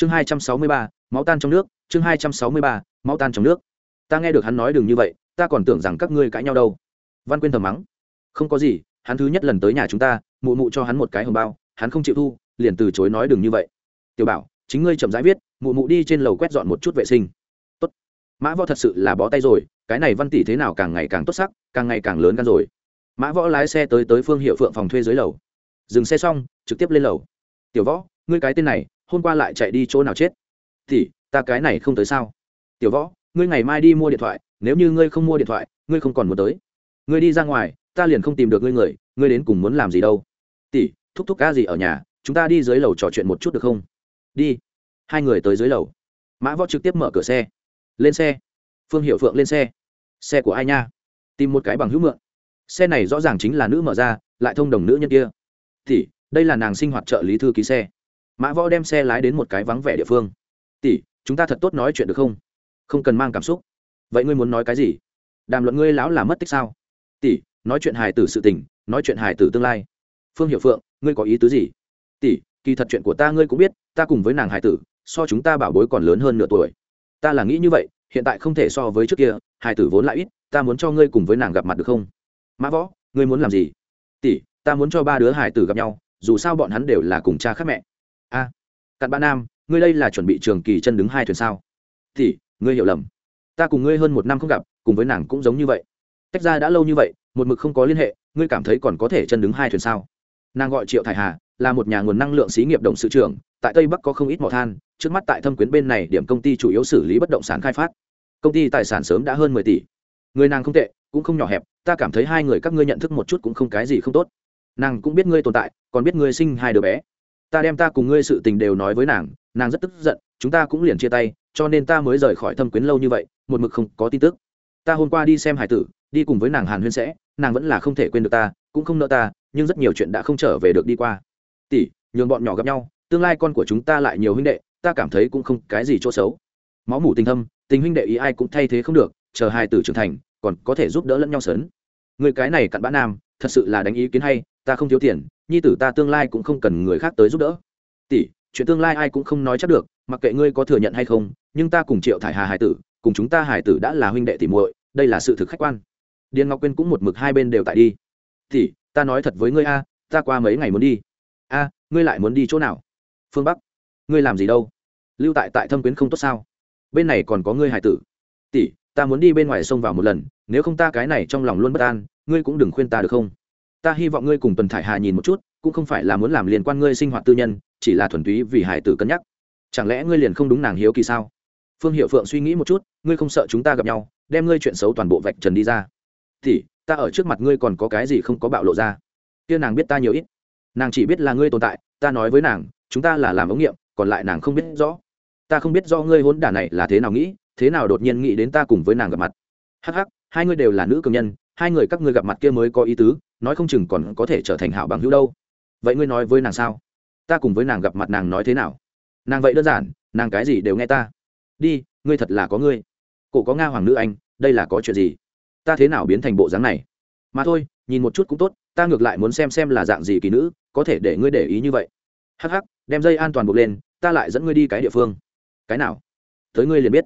chương hai trăm sáu mươi ba, máu tan trong nước, chương hai trăm sáu mươi ba, máu tan trong nước. Ta nghe được hắn nói đừng như vậy, ta còn tưởng rằng các ngươi cãi nhau đâu. Văn quyên thầm mắng. Không có gì, hắn thứ nhất lần tới nhà chúng ta, mụ mụ cho hắn một cái hồng bao, hắn không chịu thu, liền từ chối nói đừng như vậy. Tiểu bảo, chính ngươi chậm rãi viết, mụ mụ đi trên lầu quét dọn một chút vệ sinh. Tốt. Mã võ thật sự là bó tay rồi, cái này văn tỷ thế nào càng ngày càng tốt sắc, càng ngày càng lớn gan rồi. Mã võ lái xe tới tới phương hiệu phượng phòng thuê dưới lầu. Dừng xe xong, trực tiếp lên lầu. Tiểu võ, ngươi cái tên này hôm qua lại chạy đi chỗ nào chết? Thì, ta cái này không tới sao? Tiểu võ, ngươi ngày mai đi mua điện thoại, nếu như ngươi không mua điện thoại, ngươi không còn muốn tới. Ngươi đi ra ngoài, ta liền không tìm được ngươi người, ngươi đến cùng muốn làm gì đâu? Tỷ, thúc thúc ca gì ở nhà, chúng ta đi dưới lầu trò chuyện một chút được không? Đi. Hai người tới dưới lầu. Mã võ trực tiếp mở cửa xe. Lên xe. Phương hiệu phượng lên xe. Xe của ai nha? Tìm một cái bằng hữu mượn. Xe này rõ ràng chính là nữ mở ra, lại thông đồng nữ nhân kia. Tỷ, đây là nàng sinh hoạt trợ lý thư ký xe mã võ đem xe lái đến một cái vắng vẻ địa phương. Tỷ, chúng ta thật tốt nói chuyện được không? Không cần mang cảm xúc. Vậy ngươi muốn nói cái gì? Đàm luận ngươi lão là mất tích sao? Tỷ, nói chuyện hài tử sự tình, nói chuyện hài tử tương lai. Phương hiệu phượng, ngươi có ý tứ gì? Tỷ, kỳ thật chuyện của ta ngươi cũng biết, ta cùng với nàng hài tử, so chúng ta bảo bối còn lớn hơn nửa tuổi. Ta là nghĩ như vậy, hiện tại không thể so với trước kia, hài tử vốn lại ít, ta muốn cho ngươi cùng với nàng gặp mặt được không? Mã võ, ngươi muốn làm gì? Tỷ, ta muốn cho ba đứa hài tử gặp nhau, dù sao bọn hắn đều là cùng cha khác mẹ cặn bạn nam, ngươi đây là chuẩn bị trường kỳ chân đứng hai thuyền sao? Thì, ngươi hiểu lầm. Ta cùng ngươi hơn một năm không gặp, cùng với nàng cũng giống như vậy. Tách ra đã lâu như vậy, một mực không có liên hệ, ngươi cảm thấy còn có thể chân đứng hai thuyền sao? Nàng gọi triệu thải hà, là một nhà nguồn năng lượng xí nghiệp đồng sự trưởng, tại tây bắc có không ít mỏ than, trước mắt tại thâm quyến bên này điểm công ty chủ yếu xử lý bất động sản khai phát. Công ty tài sản sớm đã hơn mười tỷ. Người nàng không tệ, cũng không nhỏ hẹp, ta cảm thấy hai người các ngươi nhận thức một chút cũng không cái gì không tốt. Nàng cũng biết ngươi tồn tại, còn biết ngươi sinh hai đứa bé ta đem ta cùng ngươi sự tình đều nói với nàng nàng rất tức giận, chúng ta cũng liền chia tay, cho nên ta mới rời khỏi thâm quyến lâu như vậy, một mực không có tin tức. Ta hôm qua đi xem hải tử, đi cùng với nàng hàn huyên sẽ, nàng vẫn là không thể quên được ta, cũng không nợ ta, nhưng rất nhiều chuyện đã không trở về được đi qua. Tỷ, nhường bọn nhỏ gặp nhau, tương lai con của chúng ta lại nhiều huynh đệ, ta cảm thấy cũng không cái gì chỗ xấu. Máu mủ tình thâm, tình huynh đệ ý ai cũng thay thế không được, chờ hai tử trưởng thành, còn có thể giúp đỡ lẫn nhau sớn người cái này cặn bã nam thật sự là đánh ý kiến hay ta không thiếu tiền nhi tử ta tương lai cũng không cần người khác tới giúp đỡ. Tỷ chuyện tương lai ai cũng không nói chắc được mặc kệ ngươi có thừa nhận hay không nhưng ta cùng triệu thải hà hải tử cùng chúng ta hải tử đã là huynh đệ tỷ muội đây là sự thực khách quan. Điền ngọc quyên cũng một mực hai bên đều tại đi. Tỷ, ta nói thật với ngươi a ta qua mấy ngày muốn đi. A ngươi lại muốn đi chỗ nào? Phương bắc. Ngươi làm gì đâu? Lưu tại tại thâm quyến không tốt sao? Bên này còn có ngươi hải tử. Tỷ ta muốn đi bên ngoài sông vào một lần nếu không ta cái này trong lòng luôn bất an ngươi cũng đừng khuyên ta được không? Ta hy vọng ngươi cùng tuần thải hà nhìn một chút, cũng không phải là muốn làm liên quan ngươi sinh hoạt tư nhân, chỉ là thuần túy vì hải tử cân nhắc. Chẳng lẽ ngươi liền không đúng nàng hiếu kỳ sao? Phương hiệu phượng suy nghĩ một chút, ngươi không sợ chúng ta gặp nhau, đem ngươi chuyện xấu toàn bộ vạch trần đi ra. Thì ta ở trước mặt ngươi còn có cái gì không có bạo lộ ra? Kia nàng biết ta nhiều ít. Nàng chỉ biết là ngươi tồn tại, ta nói với nàng, chúng ta là làm ống nghiệm, còn lại nàng không biết rõ. Ta không biết do ngươi hôn đả này là thế nào nghĩ, thế nào đột nhiên nghĩ đến ta cùng với nàng gặp mặt. Hắc hắc, hai ngươi đều là nữ cường nhân hai người các ngươi gặp mặt kia mới có ý tứ, nói không chừng còn có thể trở thành hảo bằng hữu đâu. Vậy ngươi nói với nàng sao? Ta cùng với nàng gặp mặt nàng nói thế nào? Nàng vậy đơn giản, nàng cái gì đều nghe ta. Đi, ngươi thật là có ngươi. Cổ có nga hoàng nữ anh, đây là có chuyện gì? Ta thế nào biến thành bộ dáng này? Mà thôi, nhìn một chút cũng tốt, ta ngược lại muốn xem xem là dạng gì kỳ nữ, có thể để ngươi để ý như vậy. Hắc hắc, đem dây an toàn buộc lên, ta lại dẫn ngươi đi cái địa phương. Cái nào? Tới ngươi liền biết.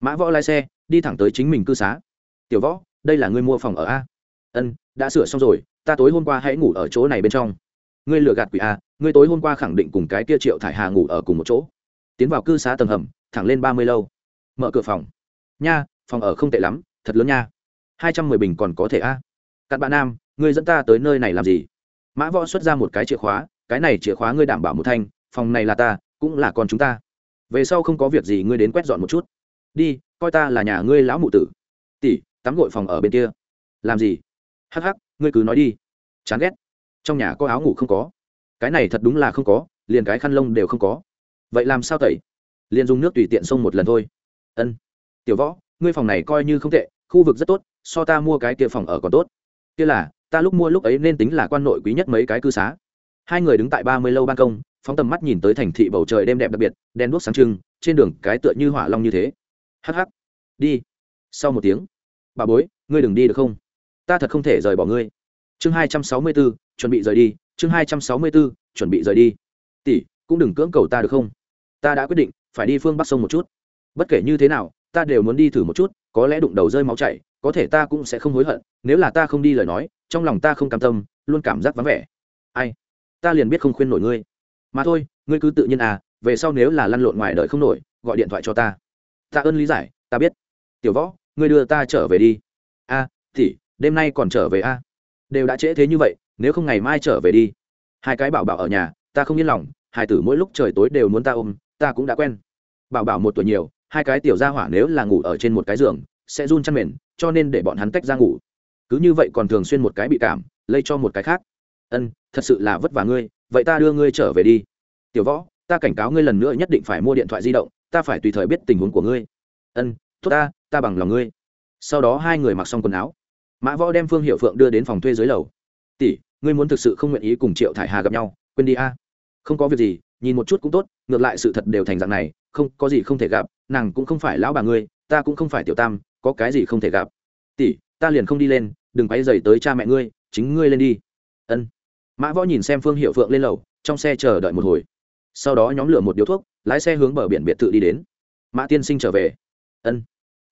Mã võ lái xe, đi thẳng tới chính mình cư xá. Tiểu võ đây là ngươi mua phòng ở a? Ân, đã sửa xong rồi, ta tối hôm qua hãy ngủ ở chỗ này bên trong. Ngươi lừa gạt quỷ a, ngươi tối hôm qua khẳng định cùng cái kia triệu thải hà ngủ ở cùng một chỗ. Tiến vào cư xá tầng hầm, thẳng lên ba mươi lâu. Mở cửa phòng. Nha, phòng ở không tệ lắm, thật lớn nha. Hai trăm mười bình còn có thể a. Cặn bạn nam, ngươi dẫn ta tới nơi này làm gì? Mã võ xuất ra một cái chìa khóa, cái này chìa khóa ngươi đảm bảo một thanh, phòng này là ta, cũng là con chúng ta. Về sau không có việc gì ngươi đến quét dọn một chút. Đi, coi ta là nhà ngươi lão mụ tử. Tỷ tắm gội phòng ở bên kia. Làm gì? Hắc hắc, ngươi cứ nói đi. Chán ghét. Trong nhà có áo ngủ không có. Cái này thật đúng là không có, liền cái khăn lông đều không có. Vậy làm sao tẩy? Liền dùng nước tùy tiện xông một lần thôi. Ân. Tiểu võ, ngươi phòng này coi như không tệ, khu vực rất tốt, so ta mua cái kia phòng ở còn tốt. Kia là, ta lúc mua lúc ấy nên tính là quan nội quý nhất mấy cái cư xá. Hai người đứng tại ba mươi lâu ban công, phóng tầm mắt nhìn tới thành thị bầu trời đêm đẹp đặc biệt, đèn đuốc sáng trưng, trên đường cái tựa như hỏa long như thế. Hh đi. Sau một tiếng bà bối, ngươi đừng đi được không? Ta thật không thể rời bỏ ngươi. Chương hai trăm sáu mươi bốn, chuẩn bị rời đi. Chương hai trăm sáu mươi bốn, chuẩn bị rời đi. Tỷ, cũng đừng cưỡng cầu ta được không? Ta đã quyết định, phải đi phương bắc sông một chút. Bất kể như thế nào, ta đều muốn đi thử một chút, có lẽ đụng đầu rơi máu chảy, có thể ta cũng sẽ không hối hận, nếu là ta không đi lời nói, trong lòng ta không cam tâm, luôn cảm giác vắng vẻ. Ai? Ta liền biết không khuyên nổi ngươi. Mà thôi, ngươi cứ tự nhiên à về sau nếu là lăn lộn ngoài đời không nổi, gọi điện thoại cho ta. Ta ơn lý giải, ta biết. Tiểu võ ngươi đưa ta trở về đi. A à, thì đêm nay còn trở về a? Đều đã trễ thế như vậy nếu không ngày mai trở về đi. Hai cái bảo bảo ở nhà ta không yên lòng hai tử mỗi lúc trời tối đều muốn ta ôm ta cũng đã quen. Bảo bảo một tuổi nhiều hai cái tiểu gia hỏa nếu là ngủ ở trên một cái giường sẽ run chăn mền cho nên để bọn hắn tách ra ngủ. Cứ như vậy còn thường xuyên một cái bị cảm lây cho một cái khác. Ân thật sự là vất vả ngươi vậy ta đưa ngươi trở về đi. Tiểu võ ta cảnh cáo ngươi lần nữa nhất định phải mua điện thoại di động ta phải tùy thời biết tình huống của ngươi. Ân tốt ta ta bằng lòng ngươi. Sau đó hai người mặc xong quần áo. Mã võ đem phương hiệu phượng đưa đến phòng thuê dưới lầu. Tỷ, ngươi muốn thực sự không nguyện ý cùng triệu thải hà gặp nhau, quên đi a. Không có việc gì, nhìn một chút cũng tốt, ngược lại sự thật đều thành dạng này, không, có gì không thể gặp, nàng cũng không phải lão bà ngươi, ta cũng không phải tiểu tam, có cái gì không thể gặp. Tỷ, ta liền không đi lên, đừng quay dày tới cha mẹ ngươi, chính ngươi lên đi. Ân. Mã võ nhìn xem phương hiệu phượng lên lầu, trong xe chờ đợi một hồi. Sau đó nhóm lửa một điếu thuốc, lái xe hướng bờ biển biệt thự đi đến. Mã tiên sinh trở về. Ân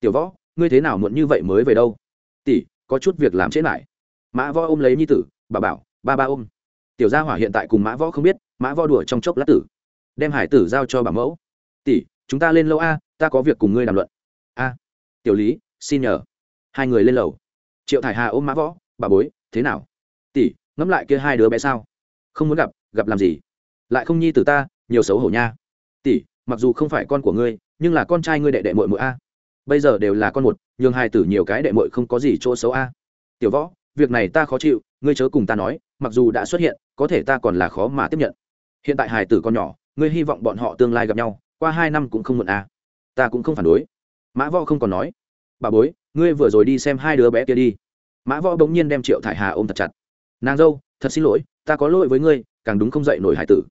tiểu võ, ngươi thế nào muộn như vậy mới về đâu? Tỷ, có chút việc làm chết lại. Mã võ ôm lấy nhi tử, bà bảo, ba ba ôm. Tiểu gia hỏa hiện tại cùng mã võ không biết, mã võ đùa trong chốc lát tử. Đem hải tử giao cho bà mẫu. Tỷ, chúng ta lên lâu a, ta có việc cùng ngươi đàm luận. A, tiểu lý, xin nhờ. Hai người lên lầu. Triệu thải hà ôm mã võ, bà bối, thế nào? Tỷ, ngẫm lại kia hai đứa bé sao? Không muốn gặp gặp làm gì? Lại không nhi từ ta, nhiều xấu hổ nha. Tỷ, mặc dù không phải con của ngươi, nhưng là con trai ngươi đệ đệ mội mội a bây giờ đều là con một, nhường hai tử nhiều cái đệ mội không có gì chỗ xấu a. Tiểu võ, việc này ta khó chịu, ngươi chớ cùng ta nói, mặc dù đã xuất hiện, có thể ta còn là khó mà tiếp nhận. Hiện tại hài tử con nhỏ, ngươi hy vọng bọn họ tương lai gặp nhau, qua hai năm cũng không muộn à. ta cũng không phản đối. Mã võ không còn nói. Bà bối, ngươi vừa rồi đi xem hai đứa bé kia đi. Mã võ bỗng nhiên đem triệu thải hà ôm thật chặt. Nàng dâu, thật xin lỗi, ta có lỗi với ngươi, càng đúng không dậy nổi hải tử.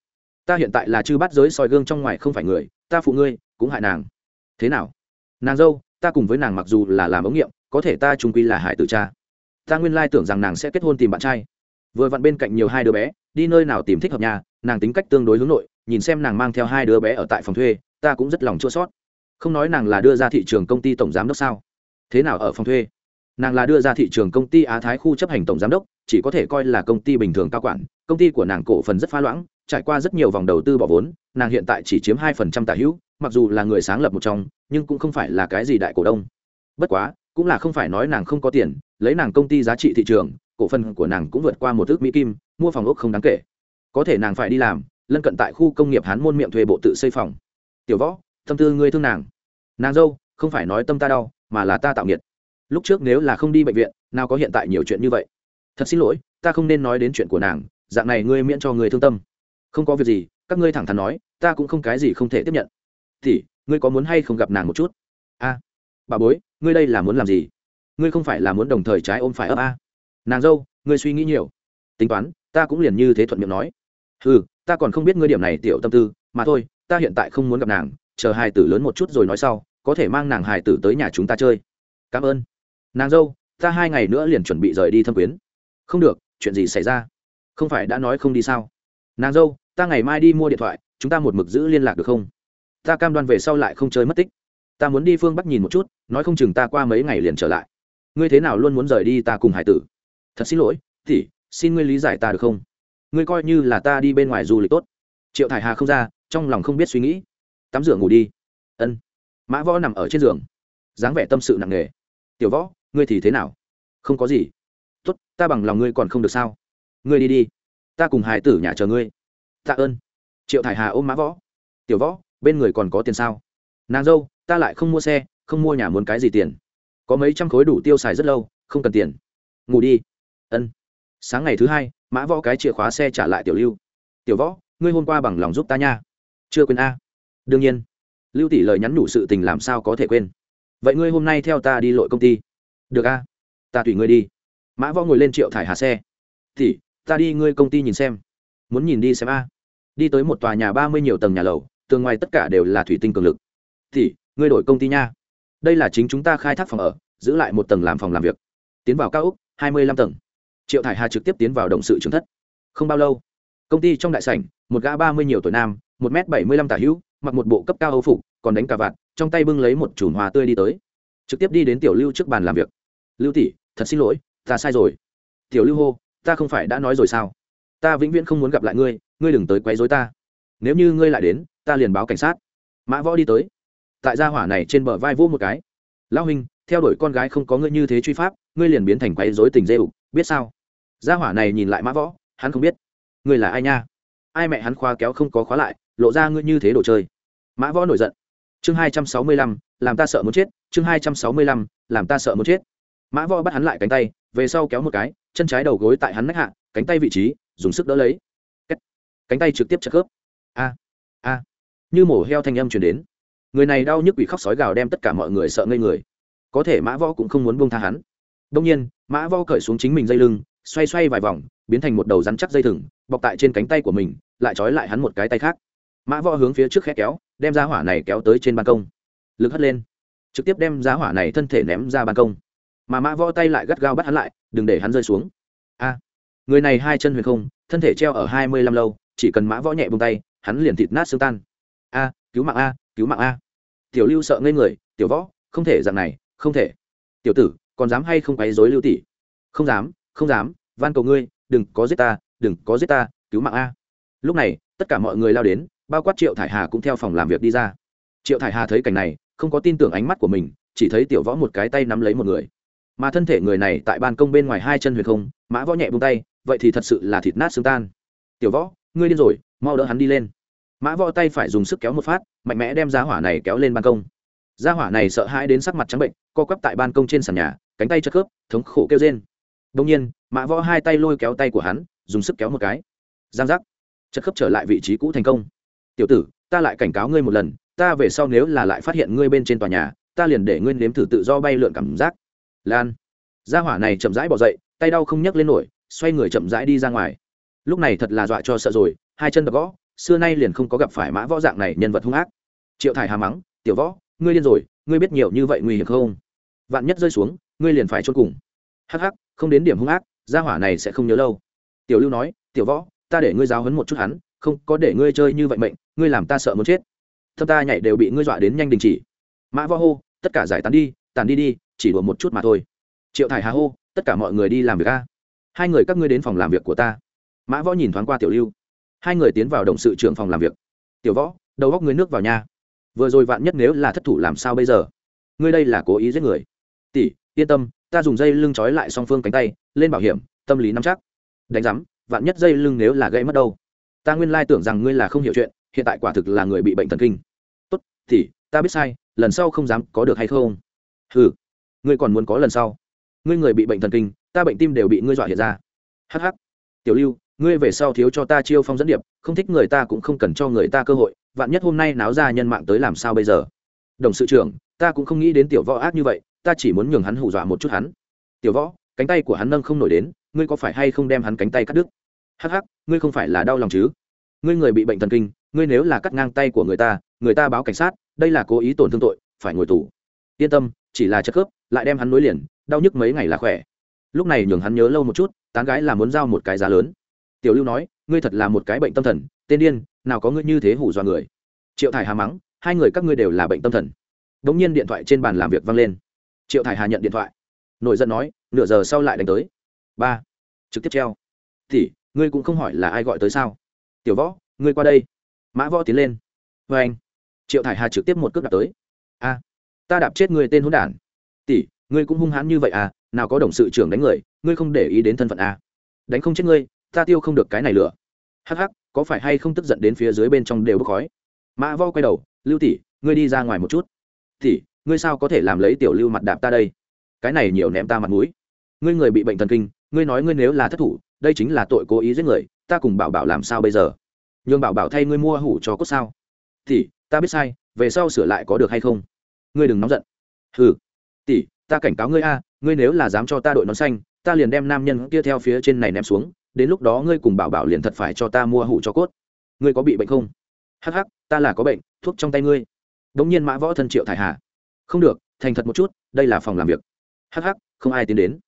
Ta hiện tại là chư bắt giới soi gương trong ngoài không phải người, ta phụ ngươi, cũng hại nàng. Thế nào? Nàng dâu, ta cùng với nàng mặc dù là làm ống nghiệm, có thể ta trung quy là hải tử cha. Ta nguyên lai tưởng rằng nàng sẽ kết hôn tìm bạn trai. Vừa vặn bên cạnh nhiều hai đứa bé, đi nơi nào tìm thích hợp nhà, nàng tính cách tương đối hướng nội, nhìn xem nàng mang theo hai đứa bé ở tại phòng thuê, ta cũng rất lòng chua sót. Không nói nàng là đưa ra thị trường công ty tổng giám đốc sao? Thế nào ở phòng thuê? Nàng là đưa ra thị trường công ty á thái khu chấp hành tổng giám đốc, chỉ có thể coi là công ty bình thường cao quản. Công ty của nàng cổ phần rất pha loãng, trải qua rất nhiều vòng đầu tư bỏ vốn, nàng hiện tại chỉ chiếm hai phần trăm tả hữu mặc dù là người sáng lập một trong, nhưng cũng không phải là cái gì đại cổ đông. Bất quá, cũng là không phải nói nàng không có tiền, lấy nàng công ty giá trị thị trường, cổ phần của nàng cũng vượt qua một thước mỹ kim, mua phòng ốc không đáng kể. Có thể nàng phải đi làm, lân cận tại khu công nghiệp hán môn miệng thuê bộ tự xây phòng. Tiểu võ, tâm tư ngươi thương nàng. Nàng dâu, không phải nói tâm ta đau, mà là ta tạo nghiệt. Lúc trước nếu là không đi bệnh viện, nào có hiện tại nhiều chuyện như vậy. Thật xin lỗi, ta không nên nói đến chuyện của nàng, dạng này ngươi miễn cho người thương tâm. Không có việc gì, các ngươi thẳng thắn nói, ta cũng không cái gì không thể tiếp nhận thì ngươi có muốn hay không gặp nàng một chút? A, bà bối, ngươi đây là muốn làm gì? Ngươi không phải là muốn đồng thời trái ôm phải ấp a. Nàng dâu, ngươi suy nghĩ nhiều. Tính toán, ta cũng liền như thế thuận miệng nói. Ừ ta còn không biết ngươi điểm này, tiểu tâm tư, mà thôi, ta hiện tại không muốn gặp nàng, chờ hài tử lớn một chút rồi nói sau, có thể mang nàng hài tử tới nhà chúng ta chơi. Cảm ơn. Nàng dâu, ta hai ngày nữa liền chuẩn bị rời đi thâm quyến. Không được, chuyện gì xảy ra? Không phải đã nói không đi sao? Nàng dâu, ta ngày mai đi mua điện thoại, chúng ta một mực giữ liên lạc được không? Ta cam đoan về sau lại không chơi mất tích. Ta muốn đi phương bắc nhìn một chút, nói không chừng ta qua mấy ngày liền trở lại. Ngươi thế nào luôn muốn rời đi ta cùng hải tử? Thật xin lỗi tỉ xin ngươi lý giải ta được không? Ngươi coi như là ta đi bên ngoài du lịch tốt. Triệu thải hà không ra, trong lòng không biết suy nghĩ. Tắm rửa ngủ đi. Ân. Mã võ nằm ở trên giường, dáng vẻ tâm sự nặng nề. Tiểu võ, ngươi thì thế nào? Không có gì. Tốt, ta bằng lòng ngươi còn không được sao? Ngươi đi đi. Ta cùng hải tử nhà chờ ngươi. Tạ ơn. Triệu thải hà ôm mã võ. Tiểu võ bên người còn có tiền sao? Nàng dâu, ta lại không mua xe, không mua nhà muốn cái gì tiền? Có mấy trăm khối đủ tiêu xài rất lâu, không cần tiền. Ngủ đi. Ân. Sáng ngày thứ hai, mã võ cái chìa khóa xe trả lại tiểu lưu. Tiểu võ, ngươi hôm qua bằng lòng giúp ta nha. Chưa quên a. Đương nhiên. Lưu tỷ lời nhắn nhủ sự tình làm sao có thể quên? Vậy ngươi hôm nay theo ta đi lội công ty. Được a. Ta tùy ngươi đi. Mã võ ngồi lên triệu thải hà xe. Tỷ, ta đi ngươi công ty nhìn xem. Muốn nhìn đi xem a. Đi tới một tòa nhà ba mươi nhiều tầng nhà lầu tường ngoài tất cả đều là thủy tinh cường lực. Thì, ngươi đổi công ty nha. Đây là chính chúng ta khai thác phòng ở, giữ lại một tầng làm phòng làm việc. Tiến vào cao úc hai mươi lăm tầng. Triệu thải hà trực tiếp tiến vào động sự trưởng thất. Không bao lâu, công ty trong đại sảnh, một gã ba mươi nhiều tuổi nam, một m bảy mươi lăm tả hữu, mặc một bộ cấp cao âu phục, còn đánh cà vạt, trong tay bưng lấy một chùm hoa tươi đi tới. Trực tiếp đi đến tiểu lưu trước bàn làm việc. Lưu tỷ, thật xin lỗi, ta sai rồi. Tiểu lưu hô, ta không phải đã nói rồi sao? Ta vĩnh viễn không muốn gặp lại ngươi ngươi đừng tới quấy rối ta nếu như ngươi lại đến, ta liền báo cảnh sát. Mã võ đi tới. Tại gia hỏa này trên bờ vai vô một cái. Lão huynh, theo đuổi con gái không có ngươi như thế truy pháp, ngươi liền biến thành quấy dối tình dê ục, biết sao? Gia hỏa này nhìn lại mã võ, hắn không biết. Ngươi là ai nha? Ai mẹ hắn khóa kéo không có khóa lại, lộ ra ngươi như thế đồ chơi. Mã võ nổi giận. Chương hai trăm sáu mươi lăm, làm ta sợ muốn chết, chương hai trăm sáu mươi lăm, làm ta sợ muốn chết. Mã võ bắt hắn lại cánh tay, về sau kéo một cái, chân trái đầu gối tại hắn nách hạ, cánh tay vị trí, dùng sức đỡ lấy. Cánh tay trực tiếp chặt khớp a a. Như mổ heo thanh âm chuyển đến. Người này đau nhức quỷ khóc sói gào đem tất cả mọi người sợ ngây người. Có thể mã võ cũng không muốn buông tha hắn. Đông nhiên, mã võ cởi xuống chính mình dây lưng, xoay xoay vài vòng, biến thành một đầu rắn chắc dây thừng, bọc tại trên cánh tay của mình, lại trói lại hắn một cái tay khác. Mã võ hướng phía trước khẽ kéo, đem ra hỏa này kéo tới trên ban công. Lực hất lên. Trực tiếp đem giá hỏa này thân thể ném ra ban công. Mà mã võ tay lại gắt gao bắt hắn lại, đừng để hắn rơi xuống. A. Người này hai chân huyền không, thân thể treo ở hai mươi lăm lâu, chỉ cần mã võ nhẹ bông tay hắn liền thịt nát xương tan. A, cứu mạng a, cứu mạng a. Tiểu lưu sợ ngây người, tiểu võ, không thể dạng này, không thể. Tiểu tử, còn dám hay không quấy dối lưu tỷ? Không dám không dám, van cầu ngươi, đừng có giết ta, đừng có giết ta, cứu mạng a. Lúc này, tất cả mọi người lao đến, bao quát triệu thải hà cũng theo phòng làm việc đi ra. Triệu thải hà thấy cảnh này, không có tin tưởng ánh mắt của mình, chỉ thấy tiểu võ một cái tay nắm lấy một người. Mà thân thể người này tại ban công bên ngoài hai chân huyền không, mã võ nhẹ bông tay, vậy thì thật sự là thịt nát xương tan. Tiểu võ, ngươi điên rồi mau đỡ hắn đi lên. Mã võ tay phải dùng sức kéo một phát, mạnh mẽ đem giá hỏa này kéo lên ban công. Giá hỏa này sợ hãi đến sắc mặt trắng bệnh, co quắp tại ban công trên sàn nhà, cánh tay chất khớp, thống khổ kêu trên đông nhiên, mã võ hai tay lôi kéo tay của hắn, dùng sức kéo một cái. Giang giác. Chất khớp trở lại vị trí cũ thành công. Tiểu tử, ta lại cảnh cáo ngươi một lần, ta về sau nếu là lại phát hiện ngươi bên trên tòa nhà, ta liền để ngươi nếm thử tự do bay lượn cảm giác. Lan. Gia hỏa này chậm rãi bỏ dậy, tay đau không nhấc lên nổi, xoay người chậm rãi đi ra ngoài. Lúc này thật là dọa cho sợ rồi hai chân đập gõ, xưa nay liền không có gặp phải mã võ dạng này nhân vật hung ác. Triệu thải hà mắng, tiểu võ, ngươi điên rồi, ngươi biết nhiều như vậy nguy hiểm không? Vạn nhất rơi xuống, ngươi liền phải chôn cùng. Hắc hắc, không đến điểm hung ác, gia hỏa này sẽ không nhớ lâu. Tiểu lưu nói, tiểu võ, ta để ngươi giáo hấn một chút hắn, không có để ngươi chơi như vậy mệnh, ngươi làm ta sợ muốn chết. Thâm ta nhảy đều bị ngươi dọa đến nhanh đình chỉ. Mã võ hô, tất cả giải tán đi, tàn đi đi, chỉ đùa một chút mà thôi. Triệu thải hà hô, tất cả mọi người đi làm việc a. Hai người các ngươi đến phòng làm việc của ta. Mã võ nhìn thoáng qua tiểu lưu hai người tiến vào động sự trưởng phòng làm việc. Tiểu võ, đầu góc người nước vào nhà vừa rồi vạn nhất nếu là thất thủ làm sao bây giờ? Ngươi đây là cố ý giết người. Tỷ, yên tâm, ta dùng dây lưng trói lại song phương cánh tay, lên bảo hiểm, tâm lý nắm chắc. Đánh giám, vạn nhất dây lưng nếu là gây mất đâu? Ta nguyên lai tưởng rằng ngươi là không hiểu chuyện, hiện tại quả thực là người bị bệnh thần kinh. Tốt thì ta biết sai, lần sau không dám có được hay không? Ừ ngươi còn muốn có lần sau? Ngươi người bị bệnh thần kinh, ta bệnh tim đều bị ngươi dọa hiện ra. Hh tiểu lưu ngươi về sau thiếu cho ta chiêu phong dẫn điệp, không thích người ta cũng không cần cho người ta cơ hội, vạn nhất hôm nay náo ra nhân mạng tới làm sao bây giờ? Đồng sự trưởng, ta cũng không nghĩ đến tiểu võ ác như vậy, ta chỉ muốn nhường hắn hù dọa một chút hắn. Tiểu võ, cánh tay của hắn nâng không nổi đến, ngươi có phải hay không đem hắn cánh tay cắt đứt? Hh ngươi không phải là đau lòng chứ? Ngươi người bị bệnh thần kinh, ngươi nếu là cắt ngang tay của người ta người ta báo cảnh sát, đây là cố ý tổn thương tội, phải ngồi tù. Yên tâm, chỉ là chất khớp, lại đem hắn nối liền, đau nhức mấy ngày là khỏe. Lúc này nhường hắn nhớ lâu một chút, tán gái là muốn giao một cái giá lớn tiểu lưu nói, ngươi thật là một cái bệnh tâm thần, tên điên, nào có ngươi như thế hủ dọa người. Triệu thải hà mắng, hai người các ngươi đều là bệnh tâm thần. Đ ỗ n g nhiên điện thoại trên bàn làm việc vang lên. Triệu thải hà nhận điện thoại. Nội giận nói, nửa giờ sau lại đánh tới. Ba. Trực tiếp treo. Thì ngươi cũng không hỏi là ai gọi tới sao? Tiểu võ, ngươi qua đây. Mã võ tiến lên. Vê anh. Triệu thải hà trực tiếp một cước đạp tới. A, ta đạp chết người tên hôn đản. Tỷ, ngươi cũng hung hãn như vậy à nào có đồng sự trưởng đánh người, ngươi không để ý đến thân phận à. đánh không chết ngươi ta tiêu không được cái này lửa. Hắc hắc, có phải hay không tức giận đến phía dưới bên trong đều bốc khói? Mã vo quay đầu, lưu tỷ, ngươi đi ra ngoài một chút. Tỷ, ngươi sao có thể làm lấy tiểu lưu mặt đạp ta đây? Cái này nhiều ném ta mặt mũi. Ngươi người bị bệnh thần kinh, ngươi nói ngươi nếu là thất thủ, đây chính là tội cố ý giết người, ta cùng bảo bảo làm sao bây giờ? Nhường bảo bảo thay ngươi mua hủ cho cốt sao? Tỷ, ta biết sai, về sau sửa lại có được hay không? Ngươi đừng nóng giận. Ừ tỷ, ta cảnh cáo ngươi a, ngươi nếu là dám cho ta đội nón xanh, ta liền đem nam nhân kia theo phía trên này ném xuống đến lúc đó ngươi cùng bảo bảo liền thật phải cho ta mua hủ cho cốt. Ngươi có bị bệnh không? Hắc hắc, ta là có bệnh, thuốc trong tay ngươi. Đ ỗ n g nhiên mã võ thân triệu thải hà. Không được, thành thật một chút, đây là phòng làm việc. Hắc hắc, không ai tiến đến.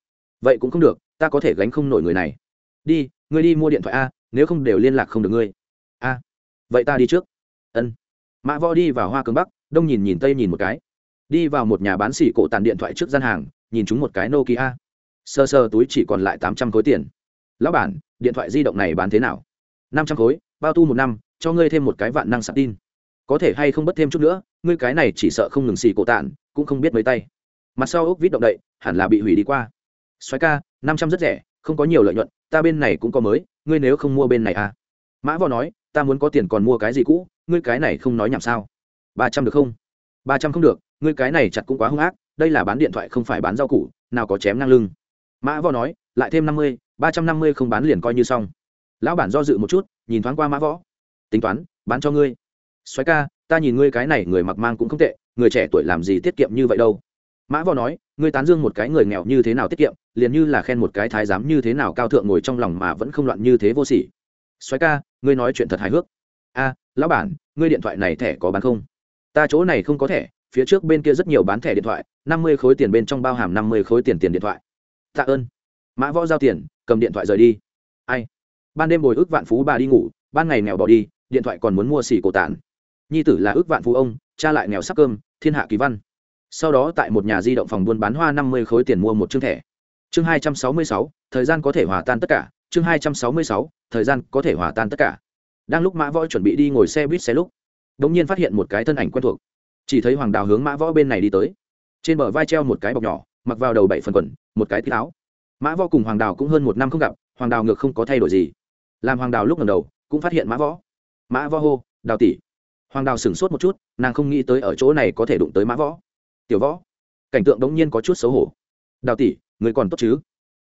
Vậy cũng không được, ta có thể gánh không nổi người này. Đi, ngươi đi mua điện thoại a, nếu không đều liên lạc không được ngươi. A, vậy ta đi trước. Ân. Mã võ đi vào hoa cường bắc, đông nhìn nhìn tây nhìn một cái. Đi vào một nhà bán xỉ cổ tàn điện thoại trước gian hàng, nhìn chúng một cái nokia. Sơ sơ túi chỉ còn lại tám trăm khối tiền lão bản, điện thoại di động này bán thế nào? Năm trăm khối, bao tu một năm, cho ngươi thêm một cái vạn năng sạc tin. Có thể hay không bất thêm chút nữa, ngươi cái này chỉ sợ không ngừng xì cổ tàn cũng không biết mấy tay. Mặt sau ốc vít động đậy, hẳn là bị hủy đi qua. Xoáy ca, năm trăm rất rẻ, không có nhiều lợi nhuận, ta bên này cũng có mới, ngươi nếu không mua bên này à? Mã võ nói, ta muốn có tiền còn mua cái gì cũ, ngươi cái này không nói nhảm sao? Ba trăm được không? Ba trăm không được, ngươi cái này chặt cũng quá hung ác, đây là bán điện thoại không phải bán rau củ, nào có chém ngang lưng. Mã võ nói lại thêm năm mươi, ba trăm năm mươi không bán liền coi như xong. Lão bản do dự một chút, nhìn thoáng qua mã võ. Tính toán, bán cho ngươi. Xoáy ca, ta nhìn ngươi cái này người mặc mang cũng không tệ, người trẻ tuổi làm gì tiết kiệm như vậy đâu. Mã võ nói, ngươi tán dương một cái người nghèo như thế nào tiết kiệm, liền như là khen một cái thái giám như thế nào cao thượng ngồi trong lòng mà vẫn không loạn như thế vô sỉ. Xoáy ca, ngươi nói chuyện thật hài hước. A, lão bản, ngươi điện thoại này thẻ có bán không? Ta chỗ này không có thẻ, phía trước bên kia rất nhiều bán thẻ điện thoại, năm mươi khối tiền bên trong bao hàm năm mươi khối tiền tiền điện thoại. Tạ ơn mã võ giao tiền, cầm điện thoại rời đi. Ai? Ban đêm bồi ước vạn phú bà đi ngủ, ban ngày nghèo bỏ đi, điện thoại còn muốn mua xỉ cổ tản. Nhi tử là ước vạn phú ông, cha lại nghèo sắc cơm, thiên hạ kỳ văn. Sau đó tại một nhà di động phòng buôn bán hoa năm mươi khối tiền mua một chương thẻ. Chương hai trăm sáu mươi sáu, thời gian có thể hòa tan tất cả. Chương hai trăm sáu mươi sáu, thời gian có thể hòa tan tất cả. Đang lúc mã võ chuẩn bị đi ngồi xe buýt xe lúc đ ỗ n g nhiên phát hiện một cái thân ảnh quen thuộc. Chỉ thấy hoàng đào hướng mã võ bên này đi tới. Trên bờ vai treo một cái bọc nhỏ, mặc vào đầu bảy phần quần, một cái tít áo mã võ cùng hoàng đào cũng hơn một năm không gặp, hoàng đào ngược không có thay đổi gì. Làm hoàng đào lúc lần đầu, cũng phát hiện mã võ. Mã võ hô, đào tỷ. Hoàng đào sửng sốt một chút, nàng không nghĩ tới ở chỗ này có thể đụng tới mã võ. Tiểu võ. Cảnh tượng đống nhiên có chút xấu hổ. Đào tỷ, người còn tốt chứ?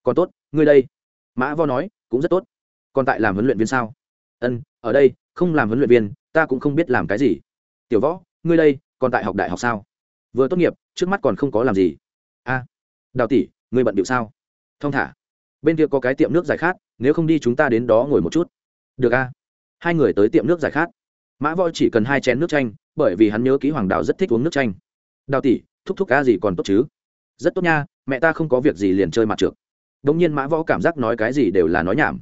Còn tốt, ngươi đây. Mã võ nói, cũng rất tốt. Còn tại làm huấn luyện viên sao? Ân, ở đây, không làm huấn luyện viên, ta cũng không biết làm cái gì. Tiểu võ, ngươi đây, còn tại học đại học sao? Vừa tốt nghiệp, trước mắt còn không có làm gì. A, đào tỷ, ngươi bận điệu sao? Thong thả. Bên kia có cái tiệm nước giải khát, nếu không đi chúng ta đến đó ngồi một chút. Được a. Hai người tới tiệm nước giải khát. Mã võ chỉ cần hai chén nước chanh, bởi vì hắn nhớ ký hoàng đào rất thích uống nước chanh. Đào tỷ, thúc thúc ca gì còn tốt chứ? Rất tốt nha, mẹ ta không có việc gì liền chơi mặt trượt đ ỗ n g nhiên mã võ cảm giác nói cái gì đều là nói nhảm.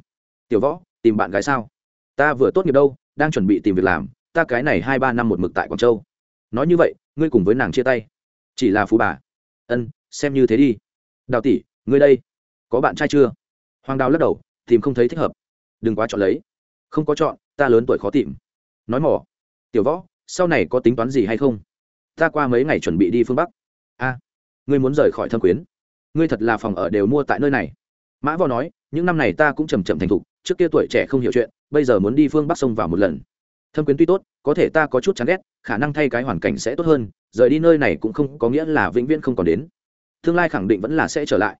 Tiểu võ, tìm bạn gái sao? Ta vừa tốt nghiệp đâu, đang chuẩn bị tìm việc làm, ta cái này hai ba năm một mực tại quảng châu. Nói như vậy, ngươi cùng với nàng chia tay. Chỉ là phú bà. Ân, xem như thế đi. Đào tỷ, ngươi đây có bạn trai chưa? Hoàng đào lắc đầu, tìm không thấy thích hợp. Đừng quá chọn lấy. Không có chọn, ta lớn tuổi khó tìm. Nói mỏ. Tiểu võ, sau này có tính toán gì hay không? Ta qua mấy ngày chuẩn bị đi phương bắc. A, ngươi muốn rời khỏi thâm quyến. Ngươi thật là phòng ở đều mua tại nơi này. Mã võ nói, những năm này ta cũng chầm chậm thành thục, trước kia tuổi trẻ không hiểu chuyện, bây giờ muốn đi phương bắc sông vào một lần. Thâm quyến tuy tốt, có thể ta có chút chán ghét, khả năng thay cái hoàn cảnh sẽ tốt hơn, rời đi nơi này cũng không có nghĩa là vĩnh viễn không còn đến. Tương lai khẳng định vẫn là sẽ trở lại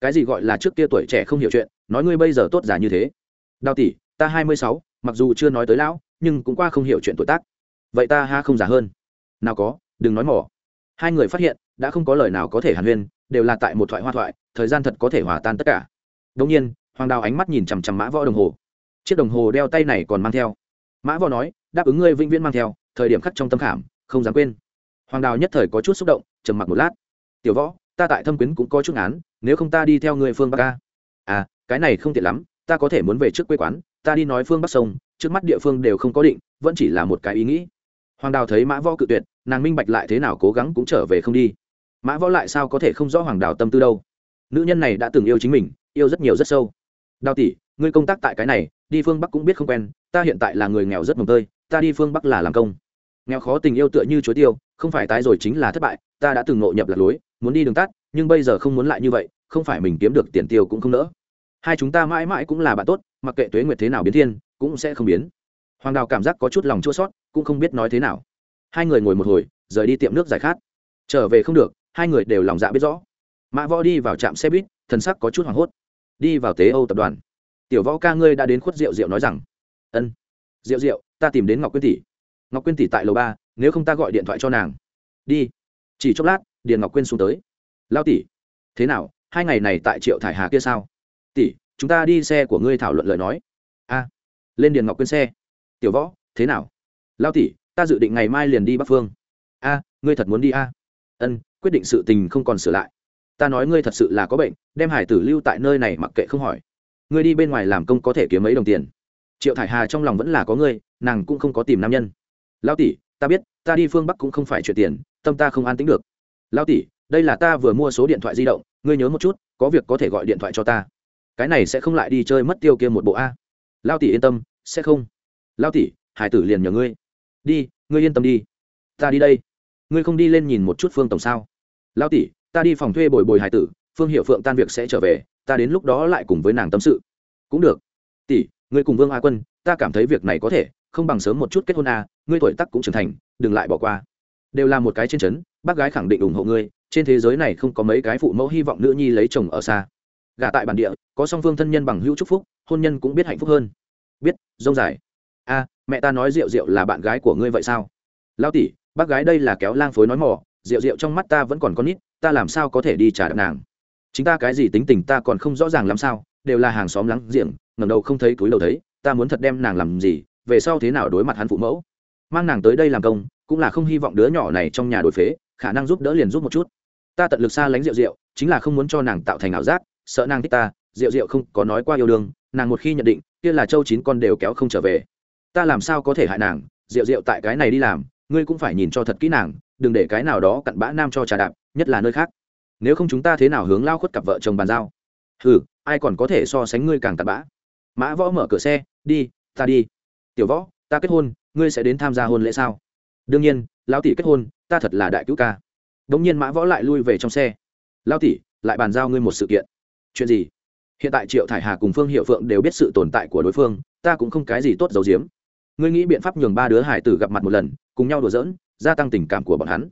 cái gì gọi là trước kia tuổi trẻ không hiểu chuyện, nói ngươi bây giờ tốt giả như thế. Đào tỷ, ta hai mươi sáu, mặc dù chưa nói tới lão, nhưng cũng qua không hiểu chuyện tuổi tác. Vậy ta ha không giả hơn. Nào có, đừng nói mỏ. Hai người phát hiện, đã không có lời nào có thể hàn huyên, đều là tại một thoại hoa thoại, thời gian thật có thể hòa tan tất cả. Đông nhiên, hoàng đào ánh mắt nhìn chằm chằm mã võ đồng hồ. Chiếc đồng hồ đeo tay này còn mang theo. Mã võ nói, đáp ứng ngươi vĩnh viễn mang theo, thời điểm khắc trong tâm khảm, không dám quên. Hoàng đào nhất thời có chút xúc động, trầm mặc một lát. Tiểu võ, ta tại thâm quyến cũng có chút án nếu không ta đi theo người phương bắc ca. À cái này không tiện lắm, ta có thể muốn về trước quê quán, ta đi nói phương bắc sông, trước mắt địa phương đều không có định, vẫn chỉ là một cái ý nghĩ. Hoàng đào thấy mã võ cự tuyệt, nàng minh bạch lại thế nào cố gắng cũng trở về không đi. Mã võ lại sao có thể không rõ hoàng đào tâm tư đâu? Nữ nhân này đã từng yêu chính mình, yêu rất nhiều rất sâu. Đào tỷ, ngươi công tác tại cái này, đi phương bắc cũng biết không quen, ta hiện tại là người nghèo rất mồng tơi, ta đi phương bắc là làm công. Nghèo khó tình yêu tựa như chối tiêu, không phải tái rồi chính là thất bại, ta đã từng ngộ nhập lạc lối, muốn đi đường tắt, nhưng bây giờ không muốn lại như vậy không phải mình kiếm được tiền tiêu cũng không nỡ. Hai chúng ta mãi mãi cũng là bạn tốt, mặc kệ tuế nguyệt thế nào biến thiên, cũng sẽ không biến. Hoàng đào cảm giác có chút lòng chua sót cũng không biết nói thế nào. Hai người ngồi một hồi, rời đi tiệm nước giải khát. Trở về không được, hai người đều lòng dạ biết rõ. Mã võ đi vào trạm xe buýt, thần sắc có chút hoảng hốt. Đi vào tế âu tập đoàn. Tiểu võ ca ngươi đã đến khuất rượu rượu nói rằng, ân rượu rượu ta tìm đến ngọc quyên tỷ. Ngọc quyên tỷ tại lầu ba, nếu không ta gọi điện thoại cho nàng. Đi. Chỉ chốc lát, điền ngọc quyên xuống tới. Lao tỷ, thế nào? Hai ngày này tại triệu thải hà kia sao? Tỷ, chúng ta đi xe của ngươi thảo luận lời nói. A, lên điền ngọc quên xe. Tiểu võ, thế nào? Lao tỷ, ta dự định ngày mai liền đi bắc phương. A, ngươi thật muốn đi a? Ân, quyết định sự tình không còn sửa lại. Ta nói ngươi thật sự là có bệnh, đem hải tử lưu tại nơi này mặc kệ không hỏi. Ngươi đi bên ngoài làm công có thể kiếm mấy đồng tiền. Triệu thải hà trong lòng vẫn là có ngươi, nàng cũng không có tìm nam nhân. Lao tỷ, ta biết, ta đi phương bắc cũng không phải chuyện tiền, tâm ta không an tính được. Lao tỷ, đây là ta vừa mua số điện thoại di động ngươi nhớ một chút, có việc có thể gọi điện thoại cho ta. Cái này sẽ không lại đi chơi mất tiêu kia một bộ a. Lao tỷ yên tâm, sẽ không. Lao tỷ, hải tử liền nhờ ngươi. Đi, ngươi yên tâm đi. Ta đi đây. Ngươi không đi lên nhìn một chút phương tổng sao? Lao tỷ, ta đi phòng thuê bồi bồi hải tử, phương hiệu phượng tan việc sẽ trở về, ta đến lúc đó lại cùng với nàng tâm sự. Cũng được. Tỷ, ngươi cùng vương a quân, ta cảm thấy việc này có thể, không bằng sớm một chút kết hôn a, ngươi tuổi tắc cũng trưởng thành, đừng lại bỏ qua. Đều là một cái trên trấn, bác gái khẳng định ủng hộ ngươi trên thế giới này không có mấy cái phụ mẫu hy vọng nữ nhi lấy chồng ở xa. Gả tại bản địa, có song phương thân nhân bằng hữu chúc phúc, hôn nhân cũng biết hạnh phúc hơn. Biết, dông dài. A, mẹ ta nói rượu rượu là bạn gái của ngươi vậy sao? Lao tỷ, bác gái đây là kéo lang phối nói mỏ rượu rượu trong mắt ta vẫn còn con nít, ta làm sao có thể đi trả đạp nàng? Chính ta cái gì tính tình ta còn không rõ ràng làm sao, đều là hàng xóm lắng giềng ngầm đầu không thấy túi đầu thấy, ta muốn thật đem nàng làm gì, về sau thế nào đối mặt hắn phụ mẫu? Mang nàng tới đây làm công, cũng là không hy vọng đứa nhỏ này trong nhà đổi phế, khả năng giúp đỡ liền giúp một chút ta tận lực xa lánh rượu rượu, chính là không muốn cho nàng tạo thành ảo giác, sợ nàng thích ta, rượu rượu không có nói qua yêu đương, nàng một khi nhận định, kia là châu chín con đều kéo không trở về. Ta làm sao có thể hại nàng, rượu rượu tại cái này đi làm, ngươi cũng phải nhìn cho thật kỹ nàng, đừng để cái nào đó cặn bã nam cho trà đạp, nhất là nơi khác. Nếu không chúng ta thế nào hướng lao khuất cặp vợ chồng bàn giao? Ừ ai còn có thể so sánh ngươi càng cặn bã? Mã võ mở cửa xe, đi, ta đi. Tiểu võ, ta kết hôn, ngươi sẽ đến tham gia hôn lễ sao? Đương nhiên, lão tỷ kết hôn, ta thật là đại cứu ca đống nhiên mã võ lại lui về trong xe. Lão tỷ, lại bàn giao ngươi một sự kiện. Chuyện gì? Hiện tại triệu thải hà cùng phương hiệu phượng đều biết sự tồn tại của đối phương, ta cũng không cái gì tốt giấu giếm. Ngươi nghĩ biện pháp nhường ba đứa hải tử gặp mặt một lần, cùng nhau đùa giỡn, gia tăng tình cảm của bọn hắn.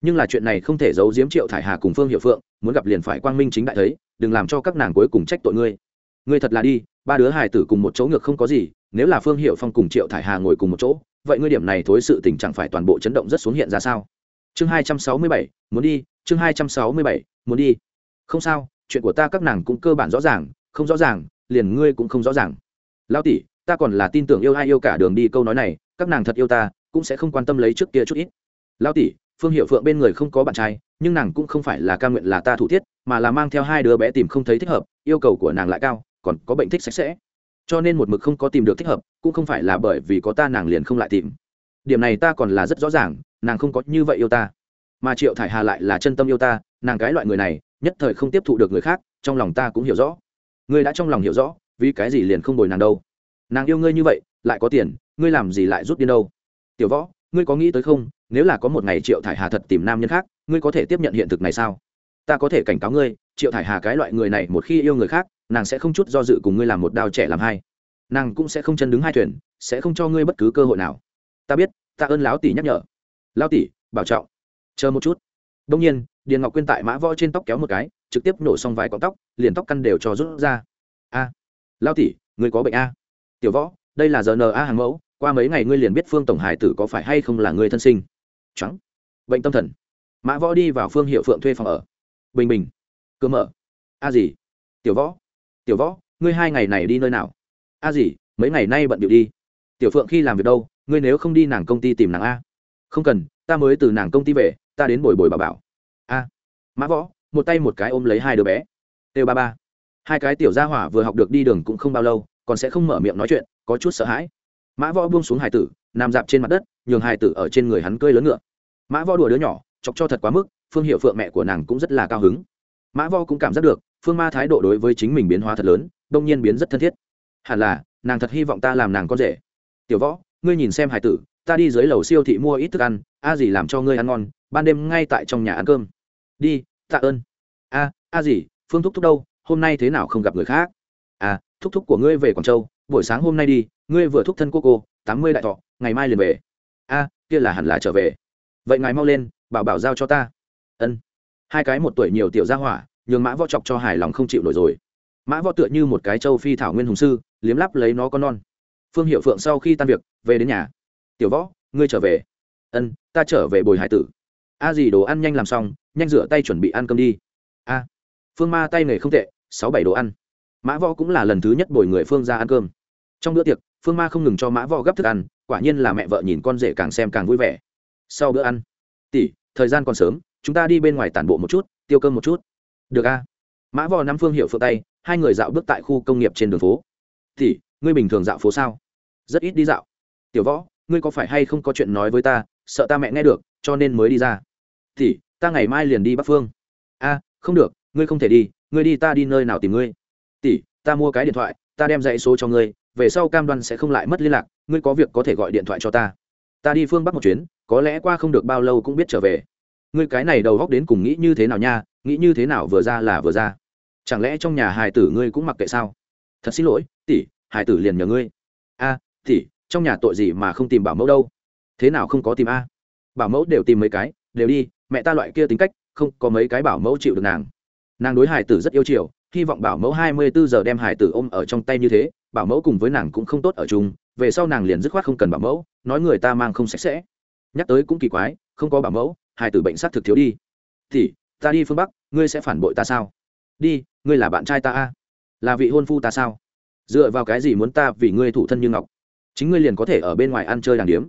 Nhưng là chuyện này không thể giấu giếm triệu thải hà cùng phương hiệu phượng, muốn gặp liền phải quang minh chính đại thấy, đừng làm cho các nàng cuối cùng trách tội ngươi. Ngươi thật là đi, ba đứa hải tử cùng một chỗ ngược không có gì, nếu là phương hiệu phong cùng triệu thải hà ngồi cùng một chỗ, vậy ngươi điểm này thối sự tình chẳng phải toàn bộ chấn động rất xuống hiện ra sao? Chương hai trăm sáu mươi bảy, muốn đi, chương hai trăm sáu mươi bảy, muốn đi. Không sao, chuyện của ta các nàng cũng cơ bản rõ ràng, không rõ ràng, liền ngươi cũng không rõ ràng. Lao tỷ, ta còn là tin tưởng yêu ai yêu cả đường đi câu nói này, các nàng thật yêu ta, cũng sẽ không quan tâm lấy trước kia chút ít. Lao tỷ, phương hiệu phượng bên người không có bạn trai, nhưng nàng cũng không phải là ca nguyện là ta thủ thiết, mà là mang theo hai đứa bé tìm không thấy thích hợp, yêu cầu của nàng lại cao, còn có bệnh thích sạch sẽ. Cho nên một mực không có tìm được thích hợp, cũng không phải là bởi vì có ta nàng liền không lại tìm. Điểm này ta còn là rất rõ ràng nàng không có như vậy yêu ta. Mà triệu thải hà lại là chân tâm yêu ta, nàng cái loại người này, nhất thời không tiếp thụ được người khác, trong lòng ta cũng hiểu rõ. Ngươi đã trong lòng hiểu rõ, vì cái gì liền không bồi nàng đâu? Nàng yêu ngươi như vậy, lại có tiền, ngươi làm gì lại rút đi đâu? Tiểu võ, ngươi có nghĩ tới không? Nếu là có một ngày triệu thải hà thật tìm nam nhân khác, ngươi có thể tiếp nhận hiện thực này sao? Ta có thể cảnh cáo ngươi, triệu thải hà cái loại người này một khi yêu người khác, nàng sẽ không chút do dự cùng ngươi làm một đao trẻ làm hai. Nàng cũng sẽ không chân đứng hai thuyền, sẽ không cho ngươi bất cứ cơ hội nào. Ta biết, ta ơn láo tỷ nhắc nhở lão tỷ bảo trọng. Chờ một chút. Đông nhiên, điền ngọc quyên tại mã võ trên tóc kéo một cái, trực tiếp nổ xong vài cọng tóc, liền tóc căn đều cho rút ra. A lão tỷ người có bệnh a. Tiểu võ, đây là giờ n a hàng mẫu, qua mấy ngày ngươi liền biết phương tổng hải tử có phải hay không là người thân sinh. Trắng. Bệnh tâm thần. Mã võ đi vào phương hiệu phượng thuê phòng ở. Bình bình. Cơ mở. A gì? Tiểu võ. Tiểu võ, ngươi hai ngày này đi nơi nào? A gì? Mấy ngày nay bận điệu đi. Tiểu phượng khi làm việc đâu? Ngươi nếu không đi nàng công ty tìm nàng a không cần, ta mới từ nàng công ty về, ta đến bồi bồi bà bảo. A. Mã võ, một tay một cái ôm lấy hai đứa bé. Têu ba ba. Hai cái tiểu gia hỏa vừa học được đi đường cũng không bao lâu, còn sẽ không mở miệng nói chuyện, có chút sợ hãi. Mã võ buông xuống hải tử, nằm dạp trên mặt đất, nhường hải tử ở trên người hắn cơi lớn ngựa. Mã võ đùa đứa nhỏ, chọc cho thật quá mức, phương hiệu phượng mẹ của nàng cũng rất là cao hứng. Mã võ cũng cảm giác được, phương ma thái độ đối với chính mình biến hóa thật lớn, đông nhiên biến rất thân thiết. Hẳn là, nàng thật hy vọng ta làm nàng con rể. Tiểu võ, ngươi nhìn xem hải tử ta đi dưới lầu siêu thị mua ít thức ăn, a gì làm cho ngươi ăn ngon, ban đêm ngay tại trong nhà ăn cơm. Đi, tạ ơn. A a gì phương thúc thúc đâu, hôm nay thế nào không gặp người khác? À thúc thúc của ngươi về quảng châu, buổi sáng hôm nay đi, ngươi vừa thúc thân cô cô, tám mươi đại thọ, ngày mai liền về. A, kia là hẳn là trở về. Vậy ngài mau lên, bảo bảo giao cho ta. Ân. Hai cái một tuổi nhiều tiểu gia hỏa, nhường mã võ chọc cho hài lòng không chịu nổi rồi. Mã võ tựa như một cái châu phi thảo nguyên hùng sư, liếm lắp lấy nó con non. Phương hiệu phượng sau khi tan việc, về đến nhà tiểu võ, ngươi trở về. Ân, ta trở về bồi hải tử. A gì đồ ăn nhanh làm xong, nhanh rửa tay chuẩn bị ăn cơm đi. A, phương ma tay nghề không tệ, sáu bảy đồ ăn. Mã võ cũng là lần thứ nhất bồi người phương ra ăn cơm. Trong bữa tiệc, phương ma không ngừng cho mã võ gấp thức ăn, quả nhiên là mẹ vợ nhìn con rể càng xem càng vui vẻ. Sau bữa ăn, tỷ, thời gian còn sớm, chúng ta đi bên ngoài tản bộ một chút, tiêu cơm một chút. Được a. Mã võ nắm phương hiệu phượng tay, hai người dạo bước tại khu công nghiệp trên đường phố. Tỷ, ngươi bình thường dạo phố sao? Rất ít đi dạo. Tiểu võ ngươi có phải hay không có chuyện nói với ta, sợ ta mẹ nghe được, cho nên mới đi ra. Thì, ta ngày mai liền đi bắc phương. A, không được, ngươi không thể đi, ngươi đi ta đi nơi nào tìm ngươi. Tỷ, ta mua cái điện thoại, ta đem dãy số cho ngươi, về sau cam đoan sẽ không lại mất liên lạc, ngươi có việc có thể gọi điện thoại cho ta. Ta đi phương bắc một chuyến, có lẽ qua không được bao lâu cũng biết trở về. Ngươi cái này đầu góc đến cùng nghĩ như thế nào nha, nghĩ như thế nào vừa ra là vừa ra. Chẳng lẽ trong nhà hài tử ngươi cũng mặc kệ sao? Thật xin lỗi, tỷ, hài tử liền nhờ ngươi. A, tỷ trong nhà tội gì mà không tìm bảo mẫu đâu? Thế nào không có tìm a? Bảo mẫu đều tìm mấy cái, đều đi, mẹ ta loại kia tính cách, không có mấy cái bảo mẫu chịu được nàng. Nàng đối hải tử rất yêu chiều, hy vọng bảo mẫu hai mươi bốn giờ đem hải tử ôm ở trong tay như thế, bảo mẫu cùng với nàng cũng không tốt ở chung, về sau nàng liền dứt khoát không cần bảo mẫu, nói người ta mang không sạch sẽ. Nhắc tới cũng kỳ quái, không có bảo mẫu, hải tử bệnh s á t thực thiếu đi. Thì, ta đi phương bắc, ngươi sẽ phản bội ta sao? Đi, ngươi là bạn trai ta a. Là vị hôn phu ta sao? Dựa vào cái gì muốn ta vì ngươi thủ thân như ngọc? Chính ngươi liền có thể ở bên ngoài ăn chơi đàng điếm.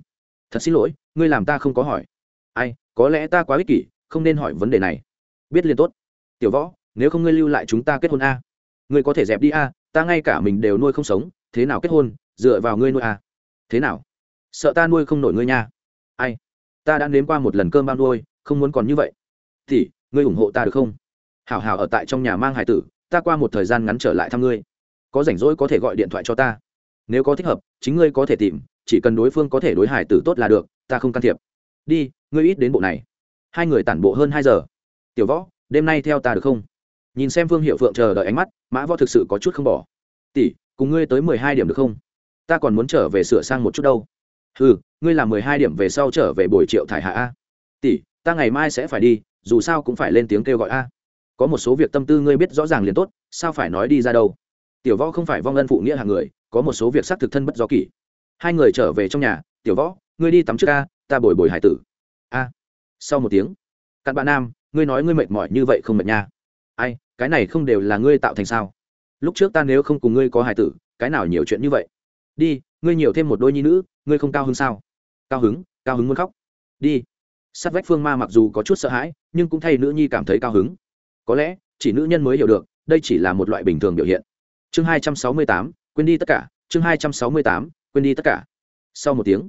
Thật xin lỗi, ngươi làm ta không có hỏi. Ai, có lẽ ta quá ích kỷ, không nên hỏi vấn đề này. Biết liền tốt. Tiểu võ, nếu không ngươi lưu lại chúng ta kết hôn a. Ngươi có thể dẹp đi a, ta ngay cả mình đều nuôi không sống, thế nào kết hôn, dựa vào ngươi nuôi a. Thế nào? Sợ ta nuôi không nổi ngươi nha. Ai? Ta đã nếm qua một lần cơm bao nuôi, không muốn còn như vậy. Thì, ngươi ủng hộ ta được không? Hảo hảo ở tại trong nhà mang hải tử, ta qua một thời gian ngắn trở lại thăm ngươi. Có rảnh rỗi có thể gọi điện thoại cho ta nếu có thích hợp, chính ngươi có thể tìm, chỉ cần đối phương có thể đối hải tử tốt là được, ta không can thiệp. Đi, ngươi ít đến bộ này. Hai người tản bộ hơn hai giờ. Tiểu võ, đêm nay theo ta được không? Nhìn xem vương hiệu phượng chờ đợi ánh mắt, mã võ thực sự có chút không bỏ. Tỷ, cùng ngươi tới mười hai điểm được không? Ta còn muốn trở về sửa sang một chút đâu. Ừ ngươi làm mười hai điểm về sau trở về buổi triệu thải hạ a. Tỷ, ta ngày mai sẽ phải đi, dù sao cũng phải lên tiếng kêu gọi a. Có một số việc tâm tư ngươi biết rõ ràng liền tốt, sao phải nói đi ra đâu? Tiểu võ không phải vong ân phụ nghĩa hàng người có một số việc xác thực thân bất do kỷ. Hai người trở về trong nhà, tiểu võ, ngươi đi tắm trước a ta bồi bồi hải tử. A. Sau một tiếng, cặn bạn nam, ngươi nói ngươi mệt mỏi như vậy không mệt nha. Ai, cái này không đều là ngươi tạo thành sao? Lúc trước ta nếu không cùng ngươi có hải tử, cái nào nhiều chuyện như vậy? Đi, ngươi nhiều thêm một đôi nhi nữ, ngươi không cao hứng sao? Cao hứng cao hứng muốn khóc. Đi. Sát vách phương ma mặc dù có chút sợ hãi, nhưng cũng thay nữ nhi cảm thấy cao hứng. Có lẽ, chỉ nữ nhân mới hiểu được, đây chỉ là một loại bình thường biểu hiện. Chương hai trăm sáu mươi tám quên đi tất cả, chương hai trăm sáu mươi tám, quên đi tất cả. Sau một tiếng,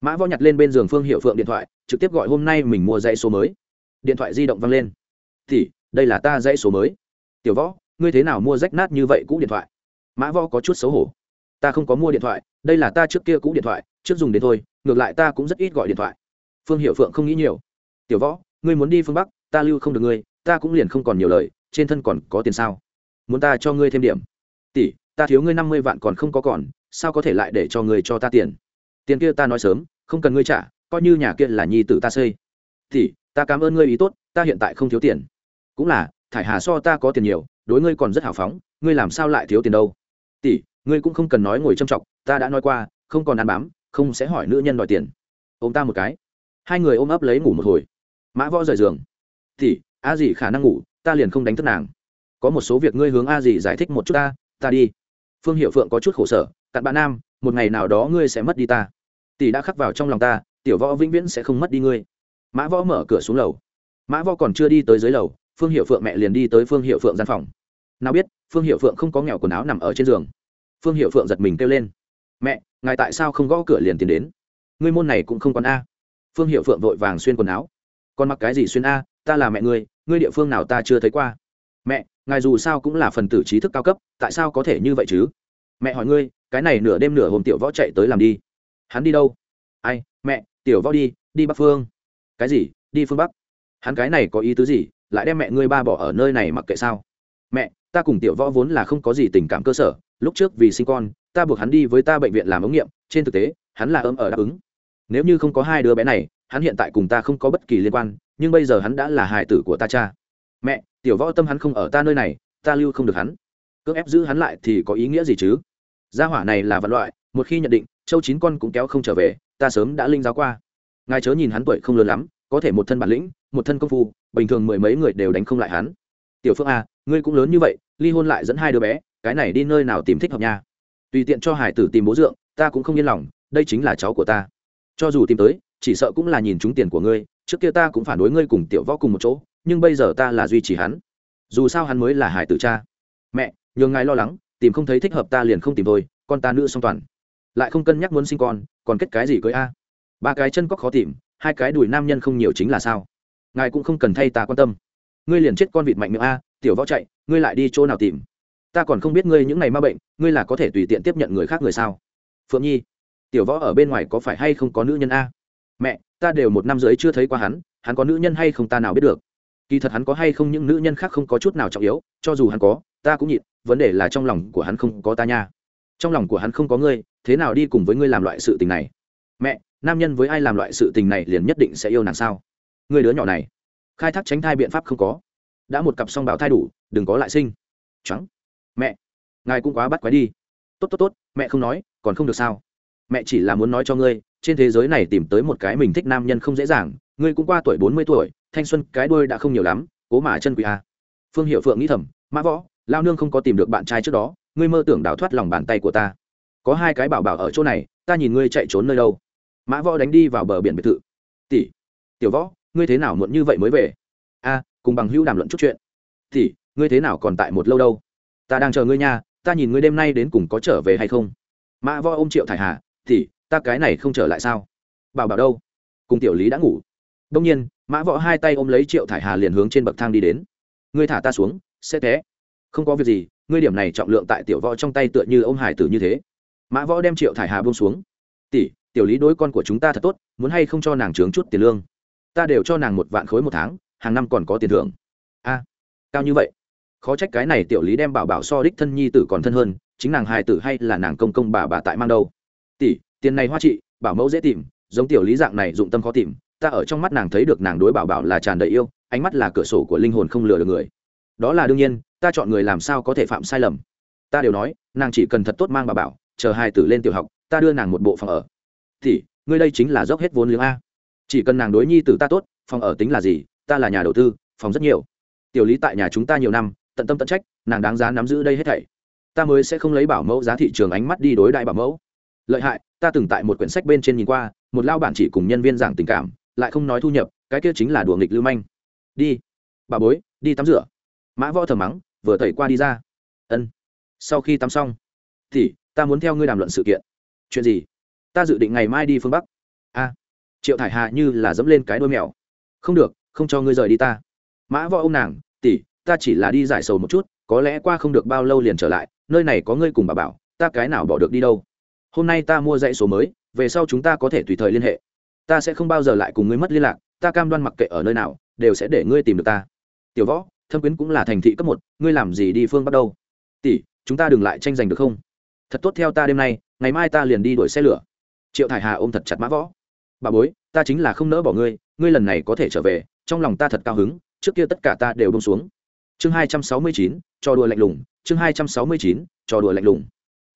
mã võ nhặt lên bên giường phương hiệu phượng điện thoại, trực tiếp gọi hôm nay mình mua dãy số mới. Điện thoại di động văng lên. Thì đây là ta dãy số mới. Tiểu võ, ngươi thế nào mua rách nát như vậy cũ điện thoại? Mã võ có chút xấu hổ. Ta không có mua điện thoại, đây là ta trước kia cũ điện thoại, trước dùng đến thôi, ngược lại ta cũng rất ít gọi điện thoại. Phương hiệu phượng không nghĩ nhiều. Tiểu võ, ngươi muốn đi phương bắc, ta lưu không được ngươi, ta cũng liền không còn nhiều lời, trên thân còn có tiền sao? Muốn ta cho ngươi thêm điểm. Tỷ ta thiếu ngươi năm mươi vạn còn không có còn, sao có thể lại để cho ngươi cho ta tiền? Tiền kia ta nói sớm, không cần ngươi trả, coi như nhà kia là nhi tử ta xây. Tỷ ta cảm ơn ngươi ý tốt, ta hiện tại không thiếu tiền. Cũng là, thải hà so ta có tiền nhiều, đối ngươi còn rất hào phóng, ngươi làm sao lại thiếu tiền đâu? Tỷ, ngươi cũng không cần nói ngồi châm trọng ta đã nói qua, không còn ăn bám, không sẽ hỏi nữ nhân đòi tiền. Ôm ta một cái. Hai người ôm ấp lấy ngủ một hồi. Mã võ rời giường. Tỷ, a gì khả năng ngủ, ta liền không đánh thức nàng. Có một số việc ngươi hướng a gì giải thích một chút ta ta đi phương hiệu phượng có chút khổ sở, cặn bạn nam, một ngày nào đó ngươi sẽ mất đi ta. Tỷ đã khắc vào trong lòng ta, tiểu võ vĩnh viễn sẽ không mất đi ngươi. Mã võ mở cửa xuống lầu. Mã võ còn chưa đi tới dưới lầu, phương hiệu phượng mẹ liền đi tới phương hiệu phượng gian phòng. Nào biết, phương hiệu phượng không có nghèo quần áo nằm ở trên giường. Phương hiệu phượng giật mình kêu lên. Mẹ, ngài tại sao không gõ cửa liền tiến đến? Ngươi môn này cũng không còn a. Phương hiệu phượng vội vàng xuyên quần áo. Còn mặc cái gì xuyên a, ta là mẹ ngươi ngươi địa phương nào ta chưa thấy qua. Mẹ ngài dù sao cũng là phần tử trí thức cao cấp, tại sao có thể như vậy chứ? Mẹ hỏi ngươi, cái này nửa đêm nửa hôm tiểu võ chạy tới làm đi. Hắn đi đâu? Ai, mẹ, tiểu võ đi đi bắc phương. Cái gì? Đi phương bắc. Hắn cái này có ý tứ gì? Lại đem mẹ ngươi ba bỏ ở nơi này mặc kệ sao? Mẹ, ta cùng tiểu võ vốn là không có gì tình cảm cơ sở, lúc trước vì sinh con, ta buộc hắn đi với ta bệnh viện làm ống nghiệm, trên thực tế, hắn là ấm ở đáp ứng. Nếu như không có hai đứa bé này, hắn hiện tại cùng ta không có bất kỳ liên quan, nhưng bây giờ hắn đã là hài tử của ta cha mẹ, tiểu võ tâm hắn không ở ta nơi này, ta lưu không được hắn. Cưỡng ép giữ hắn lại thì có ý nghĩa gì chứ? Gia hỏa này là vật loại, một khi nhận định, châu chín con cũng kéo không trở về, ta sớm đã linh giáo qua. Ngài chớ nhìn hắn tuổi không lớn lắm, có thể một thân bản lĩnh, một thân công phu, bình thường mười mấy người đều đánh không lại hắn. Tiểu phượng a ngươi cũng lớn như vậy, ly hôn lại dẫn hai đứa bé, cái này đi nơi nào tìm thích hợp nha? Tùy tiện cho hải tử tìm bố dượng, ta cũng không yên lòng, đây chính là cháu của ta. Cho dù tìm tới, chỉ sợ cũng là nhìn trúng tiền của ngươi, trước kia ta cũng phản đối ngươi cùng tiểu võ cùng một chỗ nhưng bây giờ ta là duy trì hắn. Dù sao hắn mới là hải tử cha. Mẹ nhường ngài lo lắng, tìm không thấy thích hợp ta liền không tìm thôi, con ta nữ song toàn. Lại không cân nhắc muốn sinh con, còn kết cái gì cưới a? Ba cái chân có khó tìm, hai cái đùi nam nhân không nhiều chính là sao? Ngài cũng không cần thay ta quan tâm. Ngươi liền chết con vịt mạnh miệng a, tiểu võ chạy, ngươi lại đi chỗ nào tìm? Ta còn không biết ngươi những ngày ma bệnh, ngươi là có thể tùy tiện tiếp nhận người khác người sao? Phượng nhi, tiểu võ ở bên ngoài có phải hay không có nữ nhân a? Mẹ, ta đều một năm rưỡi chưa thấy qua hắn hắn có nữ nhân hay không ta nào biết được? Kỳ thật hắn có hay không những nữ nhân khác không có chút nào trọng yếu, cho dù hắn có, ta cũng nhịn, vấn đề là trong lòng của hắn không có ta nha. Trong lòng của hắn không có ngươi, thế nào đi cùng với ngươi làm loại sự tình này? Mẹ, nam nhân với ai làm loại sự tình này liền nhất định sẽ yêu nàng sao? Người đứa nhỏ này, khai thác tránh thai biện pháp không có. Đã một cặp song bảo thai đủ, đừng có lại sinh. Trắng. Mẹ, ngài cũng quá bắt quái đi. Tốt tốt tốt, mẹ không nói, còn không được sao? Mẹ chỉ là muốn nói cho ngươi, trên thế giới này tìm tới một cái mình thích nam nhân không dễ dàng, ngươi cũng qua tuổi bốn mươi tuổi thanh xuân cái đuôi đã không nhiều lắm, cố mà chân quỷ a. Phương hiệu phượng nghĩ thầm, mã võ, lao nương không có tìm được bạn trai trước đó, ngươi mơ tưởng đào thoát lòng bàn tay của ta. Có hai cái bảo bảo ở chỗ này, ta nhìn ngươi chạy trốn nơi đâu. Mã võ đánh đi vào bờ biển biệt thự. Tỷ, tiểu võ, ngươi thế nào muộn như vậy mới về? A, cùng bằng hữu đàm luận chút chuyện. Tỷ, ngươi thế nào còn tại một lâu đâu? Ta đang chờ ngươi nha, ta nhìn ngươi đêm nay đến cùng có trở về hay không? Mã võ ôm triệu thải hà, tỷ, ta cái này không trở lại sao? Bảo bảo đâu? Cùng tiểu lý đã ngủ. Đông nhiên mã võ hai tay ôm lấy triệu thải hà liền hướng trên bậc thang đi đến. Ngươi thả ta xuống, sẽ té. Không có việc gì, ngươi điểm này trọng lượng tại tiểu võ trong tay tựa như ông hải tử như thế. Mã võ đem triệu thải hà bông xuống. Tỷ, tiểu lý đối con của chúng ta thật tốt, muốn hay không cho nàng trướng chút tiền lương? Ta đều cho nàng một vạn khối một tháng, hàng năm còn có tiền thưởng. A, cao như vậy. Khó trách cái này tiểu lý đem bảo bảo so đích thân nhi tử còn thân hơn, chính nàng hài tử hay là nàng công công bà bà tại mang đâu. Tỷ, tiền này hoa trị, bảo mẫu dễ tìm, giống tiểu lý dạng này dụng tâm khó tìm ta ở trong mắt nàng thấy được nàng đối bảo bảo là tràn đầy yêu, ánh mắt là cửa sổ của linh hồn không lừa được người. Đó là đương nhiên, ta chọn người làm sao có thể phạm sai lầm. Ta đều nói, nàng chỉ cần thật tốt mang bà bảo, chờ hai tử lên tiểu học, ta đưa nàng một bộ phòng ở. Thì, ngươi đây chính là dốc hết vốn liếng a. Chỉ cần nàng đối nhi tử ta tốt, phòng ở tính là gì, ta là nhà đầu tư, phòng rất nhiều. Tiểu lý tại nhà chúng ta nhiều năm, tận tâm tận trách, nàng đáng giá nắm giữ đây hết thảy. Ta mới sẽ không lấy bảo mẫu giá thị trường ánh mắt đi đối đại bảo mẫu. Lợi hại, ta từng tại một quyển sách bên trên nhìn qua, một lao bản chỉ cùng nhân viên giảng tình cảm lại không nói thu nhập, cái kia chính là đùa nghịch lưu manh. Đi, bà bối, đi tắm rửa. Mã võ thở mắng, vừa tẩy qua đi ra. Ân. Sau khi tắm xong, thì, ta muốn theo ngươi đàm luận sự kiện. Chuyện gì? Ta dự định ngày mai đi phương bắc. A, triệu thải hà như là dẫm lên cái đôi mèo. Không được, không cho ngươi rời đi ta. Mã võ ông nàng, tỷ, ta chỉ là đi giải sầu một chút, có lẽ qua không được bao lâu liền trở lại, nơi này có ngươi cùng bà bảo, ta cái nào bỏ được đi đâu? Hôm nay ta mua dãy số mới, về sau chúng ta có thể tùy thời liên hệ ta sẽ không bao giờ lại cùng ngươi mất liên lạc, ta cam đoan mặc kệ ở nơi nào, đều sẽ để ngươi tìm được ta. Tiểu võ, thâm quyến cũng là thành thị cấp một, ngươi làm gì đi phương bắt đâu? Tỷ, chúng ta đừng lại tranh giành được không? Thật tốt theo ta đêm nay, ngày mai ta liền đi đuổi xe lửa. Triệu thải hà ôm thật chặt mã võ. Bà bối, ta chính là không nỡ bỏ ngươi ngươi lần này có thể trở về, trong lòng ta thật cao hứng, trước kia tất cả ta đều bông xuống. Chương hai trăm sáu mươi chín, trò đùa lạnh lùng, chương hai trăm sáu mươi chín, trò đùa lạnh lùng.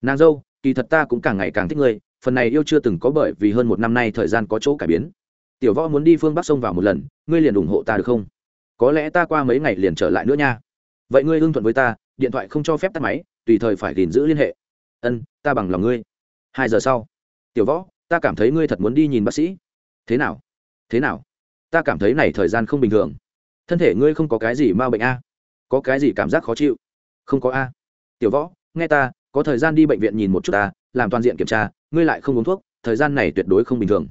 Nàng dâu, kỳ thật ta cũng càng ngày càng thích ngươi phần này yêu chưa từng có bởi vì hơn một năm nay thời gian có chỗ cải biến. Tiểu võ muốn đi phương bắc sông vào một lần, ngươi liền ủng hộ ta được không? Có lẽ ta qua mấy ngày liền trở lại nữa nha. Vậy ngươi hưng thuận với ta, điện thoại không cho phép tắt máy, tùy thời phải gìn giữ liên hệ. Ân, ta bằng lòng ngươi. Hai giờ sau. Tiểu võ, ta cảm thấy ngươi thật muốn đi nhìn bác sĩ. Thế nào? Thế nào? Ta cảm thấy này thời gian không bình thường. Thân thể ngươi không có cái gì m a bệnh a. Có cái gì cảm giác khó chịu? Không có a. Tiểu võ, nghe ta, có thời gian đi bệnh viện nhìn một chút ta làm toàn diện kiểm tra, ngươi lại không uống thuốc, thời gian này tuyệt đối không bình thường.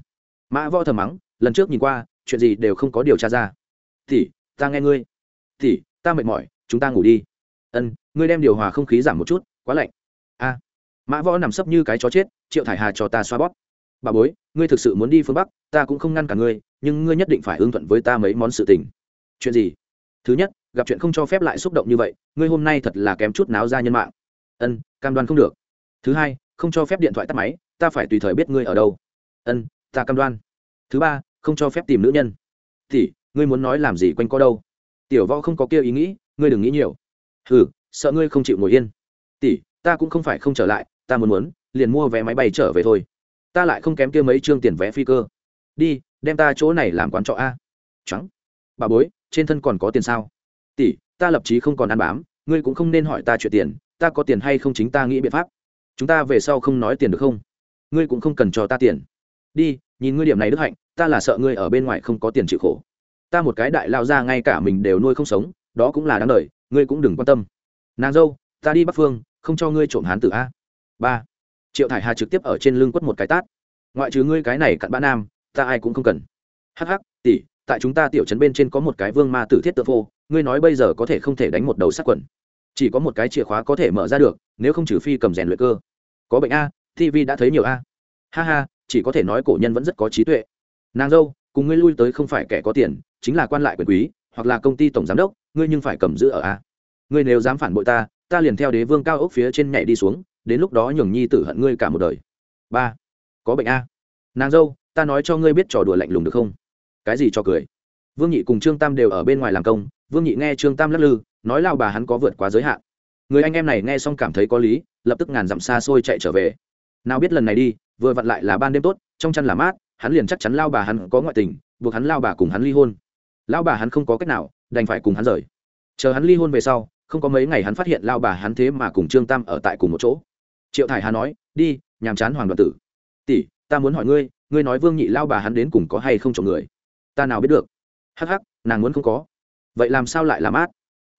Mã võ thầm mắng, lần trước nhìn qua, chuyện gì đều không có điều tra ra. Thì ta nghe ngươi. Thì ta mệt mỏi, chúng ta ngủ đi. Ân, ngươi đem điều hòa không khí giảm một chút, quá lạnh. A. Mã võ nằm sấp như cái chó chết, triệu thải hà cho ta xoa bóp. Bà bối, ngươi thực sự muốn đi phương bắc, ta cũng không ngăn cả ngươi, nhưng ngươi nhất định phải ưng thuận với ta mấy món sự tình. Chuyện gì? Thứ nhất, gặp chuyện không cho phép lại xúc động như vậy, ngươi hôm nay thật là kém chút náo ra nhân mạng. Ân, cam đoan không được. Thứ hai không cho phép điện thoại tắt máy, ta phải tùy thời biết ngươi ở đâu. Ân, ta cam đoan. Thứ ba, không cho phép tìm nữ nhân. Thì ngươi muốn nói làm gì quanh co đâu? Tiểu võ không có kia ý nghĩ, ngươi đừng nghĩ nhiều. Hừ, sợ ngươi không chịu ngồi yên. Tỷ, ta cũng không phải không trở lại, ta muốn muốn, liền mua vé máy bay trở về thôi. Ta lại không kém kia mấy chương tiền vé phi cơ. Đi, đem ta chỗ này làm quán trọ a. Trắng. Bà bối, trên thân còn có tiền sao? Tỷ, ta lập chí không còn ăn bám, ngươi cũng không nên hỏi ta chuyện tiền, ta có tiền hay không chính ta nghĩ biện pháp chúng ta về sau không nói tiền được không? Ngươi cũng không cần cho ta tiền. Đi, nhìn ngươi điểm này đức hạnh, ta là sợ ngươi ở bên ngoài không có tiền chịu khổ. Ta một cái đại lao ra ngay cả mình đều nuôi không sống, đó cũng là đáng đời, ngươi cũng đừng quan tâm. Nàng dâu, ta đi bắc phương, không cho ngươi trộm hán tử a. Ba. Triệu thải hà trực tiếp ở trên lưng quất một cái tát. Ngoại trừ ngươi cái này cặn bã nam, ta ai cũng không cần. Hắc hắc, tỷ, tại chúng ta tiểu trấn bên trên có một cái vương ma tử thiết tự phô, ngươi nói bây giờ có thể không thể đánh một đầu sát quần. Chỉ có một cái chìa khóa có thể mở ra được nếu không trừ phi cầm rèn luyện cơ. Có bệnh a tv đã thấy nhiều a. Ha ha, chỉ có thể nói cổ nhân vẫn rất có trí tuệ. Nàng dâu, cùng ngươi lui tới không phải kẻ có tiền, chính là quan lại quyền quý, hoặc là công ty tổng giám đốc, ngươi nhưng phải cầm giữ ở a. Ngươi nếu dám phản bội ta ta liền theo đế vương cao ốc phía trên nhảy đi xuống, đến lúc đó nhường nhi tử hận ngươi cả một đời. Ba, có bệnh a. Nàng dâu, ta nói cho ngươi biết trò đùa lạnh lùng được không? Cái gì cho cười? Vương nhị cùng trương tam đều ở bên ngoài làm công, vương nhị nghe trương tam lắc lư, nói lao bà hắn có vượt quá giới hạn người anh em này nghe xong cảm thấy có lý, lập tức ngàn dặm xa xôi chạy trở về. Nào biết lần này đi, vừa vặn lại là ban đêm tốt, trong chăn là mát, hắn liền chắc chắn lao bà hắn có ngoại tình, buộc hắn lao bà cùng hắn ly hôn. Lao bà hắn không có cách nào, đành phải cùng hắn rời. Chờ hắn ly hôn về sau, không có mấy ngày hắn phát hiện lao bà hắn thế mà cùng trương tam ở tại cùng một chỗ. Triệu thải hà nói, đi, nhàm chán hoàng đoàn tử. Tỷ, ta muốn hỏi ngươi ngươi nói vương nhị lao bà hắn đến cùng có hay không chồng người? Ta nào biết được. Hắc hắc, nàng muốn không có. Vậy làm sao lại làm át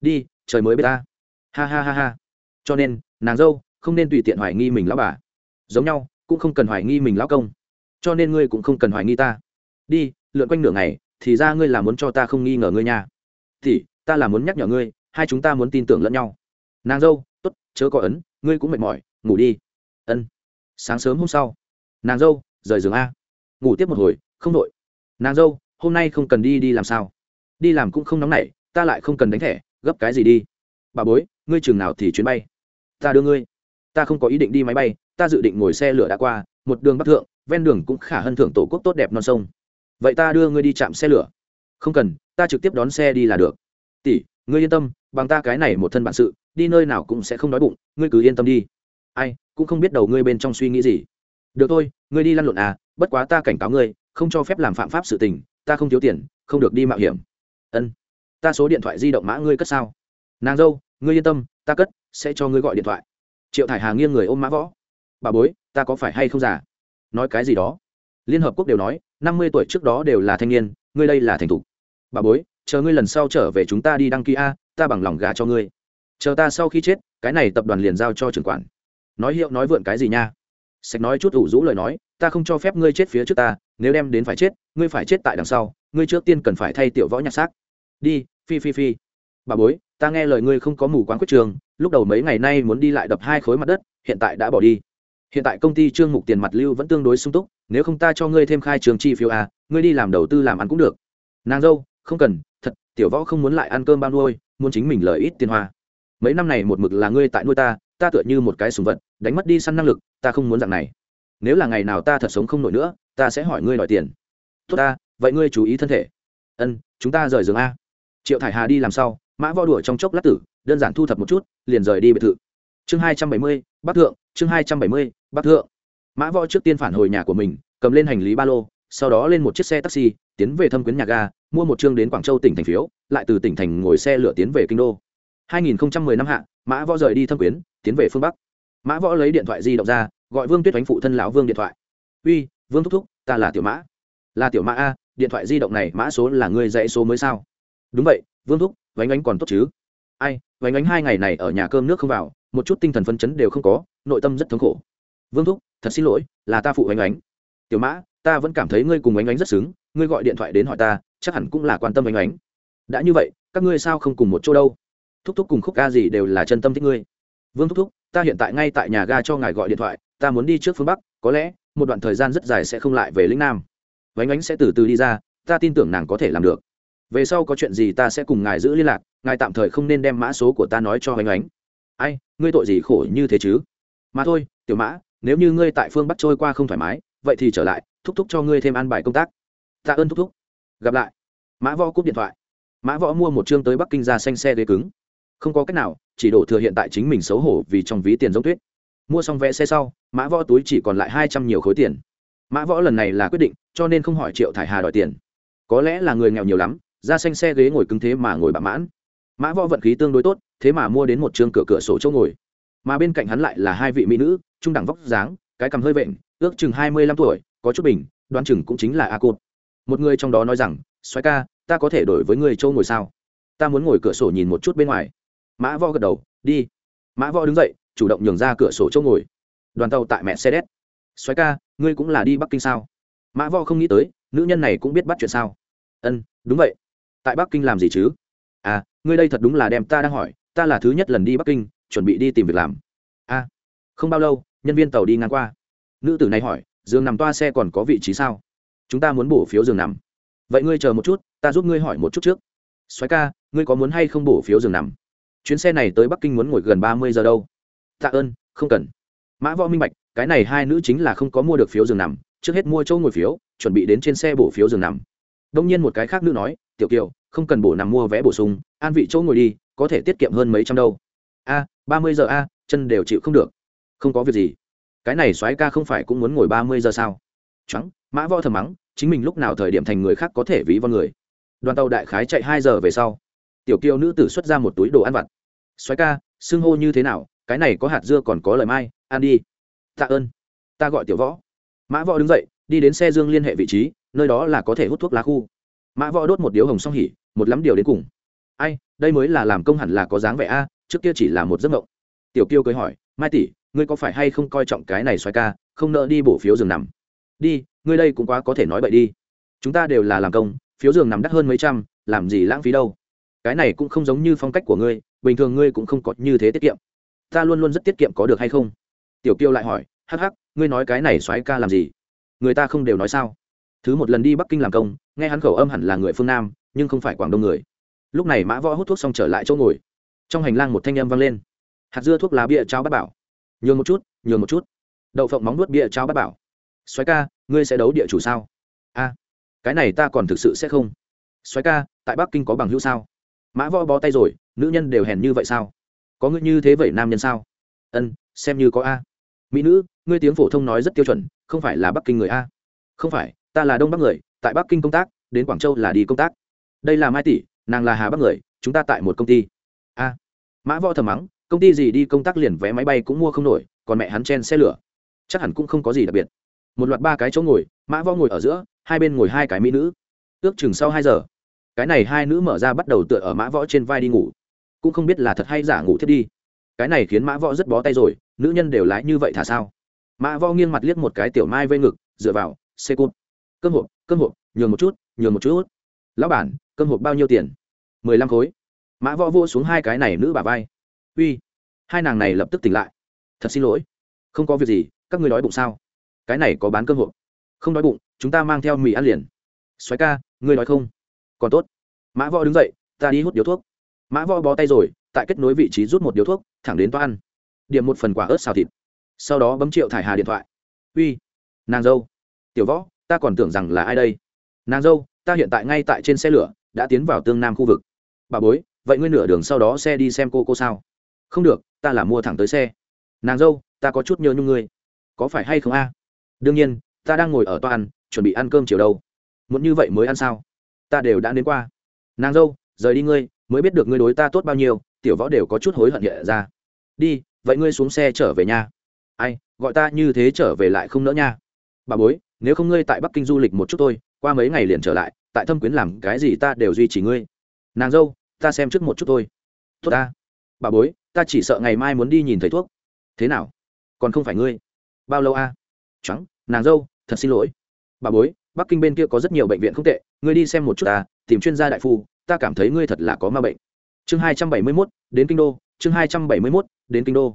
đi, trời mới biết ta ha ha ha ha. Cho nên, nàng dâu, không nên tùy tiện hoài nghi mình lão bà. Giống nhau, cũng không cần hoài nghi mình lão công. Cho nên ngươi cũng không cần hoài nghi ta. Đi, lượn quanh nửa ngày, thì ra ngươi là muốn cho ta không nghi ngờ ngươi nha. Thì, ta là muốn nhắc nhở ngươi, hai chúng ta muốn tin tưởng lẫn nhau. Nàng dâu t ố t chớ có ấn, ngươi cũng mệt mỏi, ngủ đi. Ân. Sáng sớm hôm sau, nàng dâu, rời giường a. Ngủ tiếp một hồi, không đội. Nàng dâu, hôm nay không cần đi đi làm sao? Đi làm cũng không nóng nảy, ta lại không cần đánh thẻ, gấp cái gì đi bà bối, ngươi chừng nào thì chuyến bay? Ta đưa ngươi. Ta không có ý định đi máy bay, ta dự định ngồi xe lửa đã qua, một đường bắc thượng, ven đường cũng khả hơn thưởng tổ quốc tốt đẹp non sông. Vậy ta đưa ngươi đi chạm xe lửa. Không cần, ta trực tiếp đón xe đi là được. Tỷ, ngươi yên tâm, bằng ta cái này một thân bản sự, đi nơi nào cũng sẽ không đói bụng, ngươi cứ yên tâm đi. Ai, cũng không biết đầu ngươi bên trong suy nghĩ gì. Được thôi, ngươi đi lăn lộn à bất quá ta cảnh cáo ngươi, không cho phép làm phạm pháp sự tình, ta không thiếu tiền, không được đi mạo hiểm. Ân, ta số điện thoại di động mã ngươi cất sao? Nàng dâu ngươi yên tâm, ta cất, sẽ cho ngươi gọi điện thoại. Triệu thải hà nghiêng người ôm mã võ. Bà bối, ta có phải hay không già? Nói cái gì đó. Liên hợp quốc đều nói, năm mươi tuổi trước đó đều là thanh niên, ngươi đây là thành thục. Bà bối, chờ ngươi lần sau trở về chúng ta đi đăng ký a, ta bằng lòng gà cho ngươi. Chờ ta sau khi chết, cái này tập đoàn liền giao cho trưởng quản. Nói hiệu nói vượn cái gì nha? Sạch nói chút ủ rũ lời nói, ta không cho phép ngươi chết phía trước ta, nếu đem đến phải chết, ngươi phải chết tại đằng sau, ngươi trước tiên cần phải thay tiểu võ nhạc xác. Đi, phi phi phi bà bối ta nghe lời ngươi không có mù quán quyết trường lúc đầu mấy ngày nay muốn đi lại đập hai khối mặt đất hiện tại đã bỏ đi. Hiện tại công ty trương mục tiền mặt lưu vẫn tương đối sung túc nếu không ta cho ngươi thêm khai trường chi phiếu à, ngươi đi làm đầu tư làm ăn cũng được. Nàng dâu không cần thật tiểu võ không muốn lại ăn cơm bao nuôi muốn chính mình lợi ít tiền hoa. Mấy năm này một mực là ngươi tại nuôi ta ta tựa như một cái sùng vật đánh mất đi săn năng lực ta không muốn dạng này. Nếu là ngày nào ta thật sống không nổi nữa ta sẽ hỏi ngươi đòi tiền. Tốt ta vậy ngươi chú ý thân thể. Ân chúng ta rời giường a. Triệu thải hà đi làm sao mã võ đùa trong chốc lát tử, đơn giản thu thập một chút, liền rời đi biệt thự. Chương hai trăm bảy mươi, bắc thượng, chương hai trăm bảy mươi, bắc thượng. Mã võ trước tiên phản hồi nhà của mình, cầm lên hành lý ba lô, sau đó lên một chiếc xe taxi, tiến về thâm quyến nhà ga, mua một chương đến quảng châu tỉnh thành phiếu, lại từ tỉnh thành ngồi xe lửa tiến về kinh đô. 2010 năm hạ, mã võ rời đi thâm quyến, tiến về phương bắc. Mã võ lấy điện thoại di động ra, gọi vương tuyết đánh phụ thân lão vương điện thoại. Uy, vương thúc thúc, ta là tiểu mã. Là tiểu mã a, điện thoại di động này mã số là người dãy số mới sao? Đúng vậy, vương thúc vánh ánh còn tốt chứ? Ai, vánh ánh hai ngày này ở nhà cơm nước không vào, một chút tinh thần phấn chấn đều không có, nội tâm rất thống khổ. Vương thúc, thật xin lỗi, là ta phụ vánh ánh. Tiểu mã, ta vẫn cảm thấy ngươi cùng vánh ánh rất xứng, ngươi gọi điện thoại đến hỏi ta, chắc hẳn cũng là quan tâm vánh ánh. Đã như vậy, các ngươi sao không cùng một chỗ đâu? Thúc thúc cùng khúc ca gì đều là chân tâm thích ngươi. Vương thúc thúc, ta hiện tại ngay tại nhà ga cho ngài gọi điện thoại, ta muốn đi trước phương bắc, có lẽ, một đoạn thời gian rất dài sẽ không lại về lĩnh nam. Vánh ánh sẽ từ từ đi ra, ta tin tưởng nàng có thể làm được về sau có chuyện gì ta sẽ cùng ngài giữ liên lạc, ngài tạm thời không nên đem mã số của ta nói cho oanh ánh. Ai, ngươi tội gì khổ như thế chứ? Mà thôi, tiểu mã, nếu như ngươi tại phương bắt trôi qua không thoải mái, vậy thì trở lại, thúc thúc cho ngươi thêm an bài công tác. Tạ ơn thúc thúc. Gặp lại. Mã võ cúp điện thoại. Mã võ mua một chương tới bắc kinh ra xanh xe ghế cứng. Không có cách nào, chỉ đổ thừa hiện tại chính mình xấu hổ vì trong ví tiền giống tuyết. Mua xong vé xe sau, mã võ túi chỉ còn lại hai trăm nhiều khối tiền. Mã võ lần này là quyết định, cho nên không hỏi triệu thải hà đòi tiền. Có lẽ là người nghèo nhiều lắm ra xanh xe ghế ngồi cứng thế mà ngồi bạ mãn. Mã võ vận khí tương đối tốt, thế mà mua đến một trường cửa cửa sổ chỗ ngồi. Mà bên cạnh hắn lại là hai vị mỹ nữ, trung đẳng vóc dáng, cái cầm hơi vện, ước chừng hai mươi lăm tuổi, có chút bình, đoán chừng cũng chính là a cột một người trong đó nói rằng xoáy ca, ta có thể đổi với người châu ngồi sao? Ta muốn ngồi cửa sổ nhìn một chút bên ngoài. Mã võ gật đầu, đi. Mã võ đứng dậy, chủ động nhường ra cửa sổ châu ngồi. Đoàn tàu tại mẹ xe đét. Xoáy ca, ngươi cũng là đi bắc kinh sao? Mã võ không nghĩ tới, nữ nhân này cũng biết bắt chuyện sao. Ân, đúng vậy tại bắc kinh làm gì chứ? À ngươi đây thật đúng là đem ta đang hỏi ta là thứ nhất lần đi bắc kinh chuẩn bị đi tìm việc làm. A à, không bao lâu nhân viên tàu đi ngang qua. Nữ tử này hỏi giường nằm toa xe còn có vị trí sao? Chúng ta muốn bổ phiếu giường nằm. Vậy ngươi chờ một chút ta giúp ngươi hỏi một chút trước. Soái ca ngươi có muốn hay không bổ phiếu giường nằm? Chuyến xe này tới bắc kinh muốn ngồi gần ba mươi giờ đâu. Tạ ơn không cần. Mã võ minh bạch cái này hai nữ chính là không có mua được phiếu giường nằm trước hết mua chỗ ngồi phiếu chuẩn bị đến trên xe bổ phiếu giường nằm. Đông nhiên một cái khác nữ nói tiểu kiều, không cần bổ nằm mua vé bổ sung, an vị chỗ ngồi đi, có thể tiết kiệm hơn mấy trăm đâu. A, ba mươi giờ a, chân đều chịu không được. Không có việc gì. Cái này soái ca không phải cũng muốn ngồi ba mươi giờ sao? Trắng mã võ thầm mắng, chính mình lúc nào thời điểm thành người khác có thể ví von người. Đoàn tàu đại khái chạy hai giờ về sau. Tiểu kiều nữ tử xuất ra một túi đồ ăn vặt. Xoáy ca, xưng hô như thế nào? Cái này có hạt dưa còn có lời mai, ăn đi. Tạ ơn. Ta gọi tiểu võ. Mã võ đứng dậy, đi đến xe dương liên hệ vị trí, nơi đó là có thể hút thuốc lá khu mã võ đốt một điếu hồng song hỉ, một lắm điều đến cùng. Ai, đây mới là làm công hẳn là có dáng vẻ a, trước kia chỉ là một giấc mộng. Tiểu kiêu cười hỏi, mai tỷ, ngươi có phải hay không coi trọng cái này xoay ca, không nợ đi bổ phiếu giường nằm? Đi, ngươi đây cũng quá có thể nói vậy đi. Chúng ta đều là làm công, phiếu giường nằm đắt hơn mấy trăm, làm gì lãng phí đâu. Cái này cũng không giống như phong cách của ngươi, bình thường ngươi cũng không có như thế tiết kiệm. Ta luôn luôn rất tiết kiệm có được hay không? Tiểu kiêu lại hỏi, hắc hắc, ngươi nói cái này xoáy ca làm gì? Người ta không đều nói sao? Thứ một lần đi bắc kinh làm công, nghe hắn khẩu âm hẳn là người phương nam, nhưng không phải quảng đông người. Lúc này mã võ hút thuốc xong trở lại chỗ ngồi. Trong hành lang một thanh âm vang lên. Hạt dưa thuốc lá bia trao bát bảo. Nhường một chút, nhường một chút. Đậu phộng móng nuốt bia trao bát bảo. Xoáy ca, ngươi sẽ đấu địa chủ sao? A, cái này ta còn thực sự sẽ không. Xoáy ca, tại bắc kinh có bằng hữu sao? Mã võ bó tay rồi, nữ nhân đều hèn như vậy sao? Có ngươi như thế vậy nam nhân sao? Ân, xem như có a. Mỹ nữ, ngươi tiếng phổ thông nói rất tiêu chuẩn, không phải là bắc kinh người a. Không phải ta là đông bắc người tại bắc kinh công tác đến quảng châu là đi công tác đây là mai tỷ nàng là hà bắc người chúng ta tại một công ty a à, mã võ thầm mắng công ty gì đi công tác liền vé máy bay cũng mua không nổi còn mẹ hắn chen xe lửa chắc hẳn cũng không có gì đặc biệt một loạt ba cái chỗ ngồi mã võ ngồi ở giữa hai bên ngồi hai cái mỹ nữ ước chừng sau hai giờ cái này hai nữ mở ra bắt đầu tựa ở mã võ trên vai đi ngủ cũng không biết là thật hay giả ngủ thiết đi cái này khiến mã võ rất bó tay rồi nữ nhân đều lái như vậy thả sao mã võ nghiêng mặt liếc một cái tiểu mai vây ngực dựa vào xê cụt cơm hộp cơm hộp, nhường một chút, nhường một chút. Lão bản, cơm hộp bao nhiêu tiền? mười lăm khối. Mã võ vô xuống hai cái này nữ bà vai. Uy, hai nàng này lập tức tỉnh lại. Thật xin lỗi. Không có việc gì, các ngươi đói bụng sao? Cái này có bán cơm hộp. Không đói bụng, chúng ta mang theo mì ăn liền. Xoáy ca, ngươi nói không? Còn tốt. Mã võ đứng dậy, ta đi hút điếu thuốc. Mã võ bó tay rồi, tại kết nối vị trí rút một điếu thuốc, thẳng đến toa ăn. Điểm một phần quả ớt xào thịt. Sau đó bấm triệu thải hà điện thoại. Uy, nàng dâu. Tiểu võ ta còn tưởng rằng là ai đây? Nàng dâu, ta hiện tại ngay tại trên xe lửa, đã tiến vào tương nam khu vực. Bà bối, vậy ngươi nửa đường sau đó xe đi xem cô cô sao? Không được, ta là mua thẳng tới xe. Nàng dâu, ta có chút nhớ nhung ngươi. Có phải hay không a? Đương nhiên, ta đang ngồi ở toa ăn, chuẩn bị ăn cơm chiều đâu. Muốn như vậy mới ăn sao? Ta đều đã đến qua. Nàng dâu, rời đi ngươi, mới biết được ngươi đối ta tốt bao nhiêu, tiểu võ đều có chút hối hận hiện ra. Đi, vậy ngươi xuống xe trở về nhà ai, gọi ta như thế trở về lại không nỡ nha. Bà bối nếu không ngươi tại bắc kinh du lịch một chút thôi qua mấy ngày liền trở lại tại thâm quyến làm cái gì ta đều duy trì ngươi. Nàng dâu ta xem trước một chút thôi tốt ta. Bà bối ta chỉ sợ ngày mai muốn đi nhìn thầy thuốc. Thế nào? Còn không phải ngươi. Bao lâu a? À? trắng nàng dâu thật xin lỗi. Bà bối bắc kinh bên kia có rất nhiều bệnh viện không tệ ngươi đi xem một chút ta tìm chuyên gia đại phu ta cảm thấy ngươi thật là có ma bệnh. Chương hai trăm bảy mươi mốt đến kinh đô. Chương hai trăm bảy mươi mốt đến kinh đô.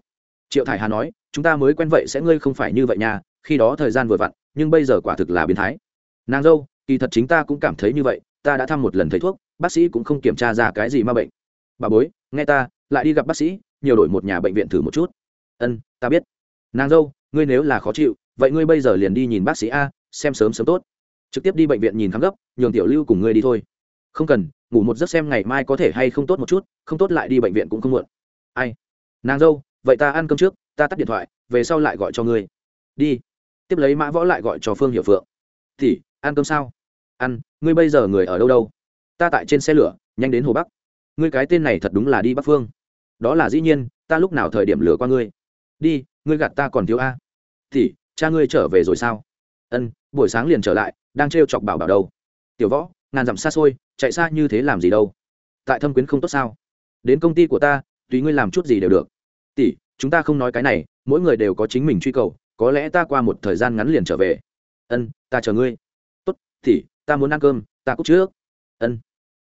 Triệu thải hà nói chúng ta mới quen vậy sẽ ngươi không phải như vậy nhà, khi đó thời gian vừa vặn nhưng bây giờ quả thực là biến thái. Nàng dâu, kỳ thật chính ta cũng cảm thấy như vậy, ta đã thăm một lần thầy thuốc, bác sĩ cũng không kiểm tra ra cái gì ma bệnh. Bà bối, nghe ta, lại đi gặp bác sĩ, nhiều đổi một nhà bệnh viện thử một chút. Ân, ta biết. Nàng dâu, ngươi nếu là khó chịu, vậy ngươi bây giờ liền đi nhìn bác sĩ a, xem sớm sớm tốt. Trực tiếp đi bệnh viện nhìn khám gấp, nhường tiểu lưu cùng ngươi đi thôi. Không cần, ngủ một giấc xem ngày mai có thể hay không tốt một chút, không tốt lại đi bệnh viện cũng không muộn. Ai? Nàng dâu, vậy ta ăn cơm trước, ta tắt điện thoại, về sau lại gọi cho ngươi. Đi tiếp lấy mã võ lại gọi cho phương hiệu phượng thì ăn cơm sao ăn ngươi bây giờ người ở đâu đâu ta tại trên xe lửa nhanh đến hồ bắc ngươi cái tên này thật đúng là đi bắc phương đó là dĩ nhiên ta lúc nào thời điểm lửa qua ngươi đi ngươi gạt ta còn thiếu a thì cha ngươi trở về rồi sao ân buổi sáng liền trở lại đang t chọc bảo bảo đâu tiểu võ ngàn dặm xa xôi chạy xa như thế làm gì đâu tại thâm quyến không tốt sao đến công ty của ta tùy ngươi làm chút gì đều được tỷ chúng ta không nói cái này mỗi người đều có chính mình truy cầu có lẽ ta qua một thời gian ngắn liền trở về. Ân ta chờ ngươi. Tốt, thì ta muốn ăn cơm ta cúc trước. Ân.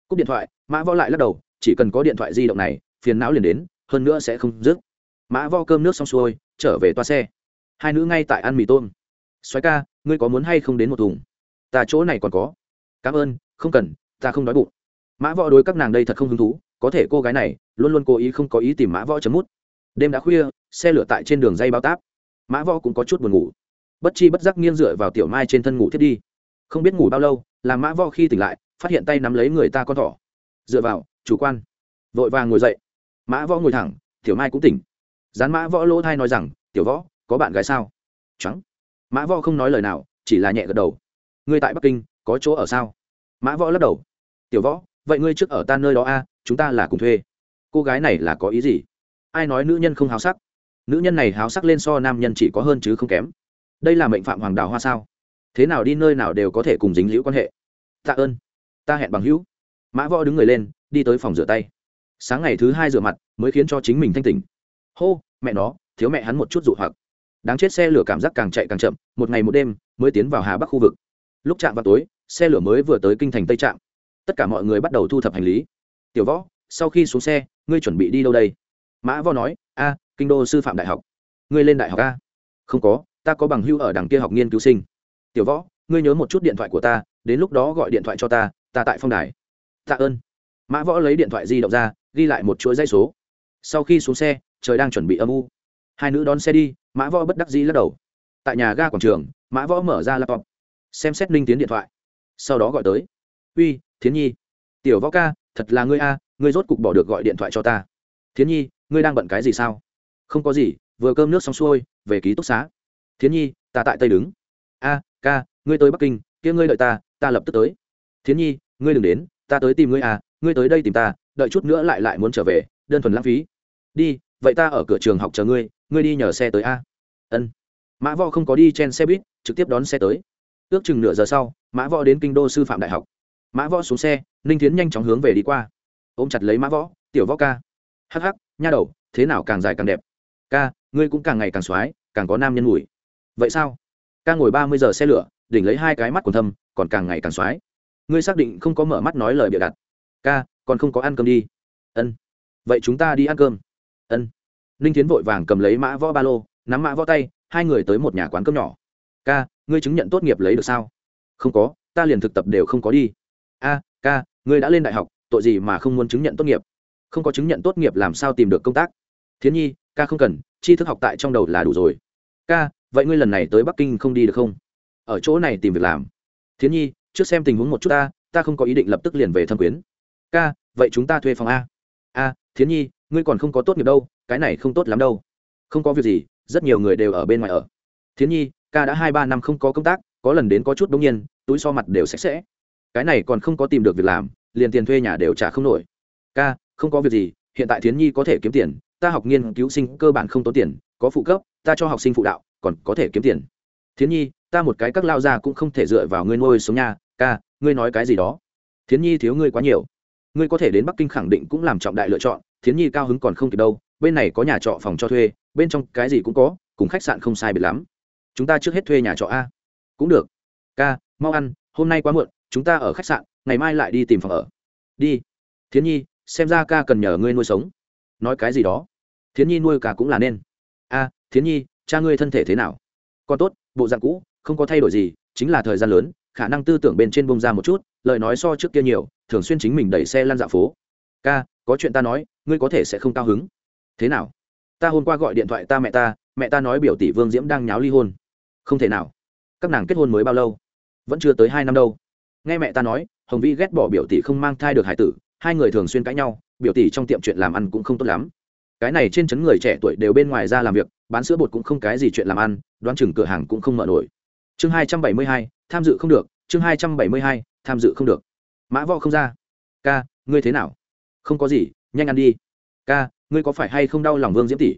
Cúc điện thoại mã võ lại lắc đầu chỉ cần có điện thoại di động này phiền não liền đến hơn nữa sẽ không dứt. Mã võ cơm nước xong xuôi trở về toa xe. Hai nữ ngay tại ăn mì tôm. Xoáy ca ngươi có muốn hay không đến một thùng? Ta chỗ này còn có. Cảm ơn không cần ta không đói bụng. Mã võ đối các nàng đây thật không hứng thú có thể cô gái này luôn luôn cố ý không có ý tìm mã võ chấm mút. Đêm đã khuya xe lửa tại trên đường dây bao táp mã võ cũng có chút buồn ngủ. Bất chi bất giác nghiêng dựa vào tiểu mai trên thân ngủ thiết đi. Không biết ngủ bao lâu làm mã võ khi tỉnh lại, phát hiện tay nắm lấy người ta con thỏ. Dựa vào, chủ quan. Vội vàng ngồi dậy. Mã võ ngồi thẳng, tiểu mai cũng tỉnh. Dán mã võ lỗ thai nói rằng, tiểu võ, có bạn gái sao? Trắng. Mã võ không nói lời nào, chỉ là nhẹ gật đầu. Ngươi tại bắc kinh, có chỗ ở sao? Mã võ lắc đầu. Tiểu võ, vậy ngươi trước ở ta nơi đó a, chúng ta là cùng thuê. Cô gái này là có ý gì? Ai nói nữ nhân không háo sắc? Nữ nhân này háo sắc lên so nam nhân chỉ có hơn chứ không kém. Đây là mệnh phạm hoàng đào hoa sao? Thế nào đi nơi nào đều có thể cùng dính liễu quan hệ. Tạ ơn. Ta hẹn bằng hữu. Mã võ đứng người lên, đi tới phòng rửa tay. Sáng ngày thứ hai rửa mặt mới khiến cho chính mình thanh tỉnh. Hô, mẹ nó, thiếu mẹ hắn một chút dụ hoặc. Đáng chết xe lửa cảm giác càng chạy càng chậm, một ngày một đêm mới tiến vào hà bắc khu vực. Lúc chạm vào tối, xe lửa mới vừa tới kinh thành tây trạm. Tất cả mọi người bắt đầu thu thập hành lý. Tiểu võ, sau khi xuống xe, ngươi chuẩn bị đi đâu đây? Mã võ nói, a kinh đô sư phạm đại học. Ngươi lên đại học a? Không có, ta có bằng hưu ở đằng kia học nghiên cứu sinh. Tiểu võ, ngươi nhớ một chút điện thoại của ta, đến lúc đó gọi điện thoại cho ta ta tại phong đài. Tạ ơn. Mã võ lấy điện thoại di động ra, ghi lại một chuỗi dây số. Sau khi xuống xe, trời đang chuẩn bị âm u. Hai nữ đón xe đi, mã võ bất đắc dĩ lắc đầu. Tại nhà ga quảng trường, mã võ mở ra laptop, xem xét Linh tiến điện thoại. Sau đó gọi tới. Uy, thiến nhi. Tiểu võ ca, thật là ngươi a, ngươi rốt cục bỏ được gọi điện thoại cho ta. Thiến nhi, ngươi đang bận cái gì sao? Không có gì, vừa cơm nước xong xuôi, về ký túc xá. Thiến nhi, ta tại tây đứng. A, ca, ngươi tới bắc kinh, kia ngươi đợi ta ta lập tức tới. Thiến nhi, ngươi đừng đến, ta tới tìm ngươi à ngươi tới đây tìm ta, đợi chút nữa lại lại muốn trở về, đơn thuần lãng phí. Đi, vậy ta ở cửa trường học chờ ngươi ngươi đi nhờ xe tới a. Ân. Mã võ không có đi trên xe buýt, trực tiếp đón xe tới. Ước chừng nửa giờ sau, mã võ đến kinh đô sư phạm đại học. Mã võ xuống xe, ninh tiến nhanh chóng hướng về đi qua. Ôm chặt lấy mã võ, tiểu võ ca. Hắc hắc, nha đầu, thế nào càng dài càng đẹp ca, ngươi cũng càng ngày càng x càng có nam nhân mùi. Vậy sao? Ca ngồi ba mươi giờ xe lửa, đỉnh lấy hai cái mắt còn thâm, còn càng ngày càng x ngươi xác định không có mở mắt nói lời bịa đặt. Ca, còn không có ăn cơm đi. Ân. Vậy chúng ta đi ăn cơm. Ân. Ninh tiến vội vàng cầm lấy mã võ ba lô, nắm mã võ tay, hai người tới một nhà quán cơm nhỏ. Ca, ngươi chứng nhận tốt nghiệp lấy được sao? Không có, ta liền thực tập đều không có đi. A, ca, ngươi đã lên đại học, tội gì mà không muốn chứng nhận tốt nghiệp? Không có chứng nhận tốt nghiệp làm sao tìm được công tác? Thiến nhi ca không cần, tri thức học tại trong đầu là đủ rồi. Ca, vậy ngươi lần này tới bắc kinh không đi được không? Ở chỗ này tìm việc làm. Thiến nhi, trước xem tình huống một chút ta ta không có ý định lập tức liền về thâm quyến. Ca, vậy chúng ta thuê phòng a. A, thiến nhi, ngươi còn không có tốt nghiệp đâu, cái này không tốt lắm đâu. Không có việc gì, rất nhiều người đều ở bên ngoài ở. Thiến nhi, ca đã hai ba năm không có công tác, có lần đến có chút đông nhiên, túi so mặt đều sạch sẽ. Cái này còn không có tìm được việc làm, liền tiền thuê nhà đều trả không nổi. Ca, không có việc gì, hiện tại thiến nhi có thể kiếm tiền ta học nghiên cứu sinh cơ bản không tốn tiền, có phụ cấp, ta cho học sinh phụ đạo, còn có thể kiếm tiền. Thiến nhi, ta một cái các lao ra cũng không thể dựa vào ngươi nuôi sống nhà ca, ngươi nói cái gì đó? Thiến nhi thiếu ngươi quá nhiều. Ngươi có thể đến bắc kinh khẳng định cũng làm trọng đại lựa chọn, thiến nhi cao hứng còn không kịp đâu, bên này có nhà trọ phòng cho thuê, bên trong cái gì cũng có, cùng khách sạn không sai biệt lắm. Chúng ta trước hết thuê nhà trọ a. Cũng được. Ca, mau ăn, hôm nay quá muộn, chúng ta ở khách sạn, ngày mai lại đi tìm phòng ở. Đi. Thiến nhi, xem ra ca cần nhờ ngươi nuôi sống. Nói cái gì đó? Thiến nhi nuôi cả cũng là nên. A, thiến nhi, cha ngươi thân thể thế nào? Còn tốt, bộ dạng cũ, không có thay đổi gì, chính là thời gian lớn, khả năng tư tưởng bên trên bông ra một chút, lời nói so trước kia nhiều, thường xuyên chính mình đẩy xe lăn dạo phố. Ca, có chuyện ta nói, ngươi có thể sẽ không cao hứng. Thế nào? Ta hôm qua gọi điện thoại ta mẹ ta mẹ ta nói biểu tỷ vương diễm đang nháo ly hôn. Không thể nào. Các nàng kết hôn mới bao lâu? Vẫn chưa tới hai năm đâu. Nghe mẹ ta nói, hồng Vi ghét bỏ biểu tỷ không mang thai được hải tử, hai người thường xuyên cãi nhau, biểu tỷ trong tiệm chuyện làm ăn cũng không tốt lắm cái này trên chấn người trẻ tuổi đều bên ngoài ra làm việc, bán sữa bột cũng không cái gì chuyện làm ăn, đoán chừng cửa hàng cũng không mở nổi. Chương hai trăm bảy mươi hai, tham dự không được, chương hai trăm bảy mươi hai, tham dự không được. Mã võ không ra. Ca, ngươi thế nào? Không có gì, nhanh ăn đi. Ca, ngươi có phải hay không đau lòng vương diễm tỷ?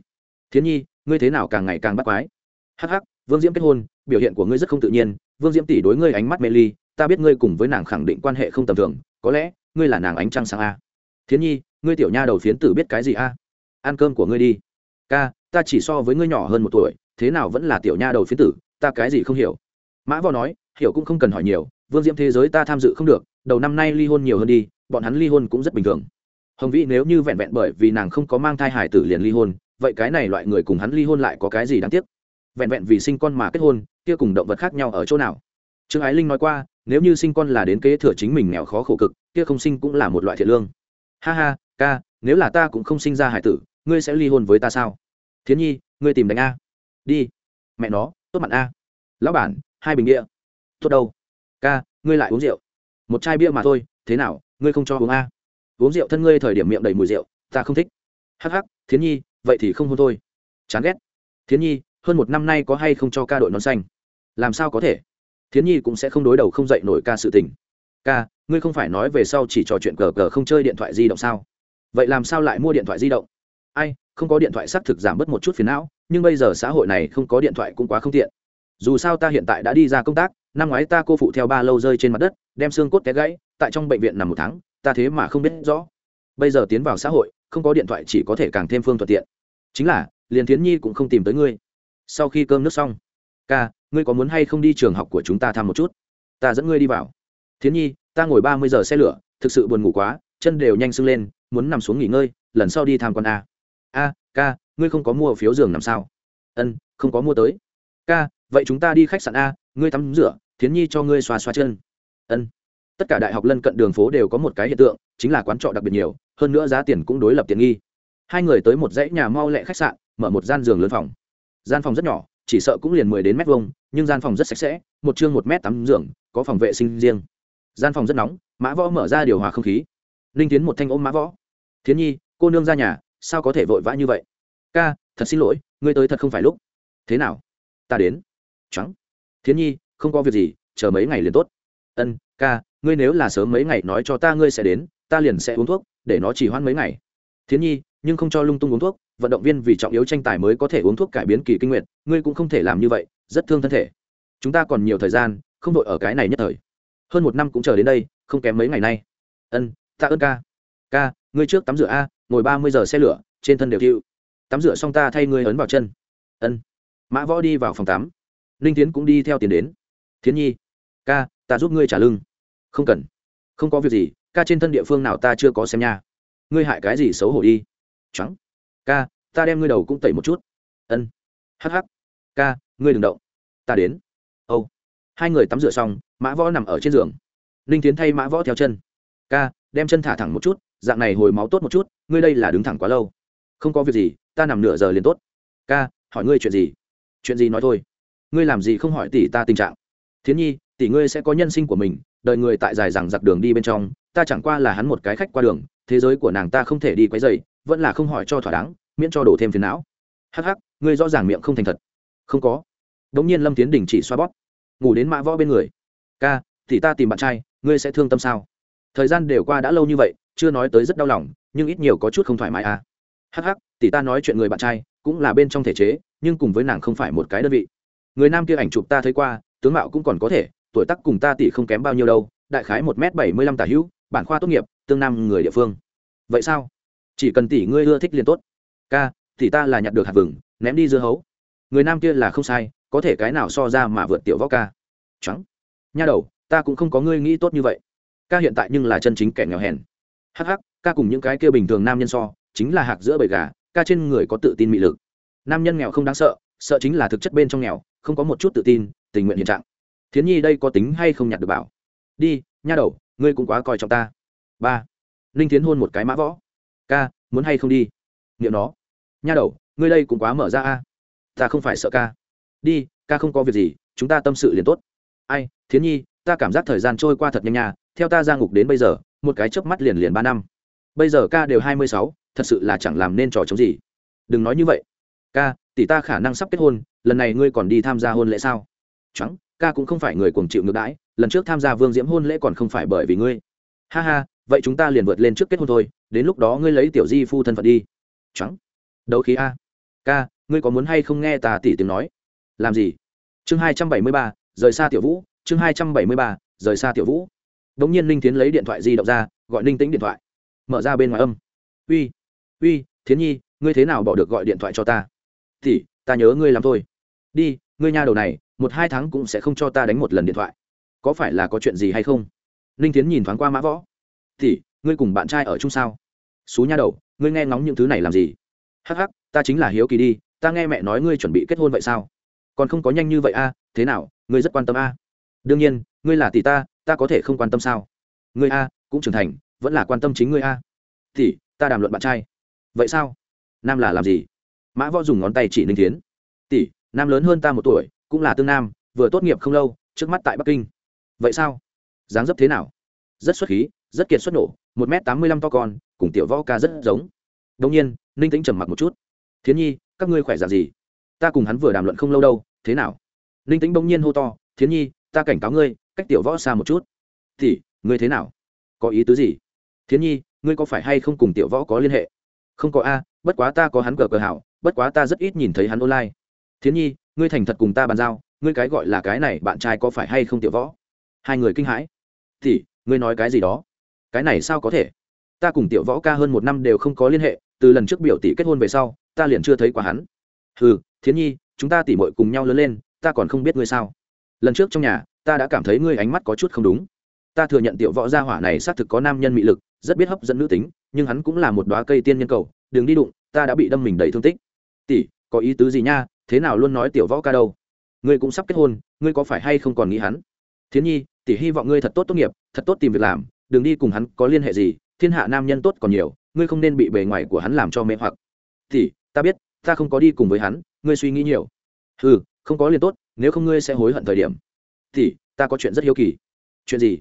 Thiến nhi, ngươi thế nào càng ngày càng bắt quái? Hắc hắc, vương diễm kết hôn, biểu hiện của ngươi rất không tự nhiên. Vương diễm tỷ đối ngươi ánh mắt mê ly, ta biết ngươi cùng với nàng khẳng định quan hệ không tầm thường, có lẽ ngươi là nàng ánh trăng sáng a. Thiến nhi, ngươi tiểu nha đầu phiến tử biết cái gì a? Ăn cơm của ngươi đi. Ca, ta chỉ so với ngươi nhỏ hơn một tuổi, thế nào vẫn là tiểu nha đầu phiến tử, ta cái gì không hiểu. Mã võ nói, hiểu cũng không cần hỏi nhiều, vương diễm thế giới ta tham dự không được, đầu năm nay ly hôn nhiều hơn đi, bọn hắn ly hôn cũng rất bình thường. Hồng vĩ nếu như vẹn vẹn bởi vì nàng không có mang thai hải tử liền ly hôn, vậy cái này loại người cùng hắn ly hôn lại có cái gì đáng tiếc? Vẹn vẹn vì sinh con mà kết hôn, kia cùng động vật khác nhau ở chỗ nào? Trương ái linh nói qua, nếu như sinh con là đến kế thừa chính mình nghèo khó khổ cực, kia không sinh cũng là một loại thiện lương. Ha ha, ca, nếu là ta cũng không sinh ra hải tử ngươi sẽ ly hôn với ta sao? Thiến nhi, ngươi tìm đánh a. Đi. Mẹ nó, tốt mặt a. Lão bản, hai bình địa tốt đâu? Ca, ngươi lại uống rượu. Một chai bia mà thôi, thế nào, ngươi không cho uống a? Uống rượu thân ngươi thời điểm miệng đầy mùi rượu, ta không thích. Hắc hắc, thiến nhi, vậy thì không hôn thôi. Chán ghét. Thiến nhi, hơn một năm nay có hay không cho ca đội nón xanh? Làm sao có thể? Thiến nhi cũng sẽ không đối đầu không dậy nổi ca sự tình. Ca, ngươi không phải nói về sau chỉ trò chuyện cờ cờ không chơi điện thoại di động sao? Vậy làm sao lại mua điện thoại di động? Ai, không có điện thoại xác thực giảm bớt một chút phiền não, nhưng bây giờ xã hội này không có điện thoại cũng quá không tiện. Dù sao ta hiện tại đã đi ra công tác, năm ngoái ta cô phụ theo ba lâu rơi trên mặt đất, đem xương cốt té gãy, tại trong bệnh viện nằm một tháng, ta thế mà không biết rõ. Bây giờ tiến vào xã hội, không có điện thoại chỉ có thể càng thêm phương thuận tiện. Chính là, liền tiến nhi cũng không tìm tới ngươi. Sau khi cơm nước xong, ca, ngươi có muốn hay không đi trường học của chúng ta thăm một chút? Ta dẫn ngươi đi vào. Thiến nhi, ta ngồi ba mươi giờ xe lửa, thực sự buồn ngủ quá, chân đều nhanh sưng lên, muốn nằm xuống nghỉ ngơi, lần sau đi tham quan a a, ca, ngươi không có mua phiếu giường nằm sao? Ân, không có mua tới. Ca, vậy chúng ta đi khách sạn a, ngươi tắm rửa, thiến nhi cho ngươi xoa xoa chân. Ân. Tất cả đại học lân cận đường phố đều có một cái hiện tượng, chính là quán trọ đặc biệt nhiều, hơn nữa giá tiền cũng đối lập tiện nghi. Hai người tới một dãy nhà mau lẹ khách sạn, mở một gian giường lớn phòng. Gian phòng rất nhỏ, chỉ sợ cũng liền mười đến mét vuông, nhưng gian phòng rất sạch sẽ, một chương một mét tắm giường, có phòng vệ sinh riêng. Gian phòng rất nóng, mã võ mở ra điều hòa không khí. Linh tiến một thanh ôm mã võ. Thiến nhi, cô nương ra nhà sao có thể vội vã như vậy? Ca, thật xin lỗi, ngươi tới thật không phải lúc. Thế nào? Ta đến. Trắng. Thiến nhi, không có việc gì, chờ mấy ngày liền tốt. Ân, ca, ngươi nếu là sớm mấy ngày nói cho ta ngươi sẽ đến, ta liền sẽ uống thuốc, để nó chỉ hoãn mấy ngày. Thiến nhi, nhưng không cho lung tung uống thuốc, vận động viên vì trọng yếu tranh tài mới có thể uống thuốc cải biến kỳ kinh nguyện ngươi cũng không thể làm như vậy, rất thương thân thể. Chúng ta còn nhiều thời gian, không đội ở cái này nhất thời. Hơn một năm cũng chờ đến đây, không kém mấy ngày nay. Ân, ta ơn ca. Ca, ngươi trước tắm rửa a ngồi ba mươi giờ xe lửa, trên thân đều thiệu tắm rửa xong ta thay ngươi ấn vào chân. Ân. Mã võ đi vào phòng tắm. Ninh tiến cũng đi theo tiền đến. Thiến nhi, ca, ta giúp ngươi trả lưng. Không cần. Không có việc gì, ca trên thân địa phương nào ta chưa có xem nha. Ngươi hại cái gì xấu hổ đi. Trắng. Ca, ta đem ngươi đầu cũng tẩy một chút. Ân. Hh ca, ngươi đừng động. Ta đến. Âu. Hai người tắm rửa xong, mã võ nằm ở trên giường. Ninh tiến thay mã võ theo chân. Ca, đem chân thả thẳng một chút dạng này hồi máu tốt một chút, ngươi đây là đứng thẳng quá lâu. Không có việc gì, ta nằm nửa giờ liền tốt. Ca, hỏi ngươi chuyện gì? Chuyện gì nói thôi. Ngươi làm gì không hỏi tỷ ta tình trạng? Thiến nhi, tỷ ngươi sẽ có nhân sinh của mình đợi người tại dài rằng giặc đường đi bên trong, ta chẳng qua là hắn một cái khách qua đường, thế giới của nàng ta không thể đi quấy dày vẫn là không hỏi cho thỏa đáng, miễn cho đổ thêm phiền não. Hắc hắc, ngươi rõ ràng miệng không thành thật. Không có. Đống nhiên lâm tiến đình chỉ xoa bóp. Ngủ đến mã võ bên người. Ca thì ta tìm bạn trai, ngươi sẽ thương tâm sao? Thời gian đều qua đã lâu như vậy chưa nói tới rất đau lòng, nhưng ít nhiều có chút không thoải mái à. Hắc hắc, tỷ ta nói chuyện người bạn trai, cũng là bên trong thể chế, nhưng cùng với nàng không phải một cái đơn vị. Người nam kia ảnh chụp ta thấy qua, tướng mạo cũng còn có thể, tuổi tác cùng ta tỷ không kém bao nhiêu đâu, đại khái một m bảy mươi lăm tả hữu, bản khoa tốt nghiệp, tương nam người địa phương. Vậy sao? Chỉ cần tỷ ngươi ưa thích liền tốt. Ca, tỷ ta là nhặt được hạt vừng, ném đi dưa hấu. Người nam kia là không sai, có thể cái nào so ra mà vượt tiểu võ ca. Trắng. Nha đầu, ta cũng không có ngươi nghĩ tốt như vậy. Ca hiện tại nhưng là chân chính kẻ nghèo hèn hắc hắc, ca cùng những cái kia bình thường nam nhân so, chính là hạc giữa bầy gà, ca trên người có tự tin mị lực. Nam nhân nghèo không đáng sợ sợ chính là thực chất bên trong nghèo, không có một chút tự tin, tình nguyện hiện trạng. Thiến nhi đây có tính hay không nhặt được bảo? Đi, nha đầu, ngươi cũng quá coi trọng ta. Ba. Ninh tiến hôn một cái mã võ. Ca, muốn hay không đi? Nghiệm nó. Nha đầu, ngươi đây cũng quá mở ra a. Ta không phải sợ ca. Đi, ca không có việc gì, chúng ta tâm sự liền tốt. Ai, thiến nhi, ta cảm giác thời gian trôi qua thật nhanh nha, theo ta ra ngục đến bây giờ một cái chớp mắt liền liền ba năm. Bây giờ ca đều hai mươi sáu, thật sự là chẳng làm nên trò chống gì. Đừng nói như vậy. Ca, tỷ ta khả năng sắp kết hôn, lần này ngươi còn đi tham gia hôn lễ sao? Trắng ca cũng không phải người cuồng chịu ngược đãi, lần trước tham gia vương diễm hôn lễ còn không phải bởi vì ngươi. Ha ha, vậy chúng ta liền vượt lên trước kết hôn thôi, đến lúc đó ngươi lấy tiểu di phu thân phận đi. Trắng đấu khí a. Ca, ngươi có muốn hay không nghe ta tỷ tiếng nói? Làm gì? Chương hai trăm bảy mươi ba, rời xa tiểu vũ, chương hai trăm bảy mươi ba, rời xa tiểu vũ đ ỗ n g nhiên ninh tiến lấy điện thoại di động ra, gọi ninh tính điện thoại. Mở ra bên ngoài âm. Uy uy, thiến nhi, ngươi thế nào bỏ được gọi điện thoại cho ta? Thì, ta nhớ ngươi làm thôi. Đi, ngươi nha đầu này, một hai tháng cũng sẽ không cho ta đánh một lần điện thoại. Có phải là có chuyện gì hay không? Ninh tiến nhìn thoáng qua mã võ. Thì, ngươi cùng bạn trai ở chung sao? Xú nha đầu, ngươi nghe ngóng những thứ này làm gì? Hắc hắc, ta chính là hiếu kỳ đi, ta nghe mẹ nói ngươi chuẩn bị kết hôn vậy sao? Còn không có nhanh như vậy a, thế nào, ngươi rất quan tâm a? Đương nhiên ngươi là tỷ ta ta có thể không quan tâm sao? Ngươi a cũng trưởng thành vẫn là quan tâm chính ngươi a. Tỷ, ta đàm luận bạn trai. Vậy sao? Nam là làm gì? Mã võ dùng ngón tay chỉ ninh tiến tỷ nam lớn hơn ta một tuổi cũng là tương nam vừa tốt nghiệp không lâu trước mắt tại bắc kinh. Vậy sao? Dáng dấp thế nào? Rất xuất khí rất kiệt xuất nổ một m tám mươi lăm to con cùng tiểu võ ca rất giống. Đông nhiên ninh tĩnh trầm mặc một chút. Thiến nhi các ngươi khỏe dạng gì? Ta cùng hắn vừa đàm luận không lâu đâu thế nào? Ninh tĩnh bỗng nhiên hô to thiến nhi ta cảnh cáo ngươi cách tiểu võ xa một chút. Thì, ngươi thế nào? Có ý tứ gì? Thiến nhi, ngươi có phải hay không cùng tiểu võ có liên hệ? Không có a, bất quá ta có hắn cờ cờ hảo, bất quá ta rất ít nhìn thấy hắn online. Thiến nhi, ngươi thành thật cùng ta bàn giao, ngươi cái gọi là cái này bạn trai có phải hay không tiểu võ? Hai người kinh hãi. Thì, ngươi nói cái gì đó? Cái này sao có thể? Ta cùng tiểu võ ca hơn một năm đều không có liên hệ, từ lần trước biểu tỷ kết hôn về sau, ta liền chưa thấy quả hắn. Ừ thiến nhi, chúng ta tỉ mội cùng nhau lớn lên, ta còn không biết ngươi sao. Lần trước trong nhà ta đã cảm thấy ngươi ánh mắt có chút không đúng. Ta thừa nhận tiểu võ gia hỏa này xác thực có nam nhân mị lực, rất biết hấp dẫn nữ tính, nhưng hắn cũng là một đoá cây tiên nhân cầu, đừng đi đụng, ta đã bị đâm mình đầy thương tích. Tỷ, có ý tứ gì nha? Thế nào luôn nói tiểu võ ca đâu? Ngươi cũng sắp kết hôn, ngươi có phải hay không còn nghĩ hắn? Thiến nhi, tỷ hy vọng ngươi thật tốt tốt nghiệp, thật tốt tìm việc làm, đừng đi cùng hắn có liên hệ gì, thiên hạ nam nhân tốt còn nhiều, ngươi không nên bị bề ngoài của hắn làm cho mê hoặc. Tỷ, ta biết, ta không có đi cùng với hắn, ngươi suy nghĩ nhiều. Ừ không có liền tốt, nếu không ngươi sẽ hối hận thời điểm tỷ ta có chuyện rất hiếu kỳ. Chuyện gì?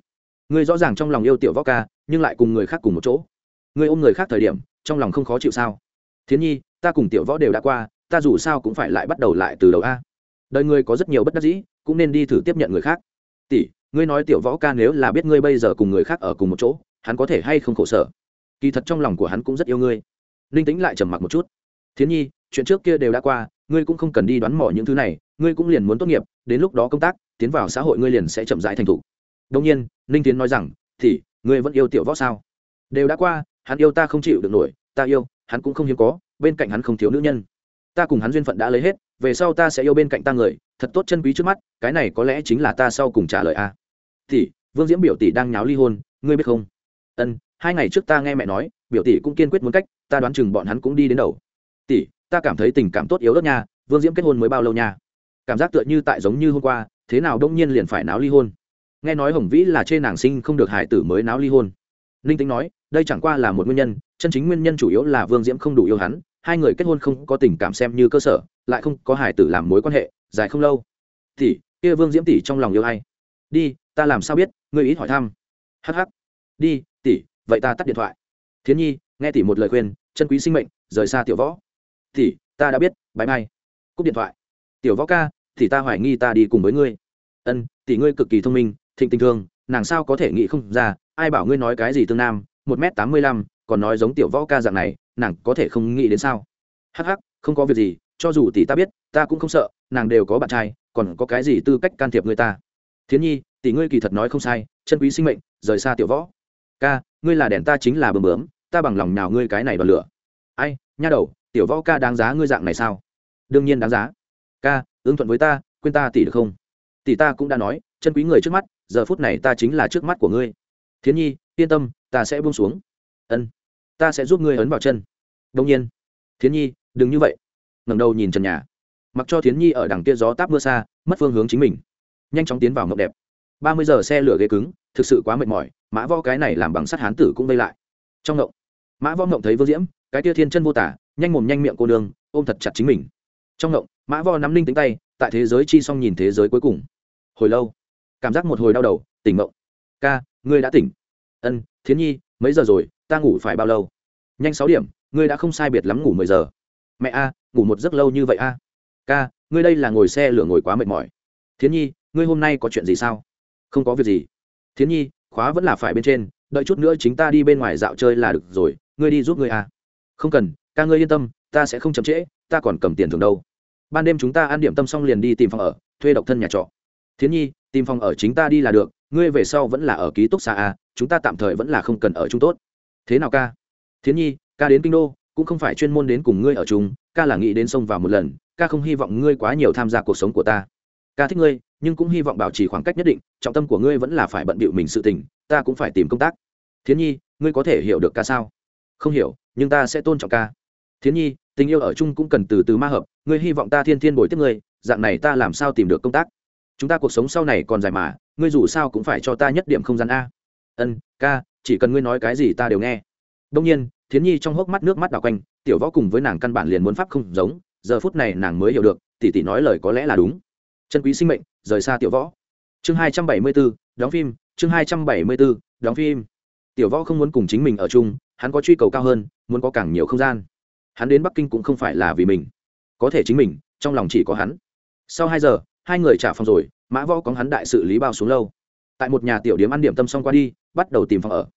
Ngươi rõ ràng trong lòng yêu tiểu võ ca, nhưng lại cùng người khác cùng một chỗ. Ngươi ôm người khác thời điểm, trong lòng không khó chịu sao? Thiến nhi, ta cùng tiểu võ đều đã qua, ta dù sao cũng phải lại bắt đầu lại từ đầu a. Đời ngươi có rất nhiều bất đắc dĩ, cũng nên đi thử tiếp nhận người khác. Tỷ, ngươi nói tiểu võ ca nếu là biết ngươi bây giờ cùng người khác ở cùng một chỗ, hắn có thể hay không khổ sở? Kỳ thật trong lòng của hắn cũng rất yêu ngươi. Ninh tĩnh lại trầm mặc một chút. Thiến nhi, chuyện trước kia đều đã qua, ngươi cũng không cần đi đoán mò những thứ này ngươi cũng liền muốn tốt nghiệp, đến lúc đó công tác, tiến vào xã hội ngươi liền sẽ chậm rãi thành thủ. đông nhiên, ninh tiến nói rằng, thì, ngươi vẫn yêu tiểu võ sao? Đều đã qua, hắn yêu ta không chịu được nổi, ta yêu, hắn cũng không hiếm có, bên cạnh hắn không thiếu nữ nhân. Ta cùng hắn duyên phận đã lấy hết, về sau ta sẽ yêu bên cạnh ta người, thật tốt chân quý trước mắt, cái này có lẽ chính là ta sau cùng trả lời a. Tỷ, vương diễm biểu tỷ đang nháo ly hôn, ngươi biết không? Ân, hai ngày trước ta nghe mẹ nói, biểu tỷ cũng kiên quyết muốn cách, ta đoán chừng bọn hắn cũng đi đến đầu. Tỷ, ta cảm thấy tình cảm tốt yếu đất nha, vương diễm kết hôn mới bao lâu nha? Cảm giác tựa như tại giống như hôm qua, thế nào đông nhiên liền phải náo ly hôn. Nghe nói hồng vĩ là trên nàng sinh không được hải tử mới náo ly hôn. Ninh tính nói, đây chẳng qua là một nguyên nhân, chân chính nguyên nhân chủ yếu là vương diễm không đủ yêu hắn, hai người kết hôn không có tình cảm xem như cơ sở, lại không có hải tử làm mối quan hệ, dài không lâu. Thì kia vương diễm tỷ trong lòng yêu hay đi, ta làm sao biết, ngươi ít hỏi thăm. Hh đi, tỷ, vậy ta tắt điện thoại. Thiến nhi, nghe tỷ một lời khuyên, chân quý sinh mệnh, rời xa tiểu võ. Tỷ, ta đã biết bãi mai. Cúp điện thoại tiểu võ ca, thì ta hoài nghi ta đi cùng với ngươi. Ân, tỷ ngươi cực kỳ thông minh, thịnh tình thương, nàng sao có thể nghĩ không ra, ai bảo ngươi nói cái gì tương nam, một m tám mươi lăm, còn nói giống tiểu võ ca dạng này, nàng có thể không nghĩ đến sao? Hắc hắc, không có việc gì, cho dù tỷ ta biết, ta cũng không sợ, nàng đều có bạn trai, còn có cái gì tư cách can thiệp người ta? Thiến nhi, tỷ ngươi kỳ thật nói không sai, chân quý sinh mệnh, rời xa tiểu võ. Ca, ngươi là đèn ta chính là bơm bướm, ta bằng lòng nào ngươi cái này vào lửa. Ai, nha đầu, tiểu võ ca đáng giá ngươi dạng này sao? Đương nhiên đáng giá ca, ứng thuận với ta, quên ta tỷ được không? Tỷ ta cũng đã nói, chân quý người trước mắt, giờ phút này ta chính là trước mắt của ngươi. Thiến nhi, yên tâm, ta sẽ buông xuống. Ân, ta sẽ giúp ngươi ấn vào chân. Đông nhiên. Thiến nhi, đừng như vậy. Ngẩng đầu nhìn trần nhà. Mặc cho thiến nhi ở đằng kia gió táp mưa xa, mất phương hướng chính mình. Nhanh chóng tiến vào mộng đẹp. Ba mươi giờ xe lửa ghế cứng, thực sự quá mệt mỏi, mã vo cái này làm bằng sắt hán tử cũng vây lại. Trong ngộng mã vo ngộng thấy vương diễm, cái tia thiên chân vô tả, nhanh mồm nhanh miệng cô đường ôm thật chặt chính mình. Trong ngộng mã vo nắm linh tính tay, tại thế giới chi xong nhìn thế giới cuối cùng. Hồi lâu, cảm giác một hồi đau đầu, tỉnh mộng. ca, ngươi đã tỉnh. Ân, thiến nhi, mấy giờ rồi, ta ngủ phải bao lâu? Nhanh sáu điểm, ngươi đã không sai biệt lắm ngủ mười giờ. Mẹ a, ngủ một giấc lâu như vậy a. Ca, ngươi đây là ngồi xe lửa ngồi quá mệt mỏi. Thiến nhi, ngươi hôm nay có chuyện gì sao? Không có việc gì. Thiến nhi, khóa vẫn là phải bên trên, đợi chút nữa chính ta đi bên ngoài dạo chơi là được rồi, ngươi đi giúp ngươi a. Không cần, ca ngươi yên tâm, ta sẽ không chậm trễ, ta còn cầm tiền thường đâu ban đêm chúng ta ăn điểm tâm xong liền đi tìm phòng ở, thuê độc thân nhà trọ. Thiến nhi, tìm phòng ở chính ta đi là được, ngươi về sau vẫn là ở ký túc xa a, chúng ta tạm thời vẫn là không cần ở chung tốt. Thế nào ca? Thiến nhi, ca đến kinh đô, cũng không phải chuyên môn đến cùng ngươi ở chung, ca là nghĩ đến sông vào một lần, ca không hy vọng ngươi quá nhiều tham gia cuộc sống của ta. Ca thích ngươi, nhưng cũng hy vọng bảo trì khoảng cách nhất định, trọng tâm của ngươi vẫn là phải bận bịu mình sự tình, ta cũng phải tìm công tác. Thiến nhi, ngươi có thể hiểu được ca sao? Không hiểu, nhưng ta sẽ tôn trọng ca thiến nhi, tình yêu ở chung cũng cần từ từ ma hợp, ngươi hy vọng ta thiên thiên bồi tiếp ngươi, dạng này ta làm sao tìm được công tác? Chúng ta cuộc sống sau này còn dài mà, ngươi dù sao cũng phải cho ta nhất điểm không gian a. Ân, ca, chỉ cần ngươi nói cái gì ta đều nghe. Đông nhiên, thiến nhi trong hốc mắt nước mắt đào quanh, tiểu võ cùng với nàng căn bản liền muốn pháp không giống, giờ phút này nàng mới hiểu được, tỷ tỷ nói lời có lẽ là đúng. Chân quý sinh mệnh, rời xa tiểu võ. Chương hai trăm bảy mươi bốn đóng phim, chương hai trăm bảy mươi bốn đóng phim. Tiểu võ không muốn cùng chính mình ở chung, hắn có truy cầu cao hơn, muốn có càng nhiều không gian hắn đến bắc kinh cũng không phải là vì mình, có thể chính mình, trong lòng chỉ có hắn. Sau hai giờ, hai người trả phòng rồi, mã võ có hắn đại sự lý bao xuống lâu. Tại một nhà tiểu điểm ăn điểm tâm xong qua đi, bắt đầu tìm phòng ở.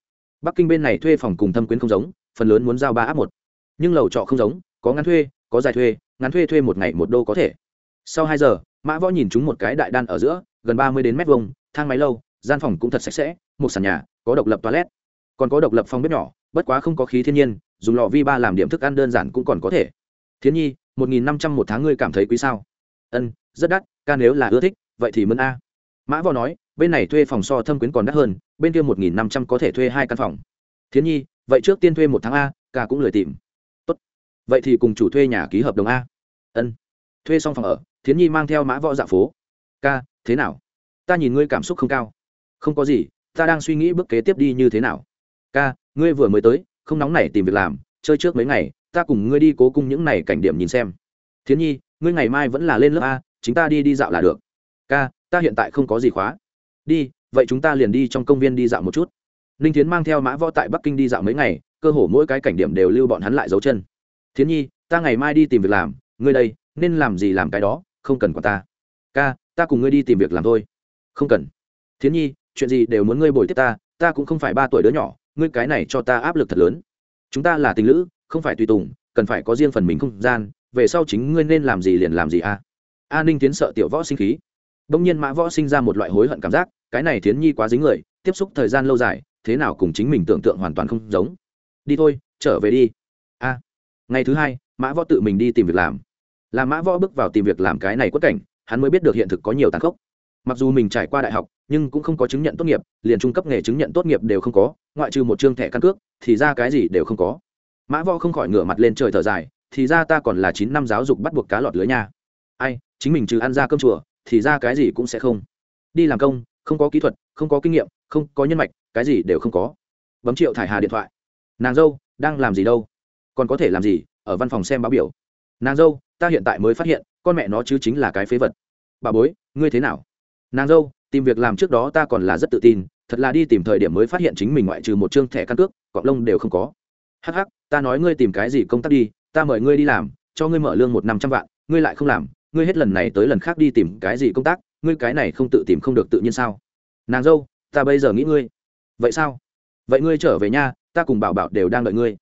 Bắc kinh bên này thuê phòng cùng thâm quyến không giống, phần lớn muốn giao ba áp một. Nhưng lầu trọ không giống, có ngắn thuê, có dài thuê, ngắn thuê thuê một ngày một đô có thể. Sau hai giờ, mã võ nhìn chúng một cái đại đan ở giữa, gần ba mươi đến mét vuông, thang máy lâu, gian phòng cũng thật sạch sẽ, một sàn nhà, có độc lập toilet. Còn có độc lập phòng bếp nhỏ, bất quá không có khí thiên nhiên dùng lò vi ba làm điểm thức ăn đơn giản cũng còn có thể. Thiến nhi, một nghìn năm trăm một tháng ngươi cảm thấy quý sao? Ân, rất đắt, ca nếu là ưa thích, vậy thì mướn a. Mã võ nói, bên này thuê phòng so thâm quyến còn đắt hơn, bên kia một nghìn năm trăm có thể thuê hai căn phòng. Thiến nhi, vậy trước tiên thuê một tháng a, ca cũng lười tìm. Tốt. vậy thì cùng chủ thuê nhà ký hợp đồng a. Ân. Thuê xong phòng ở, thiến nhi mang theo mã võ dạ phố. Ca, thế nào? Ta nhìn ngươi cảm xúc không cao. Không có gì, ta đang suy nghĩ bước kế tiếp đi như thế nào. Ca, ngươi vừa mới tới không nóng này tìm việc làm, chơi trước mấy ngày, ta cùng ngươi đi cố cung những này cảnh điểm nhìn xem. Thiến nhi, ngươi ngày mai vẫn là lên lớp a chúng ta đi đi dạo là được. Ca, ta hiện tại không có gì khóa. Đi, vậy chúng ta liền đi trong công viên đi dạo một chút. Ninh thiến mang theo mã võ tại bắc kinh đi dạo mấy ngày, cơ hồ mỗi cái cảnh điểm đều lưu bọn hắn lại dấu chân. Thiến nhi, ta ngày mai đi tìm việc làm, ngươi đây, nên làm gì làm cái đó, không cần quản ta. Ca, ta cùng ngươi đi tìm việc làm thôi. Không cần. Thiến nhi, chuyện gì đều muốn ngươi bồi tiếp ta ta cũng không phải ba tuổi đứa nhỏ ngươi cái này cho ta áp lực thật lớn. Chúng ta là tình lữ, không phải tùy tùng, cần phải có riêng phần mình không gian, về sau chính ngươi nên làm gì liền làm gì a à? a ninh tiến sợ tiểu võ sinh khí. Đông nhiên mã võ sinh ra một loại hối hận cảm giác, cái này thiến nhi quá dính người, tiếp xúc thời gian lâu dài, thế nào cùng chính mình tưởng tượng hoàn toàn không giống. Đi thôi, trở về đi. A. Ngày thứ hai, mã võ tự mình đi tìm việc làm. Là mã võ bước vào tìm việc làm cái này quất cảnh, hắn mới biết được hiện thực có nhiều tàn khốc mặc dù mình trải qua đại học, nhưng cũng không có chứng nhận tốt nghiệp, liền trung cấp nghề chứng nhận tốt nghiệp đều không có, ngoại trừ một chương thẻ căn cước, thì ra cái gì đều không có. Mã võ không khỏi ngửa mặt lên trời thở dài, thì ra ta còn là chín năm giáo dục bắt buộc cá lọt lưới nha. Ai, chính mình trừ ăn ra cơm chùa, thì ra cái gì cũng sẽ không. Đi làm công, không có kỹ thuật, không có kinh nghiệm, không có nhân mạch, cái gì đều không có. Bấm triệu thải hà điện thoại. Nàng dâu, đang làm gì đâu? Còn có thể làm gì? Ở văn phòng xem báo biểu. Nàng dâu, ta hiện tại mới phát hiện, con mẹ nó chứ chính là cái phế vật. Bà bối, ngươi thế nào? Nàng dâu, tìm việc làm trước đó ta còn là rất tự tin, thật là đi tìm thời điểm mới phát hiện chính mình ngoại trừ một chương thẻ căn cước, cọp lông đều không có. Hh ta nói ngươi tìm cái gì công tác đi, ta mời ngươi đi làm, cho ngươi mở lương một năm trăm vạn, ngươi lại không làm, ngươi hết lần này tới lần khác đi tìm cái gì công tác, ngươi cái này không tự tìm không được tự nhiên sao? Nàng dâu, ta bây giờ nghĩ ngươi. Vậy sao? Vậy ngươi trở về nha, ta cùng bảo bảo đều đang đợi ngươi.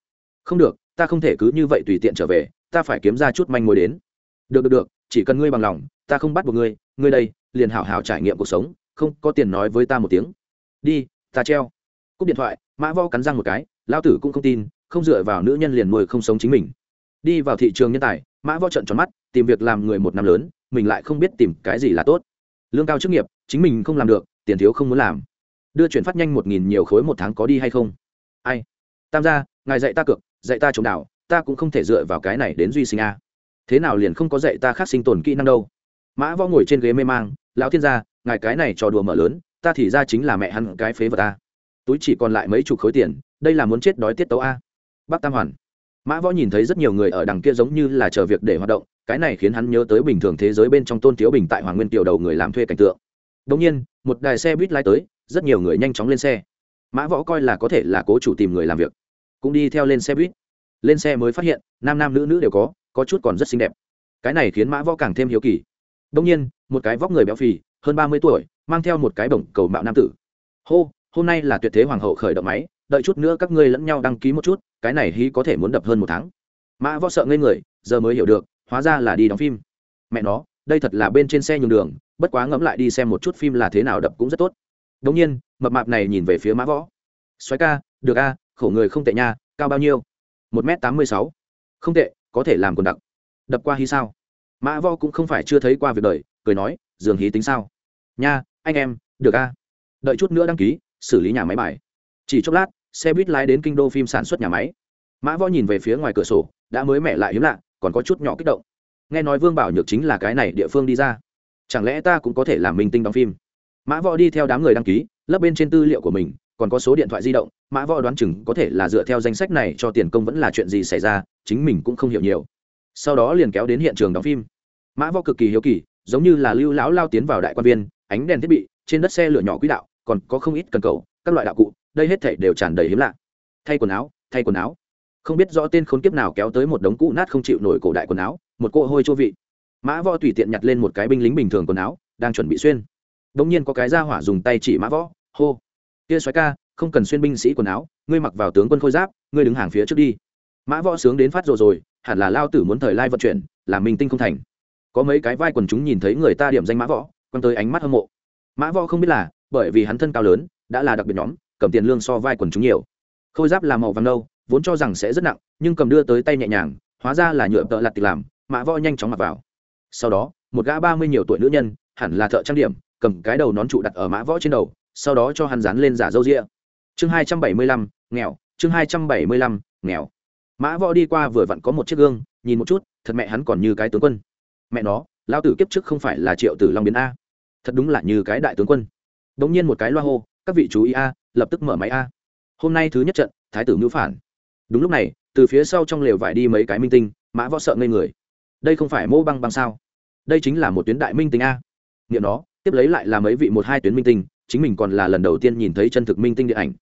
Không được, ta không thể cứ như vậy tùy tiện trở về, ta phải kiếm ra chút manh mối đến. Được được được, chỉ cần ngươi bằng lòng, ta không bắt buộc ngươi ngươi đây liền hảo hảo trải nghiệm cuộc sống, không có tiền nói với ta một tiếng. Đi, ta treo. Cúp điện thoại, mã võ cắn răng một cái lao tử cũng không tin, không dựa vào nữ nhân liền nuôi không sống chính mình. Đi vào thị trường nhân tài, mã võ trận tròn mắt, tìm việc làm người một năm lớn, mình lại không biết tìm cái gì là tốt. Lương cao chức nghiệp, chính mình không làm được, tiền thiếu không muốn làm. Đưa chuyển phát nhanh một nghìn nhiều khối một tháng có đi hay không? Ai? Tam gia, ngài dạy ta cược, dạy ta trồng đảo ta cũng không thể dựa vào cái này đến duy sinh a. Thế nào liền không có dạy ta khác sinh tồn kỹ năng đâu? Mã võ ngồi trên ghế mê mang lão thiên gia, ngài cái này trò đùa mở lớn, ta thì ra chính là mẹ hắn cái phế vật ta túi chỉ còn lại mấy chục khối tiền, đây là muốn chết đói tiết tấu a. Bác tam hoàn. Mã võ nhìn thấy rất nhiều người ở đằng kia giống như là chờ việc để hoạt động, cái này khiến hắn nhớ tới bình thường thế giới bên trong tôn tiếu bình tại hoàng nguyên tiểu đầu người làm thuê cảnh tượng. Đông nhiên, một đài xe buýt lái tới, rất nhiều người nhanh chóng lên xe. Mã võ coi là có thể là cố chủ tìm người làm việc, cũng đi theo lên xe buýt. Lên xe mới phát hiện, nam nam nữ nữ đều có có chút còn rất xinh đẹp. Cái này khiến mã võ càng thêm hiếu kỳ. Đông nhiên một cái vóc người béo phì, hơn ba mươi tuổi, mang theo một cái bổng cầu mạo nam tử. Hô, hôm nay là tuyệt thế hoàng hậu khởi động máy, đợi chút nữa các ngươi lẫn nhau đăng ký một chút, cái này hí có thể muốn đập hơn một tháng. Mã võ sợ ngây người, giờ mới hiểu được, hóa ra là đi đóng phim. Mẹ nó, đây thật là bên trên xe nhường đường, bất quá ngẫm lại đi xem một chút phim là thế nào đập cũng rất tốt. Đống nhiên, mập mạp này nhìn về phía mã võ. Xoáy ca, được a, khổ người không tệ nha, cao bao nhiêu? Một m tám mươi sáu. Không tệ, có thể làm quần đặc. Đập qua hí sao? Mã võ cũng không phải chưa thấy qua việc đời cười nói, dường hí tính sao? Nha, anh em, được a. Đợi chút nữa đăng ký, xử lý nhà máy bài. Chỉ chốc lát, xe buýt lái đến kinh đô phim sản xuất nhà máy. Mã võ nhìn về phía ngoài cửa sổ, đã mới mẻ lại hiếm lạ, còn có chút nhỏ kích động. Nghe nói vương bảo nhược chính là cái này địa phương đi ra. Chẳng lẽ ta cũng có thể làm minh tinh đóng phim? Mã võ đi theo đám người đăng ký, lấp bên trên tư liệu của mình, còn có số điện thoại di động, mã võ đoán chừng có thể là dựa theo danh sách này cho tiền công vẫn là chuyện gì xảy ra, chính mình cũng không hiểu nhiều. Sau đó liền kéo đến hiện trường đóng phim. Mã võ cực kỳ hiếu kỳ giống như là lưu lão lao tiến vào đại quan viên, ánh đèn thiết bị, trên đất xe lửa nhỏ quỹ đạo, còn có không ít cần cầu, các loại đạo cụ, đây hết thể đều tràn đầy hiếm lạ. Thay quần áo, thay quần áo. Không biết rõ tên khốn kiếp nào kéo tới một đống cũ nát không chịu nổi cổ đại quần áo, một cỗ hôi chô vị. Mã võ tùy tiện nhặt lên một cái binh lính bình thường quần áo, đang chuẩn bị xuyên. Đông nhiên có cái ra hỏa dùng tay chỉ mã võ, hô, kia xoáy ca, không cần xuyên binh sĩ quần áo, ngươi mặc vào tướng quân khôi giáp, ngươi đứng hàng phía trước đi. Mã võ sướng đến phát rồi rồi, hẳn là lao tử muốn thời lai vận chuyển làm minh tinh không thành có mấy cái vai quần chúng nhìn thấy người ta điểm danh mã võ, quăng tới ánh mắt hâm mộ. Mã võ không biết là bởi vì hắn thân cao lớn, đã là đặc biệt nhóm, cầm tiền lương so vai quần chúng nhiều. Khôi giáp là màu vàng nâu, vốn cho rằng sẽ rất nặng, nhưng cầm đưa tới tay nhẹ nhàng, hóa ra là nhựa tợ lặt tịch làm, mã võ nhanh chóng mặc vào. Sau đó, một gã ba mươi nhiều tuổi nữ nhân, hẳn là thợ trang điểm, cầm cái đầu nón trụ đặt ở mã võ trên đầu, sau đó cho hắn dán lên giả dâu rịa chương hai trăm bảy mươi lăm, nghèo, chương hai trăm bảy mươi lăm, nghèo. Mã võ đi qua vừa vặn có một chiếc gương, nhìn một chút, thật mẹ hắn còn như cái tướng quân mẹ nó, lao tử kiếp trước không phải là triệu tử long biến a. Thật đúng là như cái đại tướng quân. Đ ỗ n g nhiên một cái loa hô, các vị chú ý a, lập tức mở máy a. Hôm nay thứ nhất trận, thái tử ngữ phản. Đúng lúc này, từ phía sau trong lều vải đi mấy cái minh tinh, mã võ sợ ngây người. Đây không phải mô băng băng sao? Đây chính là một tuyến đại minh tinh a. Nghiệm nó tiếp lấy lại là mấy vị một hai tuyến minh tinh, chính mình còn là lần đầu tiên nhìn thấy chân thực minh tinh điện ảnh.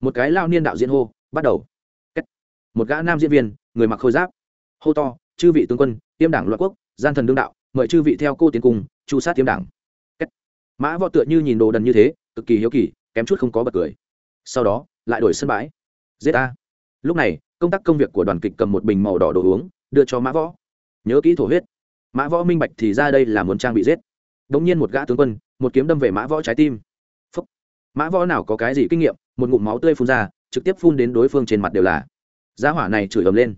Một cái lao niên đạo diễn hô, bắt đầu. Một gã nam diễn viên, người mặc khôi giáp. Hô to, chư vị tướng quân, tiêm đảng loạn quốc gian thần đương đạo, mời chư vị theo cô tiến cùng chu sát tiêm đảng. Mã võ tựa như nhìn đồ đần như thế, cực kỳ hiếu kỳ, kém chút không có bật cười. Sau đó, lại đổi sân bãi. Giết ta lúc này, công tác công việc của đoàn kịch cầm một bình màu đỏ đồ uống, đưa cho mã võ. Nhớ kỹ thổ huyết. Mã võ minh bạch thì ra đây là muốn trang bị giết. Đ ỗ n g nhiên một gã tướng quân, một kiếm đâm về mã võ trái tim. Phúc. mã võ nào có cái gì kinh nghiệm, một ngụm máu tươi phun ra, trực tiếp phun đến đối phương trên mặt đều là. Giá hỏa này chửi ầm lên.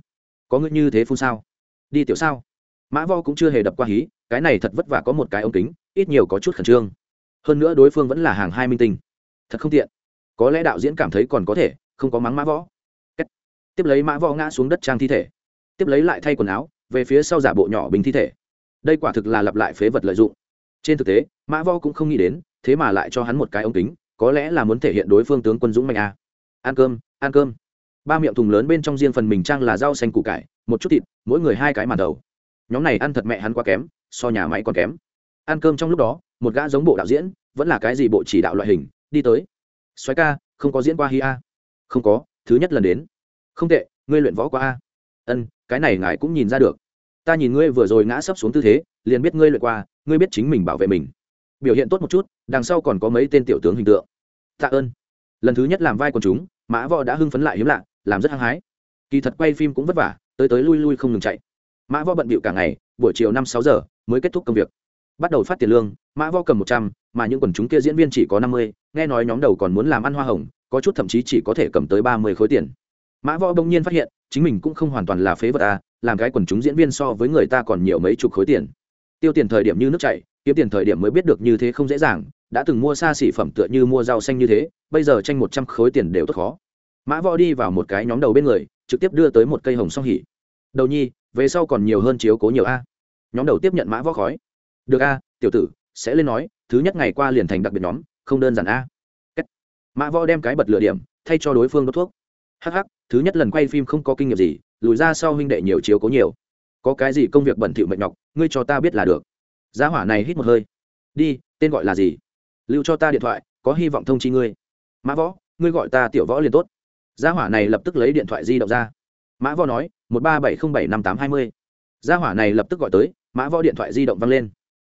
Có ngươi như thế phun sao? Đi tiểu sao? Mã vo cũng chưa hề đập qua hí, cái này thật vất vả có một cái ống kính, ít nhiều có chút khẩn trương. Hơn nữa đối phương vẫn là hàng hai minh tinh. Thật không tiện. Có lẽ đạo diễn cảm thấy còn có thể, không có mắng mã võ tiếp lấy mã võ ngã xuống đất trang thi thể. Tiếp lấy lại thay quần áo, về phía sau giả bộ nhỏ bình thi thể. Đây quả thực là lặp lại phế vật lợi dụng. Trên thực tế, mã võ cũng không nghĩ đến, thế mà lại cho hắn một cái ống kính, có lẽ là muốn thể hiện đối phương tướng quân dũng mạnh a à. ăn cơm ăn cơm. Ba miệng thùng lớn bên trong riêng phần mình trang là rau xanh củ cải, một chút thịt, mỗi người hai cái màn đầu nhóm này ăn thật mẹ hắn quá kém, so nhà máy còn kém. Ăn cơm trong lúc đó, một gã giống bộ đạo diễn, vẫn là cái gì bộ chỉ đạo loại hình, đi tới. Xoáy ca, không có diễn qua hi a. Không có, thứ nhất lần đến. Không tệ, ngươi luyện võ qua a. Ân, cái này ngài cũng nhìn ra được. Ta nhìn ngươi vừa rồi ngã sấp xuống tư thế, liền biết ngươi luyện qua, ngươi biết chính mình bảo vệ mình. Biểu hiện tốt một chút, đằng sau còn có mấy tên tiểu tướng hình tượng. Tạ ơn. Lần thứ nhất làm vai quần chúng, mã võ đã hưng phấn lại hiếm lạ, làm rất hăng hái. Kỳ thật quay phim cũng vất vả, tới tới lui lui không ngừng chạy mã võ bận bịu cả ngày, buổi chiều năm sáu giờ mới kết thúc công việc. Bắt đầu phát tiền lương, mã võ cầm một trăm, mà những quần chúng kia diễn viên chỉ có năm mươi, nghe nói nhóm đầu còn muốn làm ăn hoa hồng, có chút thậm chí chỉ có thể cầm tới ba mươi khối tiền. Mã võ bỗng nhiên phát hiện, chính mình cũng không hoàn toàn là phế vật à làm cái quần chúng diễn viên so với người ta còn nhiều mấy chục khối tiền. Tiêu tiền thời điểm như nước chảy, kiếm tiền thời điểm mới biết được như thế không dễ dàng, đã từng mua xa xỉ phẩm tựa như mua rau xanh như thế, bây giờ tranh một trăm khối tiền đều tốt khó. Mã võ đi vào một cái nhóm đầu bên người, trực tiếp đưa tới một cây hồng song hỉ. Đầu nhi về sau còn nhiều hơn chiếu cố nhiều a. Nhóm đầu tiếp nhận mã võ khói. Được a, tiểu tử, sẽ lên nói, thứ nhất ngày qua liền thành đặc biệt nhóm, không đơn giản a. Mã võ đem cái bật lửa điểm, thay cho đối phương đốt thuốc. Hh thứ nhất lần quay phim không có kinh nghiệm gì, lùi ra sau huynh đệ nhiều chiếu cố nhiều. Có cái gì công việc bẩn thỉu mệt nhọc, ngươi cho ta biết là được. Giá hỏa này hít một hơi. Đi, tên gọi là gì? Lưu cho ta điện thoại, có hy vọng thông chi ngươi. Mã võ, ngươi gọi ta tiểu võ liền tốt. Gia hỏa này lập tức lấy điện thoại di động ra mã võ nói, một ba bảy không bảy năm tám hai mươi. Gia hỏa này lập tức gọi tới, mã võ điện thoại di động văng lên.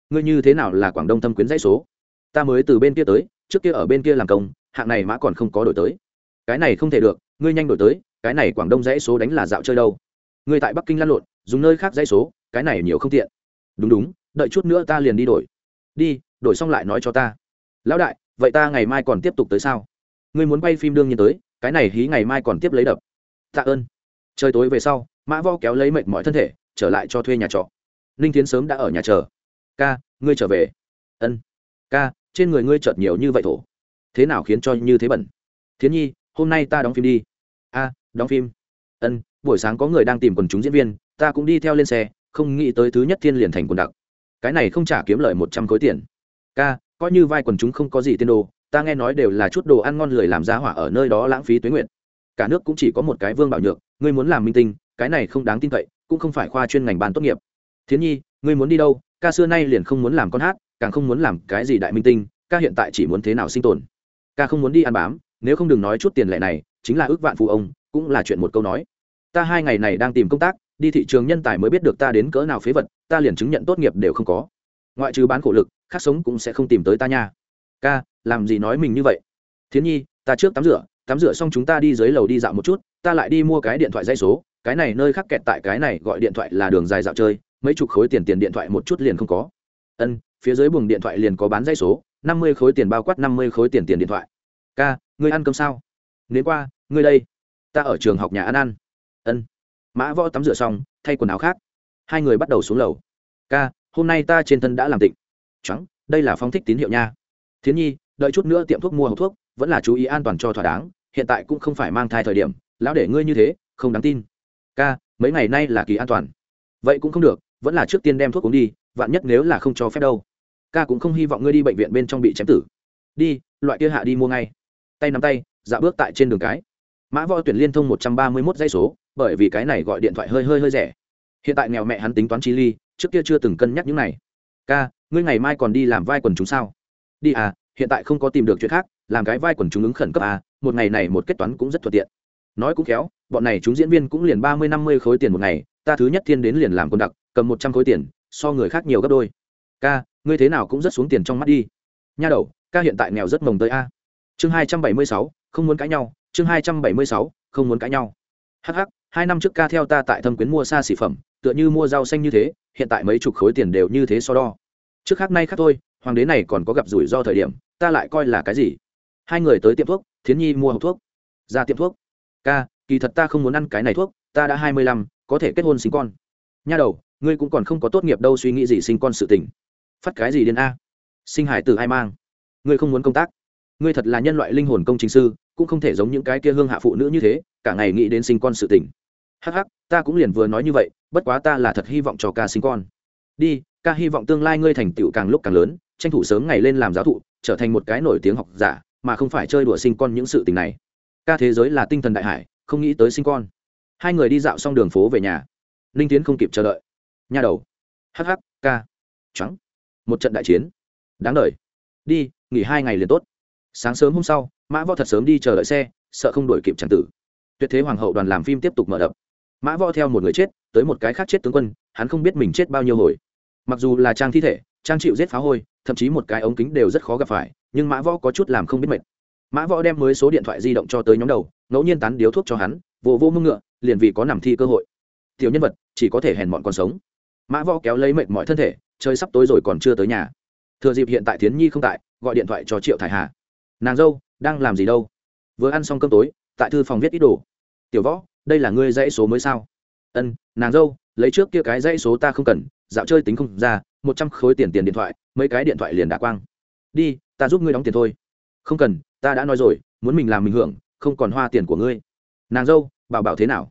Ngươi như thế nào là quảng đông thâm quyến dãy số? Ta mới từ bên kia tới, trước kia ở bên kia làm công, hạng này mã còn không có đổi tới. Cái này không thể được, ngươi nhanh đổi tới, cái này quảng đông dãy số đánh là dạo chơi đâu? Ngươi tại bắc kinh lăn lộn, dùng nơi khác dãy số, cái này nhiều không tiện. Đúng đúng, đợi chút nữa ta liền đi đổi. Đi, đổi xong lại nói cho ta. Lão đại, vậy ta ngày mai còn tiếp tục tới sao? Ngươi muốn quay phim đương nhiên tới, cái này hí ngày mai còn tiếp lấy đập. Tạ ơn trời tối về sau, mã vo kéo lấy mệt mọi thân thể, trở lại cho thuê nhà trọ. Ninh tiến sớm đã ở nhà chờ. Ca, ngươi trở về. Ân. Ca, trên người ngươi chợt nhiều như vậy thổ. Thế nào khiến cho như thế bẩn? Thiến nhi, hôm nay ta đóng phim đi. A, đóng phim. Ân, buổi sáng có người đang tìm quần chúng diễn viên, ta cũng đi theo lên xe, không nghĩ tới thứ nhất thiên liền thành quần đặc. Cái này không trả kiếm lời một trăm khối tiền. Ca, coi như vai quần chúng không có gì tiên đồ, ta nghe nói đều là chút đồ ăn ngon lười làm giá hỏa ở nơi đó lãng phí tuế nguyện cả nước cũng chỉ có một cái vương bảo nhược ngươi muốn làm minh tinh, cái này không đáng tin cậy, cũng không phải khoa chuyên ngành bàn tốt nghiệp. Thiến nhi, ngươi muốn đi đâu? Ca xưa nay liền không muốn làm con hát, càng không muốn làm cái gì đại minh tinh, ca hiện tại chỉ muốn thế nào sinh tồn. Ca không muốn đi ăn bám, nếu không đừng nói chút tiền lệ này, chính là ước vạn phụ ông, cũng là chuyện một câu nói. Ta hai ngày này đang tìm công tác, đi thị trường nhân tài mới biết được ta đến cỡ nào phế vật, ta liền chứng nhận tốt nghiệp đều không có. Ngoại trừ bán khổ lực, khác sống cũng sẽ không tìm tới ta nha. Ca, làm gì nói mình như vậy? Thiến nhi, ta trước tắm rửa tắm rửa xong chúng ta đi dưới lầu đi dạo một chút ta lại đi mua cái điện thoại dây số, cái này nơi khác kẹt tại cái này gọi điện thoại là đường dài dạo chơi, mấy chục khối tiền tiền điện thoại một chút liền không có. Ân, phía dưới buồng điện thoại liền có bán dây số, năm mươi khối tiền bao quát năm mươi khối tiền tiền điện thoại. Ca, ngươi ăn cơm sao? Nếu qua, ngươi đây. Ta ở trường học nhà ăn ăn. Ân. Mã võ tắm rửa xong, thay quần áo khác. Hai người bắt đầu xuống lầu. Ca, hôm nay ta trên thân đã làm tịnh. Trắng, đây là phong thích tín hiệu nha. Thiến nhi, đợi chút nữa tiệm thuốc mua hộp thuốc, vẫn là chú ý an toàn cho thỏa đáng, hiện tại cũng không phải mang thai thời điểm lão để ngươi như thế, không đáng tin. Ca, mấy ngày nay là kỳ an toàn. Vậy cũng không được, vẫn là trước tiên đem thuốc uống đi, vạn nhất nếu là không cho phép đâu. Ca cũng không hy vọng ngươi đi bệnh viện bên trong bị chém tử. Đi, loại kia hạ đi mua ngay. Tay nắm tay dạ bước tại trên đường cái. Mã võ tuyển liên thông một trăm ba mươi mốt dây số, bởi vì cái này gọi điện thoại hơi hơi hơi rẻ. Hiện tại nghèo mẹ hắn tính toán chi ly, trước kia chưa từng cân nhắc những này. Ca, ngươi ngày mai còn đi làm vai quần chúng sao? Đi à hiện tại không có tìm được chuyện khác, làm cái vai quần chúng ứng khẩn cấp à một ngày này một kết toán cũng rất thuận tiện nói cũng khéo, bọn này chúng diễn viên cũng liền ba mươi năm mươi khối tiền một ngày, ta thứ nhất thiên đến liền làm con đặc, cầm một trăm khối tiền, so người khác nhiều gấp đôi. Ca, ngươi thế nào cũng rất xuống tiền trong mắt đi. Nha đầu, ca hiện tại nghèo rất mồng tới a. Chương hai trăm bảy mươi sáu, không muốn cãi nhau, chương hai trăm bảy mươi sáu, không muốn cãi nhau. Hh hai năm trước ca theo ta tại thâm quyến mua xa xỉ phẩm, tựa như mua rau xanh như thế, hiện tại mấy chục khối tiền đều như thế so đo. Trước khác nay khác thôi, hoàng đế này còn có gặp rủi ro thời điểm, ta lại coi là cái gì? Hai người tới tiệm thuốc, thiến nhi mua hộp thuốc. Ra tiệm thuốc ca, kỳ thật ta không muốn ăn cái này thuốc, ta đã hai mươi lăm, có thể kết hôn sinh con. Nha đầu, ngươi cũng còn không có tốt nghiệp đâu, suy nghĩ gì sinh con sự tình. Phát cái gì đến a? Sinh hải từ ai mang? Ngươi không muốn công tác. Ngươi thật là nhân loại linh hồn công trình sư, cũng không thể giống những cái kia hương hạ phụ nữ như thế, cả ngày nghĩ đến sinh con sự tình. Hắc hắc, ta cũng liền vừa nói như vậy, bất quá ta là thật hy vọng cho ca sinh con. Đi, ca hy vọng tương lai ngươi thành tựu càng lúc càng lớn, tranh thủ sớm ngày lên làm giáo thụ, trở thành một cái nổi tiếng học giả, mà không phải chơi đùa sinh con những sự tình này ca thế giới là tinh thần đại hải, không nghĩ tới sinh con. Hai người đi dạo xong đường phố về nhà. Ninh tiến không kịp chờ đợi. Nhà đầu. Hh ca. Trắng. Một trận đại chiến. Đáng đ đi, nghỉ hai ngày liền tốt. Sáng sớm hôm sau, mã võ thật sớm đi chờ đợi xe, sợ không đổi kịp tràng tử. Tuyệt thế hoàng hậu đoàn làm phim tiếp tục mở đập. Mã võ theo một người chết, tới một cái khác chết tướng quân, hắn không biết mình chết bao nhiêu hồi. Mặc dù là trang thi thể, trang chịu giết phá hôi, thậm chí một cái ống kính đều rất khó gặp phải, nhưng mã võ có chút làm không biết mệt mã võ đem mới số điện thoại di động cho tới nhóm đầu, ngẫu nhiên tán điếu thuốc cho hắn, vô vô mưng ngựa, liền vì có nằm thi cơ hội. Tiểu nhân vật, chỉ có thể hèn mọn còn sống. Mã võ kéo lấy mệt mọi thân thể chơi sắp tối rồi còn chưa tới nhà. Thừa dịp hiện tại thiến nhi không tại, gọi điện thoại cho triệu thải hà. Nàng dâu, đang làm gì đâu? Vừa ăn xong cơm tối, tại thư phòng viết ít đồ. Tiểu võ, đây là ngươi dãy số mới sao? Ân, nàng dâu, lấy trước kia cái dãy số ta không cần, dạo chơi tính không ra, một trăm khối tiền tiền điện thoại, mấy cái điện thoại liền đã quang. Đi, ta giúp ngươi đóng tiền thôi. Không cần ta đã nói rồi, muốn mình làm mình hưởng, không còn hoa tiền của ngươi. Nàng dâu, bảo bảo thế nào?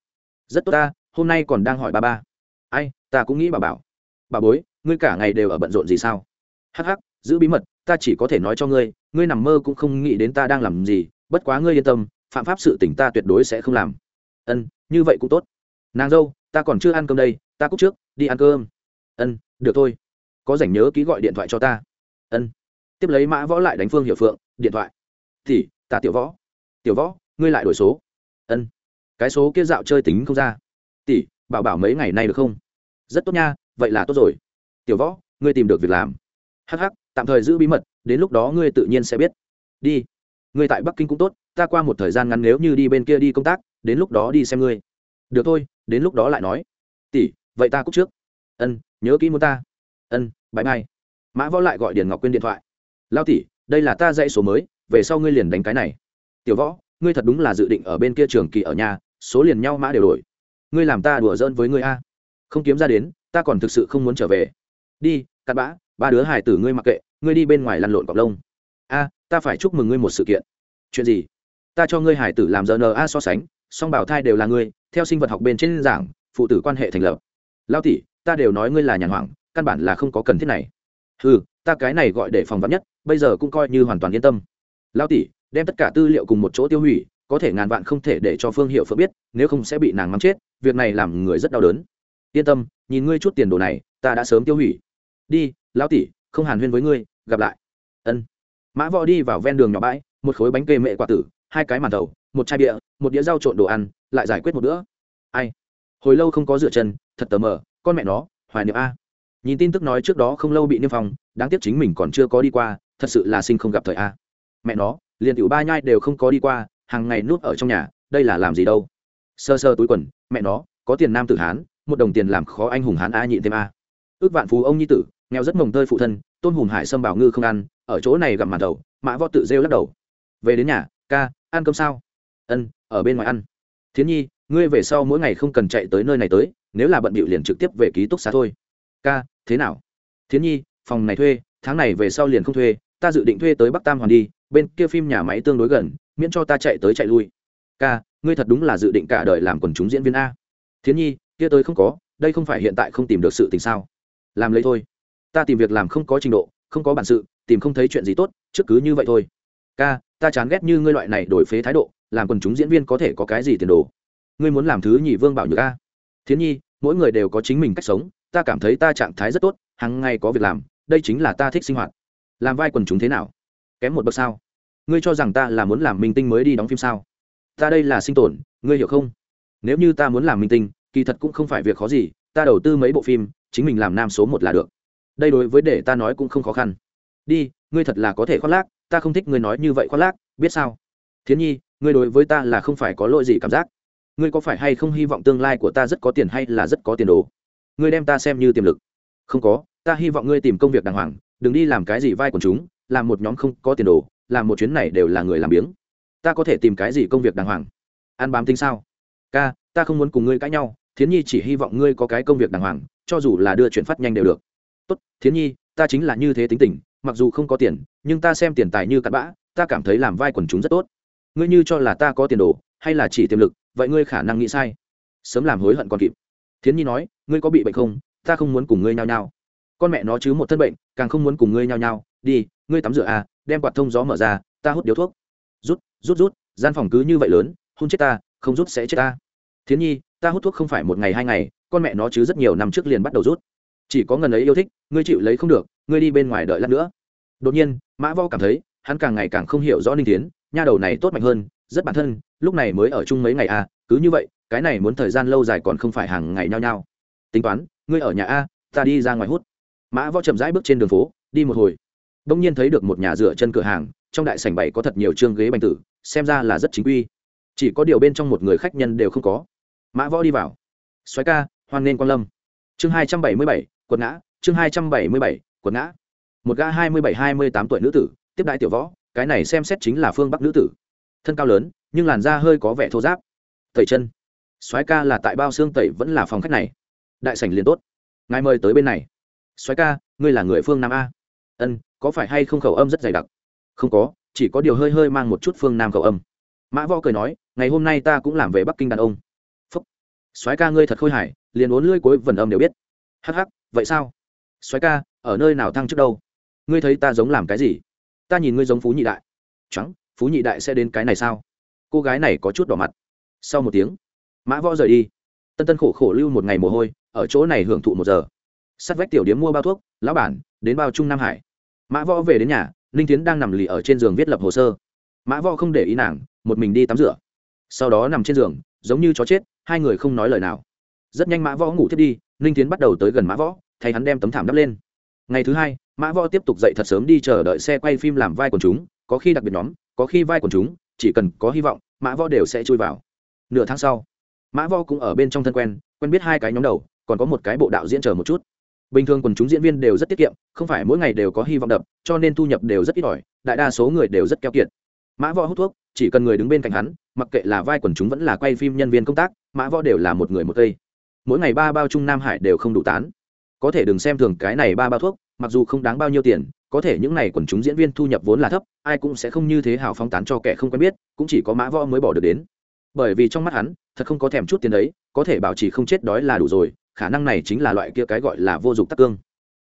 Rất tốt ta, hôm nay còn đang hỏi ba ba. Ai, ta cũng nghĩ bảo bảo. Bà bối, ngươi cả ngày đều ở bận rộn gì sao? Hắc hắc, giữ bí mật, ta chỉ có thể nói cho ngươi ngươi nằm mơ cũng không nghĩ đến ta đang làm gì, bất quá ngươi yên tâm, phạm pháp sự tỉnh ta tuyệt đối sẽ không làm. Ân, như vậy cũng tốt. Nàng dâu, ta còn chưa ăn cơm đây, ta cúc trước, đi ăn cơm. Ân, được thôi. Có rảnh nhớ ký gọi điện thoại cho ta. Ân. Tiếp lấy mã võ lại đánh phương hiệu phượng, điện thoại thì ta tiểu võ. Tiểu võ, ngươi lại đổi số. Ân. Cái số kia dạo chơi tính không ra. Tỷ, bảo bảo mấy ngày nay được không? Rất tốt nha, vậy là tốt rồi. Tiểu võ, ngươi tìm được việc làm. Hh tạm thời giữ bí mật, đến lúc đó ngươi tự nhiên sẽ biết. Đi. Ngươi tại bắc kinh cũng tốt, ta qua một thời gian ngắn nếu như đi bên kia đi công tác, đến lúc đó đi xem ngươi. Được thôi, đến lúc đó lại nói. Tỷ, vậy ta cúc trước. Ân, nhớ kỹ muốn ta. Ân bãi mai mã võ lại gọi điền ngọc quyên điện thoại. Lao tỷ, đây là ta dạy số mới về sau ngươi liền đánh cái này. Tiểu võ, ngươi thật đúng là dự định ở bên kia trường kỳ ở nhà, số liền nhau mã đều đổi. Ngươi làm ta đùa giỡn với ngươi a. Không kiếm ra đến, ta còn thực sự không muốn trở về. Đi cắt bã, ba đứa hải tử ngươi mặc kệ, ngươi đi bên ngoài lăn lộn cọc lông. A, ta phải chúc mừng ngươi một sự kiện. Chuyện gì? Ta cho ngươi hải tử làm rna so sánh, song bảo thai đều là ngươi, theo sinh vật học bên trên giảng, phụ tử quan hệ thành lập. Lao tỷ, ta đều nói ngươi là nhàn hoảng, căn bản là không có cần thiết này. Ừ ta cái này gọi để phòng vắn nhất, bây giờ cũng coi như hoàn toàn yên tâm lao tỷ đem tất cả tư liệu cùng một chỗ tiêu hủy có thể ngàn vạn không thể để cho phương hiệu phượng biết nếu không sẽ bị nàng mắng chết việc này làm người rất đau đớn. Yên tâm nhìn ngươi chút tiền đồ này ta đã sớm tiêu hủy. Đi lão tỷ không hàn huyên với ngươi gặp lại. Ân. Mã võ đi vào ven đường nhỏ bãi một khối bánh kê mệ quả tử hai cái màn tàu, một chai bia một đĩa rau trộn đồ ăn lại giải quyết một bữa. Ai? Hồi lâu không có dựa chân thật tờ mờ con mẹ nó hoài niệm a. Nhìn tin tức nói trước đó không lâu bị niêm phong đáng tiếc chính mình còn chưa có đi qua thật sự là sinh không gặp thời a mẹ nó, liền tiểu ba nhai đều không có đi qua, hàng ngày nuốt ở trong nhà, đây là làm gì đâu. Sơ sơ túi quần, mẹ nó, có tiền nam tử hán, một đồng tiền làm khó anh hùng hán a nhịn thêm a. Ước vạn phú ông nhi tử, nghèo rất mồng tơi phụ thân, tôn hùng hải sâm bảo ngư không ăn, ở chỗ này gặp màn đầu, mã võ tự rêu lắc đầu. Về đến nhà, ca, ăn cơm sao? Ân, ở bên ngoài ăn. Thiến nhi, ngươi về sau mỗi ngày không cần chạy tới nơi này tới, nếu là bận bịu liền trực tiếp về ký túc xá thôi. Ca, thế nào? Thiến nhi, phòng này thuê, tháng này về sau liền không thuê, ta dự định thuê tới bắc tam hoàn đi bên kia phim nhà máy tương đối gần, miễn cho ta chạy tới chạy lui. Ca, ngươi thật đúng là dự định cả đời làm quần chúng diễn viên a. Thiến nhi, kia tới không có, đây không phải hiện tại không tìm được sự tình sao? Làm lấy thôi. Ta tìm việc làm không có trình độ, không có bản sự, tìm không thấy chuyện gì tốt, trước cứ như vậy thôi. Ca, ta chán ghét như ngươi loại này đổi phế thái độ, làm quần chúng diễn viên có thể có cái gì tiền đồ? Ngươi muốn làm thứ nhị vương bảo nhược a. Thiến nhi, mỗi người đều có chính mình cách sống, ta cảm thấy ta trạng thái rất tốt hàng ngày có việc làm, đây chính là ta thích sinh hoạt. Làm vai quần chúng thế nào? Kém một bậc sao? Ngươi cho rằng ta là muốn làm minh tinh mới đi đóng phim sao? Ta đây là sinh tồn, ngươi hiểu không? Nếu như ta muốn làm minh tinh, kỳ thật cũng không phải việc khó gì, ta đầu tư mấy bộ phim, chính mình làm nam số một là được. Đây đối với để ta nói cũng không khó khăn. Đi, ngươi thật là có thể khoác lác, ta không thích ngươi nói như vậy khoác lác, biết sao? Thiến nhi, ngươi đối với ta là không phải có lỗi gì cảm giác. Ngươi có phải hay không hy vọng tương lai của ta rất có tiền hay là rất có tiền đồ? Ngươi đem ta xem như tiềm lực. Không có, ta hy vọng ngươi tìm công việc đàng hoàng, đừng đi làm cái gì vai quần chúng làm một nhóm không có tiền đồ làm một chuyến này đều là người làm biếng. Ta có thể tìm cái gì công việc đàng hoàng? Ăn bám tính sao? Ca, ta không muốn cùng ngươi cãi nhau, thiến nhi chỉ hy vọng ngươi có cái công việc đàng hoàng, cho dù là đưa chuyển phát nhanh đều được. Tốt, thiến nhi, ta chính là như thế tính tình, mặc dù không có tiền, nhưng ta xem tiền tài như cặn bã, ta cảm thấy làm vai quần chúng rất tốt. Ngươi như cho là ta có tiền đồ, hay là chỉ tiềm lực, vậy ngươi khả năng nghĩ sai. Sớm làm hối hận còn kịp. Thiến nhi nói, ngươi có bị bệnh không? Ta không muốn cùng ngươi nhao nhao. Con mẹ nó chứ một thân bệnh, càng không muốn cùng ngươi nhao nhao. Đi ngươi tắm rửa à đem quạt thông gió mở ra, ta hút điếu thuốc. Rút rút rút, gian phòng cứ như vậy lớn, hôn chết ta, không rút sẽ chết ta. Thiến nhi, ta hút thuốc không phải một ngày hai ngày, con mẹ nó chứ rất nhiều năm trước liền bắt đầu rút. Chỉ có ngần ấy yêu thích, ngươi chịu lấy không được, ngươi đi bên ngoài đợi lát nữa. Đột nhiên, mã vo cảm thấy, hắn càng ngày càng không hiểu rõ ninh tiến nha đầu này tốt mạnh hơn, rất bản thân, lúc này mới ở chung mấy ngày à cứ như vậy, cái này muốn thời gian lâu dài còn không phải hàng ngày nhao nhao. Tính toán, ngươi ở nhà a, ta đi ra ngoài hút. Mã vo chậm rãi bước trên đường phố, đi một hồi đông nhiên thấy được một nhà rửa chân cửa hàng, trong đại sảnh bảy có thật nhiều chương ghế bành tử, xem ra là rất chính quy. Chỉ có điều bên trong một người khách nhân đều không có. Mã võ đi vào. Xoáy ca, hoan nghênh quan lâm. Chương hai trăm bảy mươi bảy, quật ngã, chương hai trăm bảy mươi bảy, quật ngã. Một gã hai mươi bảy, hai mươi tám tuổi nữ tử, tiếp đại tiểu võ, cái này xem xét chính là phương bắc nữ tử. Thân cao lớn, nhưng làn da hơi có vẻ thô giáp tẩy chân. Soái ca là tại bao xương tẩy vẫn là phòng khách này. Đại sảnh liền tốt. Ngài mời tới bên này. Soái ca, ngươi là người phương nam a. Ân có phải hay không khẩu âm rất dày đặc? Không có, chỉ có điều hơi hơi mang một chút phương nam khẩu âm. Mã võ cười nói, ngày hôm nay ta cũng làm về bắc kinh đàn ông. Phúc. Soái ca ngươi thật khôi hài, liền uốn lưỡi cuối vần âm đều biết. Hắc hắc, vậy sao? Soái ca, ở nơi nào thăng trước đâu? Ngươi thấy ta giống làm cái gì? Ta nhìn ngươi giống phú nhị đại. Trắng phú nhị đại sẽ đến cái này sao? Cô gái này có chút đỏ mặt. Sau một tiếng, mã võ rời đi. Tân tân khổ khổ lưu một ngày mồ hôi, ở chỗ này hưởng thụ một giờ. Sắt vách tiểu điếm mua bao thuốc, lão bản, đến bao trung nam hải mã võ về đến nhà, ninh tiến đang nằm lì ở trên giường viết lập hồ sơ. Mã võ không để ý nàng, một mình đi tắm rửa. Sau đó nằm trên giường, giống như chó chết, hai người không nói lời nào. Rất nhanh mã võ ngủ thiết đi, ninh tiến bắt đầu tới gần mã võ, thay hắn đem tấm thảm đắp lên. Ngày thứ hai, mã võ tiếp tục dậy thật sớm đi chờ đợi xe quay phim làm vai quần chúng, có khi đặc biệt nhóm, có khi vai quần chúng, chỉ cần có hy vọng, mã võ đều sẽ chui vào. Nửa tháng sau, mã võ cũng ở bên trong thân quen quen biết hai cái nhóm đầu, còn có một cái bộ đạo diễn chờ một chút bình thường quần chúng diễn viên đều rất tiết kiệm, không phải mỗi ngày đều có hy vọng đập, cho nên thu nhập đều rất ít ỏi, đại đa số người đều rất keo kiệt. Mã võ hút thuốc, chỉ cần người đứng bên cạnh hắn, mặc kệ là vai quần chúng vẫn là quay phim nhân viên công tác, mã võ đều là một người một cây. Mỗi ngày ba bao trung nam hải đều không đủ tán. Có thể đừng xem thường cái này ba bao thuốc, mặc dù không đáng bao nhiêu tiền, có thể những n à y quần chúng diễn viên thu nhập vốn là thấp, ai cũng sẽ không như thế hào phóng tán cho kẻ không quen biết, cũng chỉ có mã võ mới bỏ được đến. Bởi vì trong mắt hắn, thật không có thèm chút tiền đấy, có thể bảo trì không chết đói là đủ rồi khả năng này chính là loại kia cái gọi là vô dụng tắc cương.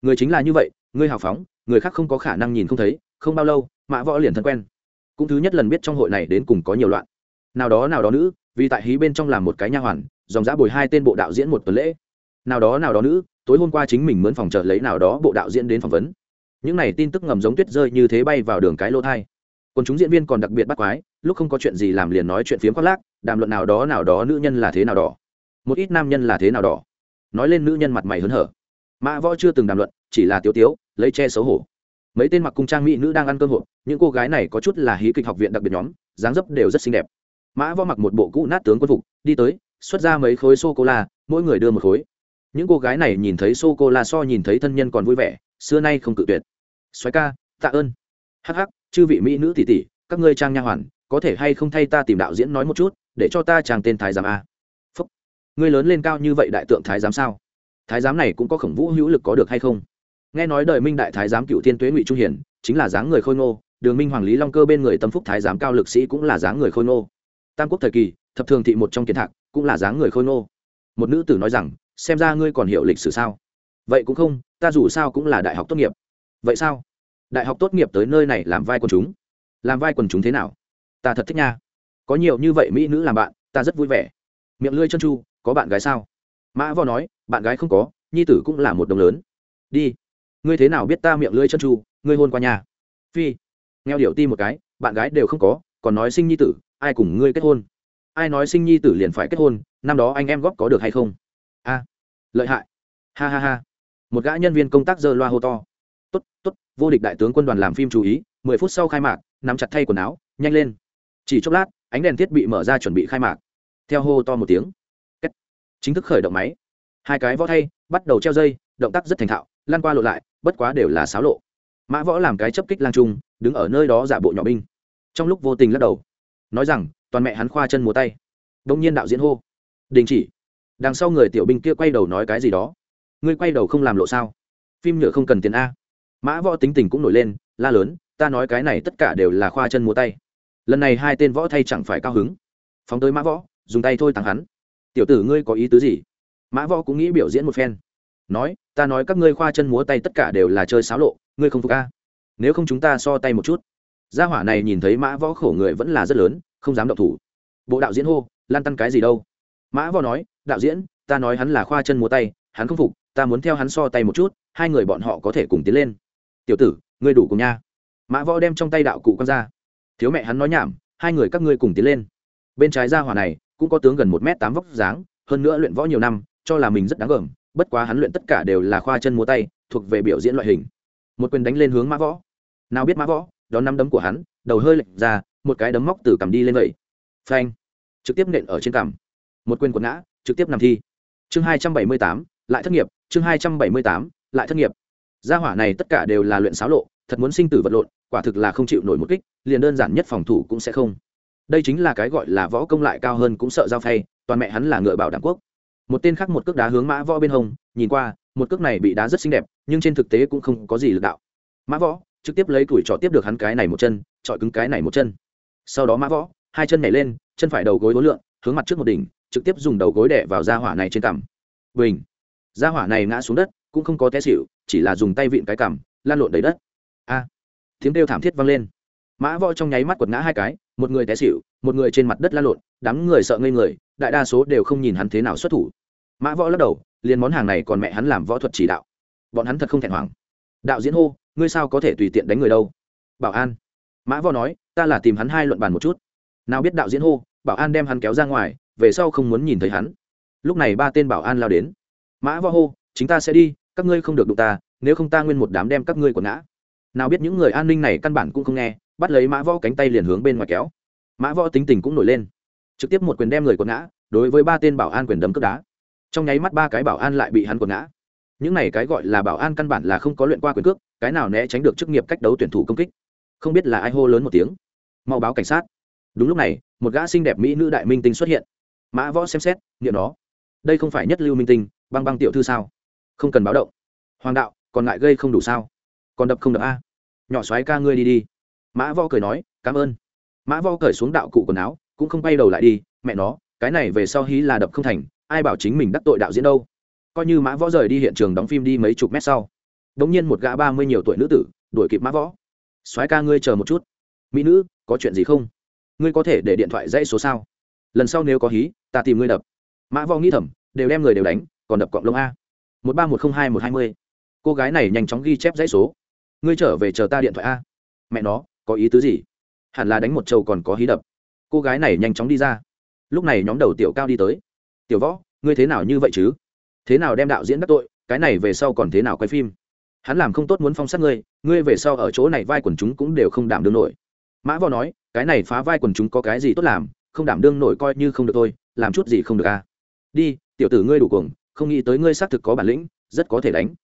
Người chính là như vậy ngươi hào phóng, người khác không có khả năng nhìn không thấy, không bao lâu, mã võ liền thân quen. Cũng thứ nhất lần biết trong hội này đến cùng có nhiều loạn. Nào đó nào đó nữ, vì tại hí bên trong làm một cái nha hoàn, dòng giã bồi hai tên bộ đạo diễn một tuần lễ. Nào đó nào đó nữ, tối hôm qua chính mình mướn phòng trợ lấy nào đó bộ đạo diễn đến phỏng vấn. Những này tin tức ngầm giống tuyết rơi như thế bay vào đường cái lô thai. Còn chúng diễn viên còn đặc biệt bắt quái, lúc không có chuyện gì làm liền nói chuyện phiếm khoác lác, đàm luận nào đó nào đó nữ nhân là thế nào đỏ. Một ít nam nhân là thế nào đỏ nói lên nữ nhân mặt mày hớn hở. Mã võ chưa từng đàm luận, chỉ là tiếu tiếu, lấy che xấu hổ. Mấy tên mặc cung trang mỹ nữ đang ăn cơm hộp, những cô gái này có chút là hí kịch học viện đặc biệt nhóm, dáng dấp đều rất xinh đẹp. Mã võ mặc một bộ cũ nát tướng quân phục, đi tới, xuất ra mấy khối sô cô la mỗi người đưa một khối. Những cô gái này nhìn thấy sô cô la so nhìn thấy thân nhân còn vui vẻ, xưa nay không cự tuyệt. Xoáy ca, tạ ơn. Hắc hắc, chư vị mỹ nữ tỷ tỷ, các ngươi trang nha hoàn, có thể hay không thay ta tìm đạo diễn nói một chút, để cho ta trang tên thái giám a ngươi lớn lên cao như vậy đại tượng thái giám sao? Thái giám này cũng có khổng vũ hữu lực có được hay không? Nghe nói đời minh đại thái giám cựu thiên tuế ngụy trung hiển, chính là dáng người khôi ngô, đường minh hoàng lý long cơ bên người tâm phúc thái giám cao lực sĩ cũng là dáng người khôi ngô. Tam quốc thời kỳ, thập thường thị một trong kiến thạc, cũng là dáng người khôi ngô. Một nữ tử nói rằng, xem ra ngươi còn hiểu lịch sử sao? Vậy cũng không, ta dù sao cũng là đại học tốt nghiệp. Vậy sao? Đại học tốt nghiệp tới nơi này làm vai quần chúng. Làm vai quần chúng thế nào? Ta thật thích nha. Có nhiều như vậy mỹ nữ làm bạn, ta rất vui vẻ. Miệng lưỡi chân chu có bạn gái sao? Mã võ nói, bạn gái không có, nhi tử cũng là một đồng lớn. Đi. Ngươi thế nào biết ta miệng lưỡi chân chu ngươi hôn qua nhà? Phi. Nghèo điệu ti một cái, bạn gái đều không có, còn nói sinh nhi tử, ai cùng ngươi kết hôn? Ai nói sinh nhi tử liền phải kết hôn, năm đó anh em góp có được hay không? A. Lợi hại. Ha ha ha. Một gã nhân viên công tác dơ loa hô to. Tốt tốt, vô địch đại tướng quân đoàn làm phim chú ý, mười phút sau khai mạc, nắm chặt thay quần áo, nhanh lên. Chỉ chốc lát, ánh đèn thiết bị mở ra chuẩn bị khai mạc. Theo hô to một tiếng chính thức khởi động máy. Hai cái võ thay, bắt đầu treo dây, động tác rất thành thạo lan qua lộ lại, bất quá đều là xáo lộ. Mã võ làm cái chấp kích lang trung, đứng ở nơi đó giả bộ nhỏ binh. Trong lúc vô tình lắc đầu, nói rằng, toàn mẹ hắn khoa chân múa tay. Đông nhiên đạo diễn hô, đình chỉ. Đằng sau người tiểu binh kia quay đầu nói cái gì đó. Ngươi quay đầu không làm lộ sao? Phim nhựa không cần tiền a. Mã võ tính tình cũng nổi lên, la lớn, ta nói cái này tất cả đều là khoa chân múa tay. Lần này hai tên võ thay chẳng phải cao hứng. Phóng tới mã võ, dùng tay thôi tặng hắn tiểu tử ngươi có ý tứ gì? Mã võ cũng nghĩ biểu diễn một phen. Nói, ta nói các ngươi khoa chân múa tay tất cả đều là chơi xáo lộ, ngươi không phục a? Nếu không chúng ta so tay một chút. Gia hỏa này nhìn thấy mã võ khổ người vẫn là rất lớn, không dám động thủ. Bộ đạo diễn hô, lan tăn cái gì đâu? Mã võ nói, đạo diễn, ta nói hắn là khoa chân múa tay, hắn không phục, ta muốn theo hắn so tay một chút, hai người bọn họ có thể cùng tiến lên. Tiểu tử, ngươi đủ cùng nha. Mã võ đem trong tay đạo cụ con ra. Thiếu mẹ hắn nói nhảm, hai người các ngươi cùng tiến lên. Bên trái gia hỏa này cũng có tướng gần một m tám vóc dáng, hơn nữa luyện võ nhiều năm, cho là mình rất đáng gờm, bất quá hắn luyện tất cả đều là khoa chân múa tay, thuộc về biểu diễn loại hình. Một quyền đánh lên hướng mã võ. Nào biết mã võ, đón năm đấm của hắn, đầu hơi lệch ra, một cái đấm móc từ cằm đi lên vậy. Phanh. Trực tiếp nện ở trên cằm. Một quyền quần ngã, trực tiếp nằm thi. Chương hai trăm bảy mươi tám, lại thất nghiệp, chương hai trăm bảy mươi tám, lại thất nghiệp. Gia hỏa này tất cả đều là luyện xáo lộ, thật muốn sinh tử vật lộn, quả thực là không chịu nổi một kích, liền đơn giản nhất phòng thủ cũng sẽ không đây chính là cái gọi là võ công lại cao hơn cũng sợ giao phay, toàn mẹ hắn là ngựa bảo đảm quốc. Một tên khác một cước đá hướng mã võ bên hông, nhìn qua, một cước này bị đá rất xinh đẹp, nhưng trên thực tế cũng không có gì lực đạo. Mã võ, trực tiếp lấy tuổi trọ tiếp được hắn cái này một chân trọi cứng cái này một chân. Sau đó mã võ, hai chân nhảy lên, chân phải đầu gối hối lượn, hướng mặt trước một đỉnh, trực tiếp dùng đầu gối đẻ vào da hỏa này trên cằm. Bình! Da hỏa này ngã xuống đất, cũng không có té xịu chỉ là dùng tay vịn cái cằm lan lộn đầy đất. A! Tiếng kêu thảm thiết vang lên. Mã võ trong nháy mắt quật ngã hai cái một người té xỉu, một người trên mặt đất la lộn, đám người sợ ngây người, đại đa số đều không nhìn hắn thế nào xuất thủ. Mã võ lắc đầu, liền món hàng này còn mẹ hắn làm võ thuật chỉ đạo. Bọn hắn thật không thẹn hoàng. Đạo diễn hô, ngươi sao có thể tùy tiện đánh người đâu? Bảo an. Mã võ nói, ta là tìm hắn hai luận bàn một chút. Nào biết đạo diễn hô, bảo an đem hắn kéo ra ngoài, về sau không muốn nhìn thấy hắn. Lúc này ba tên bảo an lao đến. Mã võ hô chúng ta sẽ đi, các ngươi không được đụng ta, nếu không ta nguyên một đám đem các ngươi quần ngã. Nào biết những người an ninh này căn bản cũng không nghe bắt lấy mã võ cánh tay liền hướng bên ngoài kéo. Mã võ tính tình cũng nổi lên. Trực tiếp một quyền đem người quần ngã, đối với ba tên bảo an quyền đấm cướp đá. Trong nháy mắt ba cái bảo an lại bị hắn quần ngã. Những này cái gọi là bảo an căn bản là không có luyện qua quyền cước, cái nào né tránh được chức nghiệp cách đấu tuyển thủ công kích. Không biết là ai hô lớn một tiếng. Mau báo cảnh sát. Đúng lúc này, một gã xinh đẹp mỹ nữ đại minh tinh xuất hiện. Mã võ xem xét, nghiệm đó đây không phải nhất lưu minh tinh, băng băng tiểu thư sao? Không cần báo động. Hoàng đạo, còn ngại gây không đủ sao? Còn đập không đập a? Nhỏ soái ca ngươi đi đi mã vo cười nói, cảm ơn. Mã vo cởi xuống đạo cụ quần áo, cũng không bay đầu lại đi, mẹ nó, cái này về sau hí là đập không thành, ai bảo chính mình đắc tội đạo diễn đâu. Coi như mã võ rời đi hiện trường đóng phim đi mấy chục mét sau đ ỗ n g nhiên một gã ba mươi nhiều tuổi nữ tử đuổi kịp mã võ soái ca ngươi chờ một chút. Mỹ nữ, có chuyện gì không? Ngươi có thể để điện thoại dãy số sao? Lần sau nếu có hí, ta tìm ngươi đập. Mã võ nghĩ thầm, đều đem người đều đánh, còn đập cọng lông a. Một ba một không hai một hai mươi. Cô gái này nhanh chóng ghi chép dãy số. Ngươi trở về chờ ta điện thoại a. Mẹ nó có ý tứ gì? Hẳn là đánh một trâu còn có hí đập. Cô gái này nhanh chóng đi ra. Lúc này nhóm đầu tiểu cao đi tới. Tiểu võ, ngươi thế nào như vậy chứ? Thế nào đem đạo diễn đắc tội, cái này về sau còn thế nào quay phim? Hắn làm không tốt muốn phong sát ngươi ngươi về sau ở chỗ này vai quần chúng cũng đều không đảm đương nổi. Mã võ nói, cái này phá vai quần chúng có cái gì tốt làm, không đảm đương nổi coi như không được thôi, làm chút gì không được à? Đi, tiểu tử ngươi đủ cuồng, không nghĩ tới ngươi xác thực có bản lĩnh, rất có thể đánh.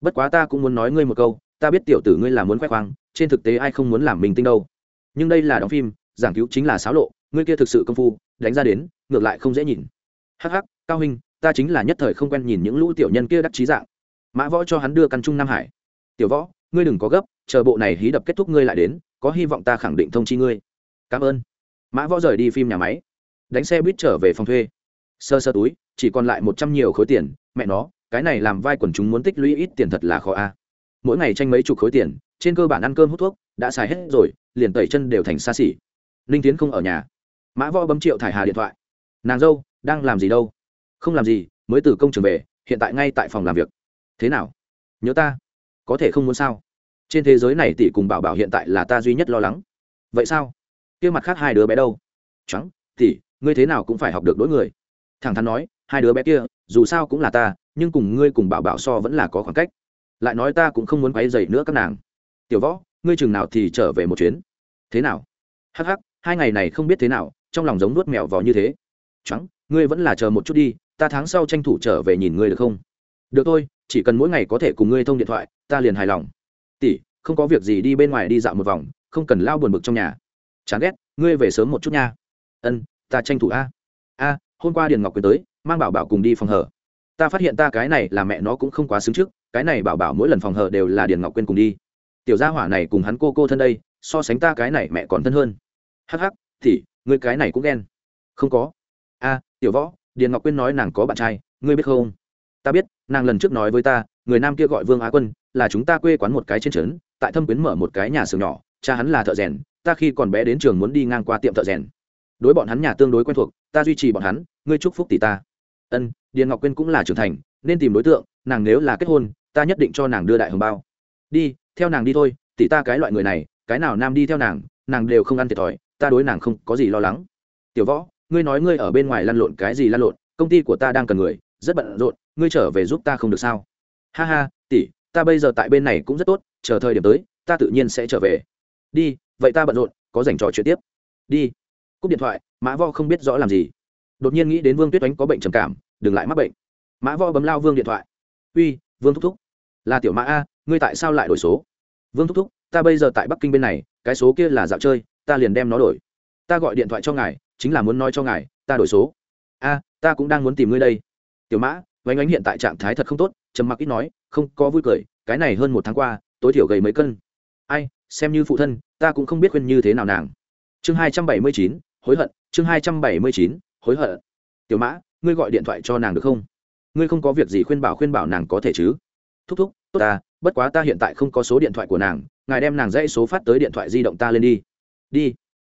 Bất quá ta cũng muốn nói ngươi một câu, ta biết tiểu tử ngươi là muốn khoe khoang trên thực tế ai không muốn làm mình tinh đâu. Nhưng đây là đóng phim, giảng cứu chính là xáo lộ ngươi kia thực sự công phu, đánh ra đến, ngược lại không dễ nhìn. Hắc hắc, cao huynh ta chính là nhất thời không quen nhìn những lũ tiểu nhân kia đắc trí dạng. Mã võ cho hắn đưa căn trung nam hải. Tiểu võ, ngươi đừng có gấp, chờ bộ này hí đập kết thúc ngươi lại đến, có hy vọng ta khẳng định thông chi ngươi. Cảm ơn. Mã võ rời đi phim nhà máy. Đánh xe buýt trở về phòng thuê. Sơ sơ túi, chỉ còn lại một trăm nhiều khối tiền, mẹ nó, cái này làm vai quần chúng muốn tích lũy ít tiền thật là khó a. Mỗi ngày tranh mấy chục khối tiền trên cơ bản ăn cơm hút thuốc, đã xài hết rồi, liền tẩy chân đều thành xa xỉ. Ninh tiến không ở nhà. Mã võ bấm triệu thải hà điện thoại. Nàng dâu, đang làm gì đâu? Không làm gì, mới từ công trường về, hiện tại ngay tại phòng làm việc. Thế nào? Nhớ ta. Có thể không muốn sao? Trên thế giới này tỷ cùng bảo bảo hiện tại là ta duy nhất lo lắng. Vậy sao? Kia mặt khác hai đứa bé đâu? Trắng, tỷ, ngươi thế nào cũng phải học được đối người. Thẳng thắn nói, hai đứa bé kia, dù sao cũng là ta, nhưng cùng ngươi cùng bảo bảo so vẫn là có khoảng cách. Lại nói ta cũng không muốn quấy dày nữa các nàng tiểu võ, ngươi chừng nào thì trở về một chuyến? Thế nào? Hắc hắc, hai ngày này không biết thế nào, trong lòng giống nuốt mèo vò như thế. Trắng ngươi vẫn là chờ một chút đi, ta tháng sau tranh thủ trở về nhìn ngươi được không? Được thôi, chỉ cần mỗi ngày có thể cùng ngươi thông điện thoại, ta liền hài lòng. Tỷ, không có việc gì đi bên ngoài đi dạo một vòng, không cần lao buồn bực trong nhà. Chán ghét, ngươi về sớm một chút nha. Ân, ta tranh thủ a. A, hôm qua điền ngọc quyền tới, mang bảo bảo cùng đi phòng hở ta phát hiện ta cái này là mẹ nó cũng không quá xứng trước, cái này bảo bảo mỗi lần phòng hở đều là điền ngọc quyền cùng đi tiểu gia hỏa này cùng hắn cô cô thân đây, so sánh ta cái này mẹ còn thân hơn. Hắc hắc thì ngươi cái này cũng ghen. Không có. A, tiểu võ, điền ngọc quyên nói nàng có bạn trai, ngươi biết không? Ta biết, nàng lần trước nói với ta, người nam kia gọi vương á quân, là chúng ta quê quán một cái trên trấn, tại thâm quyến mở một cái nhà xưởng nhỏ, cha hắn là thợ rèn, ta khi còn bé đến trường muốn đi ngang qua tiệm thợ rèn. Đối bọn hắn nhà tương đối quen thuộc, ta duy trì bọn hắn, ngươi chúc phúc tỷ ta. Ân, điền ngọc quyên cũng là trưởng thành, nên tìm đối tượng, nàng nếu là kết hôn, ta nhất định cho nàng đưa đại hồng bao. Đi theo nàng đi thôi tỷ ta cái loại người này, cái nào nam đi theo nàng nàng đều không ăn thiệt thòi, ta đối nàng không có gì lo lắng. Tiểu võ, ngươi nói ngươi ở bên ngoài lăn lộn cái gì lăn lộn, công ty của ta đang cần người, rất bận rộn, ngươi trở về giúp ta không được sao? Ha ha tỷ ta bây giờ tại bên này cũng rất tốt, chờ thời điểm tới, ta tự nhiên sẽ trở về. Đi, vậy ta bận rộn, có dành trò chuyện tiếp. Đi. Cúp điện thoại, mã vo không biết rõ làm gì. Đột nhiên nghĩ đến vương tuyết oánh có bệnh trầm cảm, đừng lại mắc bệnh. Mã vo bấm lao vương điện thoại. Uy, vương thúc thúc. Là tiểu mã a ngươi tại sao lại đổi số? Vương thúc thúc, ta bây giờ tại bắc kinh bên này, cái số kia là dạo chơi, ta liền đem nó đổi. Ta gọi điện thoại cho ngài, chính là muốn nói cho ngài, ta đổi số. A, ta cũng đang muốn tìm ngươi đây. Tiểu mã vánh ánh hiện tại trạng thái thật không tốt, trầm mặc ít nói, không, có vui cười, cái này hơn một tháng qua, tối thiểu gầy mấy cân. Ai, xem như phụ thân, ta cũng không biết khuyên như thế nào nàng. Chương hai trăm bảy mươi chín, hối hận, chương hai trăm bảy mươi chín, hối hận. Tiểu mã, ngươi gọi điện thoại cho nàng được không? Ngươi không có việc gì khuyên bảo khuyên bảo nàng có thể chứ? Thúc thúc, tốt ta bất quá ta hiện tại không có số điện thoại của nàng, ngài đem nàng dãy số phát tới điện thoại di động ta lên đi. Đi.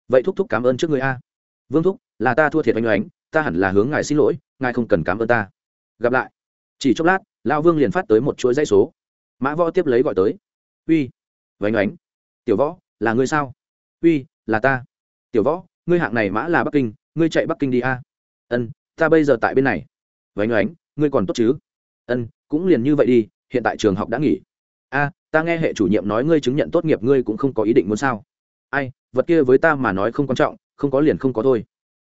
Vậy thúc thúc cảm ơn trước người a. Vương thúc, là ta thua thiệt oanh oánh ta hẳn là hướng ngài xin lỗi, ngài không cần cảm ơn ta. Gặp lại. Chỉ chốc lát lao vương liền phát tới một chuỗi dãy số. Mã võ tiếp lấy gọi tới. Uy. Vánh oánh tiểu võ, là ngươi sao? Uy, là ta. Tiểu võ, ngươi hạng này mã là bắc kinh, ngươi chạy bắc kinh đi a. Ân, ta bây giờ tại bên này. Vánh oánh ngươi còn tốt chứ? Ân, cũng liền như vậy đi, hiện tại trường học đã nghỉ a, ta nghe hệ chủ nhiệm nói ngươi chứng nhận tốt nghiệp ngươi cũng không có ý định muốn sao. Ai, vật kia với ta mà nói không quan trọng, không có liền không có thôi.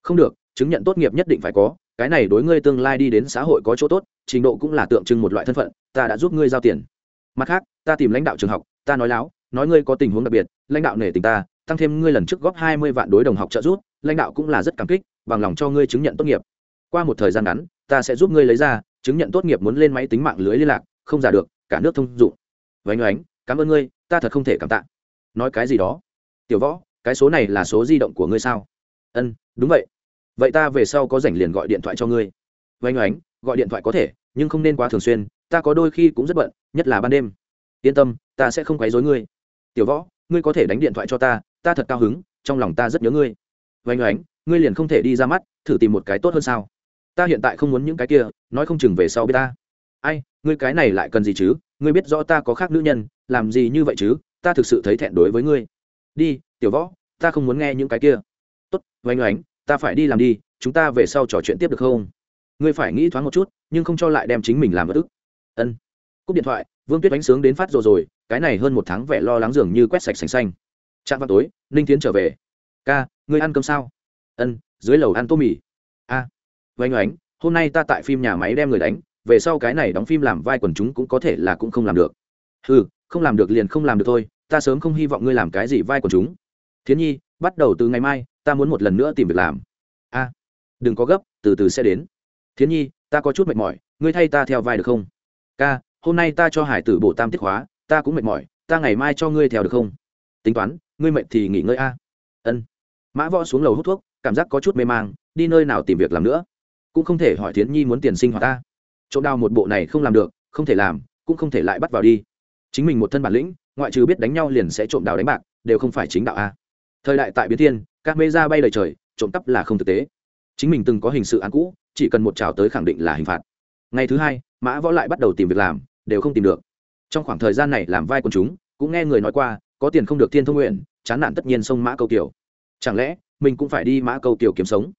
Không được, chứng nhận tốt nghiệp nhất định phải có, cái này đối ngươi tương lai đi đến xã hội có chỗ tốt, trình độ cũng là tượng trưng một loại thân phận, ta đã giúp ngươi giao tiền. Mặt khác, ta tìm lãnh đạo trường học, ta nói láo, nói ngươi có tình huống đặc biệt, lãnh đạo nể tình ta, tăng thêm ngươi lần trước góp hai mươi vạn đối đồng học trợ giúp, lãnh đạo cũng là rất cảm kích, bằng lòng cho ngươi chứng nhận tốt nghiệp. Qua một thời gian ngắn, ta sẽ giúp ngươi lấy ra, chứng nhận tốt nghiệp muốn lên máy tính mạng lưới liên lạc, không giả được, cả nước thông dụng vánh oánh, cảm ơn ngươi, ta thật không thể cảm tạ. Nói cái gì đó? Tiểu võ, cái số này là số di động của ngươi sao? Ân, đúng vậy. Vậy ta về sau có rảnh liền gọi điện thoại cho ngươi. Vánh oánh, gọi điện thoại có thể, nhưng không nên quá thường xuyên, ta có đôi khi cũng rất bận, nhất là ban đêm. Yên tâm, ta sẽ không quấy dối ngươi. Tiểu võ, ngươi có thể đánh điện thoại cho ta ta thật cao hứng, trong lòng ta rất nhớ ngươi. Vánh oánh, ngươi liền không thể đi ra mắt, thử tìm một cái tốt hơn sao? Ta hiện tại không muốn những cái kia, nói không chừng về sau b ta. Ai, ngươi cái này lại cần gì chứ? Ngươi biết rõ ta có khác nữ nhân, làm gì như vậy chứ? Ta thực sự thấy thẹn đối với ngươi. Đi, tiểu võ, ta không muốn nghe những cái kia. Tốt, oanh oánh, ta phải đi làm đi, chúng ta về sau trò chuyện tiếp được không? Ngươi phải nghĩ thoáng một chút, nhưng không cho lại đem chính mình làm bất ức. Ân. Cúp điện thoại, vương tuyết đánh sướng đến phát rồi rồi, cái này hơn một tháng vẻ lo lắng dường như quét sạch sành xanh. Trạm vào tối, ninh tiến trở về. Ca, ngươi ăn cơm sao? Ân, dưới lầu ăn tô mì. A. À. oanh oánh, hôm nay ta tại phim nhà máy đem người đánh về sau cái này đóng phim làm vai quần chúng cũng có thể là cũng không làm được. Ừ không làm được liền không làm được thôi, ta sớm không hy vọng ngươi làm cái gì vai quần chúng. Thiến nhi, bắt đầu từ ngày mai, ta muốn một lần nữa tìm việc làm. A, đừng có gấp, từ từ sẽ đến. Thiến nhi, ta có chút mệt mỏi, ngươi thay ta theo vai được không? Ca, hôm nay ta cho hải tử bộ tam tiết hóa ta cũng mệt mỏi, ta ngày mai cho ngươi theo được không? Tính toán, ngươi mệt thì nghỉ ngơi a. Ân. Mã võ xuống lầu hút thuốc, cảm giác có chút mê mang, đi nơi nào tìm việc làm nữa? Cũng không thể hỏi thiến nhi muốn tiền sinh hoạt ta trộm đào một bộ này không làm được, không thể làm, cũng không thể lại bắt vào đi. Chính mình một thân bản lĩnh, ngoại trừ biết đánh nhau liền sẽ trộm đào đánh bạc, đều không phải chính đạo a. Thời đại tại biến thiên, các mê ra bay đầy trời, trộm cắp là không thực tế. Chính mình từng có hình sự án cũ, chỉ cần một trào tới khẳng định là hình phạt. Ngày thứ hai, mã võ lại bắt đầu tìm việc làm, đều không tìm được. Trong khoảng thời gian này làm vai quần chúng, cũng nghe người nói qua, có tiền không được thiên thông nguyện, chán nản tất nhiên sông mã câu kiều. Chẳng lẽ, mình cũng phải đi mã câu kiều kiếm sống?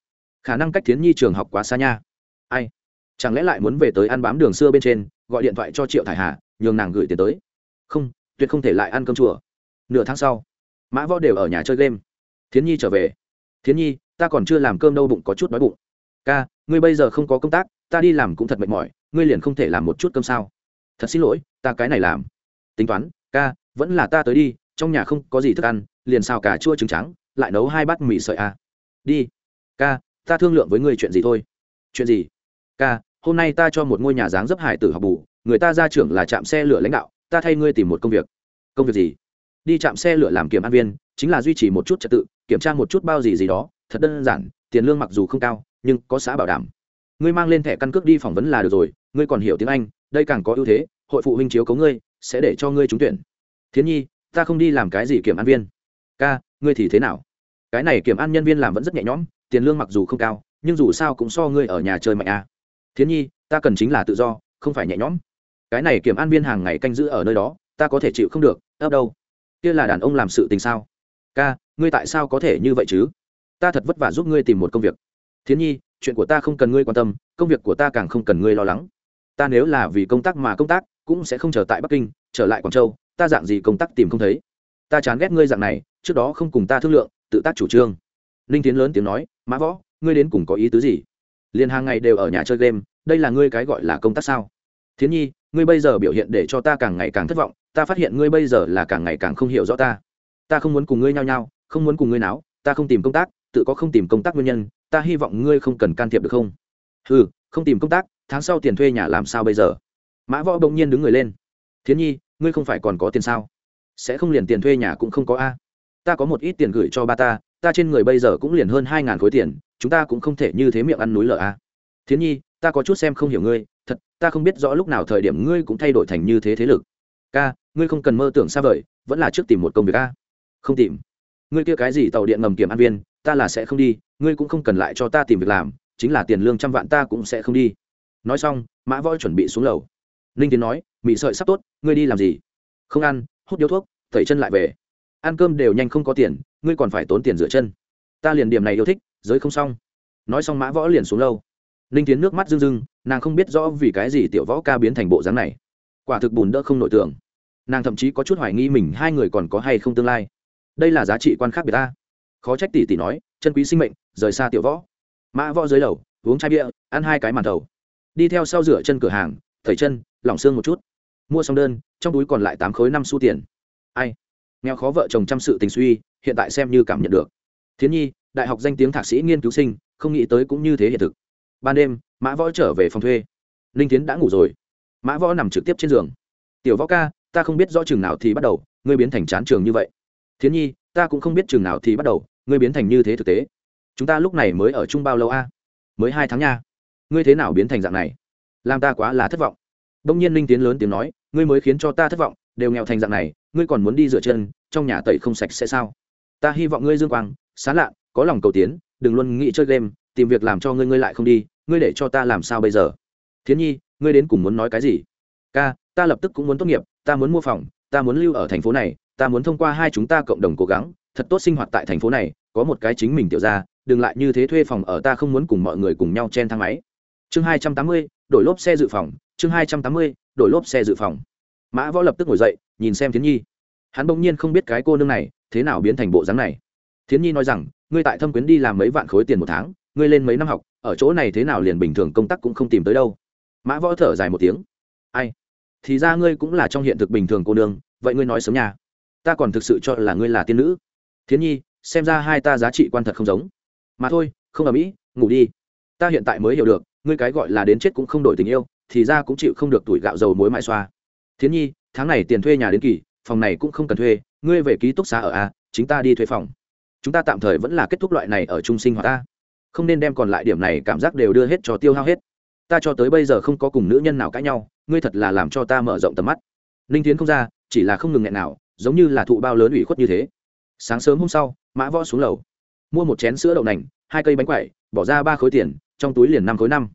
Khả năng cách thiến nhi trường học quá xa nha. Ai? Chẳng lẽ lại muốn về tới ăn bám đường xưa bên trên, gọi điện thoại cho triệu thải hà, nhường nàng gửi tiền tới? Không, tuyệt không thể lại ăn cơm chùa. Nửa tháng sau, mã võ đều ở nhà chơi game. Thiến nhi trở về. Thiến nhi, ta còn chưa làm cơm đâu bụng có chút đói bụng. Ca, ngươi bây giờ không có công tác, ta đi làm cũng thật mệt mỏi, ngươi liền không thể làm một chút cơm sao? Thật xin lỗi, ta cái này làm. Tính toán, ca, vẫn là ta tới đi, trong nhà không có gì thức ăn, liền xào cả chua trứng trắng, lại nấu hai bát mì sợi a. À. đi. Ca, ta thương lượng với ngươi chuyện gì thôi. Chuyện gì? Ca hôm nay ta cho một ngôi nhà dáng dấp hải tử học bù, người ta ra trưởng là trạm xe lửa lãnh đạo, ta thay ngươi tìm một công việc. Công việc gì? Đi trạm xe lửa làm kiểm an viên, chính là duy trì một chút trật tự, kiểm tra một chút bao gì gì đó, thật đơn giản, tiền lương mặc dù không cao, nhưng có xã bảo đảm. Ngươi mang lên thẻ căn cước đi phỏng vấn là được rồi, ngươi còn hiểu tiếng anh, đây càng có ưu thế, hội phụ huynh chiếu cấu ngươi, sẽ để cho ngươi trúng tuyển. Thiến nhi, ta không đi làm cái gì kiểm an viên. Ca, ngươi thì thế nào? Cái này kiểm an nhân viên làm vẫn rất nhẹ nhõm, tiền lương mặc dù không cao, nhưng dù sao cũng so ngươi ở nhà chơi mạnh a thiến nhi, ta cần chính là tự do, không phải nhẹ nhõm. Cái này kiểm an viên hàng ngày canh giữ ở nơi đó, ta có thể chịu không được, ấp đâu? Kia là đàn ông làm sự tình sao? Ca, ngươi tại sao có thể như vậy chứ? Ta thật vất vả giúp ngươi tìm một công việc. Thiến nhi, chuyện của ta không cần ngươi quan tâm, công việc của ta càng không cần ngươi lo lắng. Ta nếu là vì công tác mà công tác, cũng sẽ không trở tại bắc kinh, trở lại quảng châu, ta dạng gì công tác tìm không thấy. Ta chán ghét ngươi dạng này, trước đó không cùng ta thương lượng, tự tác chủ trương. Ninh tiến lớn tiếng nói, mã võ, ngươi đến cùng có ý tứ gì? Liền hàng ngày đều ở nhà chơi game, đây là ngươi cái gọi là công tác sao? Thiến nhi, ngươi bây giờ biểu hiện để cho ta càng ngày càng thất vọng, ta phát hiện ngươi bây giờ là càng ngày càng không hiểu rõ ta. Ta không muốn cùng ngươi nhao nhao, không muốn cùng ngươi náo, ta không tìm công tác, tự có không tìm công tác nguyên nhân, ta hy vọng ngươi không cần can thiệp được không? Ừ không tìm công tác, tháng sau tiền thuê nhà làm sao bây giờ? Mã võ bỗng nhiên đứng người lên. Thiến nhi, ngươi không phải còn có tiền sao? Sẽ không liền tiền thuê nhà cũng không có a. Ta có một ít tiền gửi cho ba ta ta trên người bây giờ cũng liền hơn hai ngàn khối tiền, chúng ta cũng không thể như thế miệng ăn núi lở a thiến nhi, ta có chút xem không hiểu ngươi, thật, ta không biết rõ lúc nào thời điểm ngươi cũng thay đổi thành như thế thế lực. Ca, ngươi không cần mơ tưởng xa vời, vẫn là trước tìm một công việc a. Không tìm. Ngươi kia cái gì tàu điện ngầm kiểm an viên, ta là sẽ không đi, ngươi cũng không cần lại cho ta tìm việc làm, chính là tiền lương trăm vạn ta cũng sẽ không đi. Nói xong, mã voi chuẩn bị xuống lầu. Ninh tiến nói, mị sợi sắp tốt, ngươi đi làm gì? Không ăn, hút điếu thuốc, tẩy chân lại về. Ăn cơm đều nhanh không có tiền ngươi còn phải tốn tiền rửa chân. Ta liền điểm này yêu thích, giới không xong. Nói xong mã võ liền xuống lâu. Ninh tiến nước mắt rưng rưng, nàng không biết rõ vì cái gì tiểu võ ca biến thành bộ dáng này. Quả thực bùn đỡ không nội tưởng. Nàng thậm chí có chút hoài nghi mình hai người còn có hay không tương lai. Đây là giá trị quan khác biệt ta. Khó trách tỷ tỷ nói, chân quý sinh mệnh, rời xa tiểu võ. Mã võ dưới lầu, uống chai bia, ăn hai cái màn thầu. Đi theo sau rửa chân cửa hàng, thầy chân, lỏng xương một chút. Mua xong đơn, trong túi còn lại tám khối năm xu tiền. Ai? Nghèo khó vợ chồng chăm sự tình suy, hiện tại xem như cảm nhận được. Thiến nhi, đại học danh tiếng thạc sĩ nghiên cứu sinh, không nghĩ tới cũng như thế hiện thực. Ban đêm, mã võ trở về phòng thuê. Linh tiến đã ngủ rồi. Mã võ nằm trực tiếp trên giường. Tiểu võ ca, ta không biết rõ chừng nào thì bắt đầu, ngươi biến thành chán trường như vậy. Thiến nhi, ta cũng không biết chừng nào thì bắt đầu, ngươi biến thành như thế thực tế. Chúng ta lúc này mới ở chung bao lâu a? Mới hai tháng nha. Ngươi thế nào biến thành dạng này? Làm ta quá là thất vọng. Đông nhiên linh tiến lớn tiếng nói, ngươi mới khiến cho ta thất vọng, đều nghèo thành dạng này ngươi còn muốn đi rửa chân, trong nhà tẩy không sạch sẽ sao? Ta hy vọng ngươi dương quang, sán lạ, có lòng cầu tiến, đừng luôn nghĩ chơi game, tìm việc làm cho ngươi ngươi lại không đi, ngươi để cho ta làm sao bây giờ? Thiến nhi, ngươi đến cùng muốn nói cái gì? Ca, ta lập tức cũng muốn tốt nghiệp, ta muốn mua phòng, ta muốn lưu ở thành phố này, ta muốn thông qua hai chúng ta cộng đồng cố gắng, thật tốt sinh hoạt tại thành phố này, có một cái chính mình tiểu ra đừng lại như thế thuê phòng ở ta không muốn cùng mọi người cùng nhau chen thang máy. Chương hai trăm tám mươi, đổi lốp xe dự phòng, chương hai trăm tám mươi, đổi lốp xe dự phòng mã võ lập tức ngồi dậy, nhìn xem thiến nhi. Hắn bỗng nhiên không biết cái cô nương này thế nào biến thành bộ dáng này. Thiến nhi nói rằng, ngươi tại thâm quyến đi làm mấy vạn khối tiền một tháng, ngươi lên mấy năm học, ở chỗ này thế nào liền bình thường công tác cũng không tìm tới đâu. Mã võ thở dài một tiếng. Ai? Thì ra ngươi cũng là trong hiện thực bình thường cô nương, vậy ngươi nói sớm nha. Ta còn thực sự cho là ngươi là tiên nữ. Thiến nhi, xem ra hai ta giá trị quan thật không giống. Mà thôi, không ở mỹ, ngủ đi. Ta hiện tại mới hiểu được, ngươi cái gọi là đến chết cũng không đổi tình yêu, thì ra cũng chịu không được tuổi gạo dầu muối mại xoa thiến nhi, tháng này tiền thuê nhà đến kỳ, phòng này cũng không cần thuê, ngươi về ký túc xá ở a, chính ta đi thuê phòng. Chúng ta tạm thời vẫn là kết thúc loại này ở trung sinh hoạt ta không nên đem còn lại điểm này cảm giác đều đưa hết cho tiêu hao hết. Ta cho tới bây giờ không có cùng nữ nhân nào cãi nhau, ngươi thật là làm cho ta mở rộng tầm mắt. Ninh tiến không ra, chỉ là không ngừng nghẹn nào, giống như là thụ bao lớn ủy khuất như thế. Sáng sớm hôm sau, mã võ xuống lầu. Mua một chén sữa đậu nành, hai cây bánh quẩy, bỏ ra ba khối tiền, trong túi liền năm khối năm.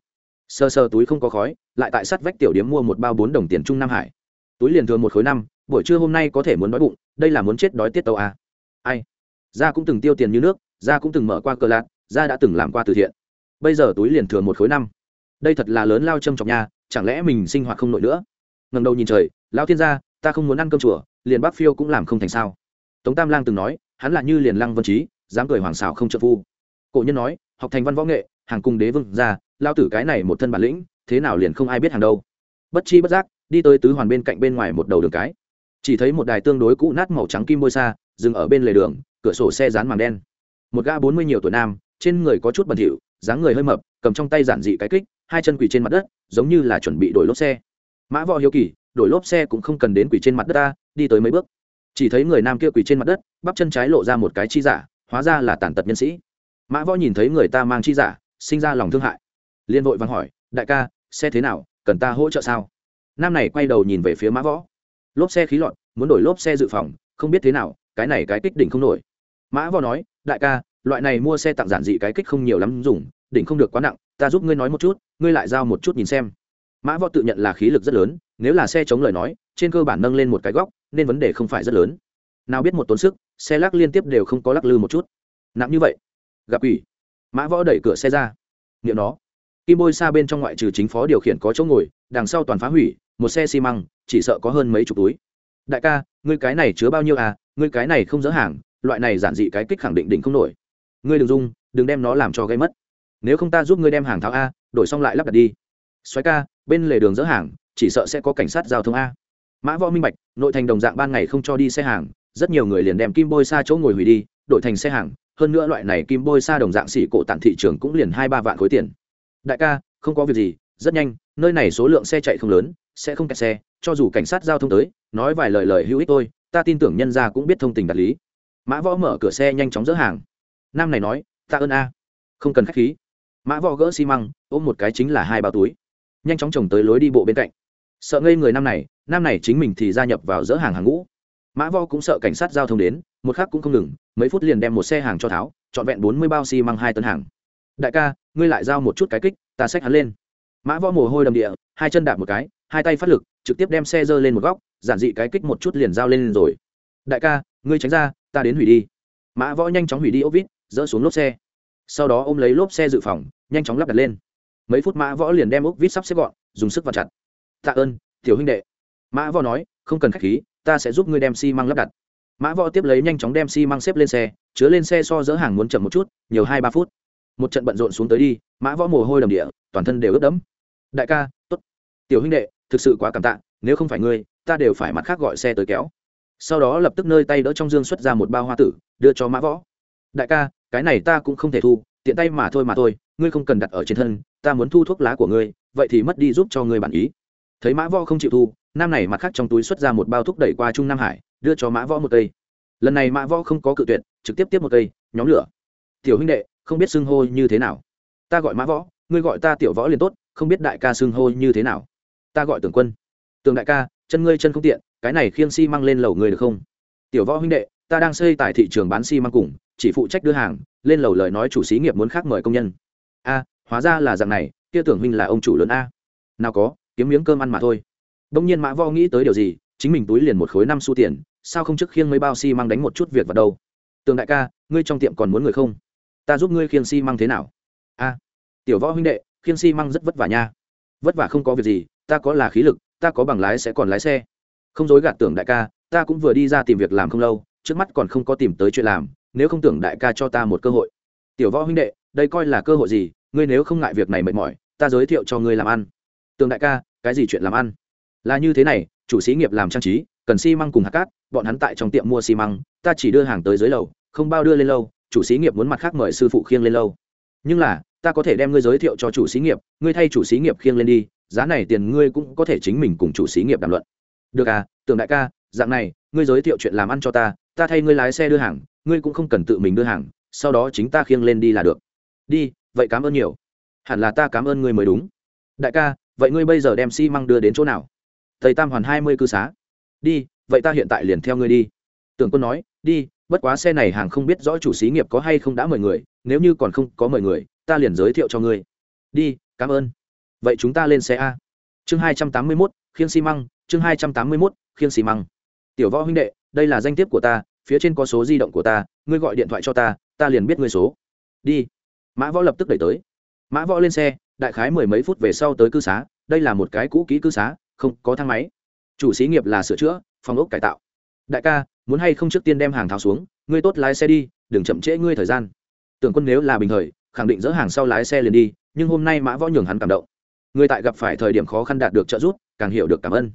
Sơ sơ túi không có khói, lại tại sắt vách tiểu điếm mua một bao bốn đồng tiền trung nam hải túi liền thường một khối năm, buổi trưa hôm nay có thể muốn đói bụng, đây là muốn chết đói tiết tàu à. ai? Gia cũng từng tiêu tiền như nước, gia cũng từng mở qua cờ lạc, gia đã từng làm qua từ thiện. Bây giờ túi liền thừa một khối năm. Đây thật là lớn lao châm trọng nha, chẳng lẽ mình sinh hoạt không nổi nữa? Ngần đầu nhìn trời lao thiên gia, ta không muốn ăn cơm chùa, liền bác phiêu cũng làm không thành sao. Tống tam lang từng nói, hắn là như liền lăng vân trí, dám cười hoàng xào không trợ phu. Cổ nhân nói, học thành văn võ nghệ, hàng cung đế vương ra lao tử cái này một thân bản lĩnh, thế nào liền không ai biết hàng đâu. Bất chi bất giác đi tới tứ hoàn bên cạnh bên ngoài một đầu đường cái. Chỉ thấy một đài tương đối cũ nát màu trắng kim bôi xa dừng ở bên lề đường, cửa sổ xe dán màng đen. Một gã bốn mươi nhiều tuổi nam, trên người có chút bẩn thỉu, dáng người hơi mập, cầm trong tay giản dị cái kích, hai chân quỳ trên mặt đất, giống như là chuẩn bị đổi lốp xe. Mã võ hiếu kỳ, đổi lốp xe cũng không cần đến quỳ trên mặt đất ta, đi tới mấy bước. Chỉ thấy người nam kia quỳ trên mặt đất, bắp chân trái lộ ra một cái chi giả, hóa ra là tàn tật nhân sĩ. Mã võ nhìn thấy người ta mang chi giả, sinh ra lòng thương hại. Liên vội vắng hỏi, đại ca, xe thế nào, cần ta hỗ trợ sao? Nam này quay đầu nhìn về phía mã võ. Lốp xe khí lọt, muốn đổi lốp xe dự phòng, không biết thế nào, cái này cái kích đỉnh không nổi. Mã võ nói, đại ca, loại này mua xe tặng giản dị cái kích không nhiều lắm dùng, đỉnh không được quá nặng, ta giúp ngươi nói một chút, ngươi lại giao một chút nhìn xem. Mã võ tự nhận là khí lực rất lớn, nếu là xe chống lời nói, trên cơ bản nâng lên một cái góc, nên vấn đề không phải rất lớn. Nào biết một tốn sức, xe lắc liên tiếp đều không có lắc lư một chút. Nặng như vậy, gặp ủy mã võ đẩy cửa xe ra. Nghiệm nó. Kim bôi xa bên trong ngoại trừ chính phó điều khiển có chỗ ngồi, đằng sau toàn phá hủy một xe xi măng, chỉ sợ có hơn mấy chục túi. Đại ca, ngươi cái này chứa bao nhiêu à? Ngươi cái này không dỡ hàng, loại này giản dị cái kích khẳng định đỉnh không nổi. Ngươi đừng dung, đừng đem nó làm cho gây mất. Nếu không ta giúp ngươi đem hàng tháo a, đổi xong lại lắp đặt đi. Xoáy ca, bên lề đường dỡ hàng, chỉ sợ sẽ có cảnh sát giao thông a. Mã võ minh bạch, nội thành đồng dạng ban ngày không cho đi xe hàng, rất nhiều người liền đem kim bôi xa chỗ ngồi hủy đi, đổi thành xe hàng. Hơn nữa loại này kim bôi xa đồng dạng xỉ cổ tặng thị trường cũng liền hai ba vạn khối tiền. Đại ca, không có việc gì, rất nhanh, nơi này số lượng xe chạy không lớn sẽ không kẹt xe, cho dù cảnh sát giao thông tới, nói vài lời lời hữu ích tôi ta tin tưởng nhân gia cũng biết thông tình đạt lý. Mã võ mở cửa xe nhanh chóng dỡ hàng. Nam này nói, ta ơn a, không cần khách khí. Mã võ gỡ xi măng, ôm một cái chính là hai bao túi. Nhanh chóng chồng tới lối đi bộ bên cạnh. Sợ ngây người nam này nam này chính mình thì gia nhập vào dỡ hàng hàng ngũ. Mã võ cũng sợ cảnh sát giao thông đến, một khác cũng không ngừng, mấy phút liền đem một xe hàng cho tháo, trọn vẹn bốn mươi bao xi măng hai tấn hàng. Đại ca, ngươi lại giao một chút cái kích, ta xách hắn lên mã võ mồ hôi đầm địa, hai chân đạp một cái, hai tay phát lực, trực tiếp đem xe dơ lên một góc, giản dị cái kích một chút liền giao lên rồi. Đại ca, ngươi tránh ra, ta đến hủy đi. Mã võ nhanh chóng hủy đi ốc vít, dỡ xuống lốp xe. Sau đó ôm lấy lốp xe dự phòng, nhanh chóng lắp đặt lên. Mấy phút mã võ liền đem ốc vít sắp xếp gọn, dùng sức và chặt. Tạ ơn, tiểu huynh đệ. Mã võ nói, không cần k h á c h khí, ta sẽ giúp ngươi đem xi măng lắp đặt. Mã võ tiếp lấy nhanh chóng đem xi măng xếp lên xe, chứa lên xe so dỡ hàng muốn chậm một chút, nhiều hai ba phút. Một trận bận rộn xuống tới đi, mã võ mồ hôi đầm địa, toàn thân đều ướt đẫm đại ca, tốt. tiểu huynh đệ, thực sự quá cảm tạ, nếu không phải ngươi, ta đều phải mặt khác gọi xe tới kéo. Sau đó lập tức nơi tay đỡ trong dương xuất ra một bao hoa tử, đưa cho mã võ. Đại ca, cái này ta cũng không thể thu, tiện tay mà thôi mà thôi, ngươi không cần đặt ở trên thân, ta muốn thu thuốc lá của ngươi, vậy thì mất đi giúp cho ngươi bản ý. Thấy mã võ không chịu thu, nam này mặt khác trong túi xuất ra một bao thuốc đẩy qua trung nam hải, đưa cho mã võ một cây. Lần này mã võ không có cự tuyệt, trực tiếp tiếp một cây, nhóm lửa. Tiểu huynh đệ, không biết xưng hô như thế nào. Ta gọi mã võ, ngươi gọi ta tiểu võ liền tốt không biết đại ca xưng hô như thế nào. Ta gọi tưởng quân. Tường đại ca, chân ngươi chân không tiện, cái này khiêng xi、si、măng lên lầu ngươi được không? Tiểu võ huynh đệ, ta đang xây tại thị trường bán xi、si、măng cùng, chỉ phụ trách đưa hàng, lên lầu lời nói chủ xí nghiệp muốn khác mời công nhân. A, hóa ra là dạng này, kia tưởng huynh là ông chủ lớn a. Nào có, kiếm miếng cơm ăn mà thôi. Đông nhiên mã võ nghĩ tới điều gì, chính mình túi liền một khối năm xu tiền, sao không trước khiêng mấy bao xi、si、măng đánh một chút việc vào đâu? Tường đại ca, ngươi trong tiệm còn muốn người không? Ta giúp ngươi khiêng xi、si、măng thế nào? A, tiểu võ huynh đệ khiêng măng rất vất vả nha. Vất vả không có việc gì, ta có là khí lực, ta có bằng lái sẽ còn lái xe. Không dối gạt tưởng đại ca, ta cũng vừa đi ra tìm việc làm không lâu, trước mắt còn không có tìm tới chuyện làm, nếu không tưởng đại ca cho ta một cơ hội. Tiểu võ huynh đệ, đây coi là cơ hội gì, ngươi nếu không ngại việc này mệt mỏi, ta giới thiệu cho ngươi làm ăn. Tưởng đại ca, cái gì chuyện làm ăn? Là như thế này, chủ xí nghiệp làm trang trí, cần xi măng cùng hạt cát, bọn hắn tại trong tiệm mua xi măng, ta chỉ đưa hàng tới dưới lầu, không bao đưa lên lâu, chủ xí nghiệp muốn mặt khác mời sư phụ khiêng lên lâu. Nhưng là ta có thể đem ngươi giới thiệu cho chủ xí nghiệp, ngươi thay chủ xí nghiệp khiêng lên đi, giá này tiền ngươi cũng có thể chính mình cùng chủ xí nghiệp đàm luận. Được à tưởng đại ca, dạng này, ngươi giới thiệu chuyện làm ăn cho ta ta thay ngươi lái xe đưa hàng, ngươi cũng không cần tự mình đưa hàng, sau đó chính ta khiêng lên đi là được. Đi, vậy cảm ơn nhiều. Hẳn là ta cảm ơn ngươi mới đúng. Đại ca, vậy ngươi bây giờ đem xi、si、măng đưa đến chỗ nào? Thầy tam hoàn hai mươi cư xá. Đi, vậy ta hiện tại liền theo ngươi đi. Tưởng quân nói, đi, bất quá xe này hàng không biết rõ chủ xí nghiệp có hay không đã mời người, nếu như còn không có mời người ta liền giới thiệu cho ngươi. Đi, cảm ơn. Vậy chúng ta lên xe a. Chương hai trăm tám mươi mốt, khiêng xi măng, chương hai trăm tám mươi mốt, khiêng xi măng. Tiểu võ huynh đệ, đây là danh thiếp của ta, phía trên có số di động của ta, ngươi gọi điện thoại cho ta ta liền biết ngươi số. Đi. Mã võ lập tức đẩy tới. Mã võ lên xe, đại khái mười mấy phút về sau tới cư xá, đây là một cái cũ kỹ cư xá, không có thang máy. Chủ xí nghiệp là sửa chữa, phòng ốc cải tạo. Đại ca, muốn hay không trước tiên đem hàng tháo xuống, ngươi tốt lái xe đi, đừng chậm trễ ngươi thời gian. Tưởng quân nếu là bình thời khẳng định dỡ hàng sau lái xe liền đi, nhưng hôm nay mã võ nhường hắn cảm động. Người tại gặp phải thời điểm khó khăn đạt được trợ giúp, càng hiểu được cảm ơn.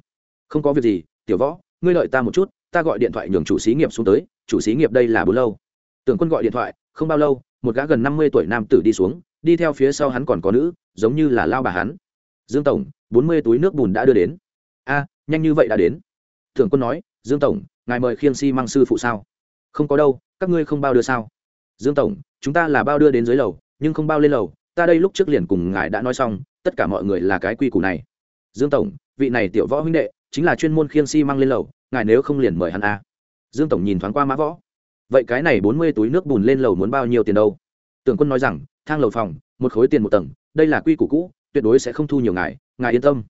Không có việc gì, tiểu võ, ngươi lợi ta một chút, ta gọi điện thoại nhường chủ xí nghiệp xuống tới, chủ xí nghiệp đây là bốn lâu. Tưởng quân gọi điện thoại, không bao lâu, một gã gần năm mươi tuổi nam tử đi xuống, đi theo phía sau hắn còn có nữ, giống như là lao bà hắn. Dương tổng, bốn mươi túi nước bùn đã đưa đến. A, nhanh như vậy đã đến. Tưởng quân nói, dương tổng, ngài mời khiêng si mang sư phụ sao? Không có đâu, các ngươi không bao đưa sao? Dương tổng, chúng ta là bao đưa đến dưới lầu nhưng không bao lên lầu ta đây lúc trước liền cùng ngài đã nói xong tất cả mọi người là cái quy củ này. Dương tổng vị này tiểu võ huynh đệ chính là chuyên môn khiêng xi、si、măng măng lên lầu ngài nếu không liền mời hắn a. Dương tổng nhìn thoáng qua mã võ. Vậy cái này bốn mươi túi nước bùn lên lầu muốn bao nhiêu tiền đâu? Tưởng quân nói rằng thang lầu phòng một khối tiền một tầng đây là quy củ cũ tuyệt đối sẽ không thu nhiều ngài ngài yên tâm.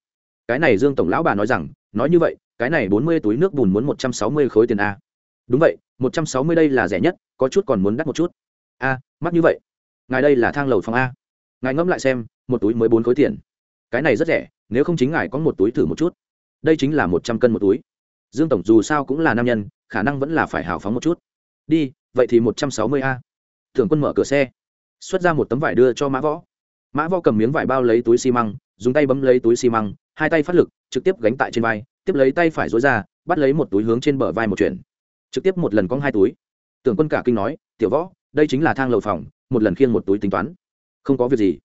Cái này dương tổng lão bà nói rằng nói như vậy cái này bốn mươi túi nước bùn muốn một trăm sáu mươi khối tiền a. Đúng vậy một trăm sáu mươi đây là rẻ nhất có chút còn muốn đắt một chút. A à, mắc như vậy ngài đây là thang lầu phòng a. Ngài ngẫm lại xem, một túi mới bốn khối tiền. Cái này rất rẻ, nếu không chính ngài có một túi thử một chút. Đây chính là một trăm cân một túi. Dương tổng dù sao cũng là nam nhân, khả năng vẫn là phải hào phóng một chút. Đi, vậy thì một trăm sáu mươi a. Thường quân mở cửa xe. Xuất ra một tấm vải đưa cho mã võ. Mã võ cầm miếng vải bao lấy túi xi măng, dùng tay bấm lấy túi xi măng, hai tay phát lực, trực tiếp gánh tại trên vai, tiếp lấy tay phải dối ra, bắt lấy một túi hướng trên bờ vai một chuyển. Trực tiếp một lần cong hai túi. Tưởng quân cả kinh nói, tiểu võ đây chính là thang lầu phòng, một lần khiêng một túi tính toán. Không có việc gì.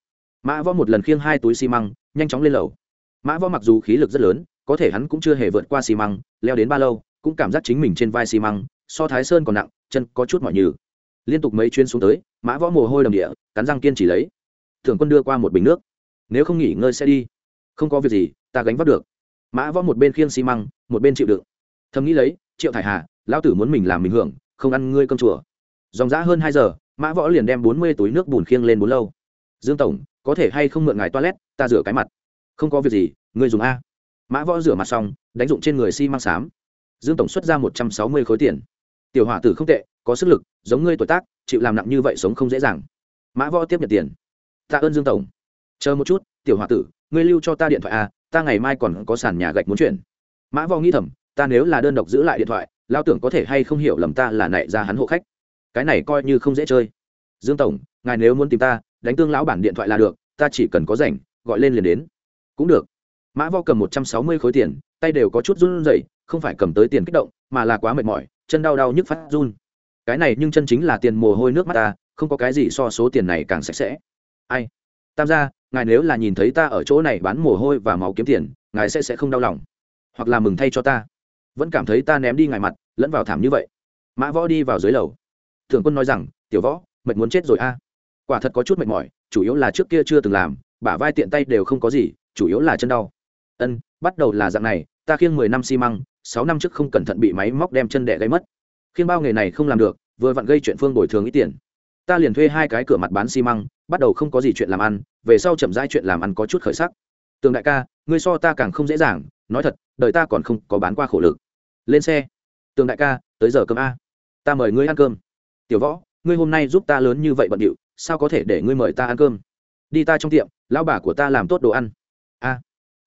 Mã võ một lần khiêng hai túi xi măng, nhanh chóng lên lầu. Mã võ mặc dù khí lực rất lớn, có thể hắn cũng chưa hề vượt qua xi măng, leo đến ba lâu, cũng cảm giác chính mình trên vai xi măng, so thái sơn còn nặng, chân có chút mỏi nhừ. Liên tục mấy chuyến xuống tới, mã võ mồ hôi đầm địa, cắn răng kiên chỉ lấy. Thường quân đưa qua một bình nước. Nếu không nghỉ ngơi sẽ đi. Không có việc gì, ta gánh vác được. Mã võ một bên khiêng xi măng, một bên chịu đựng. Thầm nghĩ lấy, triệu thải hà, lão tử muốn mình làm mình hưởng, không ăn ngươi cơm chùa dòng dã hơn hai giờ, mã võ liền đem bốn mươi túi nước bùn khiêng lên bốn lâu. Dương tổng, có thể hay không mượn ngài toilet, ta rửa cái mặt. Không có việc gì, ngươi dùng a. Mã võ rửa mặt xong, đánh dụng trên người xi、si、măng xám. Dương tổng xuất ra một trăm sáu mươi khối tiền. Tiểu hỏa tử không tệ, có sức lực, giống ngươi tuổi tác, chịu làm nặng như vậy sống không dễ dàng. Mã võ tiếp nhận tiền. Tạ ơn dương tổng. Chờ một chút, tiểu hỏa tử, ngươi lưu cho ta điện thoại a, ta ngày mai còn có sàn nhà gạch muốn chuyển. Mã võ nghĩ thầm, ta nếu là đơn độc giữ lại điện thoại lao tưởng có thể hay không hiểu lầm ta là nại ra hắn hộ khách cái này coi như không dễ chơi. Dương tổng, ngài nếu muốn tìm ta, đánh tương lão bản điện thoại là được, ta chỉ cần có rảnh, gọi lên liền đến. Cũng được. Mã vo cầm một trăm sáu mươi khối tiền, tay đều có chút run rẩy, không phải cầm tới tiền kích động, mà là quá mệt mỏi, chân đau đau nhức phát run. Cái này nhưng chân chính là tiền mồ hôi nước mắt ta, không có cái gì so số tiền này càng sạch sẽ. Ai? Tam gia, ngài nếu là nhìn thấy ta ở chỗ này bán mồ hôi và máu kiếm tiền, ngài sẽ sẽ không đau lòng. Hoặc là mừng thay cho ta. Vẫn cảm thấy ta ném đi ngài mặt, lẫn vào thảm như vậy. Mã võ đi vào dưới lầu thường quân nói rằng, tiểu võ mệt muốn chết rồi a. Quả thật có chút mệt mỏi, chủ yếu là trước kia chưa từng làm, bả vai tiện tay đều không có gì, chủ yếu là chân đau. Ân, bắt đầu là dạng này, ta khiêng mười năm xi măng, sáu năm trước không cẩn thận bị máy móc đem chân đẻ gây mất. Khiêng bao nghề này không làm được, vừa vặn gây chuyện phương bồi thường ít tiền. Ta liền thuê hai cái cửa mặt bán xi măng, bắt đầu không có gì chuyện làm ăn, về sau chậm rãi chuyện làm ăn có chút khởi sắc. Tường đại ca, ngươi so ta càng không dễ dàng, nói thật, đời ta còn không có bán qua khổ lực. Lên xe. Tường đại ca, tới giờ cơm a. Ta mời ngươi ăn cơm tiểu võ, ngươi hôm nay giúp ta lớn như vậy bận điệu, sao có thể để ngươi mời ta ăn cơm? Đi ta trong tiệm, lão bà của ta làm tốt đồ ăn. A,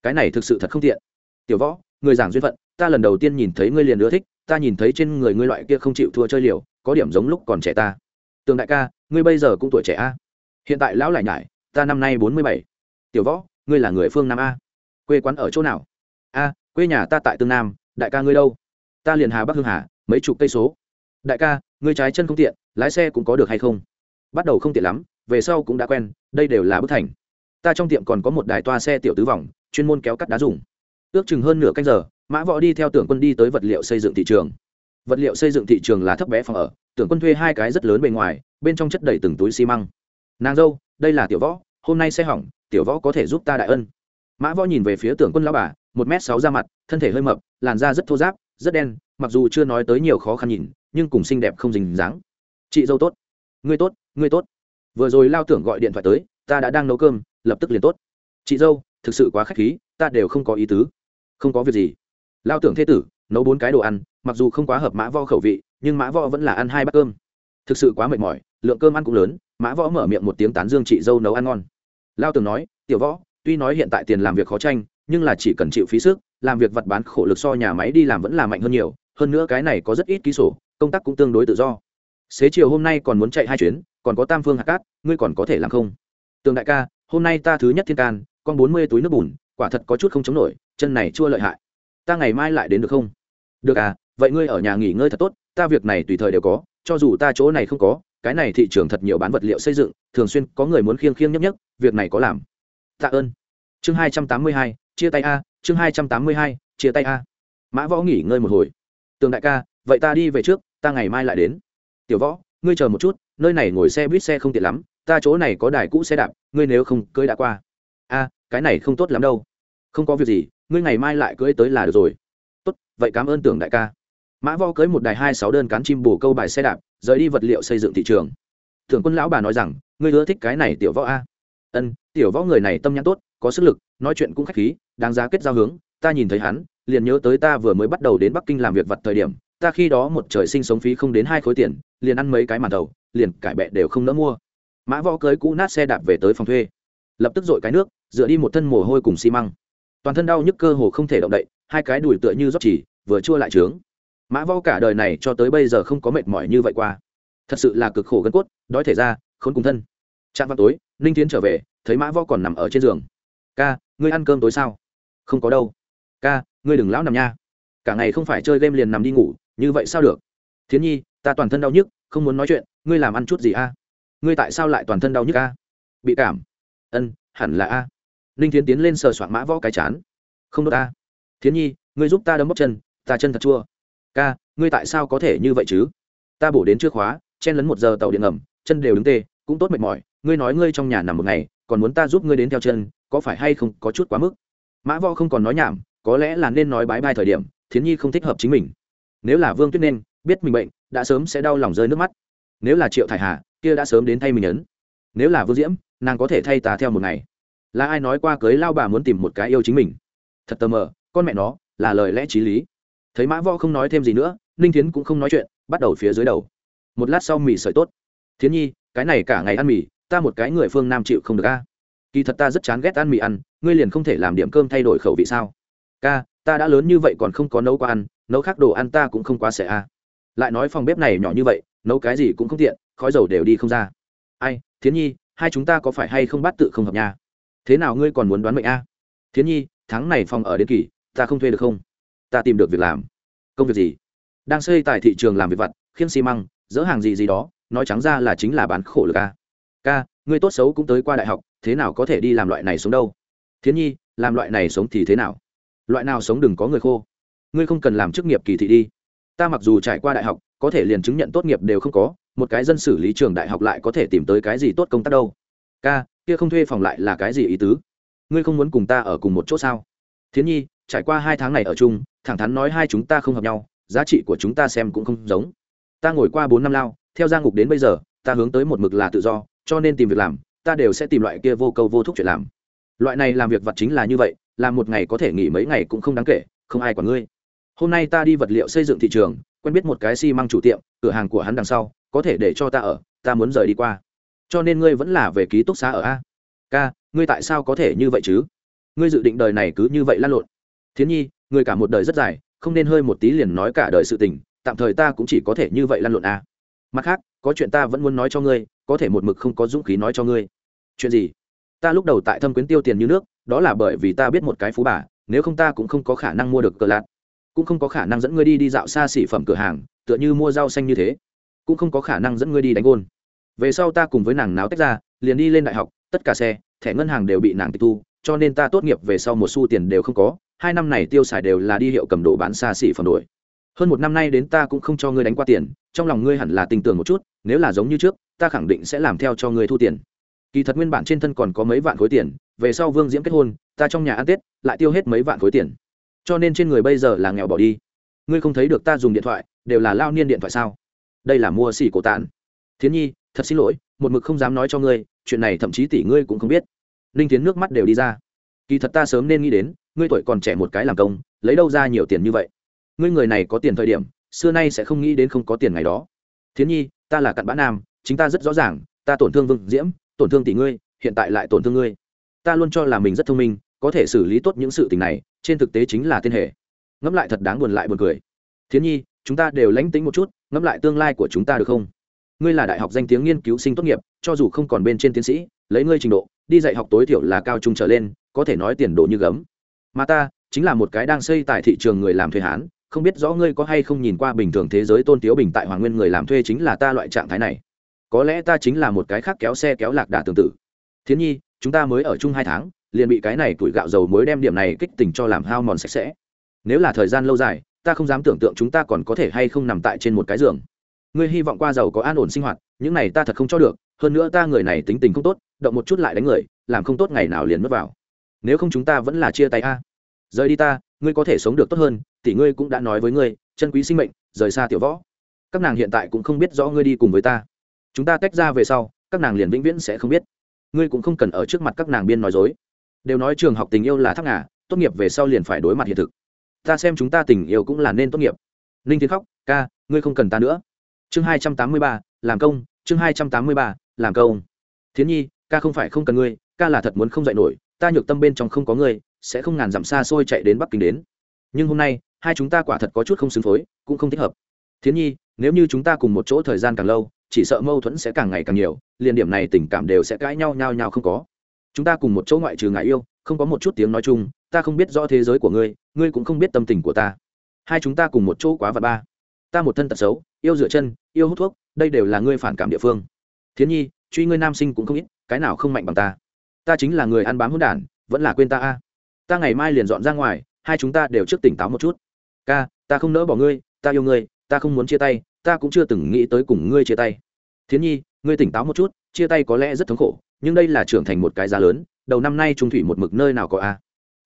cái này thực sự thật không tiện. Tiểu võ, người giảng duyên phận, ta lần đầu tiên nhìn thấy ngươi liền ưa thích, ta nhìn thấy trên người ngươi loại kia không chịu thua chơi liều, có điểm giống lúc còn trẻ ta. Tường đại ca, ngươi bây giờ cũng tuổi trẻ a. Hiện tại lão lại nhải, ta năm nay bốn mươi bảy. Tiểu võ, ngươi là người phương nam a. Quê quán ở chỗ nào? A, quê nhà ta tại tương nam, đại ca ngươi đâu? Ta liền hà bắc hương hà, mấy chục cây số đại ca người trái chân không tiện, lái xe cũng có được hay không? Bắt đầu không tiện lắm, về sau cũng đã quen, đây đều là bức thành. Ta trong tiệm còn có một đài toa xe tiểu tứ vòng, chuyên môn kéo cắt đá dùng. Ước chừng hơn nửa canh giờ, mã võ đi theo tưởng quân đi tới vật liệu xây dựng thị trường. Vật liệu xây dựng thị trường là thấp bé phòng ở, tưởng quân thuê hai cái rất lớn bề ngoài, bên trong chất đầy từng túi xi măng. Nàng dâu, đây là tiểu võ, hôm nay xe hỏng, tiểu võ có thể giúp ta đại ân. Mã võ nhìn về phía tưởng quân lao bà, một m sáu ra mặt, thân thể hơi mập, làn da rất thô giáp rất đen, mặc dù chưa nói tới nhiều khó khăn nhìn nhưng cùng xinh đẹp không dính dáng. Chị dâu tốt. Ngươi tốt ngươi tốt. Vừa rồi lao tưởng gọi điện thoại tới, ta đã đang nấu cơm, lập tức liền tốt. Chị dâu, thực sự quá k h á c h khí, ta đều không có ý tứ. Không có việc gì. Lao tưởng thế tử, nấu bốn cái đồ ăn, mặc dù không quá hợp mã võ khẩu vị, nhưng mã võ vẫn là ăn hai bát cơm. Thực sự quá mệt mỏi, lượng cơm ăn cũng lớn, mã võ mở miệng một tiếng tán dương chị dâu nấu ăn ngon. Lao tưởng nói, tiểu võ, tuy nói hiện tại tiền làm việc khó tranh, nhưng là chỉ cần chịu phí sức, làm việc vặt bán khổ lực so nhà máy đi làm vẫn là mạnh hơn nhiều hơn nữa cái này có rất ít ký sổ, công tác cũng tương đối tự do. Xế chiều hôm nay còn muốn chạy hai chuyến, còn có tam phương hạt cát, ngươi còn có thể làm không? Tường đại ca, hôm nay ta thứ nhất thiên can, con bốn mươi túi nước bùn, quả thật có chút không chống nổi, chân này chua lợi hại. Ta ngày mai lại đến được không? Được à vậy ngươi ở nhà nghỉ ngơi thật tốt, ta việc này tùy thời đều có, cho dù ta chỗ này không có, cái này thị trường thật nhiều bán vật liệu xây dựng, thường xuyên có người muốn khiêng khiêng nhấp nhấp việc này có làm. Tạ ơn. Chương hai trăm tám mươi hai, chia tay a, chương hai trăm tám mươi hai, chia tay a. Mã võ nghỉ ngơi một hồi tường đại ca, vậy ta đi về trước, ta ngày mai lại đến. Tiểu võ, ngươi chờ một chút, nơi này ngồi xe buýt xe không tiện lắm, ta chỗ này có đài cũ xe đạp, ngươi nếu không, cưới đã qua. A, cái này không tốt lắm đâu. Không có việc gì, ngươi ngày mai lại cưới tới là được rồi. Tốt, vậy cảm ơn tưởng đại ca. Mã võ cưới một đài hai sáu đơn cán chim bù câu bài xe đạp, rời đi vật liệu xây dựng thị trường. Tưởng quân lão bà nói rằng, ngươi ưa thích cái này tiểu võ a. Ân, tiểu võ người này tâm nhãn tốt, có sức lực, nói chuyện cũng khách khí, đáng giá kết giao hướng, ta nhìn thấy hắn liền nhớ tới ta vừa mới bắt đầu đến bắc kinh làm việc vặt thời điểm, ta khi đó một trời sinh sống phí không đến hai khối tiền, liền ăn mấy cái màn đầu, liền cải bẹ đều không nỡ mua. Mã võ cưới cũ nát xe đạp về tới phòng thuê. Lập tức dội cái nước, dựa đi một thân mồ hôi cùng xi măng. Toàn thân đau nhức cơ hồ không thể động đậy, hai cái đùi tựa như rót chỉ, vừa chua lại trướng. Mã võ cả đời này cho tới bây giờ không có mệt mỏi như vậy qua. Thật sự là cực khổ gân cốt, đói thể ra, khốn cùng thân. Trạm vào tối, ninh tiến trở về, thấy mã võ còn nằm ở trên giường. Ca, ngươi ăn cơm tối sao? Không có đâu. Ca ngươi đừng lão nằm nha. Cả ngày không phải chơi game liền nằm đi ngủ, như vậy sao được? Thiến nhi, ta toàn thân đau nhức, không muốn nói chuyện, ngươi làm ăn chút gì a? Ngươi tại sao lại toàn thân đau nhức a? Bị cảm. Ân, hẳn là a. Ninh thiến tiến lên sờ soạn mã võ cái chán. Không đốt a thiến nhi, ngươi giúp ta đấm bóc chân, ta chân thật chua. Ca, ngươi tại sao có thể như vậy chứ? Ta bổ đến trước khóa, chen lấn một giờ tàu điện ngầm, chân đều đứng tê, cũng tốt mệt mỏi. Ngươi nói ngươi trong nhà nằm một ngày, còn muốn ta giúp ngươi đến theo chân, có phải hay không có chút quá mức? Mã võ không còn nói nhảm có lẽ là nên nói bái bai thời điểm, thiến nhi không thích hợp chính mình. Nếu là vương tuyết nên, biết mình bệnh, đã sớm sẽ đau lòng rơi nước mắt. Nếu là triệu thải hà, kia đã sớm đến thay mình ấn. Nếu là vương diễm, nàng có thể thay tà theo một ngày. Là ai nói qua cưới lao bà muốn tìm một cái yêu chính mình? Thật tờ mờ, con mẹ nó, là lời lẽ t r í lý. Thấy mã võ không nói thêm gì nữa, ninh thiến cũng không nói chuyện, bắt đầu phía dưới đầu. Một lát sau mì sợi tốt. Thiến nhi, cái này cả ngày ăn mì, ta một cái người phương nam chịu không được ca kỳ thật ta rất chán ghét ăn mì ăn, ngươi liền không thể làm điểm cơm thay đổi khẩu vị sao? Ca, ta đã lớn như vậy còn không có nấu qua ăn, nấu khác đồ ăn ta cũng không quá xẻ a à. lại nói phòng bếp này nhỏ như vậy, nấu cái gì cũng không tiện, khói dầu đều đi không ra. Ai, thiến nhi, hai chúng ta có phải hay không bắt tự không hợp nha thế nào ngươi còn muốn đoán mệnh a thiến nhi, tháng này phòng ở đến kỳ, ta không thuê được không? Ta tìm được việc làm. Công việc gì? Đang xây tại thị trường làm việc vặt, khiêng xi măng, dỡ hàng gì gì đó, nói trắng ra là chính là bán khổ lực a ca, ngươi tốt xấu cũng tới qua đại học, thế nào có thể đi làm loại này sống đâu? Thiến nhi, làm loại này sống thì thế nào? Loại nào sống đừng có người khô. Ngươi không cần làm chức nghiệp kỳ thị đi. Ta mặc dù trải qua đại học, có thể liền chứng nhận tốt nghiệp đều không có, một cái dân xử lý trường đại học lại có thể tìm tới cái gì tốt công tác đâu. Ca, kia không thuê phòng lại là cái gì ý tứ? Ngươi không muốn cùng ta ở cùng một chỗ sao? Thiến nhi, trải qua hai tháng này ở chung, thẳng thắn nói hai chúng ta không hợp nhau, giá trị của chúng ta xem cũng không giống. Ta ngồi qua bốn năm lao, theo gia ngục đến bây giờ, ta hướng tới một mực là tự do, cho nên tìm việc làm, ta đều sẽ tìm loại kia vô câu vô thúc chuyện làm loại này làm việc vật chính là như vậy làm một ngày có thể nghỉ mấy ngày cũng không đáng kể, không ai quản ngươi. Hôm nay ta đi vật liệu xây dựng thị trường, quen biết một cái xi、si、măng chủ tiệm, cửa hàng của hắn đằng sau, có thể để cho ta ở, ta muốn rời đi qua. Cho nên ngươi vẫn là về ký túc xá ở a. Ca, ngươi tại sao có thể như vậy chứ? Ngươi dự định đời này cứ như vậy lăn lộn. Thiến nhi, ngươi cả một đời rất dài, không nên hơi một tí liền nói cả đời sự tình, tạm thời ta cũng chỉ có thể như vậy lăn lộn a. Mặt khác, có chuyện ta vẫn muốn nói cho ngươi, có thể một mực không có dũng khí nói cho ngươi. Chuyện gì? Ta lúc đầu tại thâm quyến tiêu tiền như nước, đó là bởi vì ta biết một cái phú bà, nếu không ta cũng không có khả năng mua được cờ lạt, cũng không có khả năng dẫn ngươi đi đi dạo xa xỉ phẩm cửa hàng, tựa như mua rau xanh như thế, cũng không có khả năng dẫn ngươi đi đánh gôn. Về sau ta cùng với nàng náo tách ra, liền đi lên đại học, tất cả xe, thẻ ngân hàng đều bị nàng tịch thu, cho nên ta tốt nghiệp về sau một xu tiền đều không có, hai năm này tiêu xài đều là đi hiệu cầm đồ bán xa xỉ phẩm đổi. Hơn một năm nay đến ta cũng không cho ngươi đánh qua tiền, trong lòng ngươi hẳn là tình tưởng một chút, nếu là giống như trước, ta khẳng định sẽ làm theo cho ngươi thu tiền kỳ thật nguyên bản trên thân còn có mấy vạn khối tiền, về sau vương diễm kết hôn, ta trong nhà ăn tết, lại tiêu hết mấy vạn khối tiền. Cho nên trên người bây giờ là nghèo bỏ đi. Ngươi không thấy được ta dùng điện thoại, đều là lao niên điện thoại sao? Đây là mua xỉ cổ tàn thiến nhi, thật xin lỗi, một mực không dám nói cho ngươi, chuyện này thậm chí tỷ ngươi cũng không biết. Ninh tiến nước mắt đều đi ra. Kỳ thật ta sớm nên nghĩ đến, ngươi tuổi còn trẻ một cái làm công, lấy đâu ra nhiều tiền như vậy? Ngươi người này có tiền thời điểm, xưa nay sẽ không nghĩ đến không có tiền ngày đó. Thiến nhi, ta là cặn bã nam, chính ta rất rõ ràng, ta tổn thương vương diễm tổn thương tỷ ngươi, hiện tại lại tổn thương ngươi. Ta luôn cho là mình rất thông minh, có thể xử lý tốt những sự tình này, trên thực tế chính là tiên hệ. Ngẫm lại thật đáng buồn lại buồn cười. Thiến nhi, chúng ta đều lánh tính một chút, ngẫm lại tương lai của chúng ta được không? Ngươi là đại học danh tiếng nghiên cứu sinh tốt nghiệp, cho dù không còn bên trên tiến sĩ, lấy ngươi trình độ, đi dạy học tối thiểu là cao trung trở lên, có thể nói tiền đồ như gấm. Mà ta, chính là một cái đang xây tại thị trường người làm thuê hán, không biết rõ ngươi có hay không nhìn qua bình thường thế giới tôn tiếu bình tại hoàng nguyên người làm thuê chính là ta loại trạng thái này có lẽ ta chính là một cái khác kéo xe kéo lạc đà tương tự thiến nhi, chúng ta mới ở chung hai tháng, liền bị cái này tuổi gạo dầu mới đem điểm này kích tình cho làm hao mòn sạch sẽ. Nếu là thời gian lâu dài, ta không dám tưởng tượng chúng ta còn có thể hay không nằm tại trên một cái giường. Ngươi hy vọng qua giàu có an ổn sinh hoạt, những này ta thật không cho được, hơn nữa ta người này tính tình không tốt, động một chút lại đánh người, làm không tốt ngày nào liền mất vào. Nếu không chúng ta vẫn là chia tay a. Rời đi ta, ngươi có thể sống được tốt hơn thì ngươi cũng đã nói với ngươi, chân quý sinh mệnh, rời xa tiểu võ. Các nàng hiện tại cũng không biết rõ ngươi đi cùng với ta chúng ta tách ra về sau, các nàng liền vĩnh viễn sẽ không biết. Ngươi cũng không cần ở trước mặt các nàng biên nói dối. Đều nói trường học tình yêu là thắc ngà, tốt nghiệp về sau liền phải đối mặt hiện thực. Ta xem chúng ta tình yêu cũng là nên tốt nghiệp. Ninh tiến khóc, ca, ngươi không cần ta nữa. Chương hai trăm tám mươi ba, làm công. Chương hai trăm tám mươi ba, làm công. Thiến nhi, ca không phải không cần ngươi, ca là thật muốn không dạy nổi. Ta nhược tâm bên trong không có ngươi, sẽ không ngàn dặm xa xôi chạy đến bắc kinh đến. Nhưng hôm nay, hai chúng ta quả thật có chút không xứng phối, cũng không thích hợp. Thiến nhi, nếu như chúng ta cùng một chỗ thời gian càng lâu chỉ sợ mâu thuẫn sẽ càng ngày càng nhiều, liền điểm này tình cảm đều sẽ cãi nhau nhau nhau không có. Chúng ta cùng một chỗ ngoại trừ ngại yêu, không có một chút tiếng nói chung, ta không biết rõ thế giới của ngươi ngươi cũng không biết tâm tình của ta. Hai chúng ta cùng một chỗ quá và ba. Ta một thân tật xấu, yêu dựa chân, yêu hút thuốc, đây đều là ngươi phản cảm địa phương. Thiến nhi, truy ngươi nam sinh cũng không ít, cái nào không mạnh bằng ta? Ta chính là người ăn bám hôn đản, vẫn là quên ta a. Ta ngày mai liền dọn ra ngoài, hai chúng ta đều trước tỉnh táo một chút. Ca, ta không nỡ bỏ ngươi, ta yêu ngươi, ta không muốn chia tay ta cũng chưa từng nghĩ tới cùng ngươi chia tay. Thiến nhi, ngươi tỉnh táo một chút, chia tay có lẽ rất thống khổ, nhưng đây là trưởng thành một cái giá lớn, đầu năm nay trung thủy một mực nơi nào có a?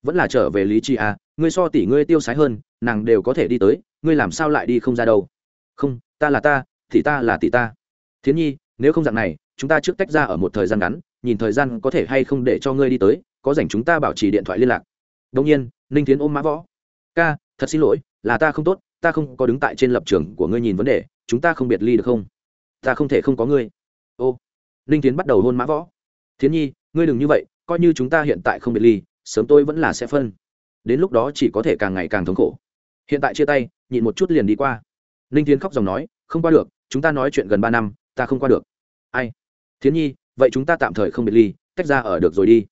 Vẫn là trở về lý Chi a, ngươi so tỷ ngươi tiêu sái hơn, nàng đều có thể đi tới, ngươi làm sao lại đi không ra đâu? Không, ta là ta, thì ta là tỷ ta. Thiến nhi, nếu không dạng này, chúng ta trước tách ra ở một thời gian ngắn, nhìn thời gian có thể hay không để cho ngươi đi tới, có dành chúng ta bảo trì điện thoại liên lạc. Đông nhiên, ninh tiến ôm mã võ. Ca, thật xin lỗi là ta không tốt, ta không có đứng tại trên lập trường của ngươi nhìn vấn đề, chúng ta không biệt ly được không? Ta không thể không có ngươi. Ô, ninh tiến bắt đầu hôn mã võ. Thiến nhi, ngươi đừng như vậy, coi như chúng ta hiện tại không biệt ly, sớm tôi vẫn là sẽ phân. Đến lúc đó chỉ có thể càng ngày càng thống khổ. Hiện tại chia tay, nhịn một chút liền đi qua. Ninh tiến khóc dòng nói, không qua được, chúng ta nói chuyện gần ba năm, ta không qua được. Ai? Thiến nhi, vậy chúng ta tạm thời không biệt ly, tách ra ở được rồi đi.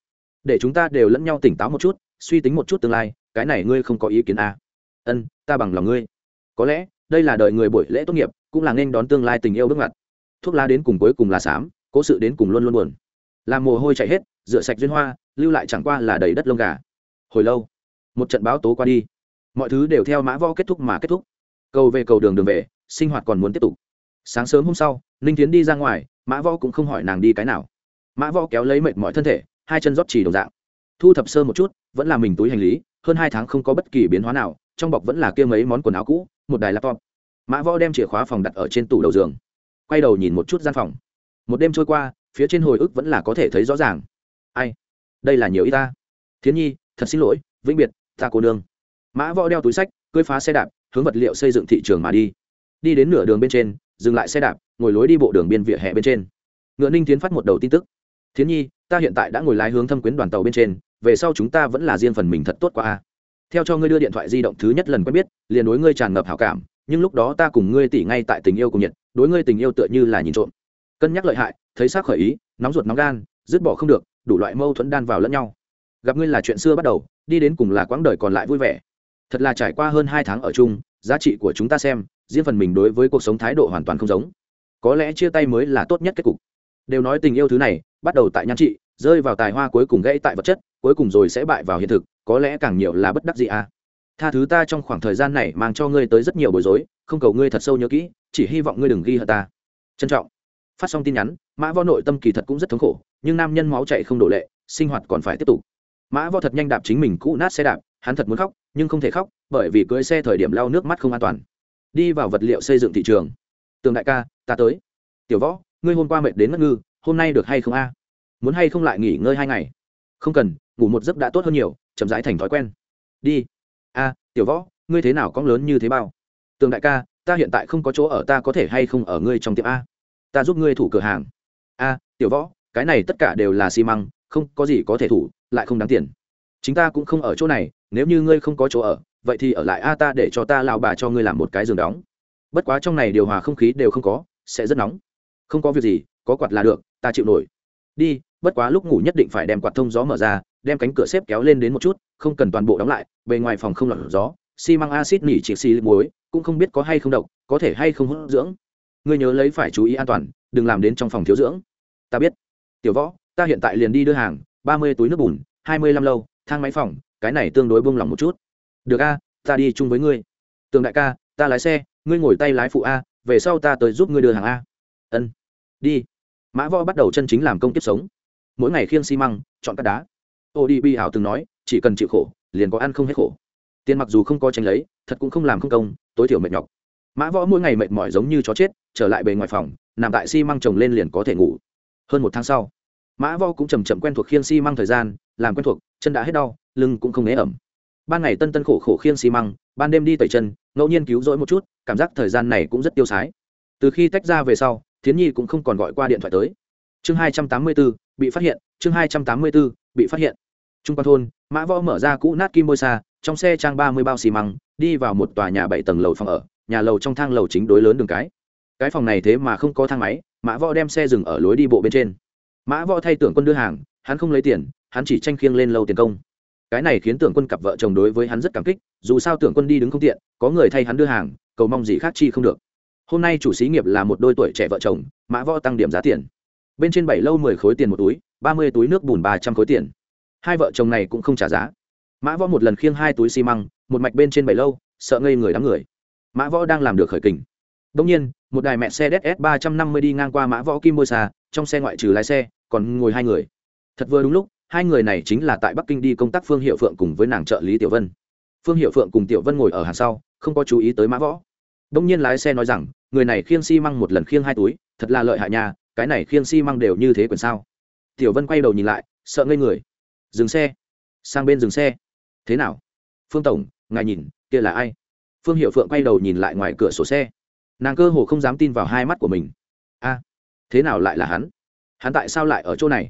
Để chúng ta đều lẫn nhau tỉnh táo một chút, suy tính một chút tương lai, cái này ngươi không có ý kiến à ân, ta bằng lòng ngươi. Có lẽ, đây là đời người buổi lễ tốt nghiệp, cũng là nên đón tương lai tình yêu bước ngoặt. Thuốc lá đến cùng cuối cùng là xám cố sự đến cùng luôn luôn buồn. Làm mồ hôi chạy hết, rửa sạch duyên hoa, lưu lại chẳng qua là đầy đất lông gà. Hồi lâu, một trận báo tố qua đi. Mọi thứ đều theo mã võ kết thúc mà kết thúc. Cầu về cầu đường đường về, sinh hoạt còn muốn tiếp tục. Sáng sớm hôm sau, ninh tiến đi ra ngoài, mã võ cũng không hỏi nàng đi cái nào. Mã võ kéo lấy mệt mọi thân thể, hai chân rót chỉ đồng dạng. Thu thập sơ một chút, vẫn là mình túi hành lý, hơn hai tháng không có bất kỳ biến hóa nào trong bọc vẫn là kia mấy món quần áo cũ, một đài laptop. Mã võ đem chìa khóa phòng đặt ở trên tủ đầu giường. Quay đầu nhìn một chút gian phòng. Một đêm trôi qua, phía trên hồi ức vẫn là có thể thấy rõ ràng. Ai? Đây là nhiều y ta. Thiến nhi, thật xin lỗi, vĩnh biệt, ta cô nương. Mã võ đeo túi sách, cưới phá xe đạp, hướng vật liệu xây dựng thị trường mà đi. Đi đến nửa đường bên trên, dừng lại xe đạp, ngồi lối đi bộ đường biên vỉa hè bên trên. Ngựa ninh tiến phát một đầu tin tức. Thiến nhi, ta hiện tại đã ngồi lái hướng thâm quyến đoàn tàu bên trên, về sau chúng ta vẫn là riêng phần mình thật tốt qua a theo cho ngươi đưa điện thoại di động thứ nhất lần quen biết, liền đối ngươi tràn ngập hảo cảm, nhưng lúc đó ta cùng ngươi tỉ ngay tại tình yêu cùng nhiệt, đối ngươi tình yêu tựa như là nhìn trộm. Cân nhắc lợi hại, thấy xác khởi ý, nóng ruột nóng gan, dứt bỏ không được, đủ loại mâu thuẫn đan vào lẫn nhau. Gặp ngươi là chuyện xưa bắt đầu, đi đến cùng là quãng đời còn lại vui vẻ. Thật là trải qua hơn hai tháng ở chung, giá trị của chúng ta xem, riêng phần mình đối với cuộc sống thái độ hoàn toàn không giống. Có lẽ chia tay mới là tốt nhất kết cục. Đều nói tình yêu thứ này, bắt đầu tại nhan trị rơi vào tài hoa cuối cùng gãy tại vật chất, cuối cùng rồi sẽ bại vào hiện thực, có lẽ càng nhiều là bất đắc gì à. Tha thứ ta trong khoảng thời gian này mang cho ngươi tới rất nhiều bối rối, không cầu ngươi thật sâu nhớ kỹ, chỉ hy vọng ngươi đừng ghi hận ta. Trân trọng. Phát xong tin nhắn, mã võ nội tâm kỳ thật cũng rất thống khổ, nhưng nam nhân máu chạy không đổ lệ, sinh hoạt còn phải tiếp tục. Mã võ thật nhanh đạp chính mình cũ nát xe đạp, hắn thật muốn khóc, nhưng không thể khóc, bởi vì cưới xe thời điểm lau nước mắt không an toàn. Đi vào vật liệu xây dựng thị trường. Tường đại ca, ta tới. Tiểu võ, ngươi hôm qua mệt đến ngất ngư, hôm nay được hay không a? Muốn hay không lại nghỉ ngơi hai ngày? Không cần, ngủ một giấc đã tốt hơn nhiều, chậm rãi thành thói quen. Đi. A, tiểu võ, ngươi thế nào có lớn như thế bao? Tường đại ca, ta hiện tại không có chỗ ở, ta có thể hay không ở ngươi trong tiệm a? Ta giúp ngươi thủ cửa hàng. A, tiểu võ, cái này tất cả đều là xi măng, không có gì có thể thủ, lại không đáng tiền. Chính ta cũng không ở chỗ này, nếu như ngươi không có chỗ ở, vậy thì ở lại a ta để cho ta lao bà cho ngươi làm một cái giường đóng. Bất quá trong này điều hòa không khí đều không có, sẽ rất nóng. Không có việc gì, có quạt là được, ta chịu nổi. Đi bất quá lúc ngủ nhất định phải đem quạt thông gió mở ra, đem cánh cửa xếp kéo lên đến một chút, không cần toàn bộ đóng lại, bề ngoài phòng không lọt gió. Xi măng acid nỉ chỉ xì muối, cũng không biết có hay không độc, có thể hay không hút dưỡng. Ngươi nhớ lấy phải chú ý an toàn, đừng làm đến trong phòng thiếu dưỡng. Ta biết. Tiểu võ, ta hiện tại liền đi đưa hàng, ba mươi túi nước bùn, hai mươi lăm lâu thang máy phòng, cái này tương đối bông lòng một chút. Được a, ta đi chung với ngươi. Tường đại ca, ta lái xe, ngươi ngồi tay lái phụ a, về sau ta tới giúp ngươi đưa hàng a. Ân. Đi. Mã võ bắt đầu chân chính làm công tiếp sống mỗi ngày khiêng xi măng, chọn cắt đá. Ô đi bi hảo từng nói, chỉ cần chịu khổ, liền có ăn không hết khổ. Tiền mặc dù không có tranh lấy, thật cũng không làm không công, tối thiểu mệt nhọc. Mã võ mỗi ngày mệt mỏi giống như chó chết, trở lại bề ngoài phòng, nằm tại xi măng trồng lên liền có thể ngủ. Hơn một tháng sau, mã võ cũng chầm chậm quen thuộc khiêng xi măng thời gian, làm quen thuộc, chân đã hết đau, lưng cũng không né ẩm. Ban ngày tân tân khổ khổ khiêng xi măng, ban đêm đi tẩy chân, ngẫu nhiên cứu rỗi một chút, cảm giác thời gian này cũng rất tiêu sái. Từ khi tách ra về sau, thiến nhi cũng không còn gọi qua điện thoại tới. Chương hai trăm tám mươi bốn bị phát hiện, chương hai trăm tám mươi b ố bị phát hiện. Trung quan thôn, mã võ mở ra cũ nát kim bôi xa trong xe trang ba mươi bao xi măng, đi vào một tòa nhà bảy tầng lầu phòng ở, nhà lầu trong thang lầu chính đối lớn đường cái. Cái phòng này thế mà không có thang máy, mã võ đem xe dừng ở lối đi bộ bên trên. Mã võ thay tưởng quân đưa hàng, hắn không lấy tiền, hắn chỉ tranh khiêng lên lâu tiền công. Cái này khiến tưởng quân cặp vợ chồng đối với hắn rất cảm kích, dù sao tưởng quân đi đứng không tiện, có người thay hắn đưa hàng, cầu mong gì khác chi không được. Hôm nay chủ xí nghiệp là một đôi tuổi trẻ vợ chồng, mã võ tăng điểm giá tiền bên trên bảy lâu mười khối tiền một túi ba mươi túi nước bùn ba trăm khối tiền. Hai vợ chồng này cũng không trả giá. Mã võ một lần khiêng hai túi xi măng một mạch bên trên bảy lâu sợ ngây người đám người. Mã võ đang làm được khởi kình. Đông nhiên một đài mẹ xe ds ba trăm năm mươi đi ngang qua mã võ kim môi xà, trong xe ngoại trừ lái xe còn ngồi hai người. Thật vừa đúng lúc hai người này chính là tại bắc kinh đi công tác phương hiệu phượng cùng với nàng trợ lý tiểu vân. Phương hiệu phượng cùng tiểu vân ngồi ở hàng sau không có chú ý tới mã võ. Đông nhiên lái xe nói rằng người này khiêng xi măng một lần khiêng hai túi thật là lợi hại nhà cái này khiêng xi măng đều như thế quyền sao? Tiểu vân quay đầu nhìn lại, sợ ngây người. Dừng xe. Sang bên dừng xe. Thế nào? Phương tổng, ngài nhìn, kia là ai? Phương hiệu phượng quay đầu nhìn lại ngoài cửa sổ xe. Nàng cơ hồ không dám tin vào hai mắt của mình. A, thế nào lại là hắn? Hắn tại sao lại ở chỗ này?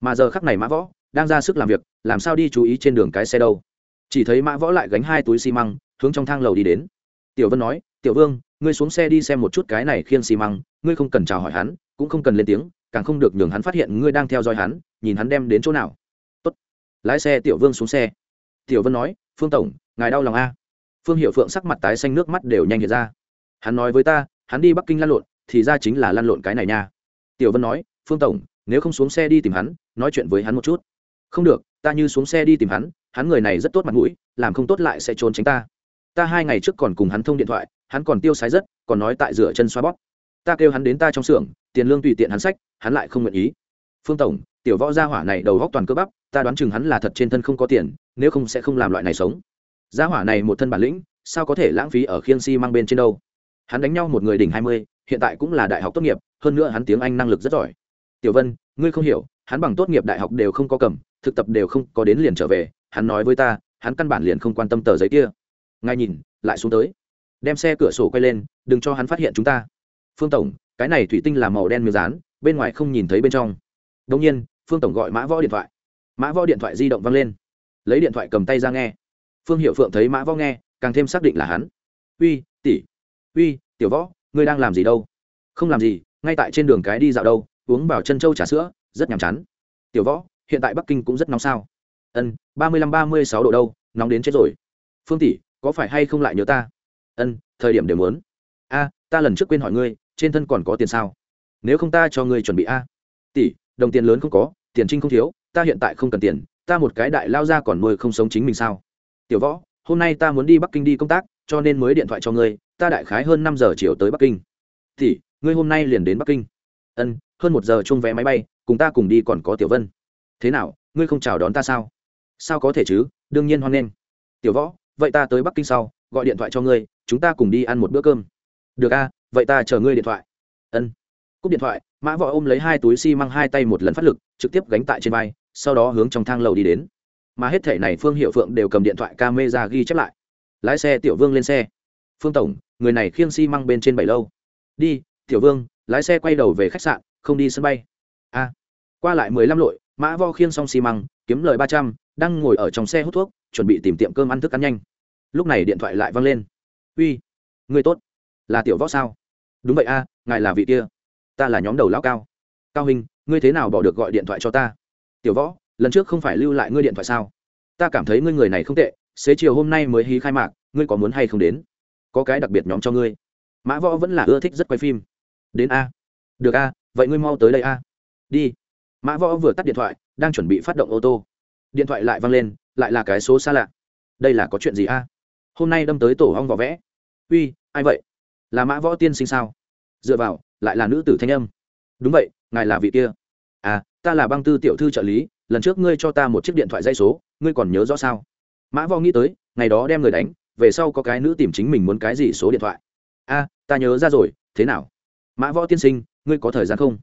Mà giờ khắc này mã võ đang ra sức làm việc, làm sao đi chú ý trên đường cái xe đâu? Chỉ thấy mã võ lại gánh hai túi xi măng, hướng trong thang lầu đi đến. Tiểu vân nói, tiểu vương, ngươi xuống xe đi xem một chút cái này khiêng xi măng, ngươi không cần chào hỏi hắn cũng không cần lên tiếng, càng không được nhường hắn phát hiện ngươi đang theo dõi hắn, nhìn hắn đem đến chỗ nào. Tốt. lái xe tiểu vương xuống xe. Tiểu vân nói, phương tổng, ngài đau lòng a? Phương hiệu phượng sắc mặt tái xanh nước mắt đều nhanh hiện ra. Hắn nói với ta, hắn đi bắc kinh lăn lộn, thì ra chính là lăn lộn cái này nha. Tiểu vân nói, phương tổng, nếu không xuống xe đi tìm hắn, nói chuyện với hắn một chút. Không được, ta như xuống xe đi tìm hắn hắn người này rất tốt mặt mũi, làm không tốt lại sẽ trốn tránh ta. Ta hai ngày trước còn cùng hắn thông điện thoại, hắn còn tiêu sái rất, còn nói tại rửa chân xoa bóp. Ta kêu hắn đến ta trong xưởng tiền lương tùy tiện hắn sách, hắn lại không nguyện ý. Phương tổng, tiểu võ gia hỏa này đầu góc toàn cơ bắp, ta đoán chừng hắn là thật trên thân không có tiền, nếu không sẽ không làm loại này sống. Gia hỏa này một thân bản lĩnh, sao có thể lãng phí ở khiên si mang bên trên đâu? Hắn đánh nhau một người đỉnh hai mươi, hiện tại cũng là đại học tốt nghiệp, hơn nữa hắn tiếng anh năng lực rất giỏi. Tiểu vân, ngươi không hiểu, hắn bằng tốt nghiệp đại học đều không có cầm, thực tập đều không có đến liền trở về, hắn nói với ta, hắn căn bản liền không quan tâm tờ giấy kia. Ngài nhìn, lại xuống tới. Đem xe cửa sổ quay lên, đừng cho hắn phát hiện chúng ta. Phương tổng cái này thủy tinh là màu đen miếng dán, bên ngoài không nhìn thấy bên trong. Đông nhiên, phương tổng gọi mã võ điện thoại. Mã võ điện thoại di động văng lên. Lấy điện thoại cầm tay ra nghe. Phương hiệu phượng thấy mã võ nghe, càng thêm xác định là hắn. Uy, tỷ. Uy, tiểu võ, ngươi đang làm gì đâu? Không làm gì, ngay tại trên đường cái đi dạo đâu, uống vào chân trâu trà sữa, rất nhàm chán. Tiểu võ, hiện tại bắc kinh cũng rất nóng sao? Ân, ba mươi lăm, ba mươi sáu độ đâu, nóng đến chết rồi. Phương tỷ, có phải hay không lại nhớ ta? Ân, thời điểm đều muốn. A, ta lần trước quên hỏi ngươi trên thân còn có tiền sao? Nếu không ta cho ngươi chuẩn bị a. Tỷ, đồng tiền lớn không có, tiền trinh không thiếu, ta hiện tại không cần tiền, ta một cái đại lao ra còn nuôi không sống chính mình sao? Tiểu võ, hôm nay ta muốn đi bắc kinh đi công tác, cho nên mới điện thoại cho ngươi, ta đại khái hơn năm giờ chiều tới bắc kinh. Tỷ, ngươi hôm nay liền đến bắc kinh. Ân, hơn một giờ chung vé máy bay, cùng ta cùng đi còn có tiểu vân. Thế nào, ngươi không chào đón ta sao? Sao có thể chứ, đương nhiên hoan nghênh. Tiểu võ, vậy ta tới bắc kinh sau, gọi điện thoại cho ngươi, chúng ta cùng đi ăn một bữa cơm. Được a vậy ta chờ ngươi điện thoại. Ân. Cúp điện thoại, mã võ ôm lấy hai túi xi、si、măng hai tay một lần phát lực, trực tiếp gánh tại trên vai, sau đó hướng trong thang lầu đi đến. Mà hết thể này phương hiệu phượng đều cầm điện thoại ca mê ra ghi chép lại. Lái xe tiểu vương lên xe. Phương tổng, người này khiêng xi、si、măng bên trên bảy lâu. Đi, tiểu vương, lái xe quay đầu về khách sạn, không đi sân bay. A. Qua lại mười lăm lội, mã vo khiêng xong xi、si、măng, kiếm lời ba trăm, đang ngồi ở trong xe hút thuốc, chuẩn bị tìm tiệm cơm ăn thức ăn nhanh. Lúc này điện thoại lại văng lên. Uy, người tốt, là tiểu võ sao? Đúng vậy a, ngài là vị kia. Ta là nhóm đầu lão cao. Cao hình ngươi thế nào bỏ được gọi điện thoại cho ta? Tiểu võ, lần trước không phải lưu lại ngươi điện thoại sao? Ta cảm thấy ngươi người này không tệ, xế chiều hôm nay mới hí khai mạc, ngươi có muốn hay không đến? Có cái đặc biệt nhóm cho ngươi. Mã võ vẫn là ưa thích rất quay phim. Đến a. Được a, vậy ngươi mau tới đây a. Đi. Mã võ vừa tắt điện thoại, đang chuẩn bị phát động ô tô. Điện thoại lại văng lên, lại là cái số xa lạ. Đây là có chuyện gì a? Hôm nay đâm tới tổ hong vỏ vẽ. Uy, ai vậy? Là mã võ tiên sinh sao? Dựa vào, lại là nữ tử thanh âm. Đúng vậy, ngài là vị kia. À ta là băng tư tiểu thư trợ lý, lần trước ngươi cho ta một chiếc điện thoại dây số, ngươi còn nhớ rõ sao? Mã võ nghĩ tới, ngày đó đem người đánh, về sau có cái nữ tìm chính mình muốn cái gì số điện thoại. A ta nhớ ra rồi, thế nào? Mã võ tiên sinh, ngươi có thời gian không?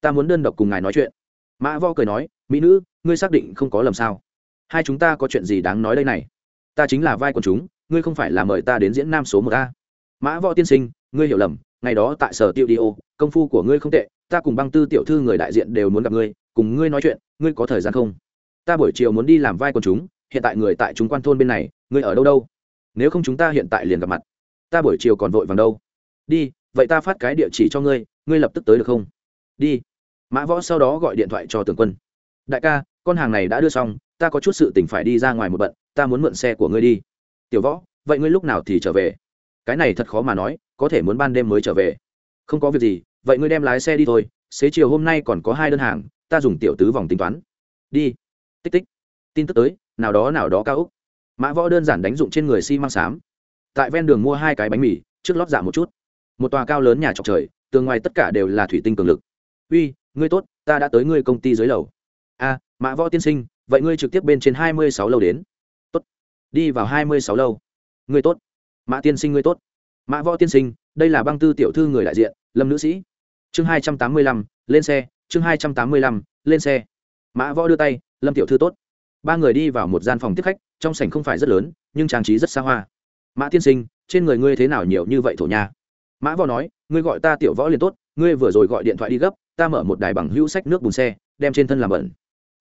Ta muốn đơn độc cùng ngài nói chuyện. Mã võ cười nói, mỹ nữ, ngươi xác định không có lầm sao? Hai chúng ta có chuyện gì đáng nói đây này? Ta chính là vai của chúng, ngươi không phải là mời ta đến diễn nam số một a mã võ tiên sinh, ngươi hiểu lầm, ngày đó tại sở tiêu đi ô, công phu của ngươi không tệ, ta cùng băng tư tiểu thư người đại diện đều muốn gặp ngươi, cùng ngươi nói chuyện, ngươi có thời gian không? Ta buổi chiều muốn đi làm vai quần chúng, hiện tại người tại chúng quan thôn bên này, ngươi ở đâu đâu? Nếu không chúng ta hiện tại liền gặp mặt. Ta buổi chiều còn vội vàng đâu. Đi, vậy ta phát cái địa chỉ cho ngươi ngươi lập tức tới được không? Đi. Mã võ sau đó gọi điện thoại cho tưởng quân. Đại ca, con hàng này đã đưa xong, ta có chút sự tỉnh phải đi ra ngoài một bận, ta muốn mượn xe của ngươi đi. Tiểu võ, vậy ngươi lúc nào thì trở về? Cái này thật khó mà nói, có thể muốn ban đêm mới trở về. Không có việc gì, vậy ngươi đem lái xe đi thôi, xế chiều hôm nay còn có hai đơn hàng, ta dùng tiểu tứ vòng tính toán. Đi. Tích tích. Tin tức tới, nào đó nào đó cao úc. Mã võ đơn giản đánh dụng trên người xi、si、măng xám. Tại ven đường mua hai cái bánh mì, trước lót dạ một chút. Một tòa cao lớn nhà trọc trời, tường ngoài tất cả đều là thủy tinh cường lực. Uy, ngươi tốt, ta đã tới ngươi công ty dưới lầu. A, mã võ tiên sinh, vậy ngươi trực tiếp bên trên hai mươi sáu lâu đến. Tốt. Đi vào hai mươi sáu lâu ngươi tốt mã tiên sinh ngươi tốt. Mã võ tiên sinh, đây là băng tư tiểu thư người đại diện, lâm nữ sĩ. Chương hai trăm tám mươi lăm, lên xe, chương hai trăm tám mươi lăm, lên xe. Mã võ đưa tay, lâm tiểu thư tốt. Ba người đi vào một gian phòng tiếp khách, trong sảnh không phải rất lớn, nhưng trang trí rất xa hoa. Mã tiên sinh, trên người ngươi thế nào nhiều như vậy thổ nha? Mã võ nói, ngươi gọi ta tiểu võ liền tốt, ngươi vừa rồi gọi điện thoại đi gấp, ta mở một đài bằng hữu sách nước bùn xe, đem trên thân làm bẩn.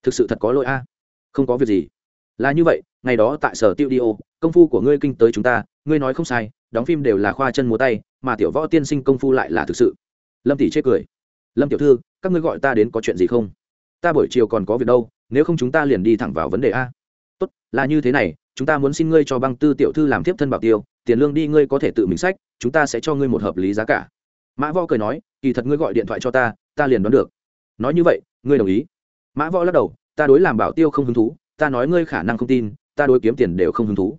Thực sự thật có lỗi a. Không có việc gì. Là như vậy ngày đó tại sở tiêu dio công phu của ngươi kinh tới chúng ta, ngươi nói không sai, đóng phim đều là khoa chân múa tay, mà tiểu võ tiên sinh công phu lại là thực sự. Lâm tỷ chê cười. Lâm tiểu thư, các ngươi gọi ta đến có chuyện gì không? Ta buổi chiều còn có việc đâu, nếu không chúng ta liền đi thẳng vào vấn đề a. Tốt, là như thế này, chúng ta muốn xin ngươi cho băng tư tiểu thư làm tiếp thân bảo tiêu, tiền lương đi ngươi có thể tự mình sách, chúng ta sẽ cho ngươi một hợp lý giá cả. Mã võ cười nói, kỳ thật ngươi gọi điện thoại cho ta ta liền đoán được. Nói như vậy, ngươi đồng ý. Mã võ lắc đầu, ta đối làm bảo tiêu không hứng thú, ta nói ngươi khả năng không tin ta đối kiếm tiền đều không hứng thú.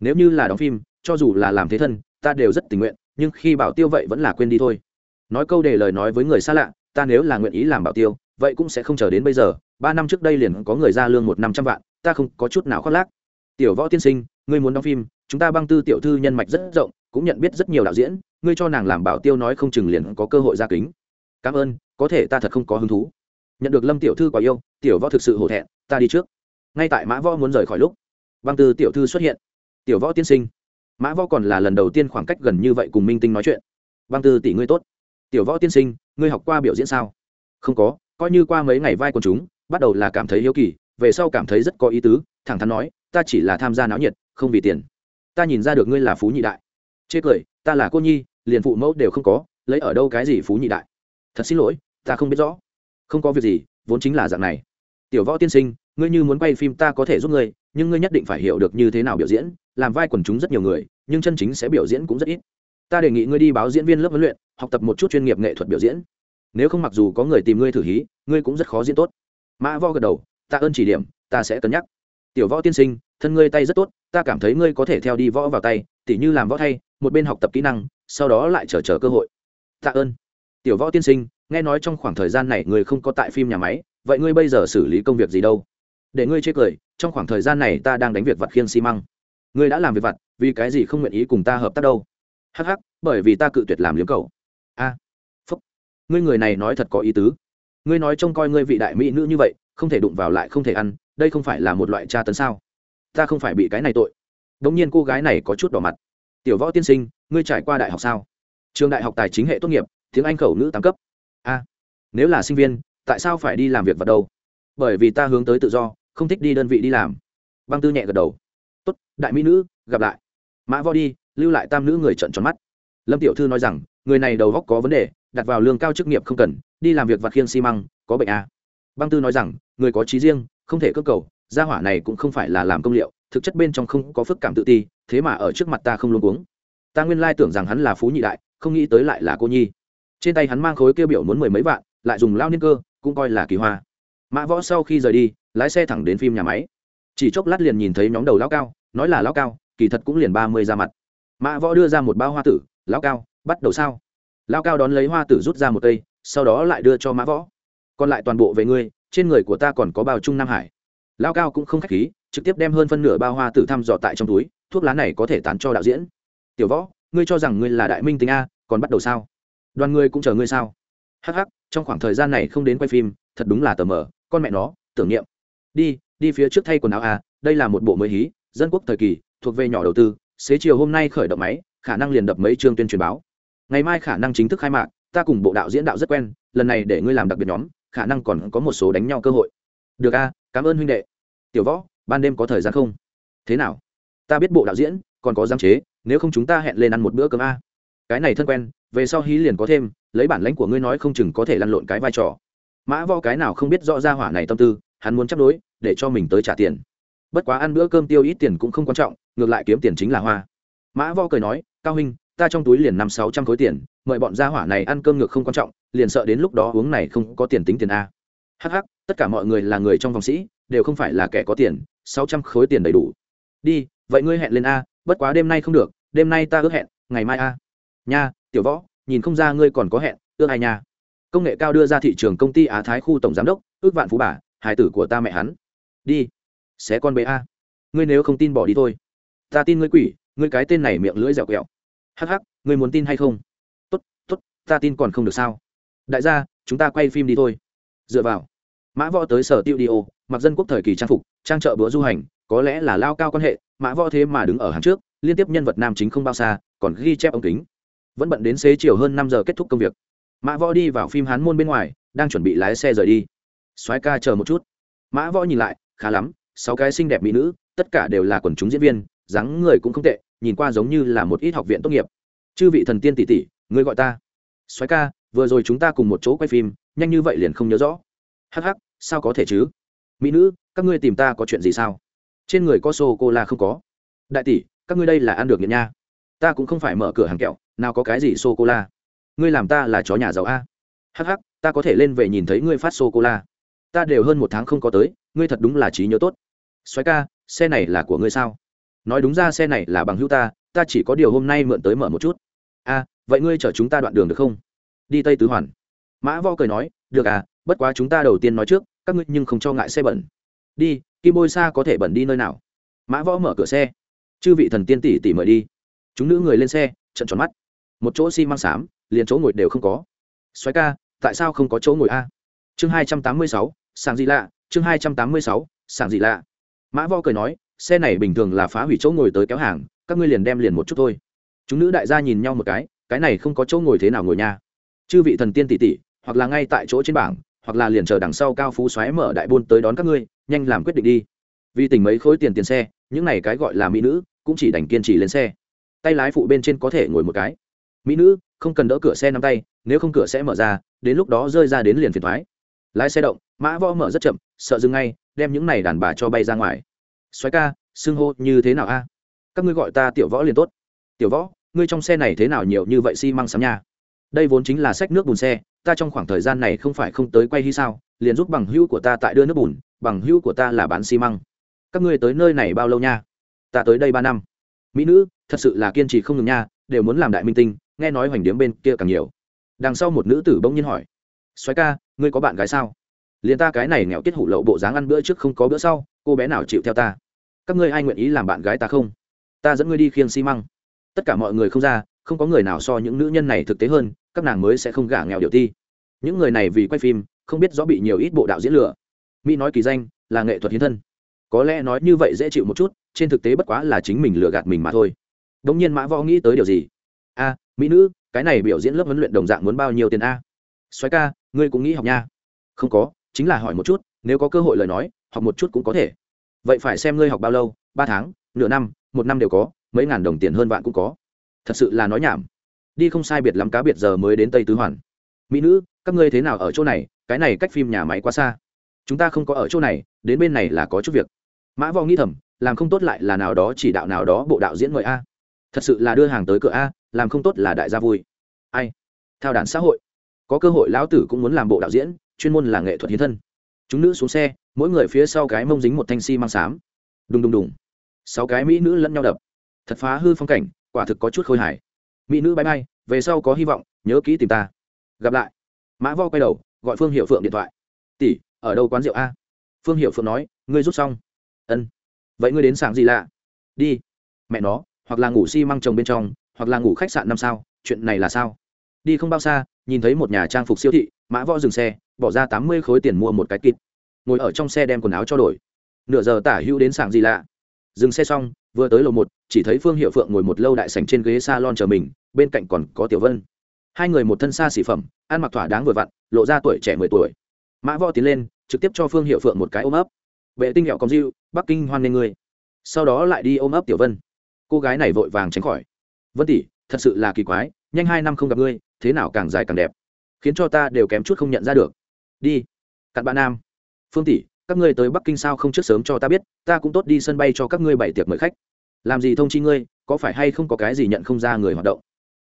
Nếu như là đóng phim, cho dù là làm thế thân, ta đều rất tình nguyện, nhưng khi bảo tiêu vậy vẫn là quên đi thôi. Nói câu đề lời nói với người xa lạ, ta nếu là nguyện ý làm bảo tiêu, vậy cũng sẽ không chờ đến bây giờ. Ba năm trước đây liền có người ra lương một năm trăm vạn, ta không có chút nào khoác lác. Tiểu võ tiên sinh, ngươi muốn đóng phim, chúng ta băng tư tiểu thư nhân mạch rất rộng, cũng nhận biết rất nhiều đạo diễn, ngươi cho nàng làm bảo tiêu nói không chừng liền có cơ hội ra kính. Cảm ơn, có thể ta thật không có hứng thú. Nhận được lâm tiểu thư quả yêu, tiểu võ thực sự hổ thẹn, ta đi trước. Ngay tại mã võ muốn rời khỏi lúc băng tư tiểu thư xuất hiện. Tiểu võ tiên sinh. Mã võ còn là lần đầu tiên khoảng cách gần như vậy cùng minh tinh nói chuyện. Băng tư tỷ ngươi tốt. Tiểu võ tiên sinh, ngươi học qua biểu diễn sao? Không có, coi như qua mấy ngày vai quần chúng, bắt đầu là cảm thấy hiếu kỳ, về sau cảm thấy rất có ý tứ, thẳng thắn nói, ta chỉ là tham gia náo nhiệt, không vì tiền. Ta nhìn ra được ngươi là phú nhị đại. Chê cười, ta là cô nhi, liền phụ mẫu đều không có, lấy ở đâu cái gì phú nhị đại? Thật xin lỗi, ta không biết rõ. Không có việc gì, vốn chính là dạng này. Tiểu võ tiên sinh, ngươi như muốn quay phim ta có thể giúp ngươi nhưng ngươi nhất định phải hiểu được như thế nào biểu diễn, làm vai quần chúng rất nhiều người, nhưng chân chính sẽ biểu diễn cũng rất ít. Ta đề nghị ngươi đi báo diễn viên lớp huấn luyện, học tập một chút chuyên nghiệp nghệ thuật biểu diễn. Nếu không mặc dù có người tìm ngươi thử hí, ngươi cũng rất khó diễn tốt. Mã võ gật đầu, ta ơn chỉ điểm, ta sẽ cân nhắc. Tiểu võ tiên sinh, thân ngươi tay rất tốt, ta cảm thấy ngươi có thể theo đi võ vào tay, tỉ như làm võ thay, một bên học tập kỹ năng, sau đó lại chờ chờ cơ hội. Tạ ơn. Tiểu võ tiên sinh, nghe nói trong khoảng thời gian này ngươi không có tại phim nhà máy, vậy ngươi bây giờ xử lý công việc gì đâu? Để ngươi chê cười, trong khoảng thời gian này ta đang đánh việc vặt khiêng xi măng. Ngươi đã làm việc vặt, vì cái gì không nguyện ý cùng ta hợp tác đâu? Hh bởi vì ta cự tuyệt làm liếm cầu a, phúc. Ngươi người này nói thật có ý tứ. Ngươi nói trông coi ngươi vị đại mỹ nữ như vậy, không thể đụng vào lại không thể ăn, đây không phải là một loại tra tấn sao? Ta không phải bị cái này tội. Đ ỗ n g nhiên cô gái này có chút đỏ mặt. Tiểu võ tiên sinh, ngươi trải qua đại học sao? Trường đại học tài chính hệ tốt nghiệp, tiếng anh khẩu nữ tám cấp. A, nếu là sinh viên, tại sao phải đi làm việc vào đâu? Bởi vì ta hướng tới tự do, không thích đi đơn vị đi làm. Băng tư nhẹ gật đầu. Tốt, đại mỹ nữ, gặp lại. Mã võ đi, lưu lại tam nữ người trận tròn mắt. Lâm tiểu thư nói rằng, người này đầu góc có vấn đề, đặt vào lương cao chức nghiệp không cần, đi làm việc vặt khiêng xi măng, có bệnh à. băng tư nói rằng, người có trí riêng, không thể cơ cầu, gia hỏa này cũng không phải là làm công liệu, thực chất bên trong không có phức cảm tự ti, thế mà ở trước mặt ta không luôn uống ta nguyên lai tưởng rằng hắn là phú nhị đại, không nghĩ tới lại là cô nhi. Trên tay hắn mang khối kêu biểu muốn mười mấy vạn, lại dùng lao niên cơ, cũng coi là kỳ hoa mã võ sau khi rời đi, lái xe thẳng đến phim nhà máy. Chỉ chốc lát liền nhìn thấy nhóm đầu lão cao, nói là lão cao, kỳ thật cũng liền ba mươi ra mặt. Mã võ đưa ra một bao hoa tử, lão cao, bắt đầu sao? Lão cao đón lấy hoa tử rút ra một cây, sau đó lại đưa cho mã võ. Còn lại toàn bộ về ngươi, trên người của ta còn có bao trung nam hải. Lão cao cũng không k h á c h khí, trực tiếp đem hơn phân nửa bao hoa tử thăm dò tại trong túi, thuốc lá này có thể tán cho đạo diễn. Tiểu võ, ngươi cho rằng ngươi là đại minh tính a, còn bắt đầu sao? Đoàn ngươi cũng chờ ngươi sao? Hh ắ c ắ c trong khoảng thời gian này không đến quay phim, thật đúng là tờ mờ con mẹ nó, tưởng niệm. Đi đi phía trước thay quần áo a đây là một bộ mới hí, dân quốc thời kỳ, thuộc về nhỏ đầu tư, xế chiều hôm nay khởi động máy, khả năng liền đập mấy chương tuyên truyền báo. Ngày mai khả năng chính thức khai mạc, ta cùng bộ đạo diễn đạo rất quen, lần này để ngươi làm đặc biệt nhóm, khả năng còn có một số đánh nhau cơ hội. Được a cảm ơn huynh đệ. Tiểu võ, ban đêm có thời gian không? Thế nào? Ta biết bộ đạo diễn, còn có giám chế, nếu không chúng ta hẹn lên ăn một bữa cơm a. Cái này thân quen, về sau hí liền có thêm, lấy bản lãnh của ngươi nói không chừng có thể lăn lộn cái vai trò mã võ cái nào không biết rõ ra hỏa này tâm tư, hắn muốn chấp đối để cho mình tới trả tiền. Bất quá ăn bữa cơm tiêu ít tiền cũng không quan trọng, ngược lại kiếm tiền chính là hoa. Mã võ cười nói, cao huynh, ta trong túi liền năm sáu trăm khối tiền, mời bọn gia hỏa này ăn cơm ngược không quan trọng, liền sợ đến lúc đó uống này không có tiền tính tiền a. Hh tất cả mọi người là người trong vòng sĩ, đều không phải là kẻ có tiền, sáu trăm khối tiền đầy đủ. Đi, vậy ngươi hẹn lên a, bất quá đêm nay không được, đêm nay ta ước hẹn, ngày mai a. Nha, tiểu võ, nhìn không ra ngươi còn có hẹn, ước ai nha? Công nghệ cao đưa ra thị trường công ty á thái khu tổng giám đốc, ước vạn phú bà hải tử của ta mẹ hắn. Đi. Xé con bé a. Ngươi nếu không tin bỏ đi thôi. Ta tin ngươi quỷ, ngươi cái tên này miệng lưỡi dẻo quẹo. Hắc hắc, ngươi muốn tin hay không? Tốt tốt, ta tin còn không được sao? Đại gia, chúng ta quay phim đi thôi. Dựa vào. Mã võ tới sở tiêu đi ô, mặc dân quốc thời kỳ trang phục, trang trợ bữa du hành, có lẽ là lao cao quan hệ, mã võ thế mà đứng ở hàng trước, liên tiếp nhân vật nam chính không bao xa, còn ghi chép ống kính. Vẫn bận đến xế chiều hơn năm giờ kết thúc công việc mã võ đi vào phim hán môn bên ngoài, đang chuẩn bị lái xe rời đi. Soái ca chờ một chút. Mã võ nhìn lại, khá lắm, sáu cái xinh đẹp mỹ nữ, tất cả đều là quần chúng diễn viên, dáng người cũng không tệ, nhìn qua giống như là một ít học viện tốt nghiệp. Chư vị thần tiên tỷ tỷ, ngươi gọi ta. Soái ca, vừa rồi chúng ta cùng một chỗ quay phim, nhanh như vậy liền không nhớ rõ. Hắc hắc, sao có thể chứ? Mỹ nữ, các ngươi tìm ta có chuyện gì sao? Trên người có sô cô la không có. Đại tỷ, các ngươi đây là ăn được nghiện nha. Ta cũng không phải mở cửa hàng kẹo, nào có cái gì sô cô la ngươi làm ta là chó nhà giàu a. Hắc hắc, ta có thể lên về nhìn thấy ngươi phát sô cô la ta đều hơn một tháng không có tới, ngươi thật đúng là trí nhớ tốt. Xoáy ca, xe này là của ngươi sao? Nói đúng ra xe này là bằng hữu ta ta chỉ có điều hôm nay mượn tới mở một chút. A, vậy ngươi chở chúng ta đoạn đường được không? Đi tây tứ hoàn. Mã vo cười nói, được à bất quá chúng ta đầu tiên nói trước, các ngươi nhưng không cho ngại xe bẩn. Đi, kim bôi xa có thể bẩn đi nơi nào? Mã võ mở cửa xe. Chư vị thần tiên tỷ tỷ mời đi. Chúng nữ người lên xe, trận tròn mắt. Một chỗ xi、si、măng xám liền chỗ ngồi đều không có. Xoáy ca, tại sao không có chỗ ngồi a? Chương hai trăm tám mươi sáu sàng gì lạ. Chương hai trăm tám mươi sáu sàng gì lạ. Mã võ cười nói, xe này bình thường là phá hủy chỗ ngồi tới kéo hàng, các ngươi liền đem liền một chút thôi. Chúng nữ đại gia nhìn nhau một cái cái này không có chỗ ngồi thế nào ngồi nha? Chư vị thần tiên tỷ tỷ, hoặc là ngay tại chỗ trên bảng, hoặc là liền chờ đằng sau cao phú xoáy mở đại buôn tới đón các ngươi, nhanh làm quyết định đi. Vì tình mấy khối tiền tiền xe, những này cái gọi là mỹ nữ, cũng chỉ đành kiên trì lên xe. Tay lái phụ bên trên có thể ngồi một cái. Mỹ nữ không cần đỡ cửa xe nắm tay, nếu không cửa sẽ mở ra, đến lúc đó rơi ra đến liền phiền thoái. Lái xe động, mã võ mở rất chậm, sợ dừng ngay, đem những này đàn bà cho bay ra ngoài. Xoáy ca, xưng hô như thế nào a? Các ngươi gọi ta tiểu võ liền tốt. Tiểu võ, ngươi trong xe này thế nào nhiều như vậy xi、si、măng sắm nha? Đây vốn chính là sách nước bùn xe, ta trong khoảng thời gian này không phải không tới quay hy sao, liền giúp bằng hữu của ta tại đưa nước bùn, bằng hữu của ta là bán xi măng. Các ngươi tới nơi này bao lâu nha? Ta tới đây ba năm. Mỹ nữ, thật sự là kiên trì không ngừng nha, đều muốn làm đại minh tinh nghe nói hoành điếm bên kia càng nhiều. Đằng sau một nữ tử bỗng nhiên hỏi xoáy ca, ngươi có bạn gái sao? Liền ta cái này nghèo kết hủ lậu bộ dáng ăn bữa trước không có bữa sau, cô bé nào chịu theo ta? Các ngươi ai nguyện ý làm bạn gái ta không? Ta dẫn ngươi đi khiêng xi măng. Tất cả mọi người không ra, không có người nào so những nữ nhân này thực tế hơn, các nàng mới sẽ không gả nghèo điều ti. Những người này vì quay phim, không biết rõ bị nhiều ít bộ đạo diễn lựa. mỹ nói kỳ danh, là nghệ thuật hiến thân. Có lẽ nói như vậy dễ chịu một chút, trên thực tế bất quá là chính mình lừa gạt mình mà thôi. Đ ỗ n g nhiên mã võ nghĩ tới điều gì? A mỹ nữ, cái này biểu diễn lớp huấn luyện đồng dạng muốn bao nhiêu tiền a? Xoáy ca, ngươi cũng nghĩ học nha. Không có, chính là hỏi một chút, nếu có cơ hội lời nói, học một chút cũng có thể. Vậy phải xem ngươi học bao lâu, ba tháng, nửa năm, một năm đều có, mấy ngàn đồng tiền hơn vạn cũng có. Thật sự là nói nhảm. Đi không sai biệt lắm cá biệt giờ mới đến tây tứ hoàn. Mỹ nữ, các ngươi thế nào ở chỗ này? Cái này cách phim nhà máy quá xa. Chúng ta không có ở chỗ này, đến bên này là có chút việc. Mã võ nghĩ thầm, làm không tốt lại là nào đó chỉ đạo nào đó bộ đạo diễn mời a. Thật sự là đưa hàng tới cửa a làm không tốt là đại gia vui. Ai? Theo đàn xã hội. Có cơ hội lão tử cũng muốn làm bộ đạo diễn, chuyên môn là nghệ thuật hiến thân. Chúng nữ xuống xe, mỗi người phía sau cái mông dính một thanh xi、si、mang xám. Đùng đùng đùng. Sáu cái mỹ nữ lẫn nhau đập. Thật phá hư phong cảnh, quả thực có chút khôi hài. Mỹ nữ bãi bay, về sau có hy vọng, nhớ kỹ tìm ta. Gặp lại. Mã vo quay đầu, gọi phương hiệu phượng điện thoại. Tỷ, ở đâu quán rượu a? Phương hiệu phượng nói, ngươi rút xong. Ân. Vậy ngươi đến sảng gì lạ? Đi. Mẹ nó, hoặc là ngủ xi、si、măng chồng bên trong hoặc là ngủ khách sạn năm sao, chuyện này là sao? Đi không bao xa, nhìn thấy một nhà trang phục siêu thị, mã võ dừng xe, bỏ ra tám mươi khối tiền mua một cái kịp ngồi ở trong xe đem quần áo cho đổi. Nửa giờ tả hữu đến sảng gì lạ. Dừng xe xong, vừa tới lầu một, chỉ thấy phương hiệu phượng ngồi một lâu đại sành trên ghế s a lon chờ mình, bên cạnh còn có tiểu vân. Hai người một thân xa xỉ phẩm, ăn mặc thỏa đáng vừa vặn, lộ ra tuổi trẻ mười tuổi. Mã võ tiến lên, trực tiếp cho phương hiệu phượng một cái ôm ấp. Vệ tinh hẹo công diêu bắc kinh hoan nghênh người sau đó lại đi ôm ấp tiểu vân. Cô gái này vội vàng tránh khỏi vân tỷ, thật sự là kỳ quái, nhanh hai năm không gặp ngươi, thế nào càng dài càng đẹp. Khiến cho ta đều kém chút không nhận ra được. Đi, cặn bạn nam. Phương tỷ, các ngươi tới bắc kinh sao không trước sớm cho ta biết, ta cũng tốt đi sân bay cho các ngươi bảy tiệc mời khách. Làm gì thông chi ngươi, có phải hay không có cái gì nhận không ra người hoạt động?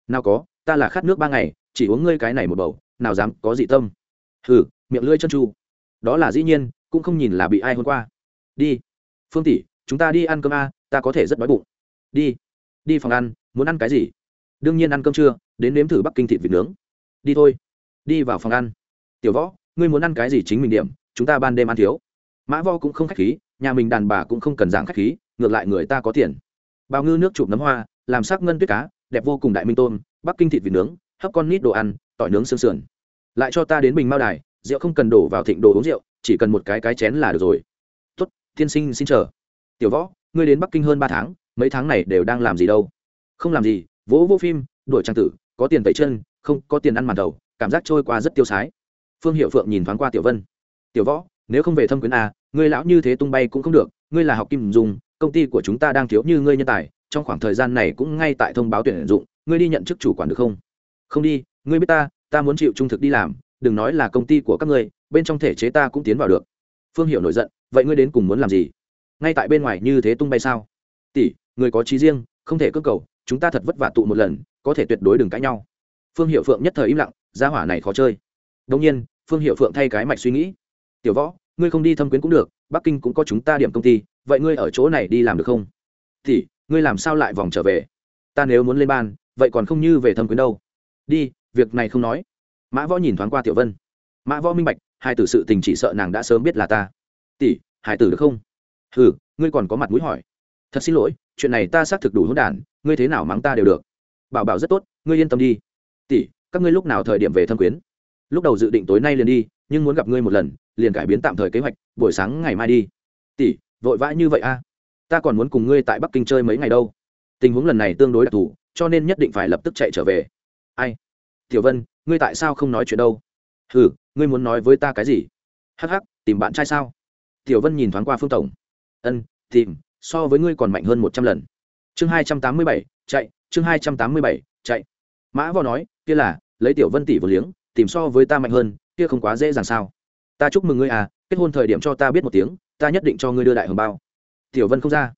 Nào có, ta là khát nước ba ngày, chỉ uống ngươi cái này một bầu, nào dám có dị tâm. Hừ, miệng lưỡi chân tru đó là dĩ nhiên, cũng không nhìn là bị ai hôm qua. Đi. Phương tỷ, chúng ta đi ăn cơm a, ta có thể rất đói bụng. Đi. Đi phòng ăn muốn ăn cái gì? Đương nhiên ăn cơm trưa đến nếm thử bắc kinh thịt vịt nướng. Đi thôi. Đi vào phòng ăn. Tiểu võ ngươi muốn ăn cái gì chính mình điểm chúng ta ban đêm ăn thiếu. Mã võ cũng không khách khí nhà mình đàn bà cũng không cần dạng khách khí ngược lại người ta có tiền. Bao ngư nước chụp nấm hoa làm sắc ngân tuyết cá đẹp vô cùng đại minh tôm bắc kinh thịt vịt nướng hấp con nít đồ ăn tỏi nướng xương sườn. Lại cho ta đến bình mao đài rượu không cần đổ vào thịnh đồ uống rượu chỉ cần một cái cái chén là được rồi. Tuất, tiên sinh xin chờ. Tiểu võ ngươi đến bắc kinh hơn ba tháng mấy tháng này đều đang làm gì đâu? Không làm gì, vỗ vỗ phim đổi trang tử, có tiền tẩy chân, không có tiền ăn màn đầu, cảm giác trôi qua rất tiêu sái. Phương hiệu phượng nhìn thoáng qua tiểu vân. Tiểu võ, nếu không về thâm quyến a, ngươi lão như thế tung bay cũng không được, ngươi là học kim dùng, công ty của chúng ta đang thiếu như ngươi nhân tài, trong khoảng thời gian này cũng ngay tại thông báo tuyển dụng, ngươi đi nhận chức chủ quản được không? Không đi, ngươi biết ta ta muốn chịu trung thực đi làm, đừng nói là công ty của các ngươi, bên trong thể chế ta cũng tiến vào được. Phương hiệu nổi giận, vậy ngươi đến cùng muốn làm gì? Ngay tại bên ngoài như thế tung bay sao? Tỷ, người có trí riêng, không thể cơ cầu chúng ta thật vất vả tụ một lần, có thể tuyệt đối đừng cãi nhau. Phương hiệu phượng nhất thời im lặng, gia hỏa này khó chơi. Đông nhiên, phương hiệu phượng thay cái mạch suy nghĩ. Tiểu võ, ngươi không đi thâm quyến cũng được, bắc kinh cũng có chúng ta điểm công ty, vậy ngươi ở chỗ này đi làm được không? Thì, ngươi làm sao lại vòng trở về? Ta nếu muốn lên ban, vậy còn không như về thâm quyến đâu. Đi, việc này không nói. Mã võ nhìn thoáng qua tiểu vân. Mã võ minh bạch, hai tử sự tình chỉ sợ nàng đã sớm biết là ta. Tỷ hải tử được không? Ừ ngươi còn có mặt mũi hỏi. Thật xin lỗi, chuyện này ta xác thực đủ hỗn đản ngươi thế nào mắng ta đều được. Bảo bảo rất tốt, ngươi yên tâm đi. Tỷ, các ngươi lúc nào thời điểm về thâm quyến? Lúc đầu dự định tối nay liền đi, nhưng muốn gặp ngươi một lần, liền cải biến tạm thời kế hoạch, buổi sáng ngày mai đi. Tỷ, vội vã như vậy a? Ta còn muốn cùng ngươi tại bắc kinh chơi mấy ngày đâu. Tình huống lần này tương đối đặc thù, cho nên nhất định phải lập tức chạy trở về. Ai? Tiểu vân, ngươi tại sao không nói chuyện đâu? Ừ ngươi muốn nói với ta cái gì? Hắc hắc, tìm bạn trai sao? Tiểu vân nhìn thoáng qua phương tổng. Ân, tìm, so với ngươi còn mạnh hơn một trăm lần chương hai trăm tám mươi bảy, chạy, chương hai trăm tám mươi bảy, chạy. Mã võ nói, kia là, lấy tiểu vân tỷ vừa liếng, tìm so với ta mạnh hơn, kia không quá dễ dàng sao. Ta chúc mừng ngươi à kết hôn thời điểm cho ta biết một tiếng, ta nhất định cho ngươi đưa đại hồng bao. Tiểu vân không ra.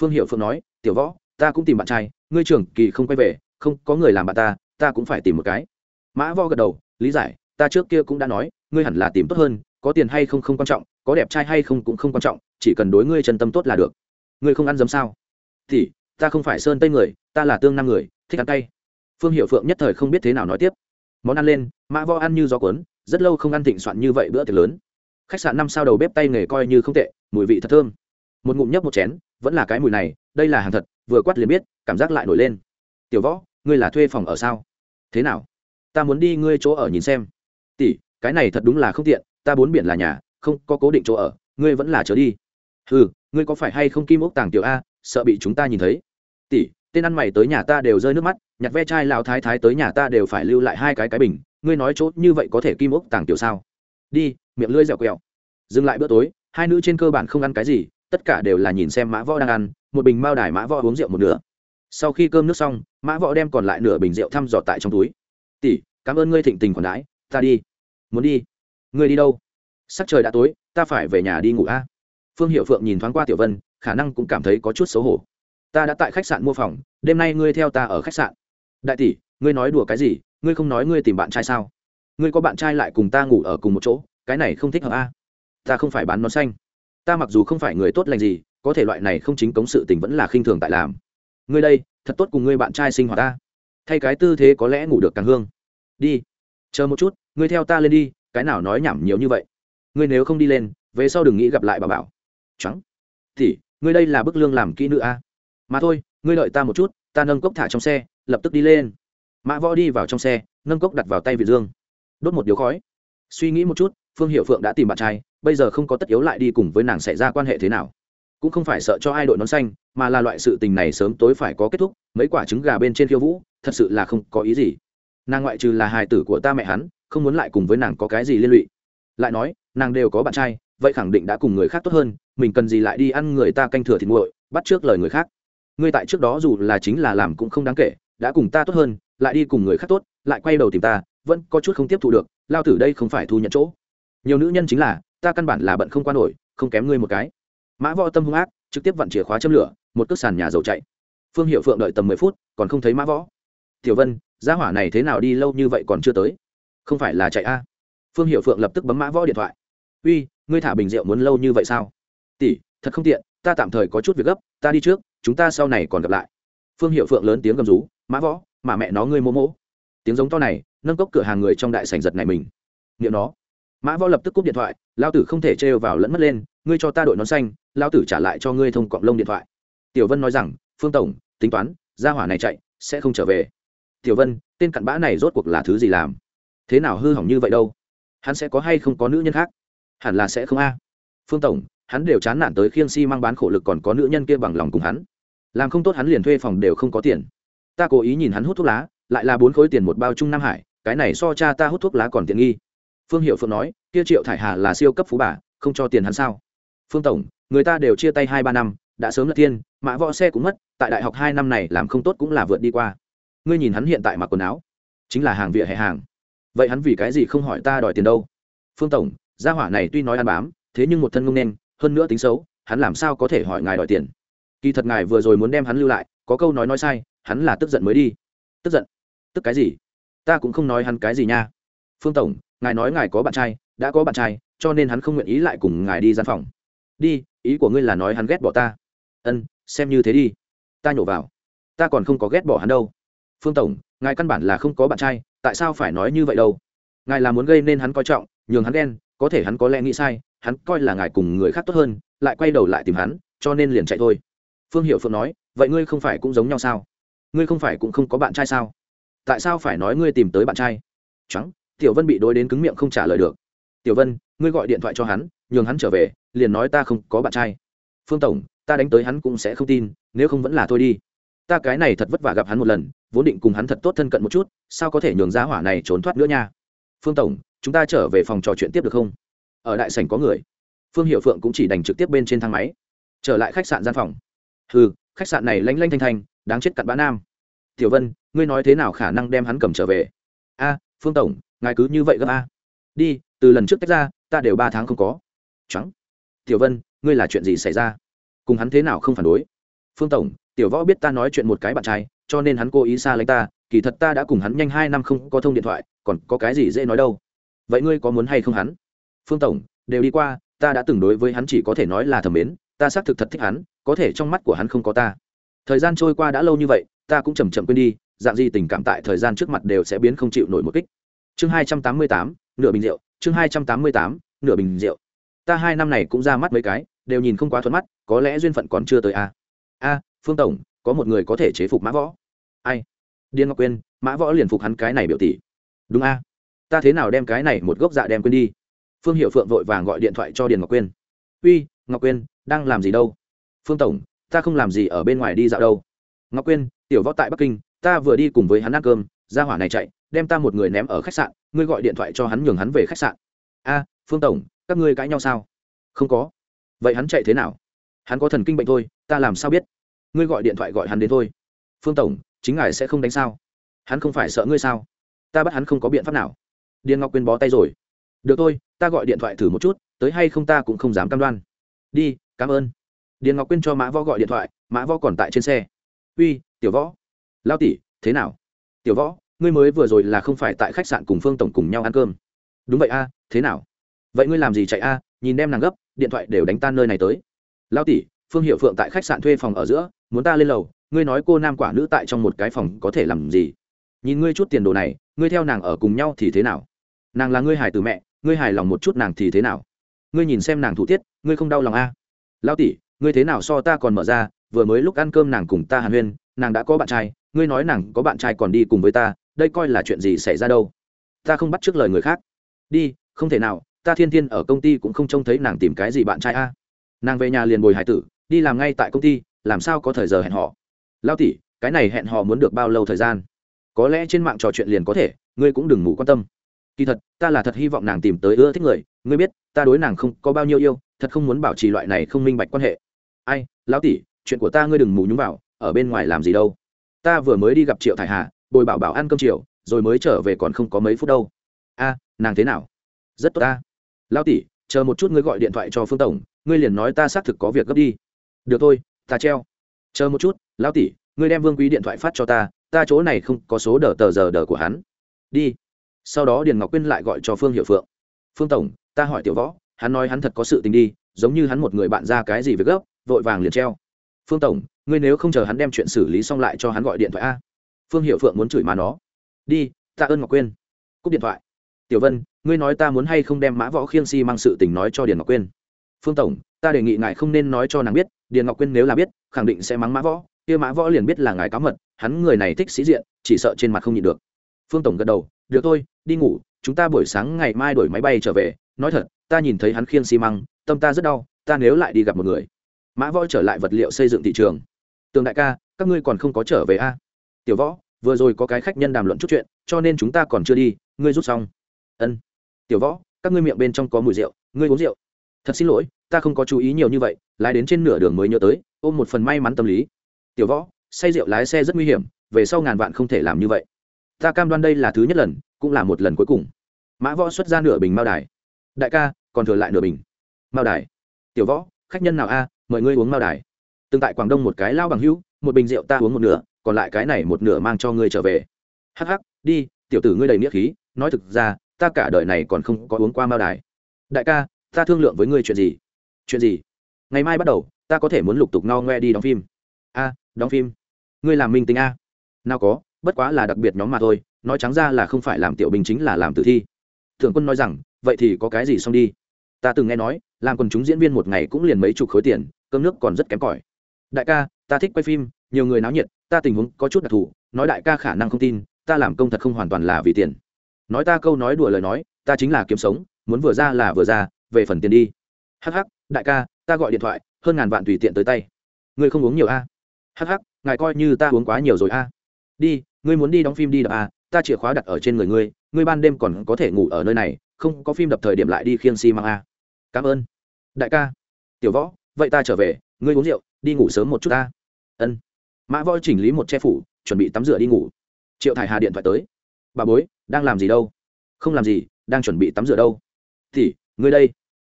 Phương hiệu phượng nói, tiểu võ, ta cũng tìm bạn trai, ngươi trưởng kỳ không quay về, không có người làm bạn ta ta cũng phải tìm một cái. Mã võ gật đầu, lý giải, ta trước kia cũng đã nói, ngươi hẳn là tìm tốt hơn, có tiền hay không không quan trọng, có đẹp trai hay không cũng không quan trọng, chỉ cần đối ngươi chân tâm tốt là được. Ngươi không ăn dấm sao? Thì ta không phải sơn tây người, ta là tương nam người, thích ăn cay. Phương hiệu phượng nhất thời không biết thế nào nói tiếp. Món ăn lên, mã võ ăn như gió cuốn, rất lâu không ăn thịnh soạn như vậy bữa tiệc lớn. Khách sạn năm sao đầu bếp tay nghề coi như không tệ, mùi vị thật thơm. Một ngụm nhấp một chén, vẫn là cái mùi này, đây là hàng thật, vừa quát liền biết, cảm giác lại nổi lên. Tiểu võ, ngươi là thuê phòng ở sao? Thế nào? Ta muốn đi ngươi chỗ ở nhìn xem. Tỷ, cái này thật đúng là không tiện, ta bốn biển là nhà, không có cố định chỗ ở, ngươi vẫn là trở đi. Ừ ngươi có phải hay không kim ốc tàng tiểu a, sợ bị chúng ta nhìn thấy? Tỷ, tên ăn mày tới nhà ta đều rơi nước mắt, nhặt ve chai lão thái thái tới nhà ta đều phải lưu lại hai cái cái bình, ngươi nói chỗ như vậy có thể kim ốc tàng tiểu sao? Đi, miệng lưỡi dẻo quẹo. Dừng lại bữa tối, hai nữ trên cơ bản không ăn cái gì, tất cả đều là nhìn xem mã võ đang ăn, một bình mao đài mã võ uống rượu một nửa. Sau khi cơm nước xong, mã võ đem còn lại nửa bình rượu thăm dò tại trong túi. Tỷ, cảm ơn ngươi thịnh tình còn đãi, ta đi. Muốn đi? Ngươi đi đâu? Sắc trời đã tối, ta phải về nhà đi ngủ a. Phương hiệu phượng nhìn thoáng qua tiểu vân, khả năng cũng cảm thấy có chút xấu hổ ta đã tại khách sạn mua phòng, đêm nay ngươi theo ta ở khách sạn. Đại tỷ, ngươi nói đùa cái gì, ngươi không nói ngươi tìm bạn trai sao? Ngươi có bạn trai lại cùng ta ngủ ở cùng một chỗ, cái này không thích hợp a ta không phải bán nón xanh. Ta mặc dù không phải người tốt lành gì, có thể loại này không chính cống sự tình vẫn là khinh thường tại làm. Ngươi đây, thật tốt cùng ngươi bạn trai sinh hoạt ta. Thay cái tư thế có lẽ ngủ được càng hương. Đi, chờ một chút, ngươi theo ta lên đi, cái nào nói nhảm nhiều như vậy. Ngươi nếu không đi lên, về sau đừng nghĩ gặp lại bà bảo. Trắng. Thì ngươi đây là bức lương làm kỹ nữ a mà thôi, ngươi đợi ta một chút, ta nâng cốc thả trong xe, lập tức đi lên. Mã võ đi vào trong xe, nâng cốc đặt vào tay vị dương. Đốt một điếu khói. Suy nghĩ một chút, phương hiệu phượng đã tìm bạn trai, bây giờ không có tất yếu lại đi cùng với nàng xảy ra quan hệ thế nào. Cũng không phải sợ cho ai đội nón xanh, mà là loại sự tình này sớm tối phải có kết thúc, mấy quả trứng gà bên trên khiêu vũ, thật sự là không có ý gì. Nàng ngoại trừ là hài tử của ta mẹ hắn, không muốn lại cùng với nàng có cái gì liên lụy. Lại nói, nàng đều có bạn trai, vậy khẳng định đã cùng người khác tốt hơn, mình cần gì lại đi ăn người ta canh thừa thịt nguội, bắt trước lời người khác ngươi tại trước đó dù là chính là làm cũng không đáng kể, đã cùng ta tốt hơn, lại đi cùng người khác tốt, lại quay đầu tìm ta, vẫn có chút không tiếp thu được, lao tử đây không phải thu nhận chỗ. Nhiều nữ nhân chính là, ta căn bản là bận không qua nổi, không kém ngươi một cái. Mã võ tâm hung ác, trực tiếp vặn chìa khóa châm lửa, một cước sàn nhà dầu chạy. Phương hiệu phượng đợi tầm mười phút, còn không thấy mã võ. Tiểu vân, gia hỏa này thế nào đi lâu như vậy còn chưa tới? Không phải là chạy a? Phương hiệu phượng lập tức bấm mã võ điện thoại. Uy, ngươi thả bình rượu muốn lâu như vậy sao? Tỷ, thật không tiện, ta tạm thời có chút việc gấp, ta đi trước chúng ta sau này còn gặp lại. Phương hiệu phượng lớn tiếng gầm rú, mã võ, mà mẹ nó ngươi mô mỗ. Tiếng giống to này, nâng cốc cửa hàng người trong đại sảnh giật này mình. Niệm nó. Mã võ lập tức cúp điện thoại, lao tử không thể trêu vào lẫn mất lên, ngươi cho ta đội nón xanh, lao tử trả lại cho ngươi thông cọng lông điện thoại. Tiểu vân nói rằng, phương tổng, tính toán, gia hỏa này chạy, sẽ không trở về. Tiểu vân, tên cặn bã này rốt cuộc là thứ gì làm? Thế nào hư hỏng như vậy đâu? Hắn sẽ có hay không có nữ nhân khác? Hẳn là sẽ không a. Phương tổng hắn đều chán nản tới khiêng mang bán khổ lực còn có nữ nhân kia bằng lòng cùng hắn. Làm không tốt hắn liền thuê phòng đều không có tiền. Ta cố ý nhìn hắn hút thuốc lá, lại là bốn khối tiền một bao trung nam hải, cái này so cha ta hút thuốc lá còn tiện nghi. Phương hiệu phượng nói, kia triệu thải hà là siêu cấp phú bà, không cho tiền hắn sao? Phương tổng, người ta đều chia tay hai ba năm, đã sớm là tiên, mã võ xe cũng mất, tại đại học hai năm này làm không tốt cũng là vượt đi qua. Ngươi nhìn hắn hiện tại mặc quần áo, chính là hàng vỉa hè hàng. Vậy hắn vì cái gì không hỏi ta đòi tiền đâu? Phương tổng, gia hỏa này tuy nói ăn bám, thế nhưng một thân ngông đen hơn nữa tính xấu, hắn làm sao có thể hỏi ngài đòi tiền? Kỳ thật ngài vừa rồi muốn đem hắn lưu lại, có câu nói nói sai, hắn là tức giận mới đi. Tức giận? Tức cái gì? Ta cũng không nói hắn cái gì nha. Phương tổng, ngài nói ngài có bạn trai, đã có bạn trai, cho nên hắn không nguyện ý lại cùng ngài đi gian phòng. Đi, ý của ngươi là nói hắn ghét bỏ ta. Ân, xem như thế đi. Ta nhổ vào. Ta còn không có ghét bỏ hắn đâu. Phương tổng, ngài căn bản là không có bạn trai, tại sao phải nói như vậy đâu? Ngài là muốn gây nên hắn coi trọng, nhường hắn đen có thể hắn có lẽ nghĩ sai hắn coi là ngài cùng người khác tốt hơn, lại quay đầu lại tìm hắn, cho nên liền chạy thôi. Phương hiệu phượng nói, vậy ngươi không phải cũng giống nhau sao? Ngươi không phải cũng không có bạn trai sao? Tại sao phải nói ngươi tìm tới bạn trai? Trắng tiểu vân bị đối đến cứng miệng không trả lời được. Tiểu vân, ngươi gọi điện thoại cho hắn, nhường hắn trở về, liền nói ta không có bạn trai. Phương tổng, ta đánh tới hắn cũng sẽ không tin, nếu không vẫn là thôi đi. Ta cái này thật vất vả gặp hắn một lần, vốn định cùng hắn thật tốt thân cận một chút, sao có thể nhường giá hỏa này trốn thoát nữa nha? Phương tổng, chúng ta trở về phòng trò chuyện tiếp được không? Ở đại sảnh có người. Phương hiệu phượng cũng chỉ đành trực tiếp bên trên thang máy, trở lại khách sạn gian phòng. Ừ khách sạn này lanh lanh thanh thanh, đáng chết cặn bã nam. Tiểu vân, ngươi nói thế nào khả năng đem hắn cầm trở về? A, phương tổng, ngài cứ như vậy gấp a. Đi, từ lần trước tách ra, ta đều ba tháng không có. Trắng. Tiểu vân, ngươi là chuyện gì xảy ra? Cùng hắn thế nào không phản đối? Phương tổng, tiểu võ biết ta nói chuyện một cái bạn trai, cho nên hắn cố ý xa lánh ta, kỳ thật ta đã cùng hắn nhanh hai năm không có thông điện thoại, còn có cái gì dễ nói đâu. Vậy ngươi có muốn hay không hắn? Phương tổng đều đi qua ta đã từng đối với hắn chỉ có thể nói là thầm mến ta xác thực thật thích hắn có thể trong mắt của hắn không có ta. Thời gian trôi qua đã lâu như vậy ta cũng chầm chậm quên đi dạng gì tình cảm tại thời gian trước mặt đều sẽ biến không chịu nổi một kích. Chương hai trăm tám mươi tám nửa bình rượu chương hai trăm tám mươi tám nửa bình rượu. Ta hai năm này cũng ra mắt mấy cái đều nhìn không quá thuận mắt có lẽ duyên phận còn chưa tới a a phương tổng có một người có thể chế phục mã võ. Ai? Điên ngọc quên, mã võ liền phục hắn cái này biểu tỷ. Đúng a. Ta thế nào đem cái này một gốc dạ đem quên đi? Phương hiệu phượng vội vàng gọi điện thoại cho điền ngọc quyên. Uy, ngọc quyên, đang làm gì đâu? Phương tổng, ta không làm gì ở bên ngoài đi dạo đâu. Ngọc quyên, tiểu võ tại bắc kinh, ta vừa đi cùng với hắn ăn cơm ra hỏa này chạy, đem ta một người ném ở khách sạn, ngươi gọi điện thoại cho hắn nhường hắn về khách sạn. A, phương tổng, các ngươi cãi nhau sao? Không có. Vậy hắn chạy thế nào? Hắn có thần kinh bệnh thôi, ta làm sao biết? Ngươi gọi điện thoại gọi hắn đến thôi. Phương tổng, chính ngài sẽ không đánh sao? Hắn không phải sợ ngươi sao? Ta bắt hắn không có biện pháp nào. Điền ngọc quyên bó tay rồi được thôi, ta gọi điện thoại thử một chút, tới hay không ta cũng không dám cam đoan. Đi, cảm ơn. Điền ngọc quyên cho mã võ gọi điện thoại, mã võ còn tại trên xe. Uy, tiểu võ. Lao tỷ, thế nào? Tiểu võ, ngươi mới vừa rồi là không phải tại khách sạn cùng phương tổng cùng nhau ăn cơm. Đúng vậy a, thế nào? Vậy ngươi làm gì chạy a? Nhìn đem nàng gấp, điện thoại đều đánh tan nơi này tới. Lao tỷ, phương hiệu phượng tại khách sạn thuê phòng ở giữa, muốn ta lên lầu, ngươi nói cô nam quả nữ tại trong một cái phòng có thể làm gì? Nhìn ngươi chút tiền đồ này, ngươi theo nàng ở cùng nhau thì thế nào? Nàng là ngươi hải từ mẹ ngươi hài lòng một chút nàng thì thế nào? Ngươi nhìn xem nàng thủ tiết, ngươi không đau lòng à? a lao tỷ, ngươi thế nào so ta còn mở ra, vừa mới lúc ăn cơm nàng cùng ta hàn huyên, nàng đã có bạn trai, ngươi nói nàng có bạn trai còn đi cùng với ta, đây coi là chuyện gì xảy ra đâu? Ta không bắt trước lời người khác. Đi, không thể nào, ta thiên thiên ở công ty cũng không trông thấy nàng tìm cái gì bạn trai a nàng về nhà liền bồi hải tử, đi làm ngay tại công ty, làm sao có thời giờ hẹn họ lao tỷ, cái này hẹn họ muốn được bao lâu thời gian? Có lẽ trên mạng trò chuyện liền có thể, ngươi cũng đừng ngủ quan tâm kỳ thật, ta là thật hy vọng nàng tìm tới ưa thích người. Ngươi biết, ta đối nàng không có bao nhiêu yêu, thật không muốn bảo trì loại này không minh bạch quan hệ. Ai, lão tỷ, chuyện của ta ngươi đừng mù nhúng vào, ở bên ngoài làm gì đâu. Ta vừa mới đi gặp triệu thải hà, bồi bảo bảo ăn cơm chiều, rồi mới trở về còn không có mấy phút đâu. A, nàng thế nào? Rất tốt ta. Lão tỷ, chờ một chút ngươi gọi điện thoại cho phương tổng, ngươi liền nói ta xác thực có việc gấp đi. Được thôi, ta treo. Chờ một chút, lão tỷ, ngươi đem vương quý điện thoại phát cho ta ta chỗ này không có số đờ tờ giờ đờ của hắn. Đi sau đó điền ngọc quyên lại gọi cho phương hiệu phượng. Phương tổng, ta hỏi tiểu võ, hắn nói hắn thật có sự tình đi, giống như hắn một người bạn ra cái gì việc gấp, vội vàng liền treo. Phương tổng, ngươi nếu không chờ hắn đem chuyện xử lý xong lại cho hắn gọi điện thoại a. Phương hiệu phượng muốn chửi mà nó. Đi, ta ơn ngọc quyên. Cúp điện thoại. Tiểu vân, ngươi nói ta muốn hay không đem mã võ khiêng si mang sự tình nói cho điền ngọc quyên? Phương tổng, ta đề nghị ngài không nên nói cho nàng biết, điền ngọc quyên nếu là biết, khẳng định sẽ mắng mã võ, kia mã võ liền biết là ngài cáo mật, hắn người này thích sĩ diện, chỉ sợ trên mặt không nhịn được phương tổng gật đầu, được thôi, đi ngủ, chúng ta buổi sáng ngày mai đổi máy bay trở về. Nói thật, ta nhìn thấy hắn khiêng xi măng, tâm ta rất đau, ta nếu lại đi gặp một người. Mã võ trở lại vật liệu xây dựng thị trường. Tường đại ca, các ngươi còn không có trở về a tiểu võ, vừa rồi có cái khách nhân đàm luận chút chuyện, cho nên chúng ta còn chưa đi, ngươi rút xong. Ân. Tiểu võ, các ngươi miệng bên trong có mùi rượu, ngươi uống rượu. Thật xin lỗi, ta không có chú ý nhiều như vậy, lái đến trên nửa đường mới nhớ tới, ôm một phần may mắn tâm lý. Tiểu võ, say rượu lái xe rất nguy hiểm, về sau ngàn vạn không thể làm như vậy ta cam đoan đây là thứ nhất lần, cũng là một lần cuối cùng. Mã võ xuất ra nửa bình mao đài. Đại ca, còn thừa lại nửa bình. Mao đài. Tiểu võ, khách nhân nào a, mời ngươi uống mao đài. Từng tại quảng đông một cái lao bằng hữu, một bình rượu ta uống một nửa, còn lại cái này một nửa mang cho ngươi trở về. Hắc hắc, đi, tiểu tử ngươi đầy nghĩa khí, nói thực ra, ta cả đời này còn không có uống qua mao đài. Đại ca, ta thương lượng với ngươi chuyện gì? Chuyện gì? Ngày mai bắt đầu, ta có thể muốn lục tục no ngoe đi đóng phim. A, đóng phim. Ngươi làm minh tính a. Nào có bất quá là đặc biệt nhóm mà thôi, nói trắng ra là không phải làm tiểu binh chính là làm tử thi. Thượng quân nói rằng, vậy thì có cái gì xong đi. Ta từng nghe nói, làm quần chúng diễn viên một ngày cũng liền mấy chục khối tiền, cơm nước còn rất kém cỏi. Đại ca, ta thích quay phim, nhiều người náo nhiệt, ta tình huống có chút đặc thù, nói đại ca khả năng không tin, ta làm công thật không hoàn toàn là vì tiền. Nói ta câu nói đùa lời nói, ta chính là kiếm sống, muốn vừa ra là vừa ra, về phần tiền đi. Hắc hắc, đại ca, ta gọi điện thoại, hơn ngàn vạn tùy tiện tới tay. Ngươi không uống nhiều a? Hắc hắc, ngài coi như ta uống quá nhiều rồi a. Đi ngươi muốn đi đóng phim đi đập à? ta chìa khóa đặt ở trên người ngươi ngươi ban đêm còn có thể ngủ ở nơi này, không có phim đập thời điểm lại đi khiêng xi、si、măng a à. cảm ơn. Đại ca. Tiểu võ, vậy ta trở về, ngươi uống rượu, đi ngủ sớm một chút ta. Ân. Mã võ chỉnh lý một che phủ, chuẩn bị tắm rửa đi ngủ. Triệu thải hà điện thoại tới. Bà bối, đang làm gì đâu? Không làm gì, đang chuẩn bị tắm rửa đâu. Thì, ngươi đây.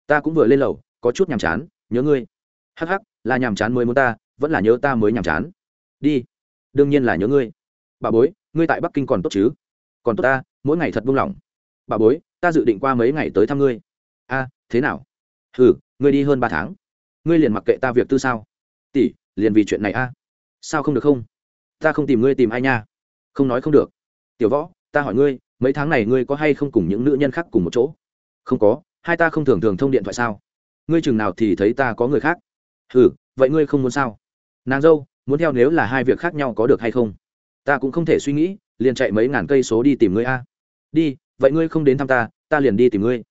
Ta cũng vừa lên lầu, có chút nhàm chán, nhớ ngươi. Hắc hắc, là nhàm chán mới muốn ta, vẫn là nhớ ta mới nhàm chán. Đi. Đương nhiên là nhớ ngươi bà bối, ngươi tại bắc kinh còn tốt chứ? Còn tốt ta, mỗi ngày thật buông lỏng. Bà bối, ta dự định qua mấy ngày tới thăm ngươi. A, thế nào? Ừ ngươi đi hơn ba tháng. Ngươi liền mặc kệ ta việc tư sao? Tỷ, liền vì chuyện này a. Sao không được không? Ta không tìm ngươi tìm ai nha. Không nói không được. Tiểu võ, ta hỏi ngươi, mấy tháng này ngươi có hay không cùng những nữ nhân khác cùng một chỗ? Không có, hai ta không thường thường thông điện thoại sao? Ngươi chừng nào thì thấy ta có người khác? Ừ vậy ngươi không muốn sao? Nàng dâu, muốn theo nếu là hai việc khác nhau có được hay không? Ta cũng không thể suy nghĩ, liền chạy mấy ngàn cây số đi tìm ngươi a. Đi, vậy ngươi không đến thăm ta ta liền đi tìm ngươi.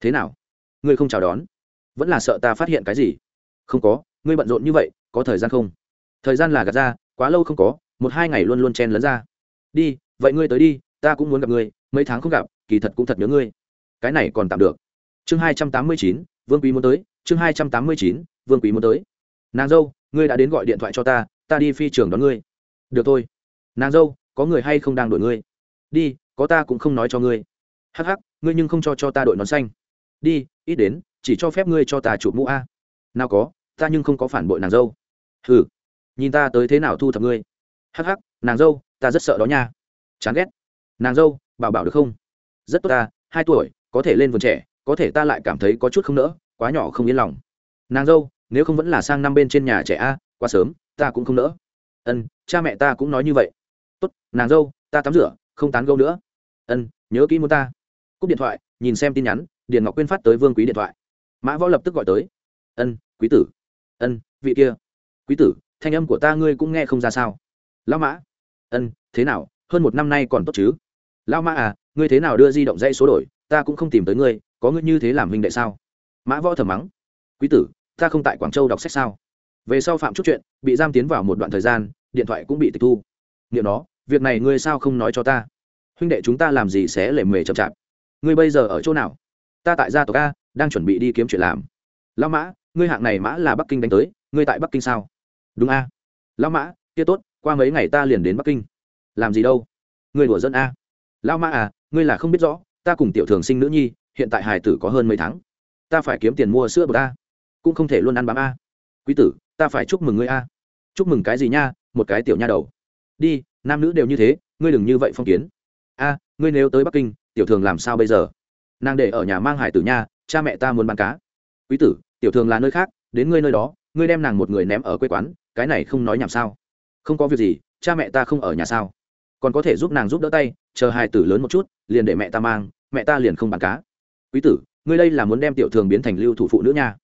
Thế nào? Ngươi không chào đón? Vẫn là sợ ta phát hiện cái gì? Không có, ngươi bận rộn như vậy, có thời gian không? Thời gian là gạt ra, quá lâu không có, một hai ngày luôn luôn chen lấn ra. Đi, vậy ngươi tới đi, ta cũng muốn gặp ngươi, mấy tháng không gặp, kỳ thật cũng thật nhớ ngươi. Cái này còn tạm được. Chương hai trăm tám mươi chín, vương quý muốn tới, chương hai trăm tám mươi chín, vương quý muốn tới. Nàng dâu, ngươi đã đến gọi điện thoại cho ta ta đi phi trường đón ngươi. Được thôi nàng dâu, có người hay không đang đổi ngươi? Đi, có ta cũng không nói cho ngươi. Hắc hắc, ngươi nhưng không cho cho ta đội nón xanh. Đi, ít đến, chỉ cho phép ngươi cho ta chụp mũ a. Nào có, ta nhưng không có phản bội nàng dâu. Hừ, nhìn ta tới thế nào thu thập ngươi. Hắc hắc, nàng dâu, ta rất sợ đó nha. Chán ghét. Nàng dâu, bảo bảo được không? Rất tốt ta, hai tuổi, có thể lên vườn trẻ, có thể ta lại cảm thấy có chút không nỡ, quá nhỏ không yên lòng. Nàng dâu, nếu không vẫn là sang năm bên trên nhà trẻ a, quá sớm, ta cũng không nỡ. Ân, cha mẹ ta cũng nói như vậy tốt, nàng dâu, ta tắm rửa, không tán gâu nữa. Ân, nhớ kỹ muốn ta. Cúp điện thoại, nhìn xem tin nhắn, điền ngọc quyên phát tới vương quý điện thoại. Mã võ lập tức gọi tới. Ân, quý tử. Ân, vị kia. Quý tử, thanh âm của ta ngươi cũng nghe không ra sao. Lão mã. Ân, thế nào, hơn một năm nay còn tốt chứ? Lão mã à ngươi thế nào đưa di động dây số đổi, ta cũng không tìm tới ngươi, có ngươi như thế làm huynh đệ sao? Mã võ thầm mắng. Quý tử, ta không tại quảng châu đọc sách sao? Về sau phạm chút chuyện, bị giam tiến vào một đoạn thời gian, điện thoại cũng bị tịch thu. Nghiệm đó việc này ngươi sao không nói cho ta? Huynh đệ chúng ta làm gì sẽ lề mề chậm chạp? Ngươi bây giờ ở chỗ nào? Ta tại gia tộc a, đang chuẩn bị đi kiếm chuyện làm. Lão mã, ngươi hạng này mã là bắc kinh đánh tới, ngươi tại bắc kinh sao? Đúng a. Lão mã, kia tốt, qua mấy ngày ta liền đến bắc kinh. Làm gì đâu? Ngươi đùa dân a. Lão mã à ngươi là không biết rõ, ta cùng tiểu thường sinh nữ nhi, hiện tại hài tử có hơn mấy tháng. Ta phải kiếm tiền mua sữa bột a. Cũng không thể luôn ăn bám a. Quý tử, ta phải chúc mừng ngươi a. Chúc mừng cái gì nha, một cái tiểu nha đầu. Đi nam nữ đều như thế, ngươi đừng như vậy phong kiến. A, ngươi nếu tới bắc kinh, tiểu thường làm sao bây giờ? Nàng để ở nhà mang hải tử nha, cha mẹ ta muốn bán cá. Quý tử, tiểu thường là nơi khác, đến ngươi nơi đó, ngươi đem nàng một người ném ở quê quán, cái này không nói nhảm sao? Không có việc gì, cha mẹ ta không ở nhà sao? Còn có thể giúp nàng giúp đỡ tay, chờ hài tử lớn một chút, liền để mẹ ta mang, mẹ ta liền không bán cá. Quý tử, ngươi đây là muốn đem tiểu thường biến thành lưu thủ phụ nữ nha.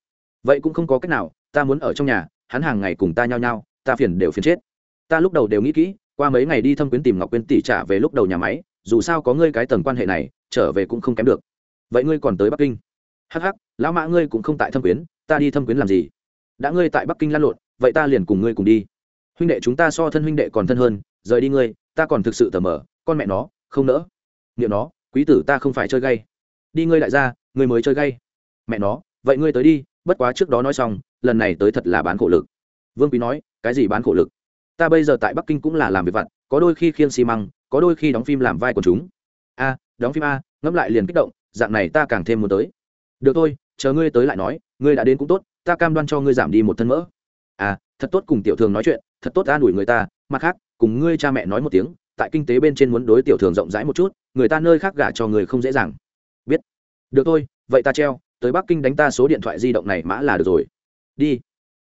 Vậy cũng không có cách nào, ta muốn ở trong nhà, hắn hàng ngày cùng ta nhao nhao, ta phiền đều phiền chết. Ta lúc đầu đều nghĩ kỹ qua mấy ngày đi thâm quyến tìm ngọc quyên tỷ trả về lúc đầu nhà máy, dù sao có ngươi cái tầng quan hệ này, trở về cũng không kém được. Vậy ngươi còn tới bắc kinh? Hắc hắc, lão mã ngươi cũng không tại thâm quyến, ta đi thâm quyến làm gì? Đã ngươi tại bắc kinh lăn lộn, vậy ta liền cùng ngươi cùng đi. Huynh đệ chúng ta so thân huynh đệ còn thân hơn, rời đi ngươi, ta còn thực sự tờ mờ, con mẹ nó, không nỡ. Nghiệm nó, quý tử ta không phải chơi gay. Đi ngươi lại ra ngươi mới chơi gay. Mẹ nó, vậy ngươi tới đi, bất quá trước đó nói xong, lần này tới thật là bán khổ lực. Vương quý nói, cái gì bán khổ lực? Ta bây giờ tại bắc kinh cũng là làm việc vặt, có đôi khi khiêng xi măng, có đôi khi đóng phim làm vai của chúng. A, đóng phim a, ngẫm lại liền kích động, dạng này ta càng thêm muốn tới. Được thôi, chờ ngươi tới lại nói, ngươi đã đến cũng tốt, ta cam đoan cho ngươi giảm đi một thân mỡ. À thật tốt cùng tiểu thường nói chuyện, thật tốt an ủi người ta, mặt khác, cùng ngươi cha mẹ nói một tiếng, tại kinh tế bên trên muốn đối tiểu thường rộng rãi một chút, người ta nơi khác gả cho người không dễ dàng. Biết. Được thôi, vậy ta treo, tới bắc kinh đánh ta số điện thoại di động này mã là được rồi. Đi.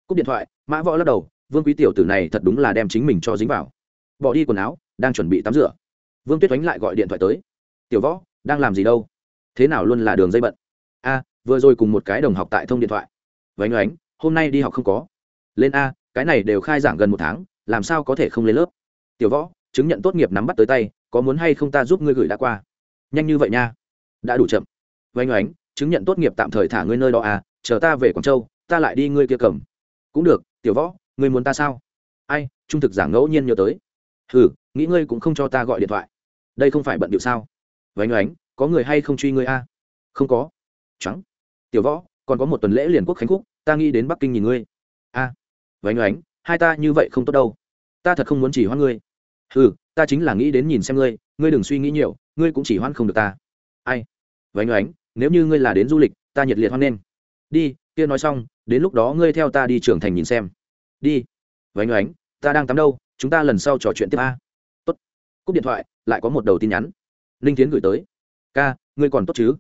Cúp điện thoại, mã võ lắc đầu vương quý tiểu tử này thật đúng là đem chính mình cho dính vào. Bỏ đi quần áo, đang chuẩn bị tắm rửa. Vương tuyết oánh lại gọi điện thoại tới. Tiểu võ, đang làm gì đâu? Thế nào luôn là đường dây bận? A, vừa rồi cùng một cái đồng học tại thông điện thoại. Vánh oánh, hôm nay đi học không có. Lên a, cái này đều khai giảng gần một tháng, làm sao có thể không lên lớp? Tiểu võ, chứng nhận tốt nghiệp nắm bắt tới tay, có muốn hay không ta giúp ngươi gửi đã qua? Nhanh như vậy nha. Đã đủ chậm. Vánh oánh, chứng nhận tốt nghiệp tạm thời thả ngươi nơi đó à chờ ta về quảng châu, ta lại đi ngươi kia cầm. Cũng được, tiểu võ ngươi muốn ta sao? Ai, trung thực giảng ngẫu nhiên nhớ tới. Hừ, nghĩ ngươi cũng không cho ta gọi điện thoại. Đây không phải bận điệu sao? Vánh oánh, có người hay không truy ngươi a? À? không có. Trắng. Tiểu võ, còn có một tuần lễ liền quốc khánh khúc, ta nghĩ đến bắc kinh nhìn ngươi. A. À. vánh oánh, hai ta như vậy không tốt đâu. Ta thật không muốn chỉ hoan ngươi. Ừ ta chính là nghĩ đến nhìn xem ngươi ngươi đừng suy nghĩ nhiều, ngươi cũng chỉ hoan không được ta. Ai? Vánh oánh, nếu như ngươi là đến du lịch, ta nhiệt liệt hoan nghênh. Đi, kia nói xong, đến lúc đó ngươi theo ta đi trưởng thành nhìn xem đi. Vánh oánh, ta đang tắm đâu, chúng ta lần sau trò chuyện tiếp a. Tốt. Cúp điện thoại, lại có một đầu tin nhắn. Ninh tiến gửi tới. Ca, ngươi còn tốt chứ?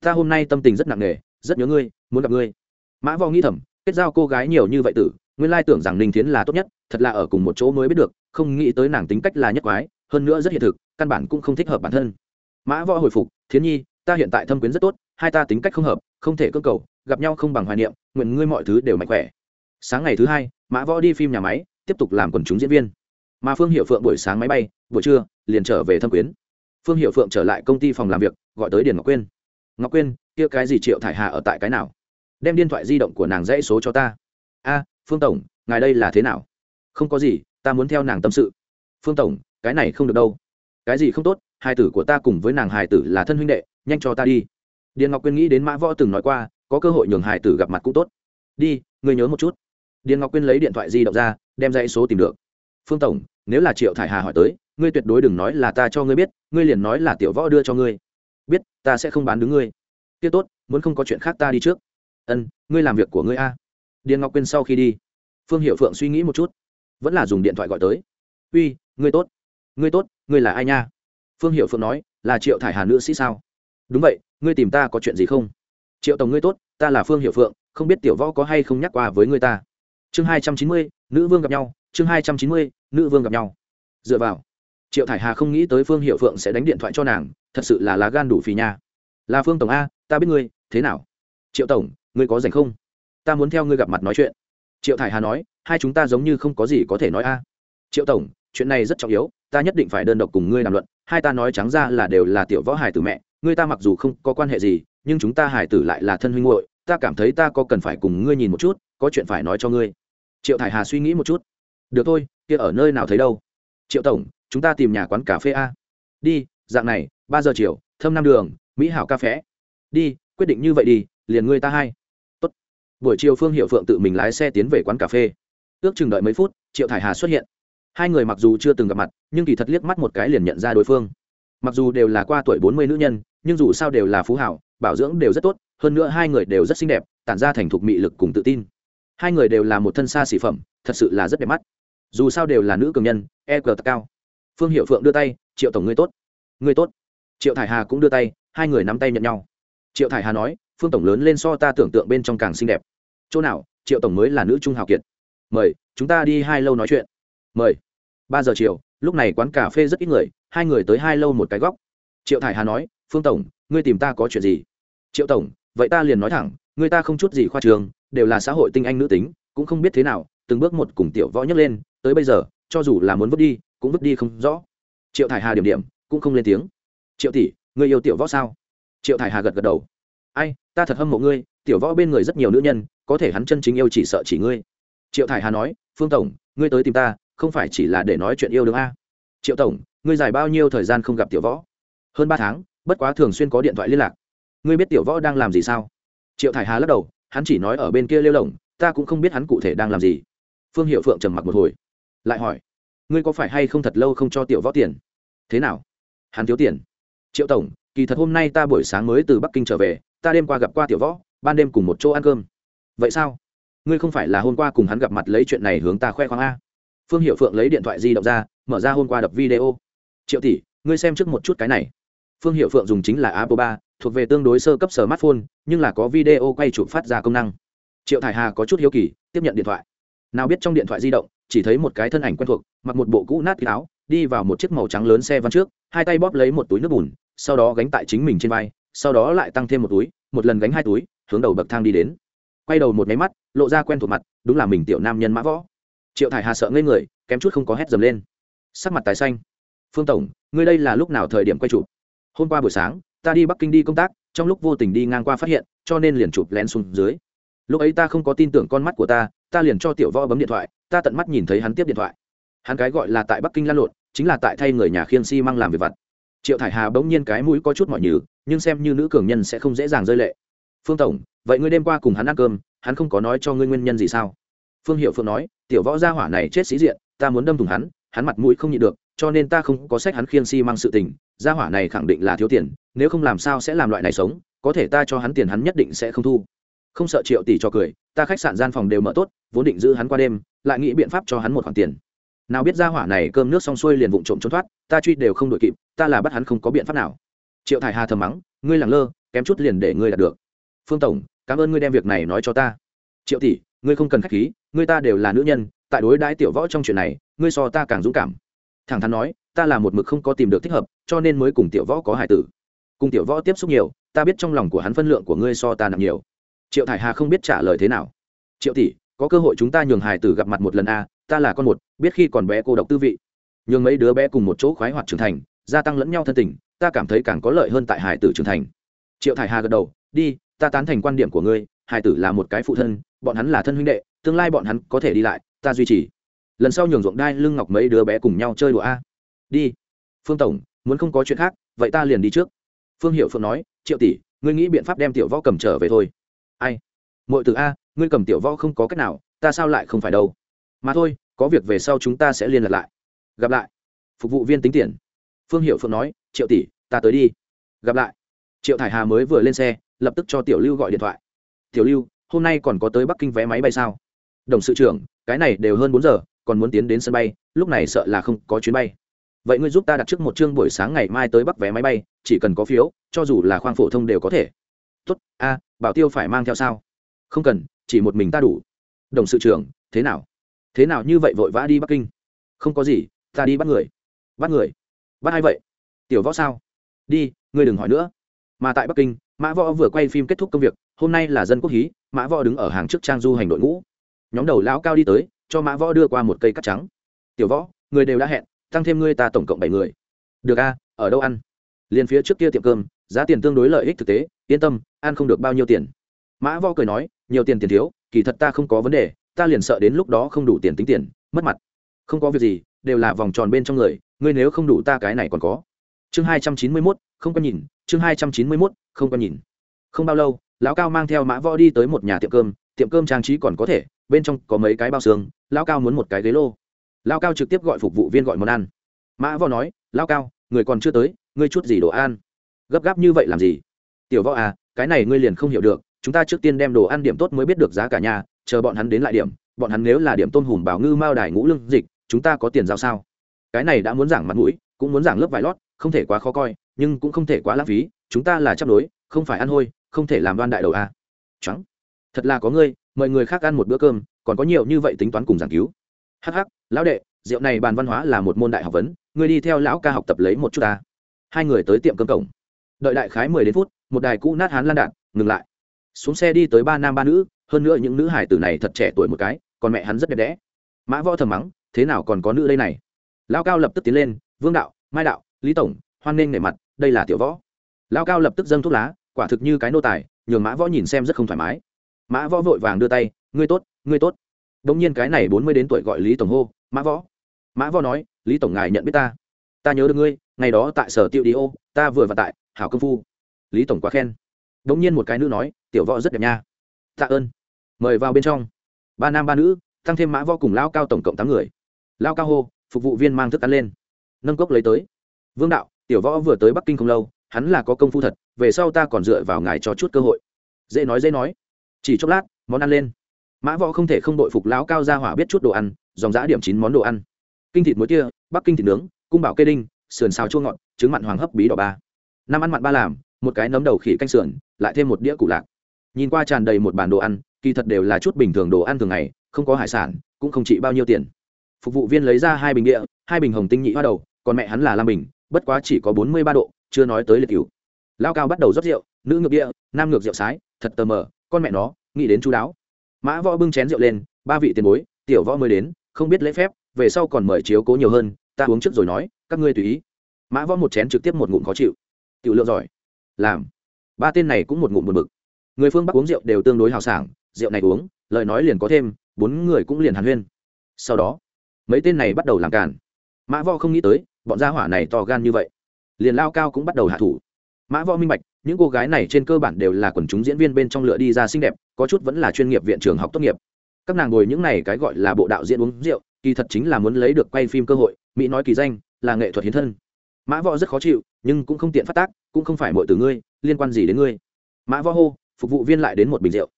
Ta hôm nay tâm tình rất nặng nề, rất nhớ ngươi, muốn gặp ngươi. Mã võ nghĩ thầm, kết giao cô gái nhiều như vậy tử, nguyên lai tưởng rằng ninh tiến là tốt nhất, thật là ở cùng một chỗ mới biết được, không nghĩ tới nàng tính cách là nhất quái, hơn nữa rất hiện thực, căn bản cũng không thích hợp bản thân. Mã võ hồi phục, thiến nhi, ta hiện tại thâm quyến rất tốt, hai ta tính cách không hợp, không thể cơ cầu, gặp nhau không bằng hoài niệm, nguyện ngươi mọi thứ đều mạnh khỏe sáng ngày thứ hai, mã võ đi phim nhà máy, tiếp tục làm quần chúng diễn viên. Mà phương hiệu phượng buổi sáng máy bay, buổi trưa, liền trở về thâm quyến. Phương hiệu phượng trở lại công ty phòng làm việc, gọi tới điền ngọc quyên. Ngọc quyên, kia cái gì triệu thải hà ở tại cái nào? Đem điện thoại di động của nàng dãy số cho ta. A, phương tổng, ngài đây là thế nào? Không có gì, ta muốn theo nàng tâm sự. Phương tổng, cái này không được đâu. Cái gì không tốt, hai tử của ta cùng với nàng hài tử là thân huynh đệ, nhanh cho ta đi. Điền ngọc quyên nghĩ đến mã võ từng nói qua, có cơ hội nhường hài tử gặp mặt cũng tốt. Đi, ngươi nhớ một chút điền ngọc quyên lấy điện thoại di động ra, đem dãy số tìm được. Phương tổng, nếu là triệu thải hà hỏi tới, ngươi tuyệt đối đừng nói là ta cho ngươi biết, ngươi liền nói là tiểu võ đưa cho ngươi. Biết, ta sẽ không bán đứng ngươi. Tiết tốt, muốn không có chuyện khác ta đi trước. Ân, ngươi làm việc của ngươi a. Điền ngọc quyên sau khi đi, phương hiệu phượng suy nghĩ một chút, vẫn là dùng điện thoại gọi tới. Uy, ngươi tốt ngươi tốt, ngươi là ai nha? Phương hiệu phượng nói, là triệu thải hà nữ sĩ sao? Đúng vậy, ngươi tìm ta có chuyện gì không? Triệu tổng ngươi tốt, ta là phương hiệu phượng, không biết tiểu võ có hay không nhắc qua với ngươi ta chương hai trăm chín mươi, nữ vương gặp nhau. Chương hai trăm chín mươi, nữ vương gặp nhau. Dựa vào. Triệu thải hà không nghĩ tới phương hiệu phượng sẽ đánh điện thoại cho nàng, thật sự là lá gan đủ phì nha. Là phương tổng a, ta biết ngươi, thế nào? Triệu tổng, ngươi có dành không? Ta muốn theo ngươi gặp mặt nói chuyện. Triệu thải hà nói, hai chúng ta giống như không có gì có thể nói a. Triệu tổng, chuyện này rất trọng yếu, ta nhất định phải đơn độc cùng ngươi đàm luận. Hai ta nói trắng ra là đều là tiểu võ hải tử mẹ, ngươi ta mặc dù không có quan hệ gì, nhưng chúng ta hải tử lại là thân huynh hội ta cảm thấy ta có cần phải cùng ngươi nhìn một chút, có chuyện phải nói cho ngươi triệu thải hà suy nghĩ một chút. Được thôi, kia ở nơi nào thấy đâu? Triệu tổng, chúng ta tìm nhà quán cà phê a. Đi, dạng này, ba giờ chiều, thâm năm đường, mỹ hảo cà phé. Đi, quyết định như vậy đi, liền ngươi ta hai. Tốt. buổi chiều phương hiệu phượng tự mình lái xe tiến về quán cà phê. Ước chừng đợi mấy phút, triệu thải hà xuất hiện. Hai người mặc dù chưa từng gặp mặt, nhưng kỳ thật liếc mắt một cái liền nhận ra đối phương. Mặc dù đều là qua tuổi bốn mươi nữ nhân, nhưng dù sao đều là phú hảo, bảo dưỡng đều rất tốt, hơn nữa hai người đều rất xinh đẹp, tản ra thành thục mị lực cùng tự tin hai người đều là một thân xa xỉ phẩm, thật sự là rất đẹp mắt. Dù sao đều là nữ cường nhân e cờ cao. Phương hiệu phượng đưa tay, triệu tổng ngươi tốt. Ngươi tốt. Triệu thải hà cũng đưa tay, hai người nắm tay nhận nhau. Triệu thải hà nói, phương tổng lớn lên so ta tưởng tượng bên trong càng xinh đẹp. Chỗ nào, triệu tổng mới là nữ trung hào kiệt. Mời, chúng ta đi hai lâu nói chuyện. Mời. Ba giờ chiều, lúc này quán cà phê rất ít người, hai người tới hai lâu một cái góc. Triệu thải hà nói, phương tổng, ngươi tìm ta có chuyện gì? Triệu tổng, vậy ta liền nói thẳng, ngươi ta không chút gì khoa trường đều là xã hội tinh anh nữ tính, cũng không biết thế nào, từng bước một cùng tiểu võ nhấc lên, tới bây giờ, cho dù là muốn vứt đi, cũng vứt đi không rõ. Triệu thải hà điểm điểm, cũng không lên tiếng. Triệu tỷ người yêu tiểu võ sao? Triệu thải hà gật gật đầu. Ai, ta thật hâm mộ ngươi, tiểu võ bên người rất nhiều nữ nhân, có thể hắn chân chính yêu chỉ sợ chỉ ngươi. Triệu thải hà nói, phương tổng, ngươi tới tìm ta, không phải chỉ là để nói chuyện yêu đương a. Triệu tổng, ngươi dài bao nhiêu thời gian không gặp tiểu võ? Hơn ba tháng, bất quá thường xuyên có điện thoại liên lạc. Ngươi biết tiểu võ đang làm gì sao? Triệu thải hà lắc đầu hắn chỉ nói ở bên kia lêu lồng ta cũng không biết hắn cụ thể đang làm gì. Phương hiệu phượng trầm mặc một hồi, lại hỏi, ngươi có phải hay không thật lâu không cho tiểu võ tiền? Thế nào? Hắn thiếu tiền. Triệu tổng, kỳ thật hôm nay ta buổi sáng mới từ bắc kinh trở về, ta đêm qua gặp qua tiểu võ, ban đêm cùng một chỗ ăn cơm. Vậy sao? Ngươi không phải là hôm qua cùng hắn gặp mặt lấy chuyện này hướng ta khoe khoang a? Phương hiệu phượng lấy điện thoại di động ra, mở ra hôm qua đập video. Triệu tỷ, ngươi xem trước một chút cái này phương hiệu phượng dùng chính là apple ba, thuộc về tương đối sơ cấp smartphone, nhưng là có video quay chụp phát ra công năng. Triệu thải hà có chút hiếu kỳ, tiếp nhận điện thoại. Nào biết trong điện thoại di động, chỉ thấy một cái thân ảnh quen thuộc, mặc một bộ cũ nát áo, đi vào một chiếc màu trắng lớn xe văn trước, hai tay bóp lấy một túi nước bùn, sau đó gánh tại chính mình trên vai, sau đó lại tăng thêm một túi, một lần gánh hai túi, hướng đầu bậc thang đi đến. Quay đầu một máy mắt, lộ ra quen thuộc mặt, đúng là mình tiểu nam nhân mã võ. Triệu thải hà sợ ngây người, kém chút không có hét dầm lên. Sắc mặt tái xanh. Phương tổng, ngươi đây là lúc nào thời điểm quay chụp? Hôm qua buổi sáng, ta đi bắc kinh đi công tác, trong lúc vô tình đi ngang qua phát hiện, cho nên liền chụp lén xuống dưới. Lúc ấy ta không có tin tưởng con mắt của ta ta liền cho tiểu võ bấm điện thoại, ta tận mắt nhìn thấy hắn tiếp điện thoại. Hắn cái gọi là tại bắc kinh lan lộn, chính là tại thay người nhà khiêng xi、si、măng làm việc vặt. Triệu thải hà bỗng nhiên cái mũi có chút mọi nhừ, nhưng xem như nữ cường nhân sẽ không dễ dàng rơi lệ. Phương tổng, vậy ngươi đêm qua cùng hắn ăn cơm, hắn không có nói cho ngươi nguyên nhân gì sao? Phương hiệu Phương nói, tiểu võ gia hỏa này chết sĩ diện, ta muốn đâm thùng hắn hắn mặt mũi không nhịn được cho nên ta không có sách hắn khiêng mang sự tình, gia hỏa này khẳng định là thiếu tiền, nếu không làm sao sẽ làm loại này sống, có thể ta cho hắn tiền hắn nhất định sẽ không thu. Không sợ triệu tỷ cho cười, ta khách sạn gian phòng đều mở tốt, vốn định giữ hắn qua đêm, lại nghĩ biện pháp cho hắn một khoản tiền. Nào biết ra hỏa này cơm nước xong xuôi liền vụng trộm trốn thoát, ta truy đều không đội kịp, ta là bắt hắn không có biện pháp nào. Triệu thải hà thầm mắng, ngươi lẳng lơ, kém chút liền để ngươi đạt được. Phương tổng, cảm ơn ngươi đem việc này nói cho ta. Triệu tỷ, ngươi không cần khách khí, ngươi ta đều là nữ nhân, tại đối đãi tiểu võ trong chuyện này, ngươi so ta càng dũng cảm thẳng thắn nói, ta là một mực không có tìm được thích hợp, cho nên mới cùng tiểu võ có hải tử. Cùng tiểu võ tiếp xúc nhiều, ta biết trong lòng của hắn phân lượng của ngươi so ta nặng nhiều. Triệu thải hà không biết trả lời thế nào. Triệu tỷ, có cơ hội chúng ta nhường hải tử gặp mặt một lần a, ta là con một, biết khi còn bé cô độc tư vị. Nhường mấy đứa bé cùng một chỗ khoái hoạt trưởng thành, gia tăng lẫn nhau thân tình, ta cảm thấy càng có lợi hơn tại hải tử trưởng thành. Triệu thải hà gật đầu, đi, ta tán thành quan điểm của ngươi hải tử là một cái phụ thân, bọn hắn là thân huynh đệ, tương lai bọn hắn có thể đi lại, ta duy trì lần sau nhường ruộng đai lưng ngọc mấy đứa bé cùng nhau chơi đùa a. Đi. Phương tổng, muốn không có chuyện khác, vậy ta liền đi trước. Phương hiệu phượng nói, triệu tỷ, ngươi nghĩ biện pháp đem tiểu võ cầm trở về thôi. Ai? Mọi từ a, ngươi cầm tiểu võ không có cách nào, ta sao lại không phải đâu? Mà thôi, có việc về sau chúng ta sẽ liên lạc lại. Gặp lại. Phục vụ viên tính tiền. Phương hiệu phượng nói, triệu tỷ, ta tới đi. Gặp lại. Triệu thải hà mới vừa lên xe, lập tức cho tiểu lưu gọi điện thoại. Tiểu lưu, hôm nay còn có tới bắc kinh vé máy bay sao? Đồng sự trưởng, cái này đều hơn bốn giờ còn muốn tiến đến sân bay, lúc này sợ là không có chuyến bay. Vậy ngươi giúp ta đặt trước một chương buổi sáng ngày mai tới bắc vé máy bay, chỉ cần có phiếu, cho dù là khoang phổ thông đều có thể. Tốt, a, bảo tiêu phải mang theo sao? Không cần, chỉ một mình ta đủ. Đồng sự trưởng, thế nào? Thế nào như vậy vội vã đi bắc kinh? Không có gì, ta đi bắt người. Bắt người? Bắt ai vậy? Tiểu võ sao? Đi, ngươi đừng hỏi nữa. Mà tại bắc kinh, mã võ vừa quay phim kết thúc công việc, hôm nay là dân quốc hí, mã võ đứng ở hàng trước trang du hành đội ngũ. Nhóm đầu lão cao đi tới cho mã võ đưa qua một cây cắt trắng. Tiểu võ, người đều đã hẹn, tăng thêm ngươi ta tổng cộng bảy người. Được a, ở đâu ăn? Liền phía trước kia tiệm cơm, giá tiền tương đối lợi ích thực tế, yên tâm, ăn không được bao nhiêu tiền. Mã võ cười nói, nhiều tiền tiền thiếu, kỳ thật ta không có vấn đề, ta liền sợ đến lúc đó không đủ tiền tính tiền, mất mặt. Không có việc gì, đều là vòng tròn bên trong người, ngươi nếu không đủ ta cái này còn có. Chương hai trăm chín mươi mốt, không có nhìn, chương hai trăm chín mươi mốt, không có nhìn. Không bao lâu, lão cao mang theo mã võ đi tới một nhà tiệm cơm tiệm cơm trang trí còn có thể bên trong có mấy cái bao xương, lão cao muốn một cái ghế lô. Lão cao trực tiếp gọi phục vụ viên gọi món ăn. Mã võ nói, lão cao, người còn chưa tới, ngươi chút gì đồ ăn? Gấp gáp như vậy làm gì? Tiểu võ à cái này ngươi liền không hiểu được, chúng ta trước tiên đem đồ ăn điểm tốt mới biết được giá cả nhà, chờ bọn hắn đến lại điểm. Bọn hắn nếu là điểm tôm hùm bảo ngư mao đài ngũ lương dịch, chúng ta có tiền giao sao? Cái này đã muốn giảng mặt mũi, cũng muốn giảng lớp vải lót, không thể quá khó coi, nhưng cũng không thể quá lãng phí, chúng ta là chấp đối, không phải ăn hôi, không thể làm đoan đại đầu à. trắng thật là có ngươi mời người khác ăn một bữa cơm, còn có nhiều như vậy tính toán cùng giảng cứu. Hắc hắc, lão đệ, rượu này bàn văn hóa là một môn đại học vấn, ngươi đi theo lão ca học tập lấy một chút ta. Hai người tới tiệm cơm cổng. Đợi đại khái mười đến phút, một đài cũ nát hán lan đạn, ngừng lại. Xuống xe đi tới ba nam ba nữ, hơn nữa những nữ hải tử này thật trẻ tuổi một cái, còn mẹ hắn rất đẹp đẽ. Mã võ thầm mắng, thế nào còn có nữ đây này? Lao cao lập tức tiến lên, vương đạo, mai đạo, lý tổng, hoan nghênh nể mặt, đây là tiểu võ. Lao cao lập tức dâng thuốc lá, quả thực như cái nô tài, nhường mã võ nhìn xem rất không thoải mái mã võ vội vàng đưa tay, ngươi tốt ngươi tốt. Đ ỗ n g nhiên cái này bốn mươi đến tuổi gọi lý tổng hô, mã võ. Mã võ nói, lý tổng ngài nhận biết ta. Ta nhớ được ngươi, ngày đó tại sở tiêu đi ô, ta vừa và tại hảo công phu. Lý tổng quá khen. Đ ỗ n g nhiên một cái nữ nói, tiểu võ rất đẹp nha. Tạ ơn. Mời vào bên trong. Ba nam ba nữ, tăng thêm mã võ cùng lao cao tổng cộng tám người. Lao cao hô, phục vụ viên mang thức ăn lên. Nâng cốc lấy tới. Vương đạo, tiểu võ vừa tới bắc kinh không lâu, hắn là có công phu thật, về sau ta còn dựa vào ngài cho chút cơ hội. Dễ nói dễ nói chỉ chốc lát, món ăn lên. Mã võ không thể không đội phục lão cao ra hỏa biết chút đồ ăn, dòng giã điểm chín món đồ ăn. Kinh thịt muối kia, bắc kinh thịt nướng, cung bảo kê đinh, sườn xào chua ngọt, trứng mặn hoàng hấp bí đỏ ba. Năm ăn mặn ba làm, một cái nấm đầu khỉ canh sườn, lại thêm một đĩa củ lạc. Nhìn qua tràn đầy một bàn đồ ăn, kỳ thật đều là chút bình thường đồ ăn thường ngày, không có hải sản, cũng không trị bao nhiêu tiền. Phục vụ viên lấy ra hai bình địa, hai bình hồng tinh nhị hoa đầu, còn mẹ hắn là lam bình, bất quá chỉ có bốn mươi ba độ, chưa nói tới liệt cựu lao cao bắt đầu rót rượu, nữ ngược địa, nam ngược rượu sái, thật tờ mờ con mẹ nó, nghĩ đến chú đáo. Mã võ bưng chén rượu lên, ba vị tiền bối, tiểu võ mới đến, không biết lễ phép, về sau còn mời chiếu cố nhiều hơn, ta uống trước rồi nói, các ngươi tùy ý. Mã võ một chén trực tiếp một ngụm khó chịu. Tiểu lượng giỏi. Làm. Ba tên này cũng một ngụm một bực. Người phương bắc uống rượu đều tương đối hào sảng, rượu này uống, lời nói liền có thêm, bốn người cũng liền hàn huyên. Sau đó, mấy tên này bắt đầu làm càn. Mã võ không nghĩ tới, bọn gia hỏa này to gan như vậy. Liền lao cao cũng bắt đầu hạ thủ. Mã võ minh bạch những cô gái này trên cơ bản đều là quần chúng diễn viên bên trong lựa đi ra xinh đẹp, có chút vẫn là chuyên nghiệp viện trường học tốt nghiệp. Các nàng ngồi những này cái gọi là bộ đạo diễn uống rượu, kỳ thật chính là muốn lấy được quay phim cơ hội, mỹ nói kỳ danh, là nghệ thuật hiến thân. Mã võ rất khó chịu, nhưng cũng không tiện phát tác, cũng không phải mọi từ ngươi, liên quan gì đến ngươi. Mã võ hô, phục vụ viên lại đến một bình rượu.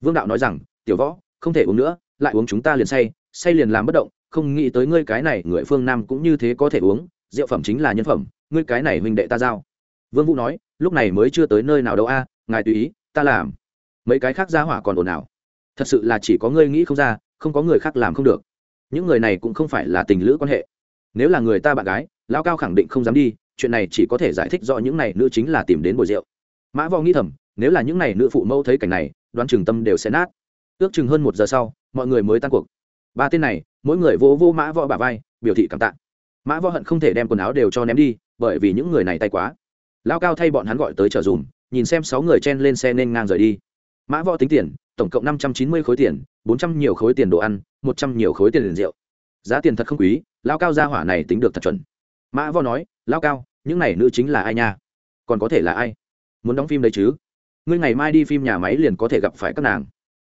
Vương đạo nói rằng, tiểu võ, không thể uống nữa, lại uống chúng ta liền say say liền làm bất động, không nghĩ tới ngươi cái này người phương nam cũng như thế có thể uống, rượu phẩm chính là nhân phẩm, ngươi cái này huynh đệ ta giao. Vương vũ nói lúc này mới chưa tới nơi nào đâu a, ngài tùy ý, ta làm. Mấy cái khác ra hỏa còn ồn ào. Thật sự là chỉ có ngươi nghĩ không ra, không có người khác làm không được. Những người này cũng không phải là tình lữ quan hệ. Nếu là người ta bạn gái, lão cao khẳng định không dám đi, chuyện này chỉ có thể giải thích rõ những này nữ chính là tìm đến bồi rượu. Mã võ nghĩ thầm, nếu là những này nữ phụ mẫu thấy cảnh này, đoán chừng tâm đều sẽ nát. Ước chừng hơn một giờ sau, mọi người mới tan cuộc. Ba tên này, mỗi người vô vô mã võ bà vai, biểu thị cảm tạ. Mã võ hận không thể đem quần áo đều cho ném đi, bởi vì những người này tay quá lao cao thay bọn hắn gọi tới chờ dùm, nhìn xem sáu người chen lên xe nên ngang rời đi. Mã võ tính tiền, tổng cộng năm trăm chín mươi khối tiền, bốn trăm nhiều khối tiền đồ ăn, một trăm nhiều khối tiền liền rượu. Giá tiền thật không quý, lao cao ra hỏa này tính được thật chuẩn. Mã võ nói, lao cao, những này nữ chính là ai nha? Còn có thể là ai? Muốn đóng phim đấy chứ? Ngươi ngày mai đi phim nhà máy liền có thể gặp phải các nàng.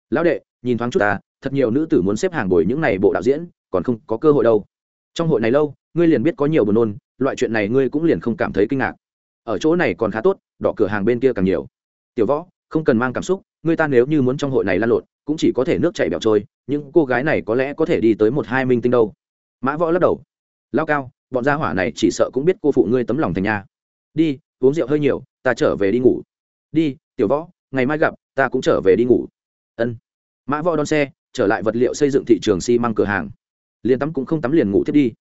Lão đệ, nhìn thoáng chút ta, thật nhiều nữ tử muốn xếp hàng bồi những này bộ đạo diễn, còn không có cơ hội đâu. Trong hội này lâu, ngươi liền biết có nhiều buồn nôn, loại chuyện này ngươi cũng liền không cảm thấy kinh ngạc ở chỗ này còn khá tốt đỏ cửa hàng bên kia càng nhiều. Tiểu võ, không cần mang cảm xúc, người ta nếu như muốn trong hội này lan lộn, cũng chỉ có thể nước chảy bẹo trôi nhưng cô gái này có lẽ có thể đi tới một hai minh tinh đâu. Mã võ lắc đầu. Lao cao, bọn gia hỏa này chỉ sợ cũng biết cô phụ ngươi tấm lòng thành nhà đi, uống rượu hơi nhiều, ta trở về đi ngủ. Đi, tiểu võ, ngày mai gặp, ta cũng trở về đi ngủ. Ân. Mã võ đón xe, trở lại vật liệu xây dựng thị trường xi măng cửa hàng. Liền tắm cũng không tắm liền ngủ thiết đi.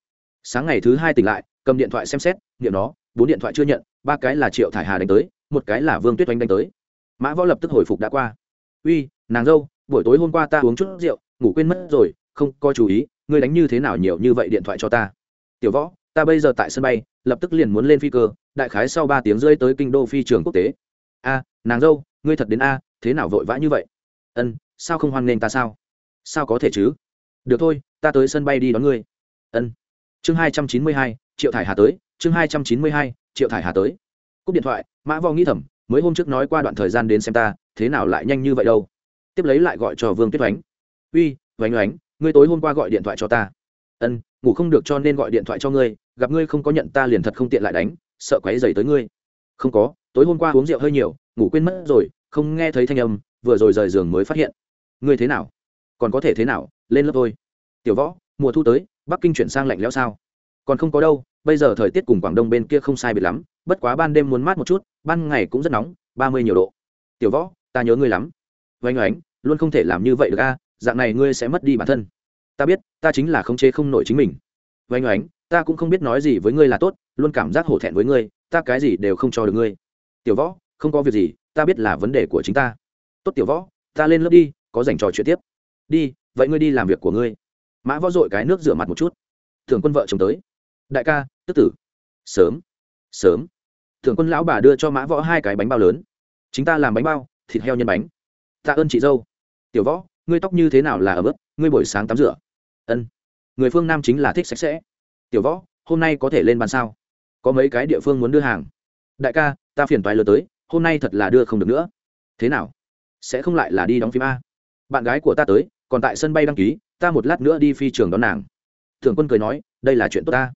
Sáng ngày thứ hai tỉnh lại cầm điện thoại xem xét, nghiệm nó, bốn điện thoại chưa nhận, ba cái là triệu thải hà đánh tới, một cái là vương tuyết oanh đánh tới. Mã võ lập tức hồi phục đã qua. Uy, nàng dâu, buổi tối hôm qua ta uống chút rượu, ngủ quên mất rồi, không có chú ý, ngươi đánh như thế nào nhiều như vậy điện thoại cho ta? Tiểu võ, ta bây giờ tại sân bay, lập tức liền muốn lên phi cơ, đại khái sau ba tiếng rơi tới kinh đô phi trường quốc tế. A, nàng dâu, ngươi thật đến a, thế nào vội vã như vậy? Ân, sao không hoan nghênh ta sao? Sao có thể chứ? Được thôi, ta tới sân bay đi đón ngươi. Ân. Chương hai trăm chín mươi hai triệu thải hà tới, chương hai trăm chín mươi hai, triệu thải hà tới. Cúp điện thoại, mã võ nghĩ thầm, mới hôm trước nói qua đoạn thời gian đến xem ta, thế nào lại nhanh như vậy đâu. Tiếp lấy lại gọi cho vương tuyết oánh. Uy, oánh oánh, ngươi tối hôm qua gọi điện thoại cho ta. Ân, ngủ không được cho nên gọi điện thoại cho ngươi, gặp ngươi không có nhận ta liền thật không tiện lại đánh, sợ quáy dày tới ngươi. Không có, tối hôm qua uống rượu hơi nhiều, ngủ quên mất rồi, không nghe thấy thanh âm, vừa rồi rời giường mới phát hiện. Ngươi thế nào? Còn có thể thế nào? Lên lớp thôi. Tiểu võ, mùa thu tới, bắc kinh chuyển sang lạnh lẽo sao? Còn không có đâu bây giờ thời tiết cùng quảng đông bên kia không sai biệt lắm, bất quá ban đêm muốn mát một chút, ban ngày cũng rất nóng, ba mươi nhiều độ. Tiểu võ, ta nhớ ngươi lắm. Vánh oánh, luôn không thể làm như vậy được a, dạng này ngươi sẽ mất đi bản thân. Ta biết, ta chính là khống chế không nổi chính mình. Vánh oánh, ta cũng không biết nói gì với ngươi là tốt, luôn cảm giác hổ thẹn với ngươi, ta cái gì đều không cho được ngươi. Tiểu võ, không có việc gì, ta biết là vấn đề của chính ta. Tốt tiểu võ, ta lên lớp đi, có dành trò chuyện tiếp. Đi, vậy ngươi đi làm việc của ngươi. Mã võ dội cái nước rửa mặt một chút. Thường quân vợ chồng tới đại ca, tức tử. Sớm. Sớm. Thượng quân lão bà đưa cho mã võ hai cái bánh bao lớn. Chính ta làm bánh bao, thịt heo nhân bánh. Tạ ơn chị dâu. Tiểu võ, ngươi tóc như thế nào là ở bước ngươi buổi sáng tắm rửa. Ân. Người phương nam chính là thích sạch sẽ. Tiểu võ, hôm nay có thể lên bàn sao? Có mấy cái địa phương muốn đưa hàng. Đại ca, ta phiền toái lừa tới, hôm nay thật là đưa không được nữa. Thế nào? Sẽ không lại là đi đóng phim a? Bạn gái của ta tới, còn tại sân bay đăng ký, ta một lát nữa đi phi trường đón nàng. Thường quân cười nói, đây là chuyện tốt ta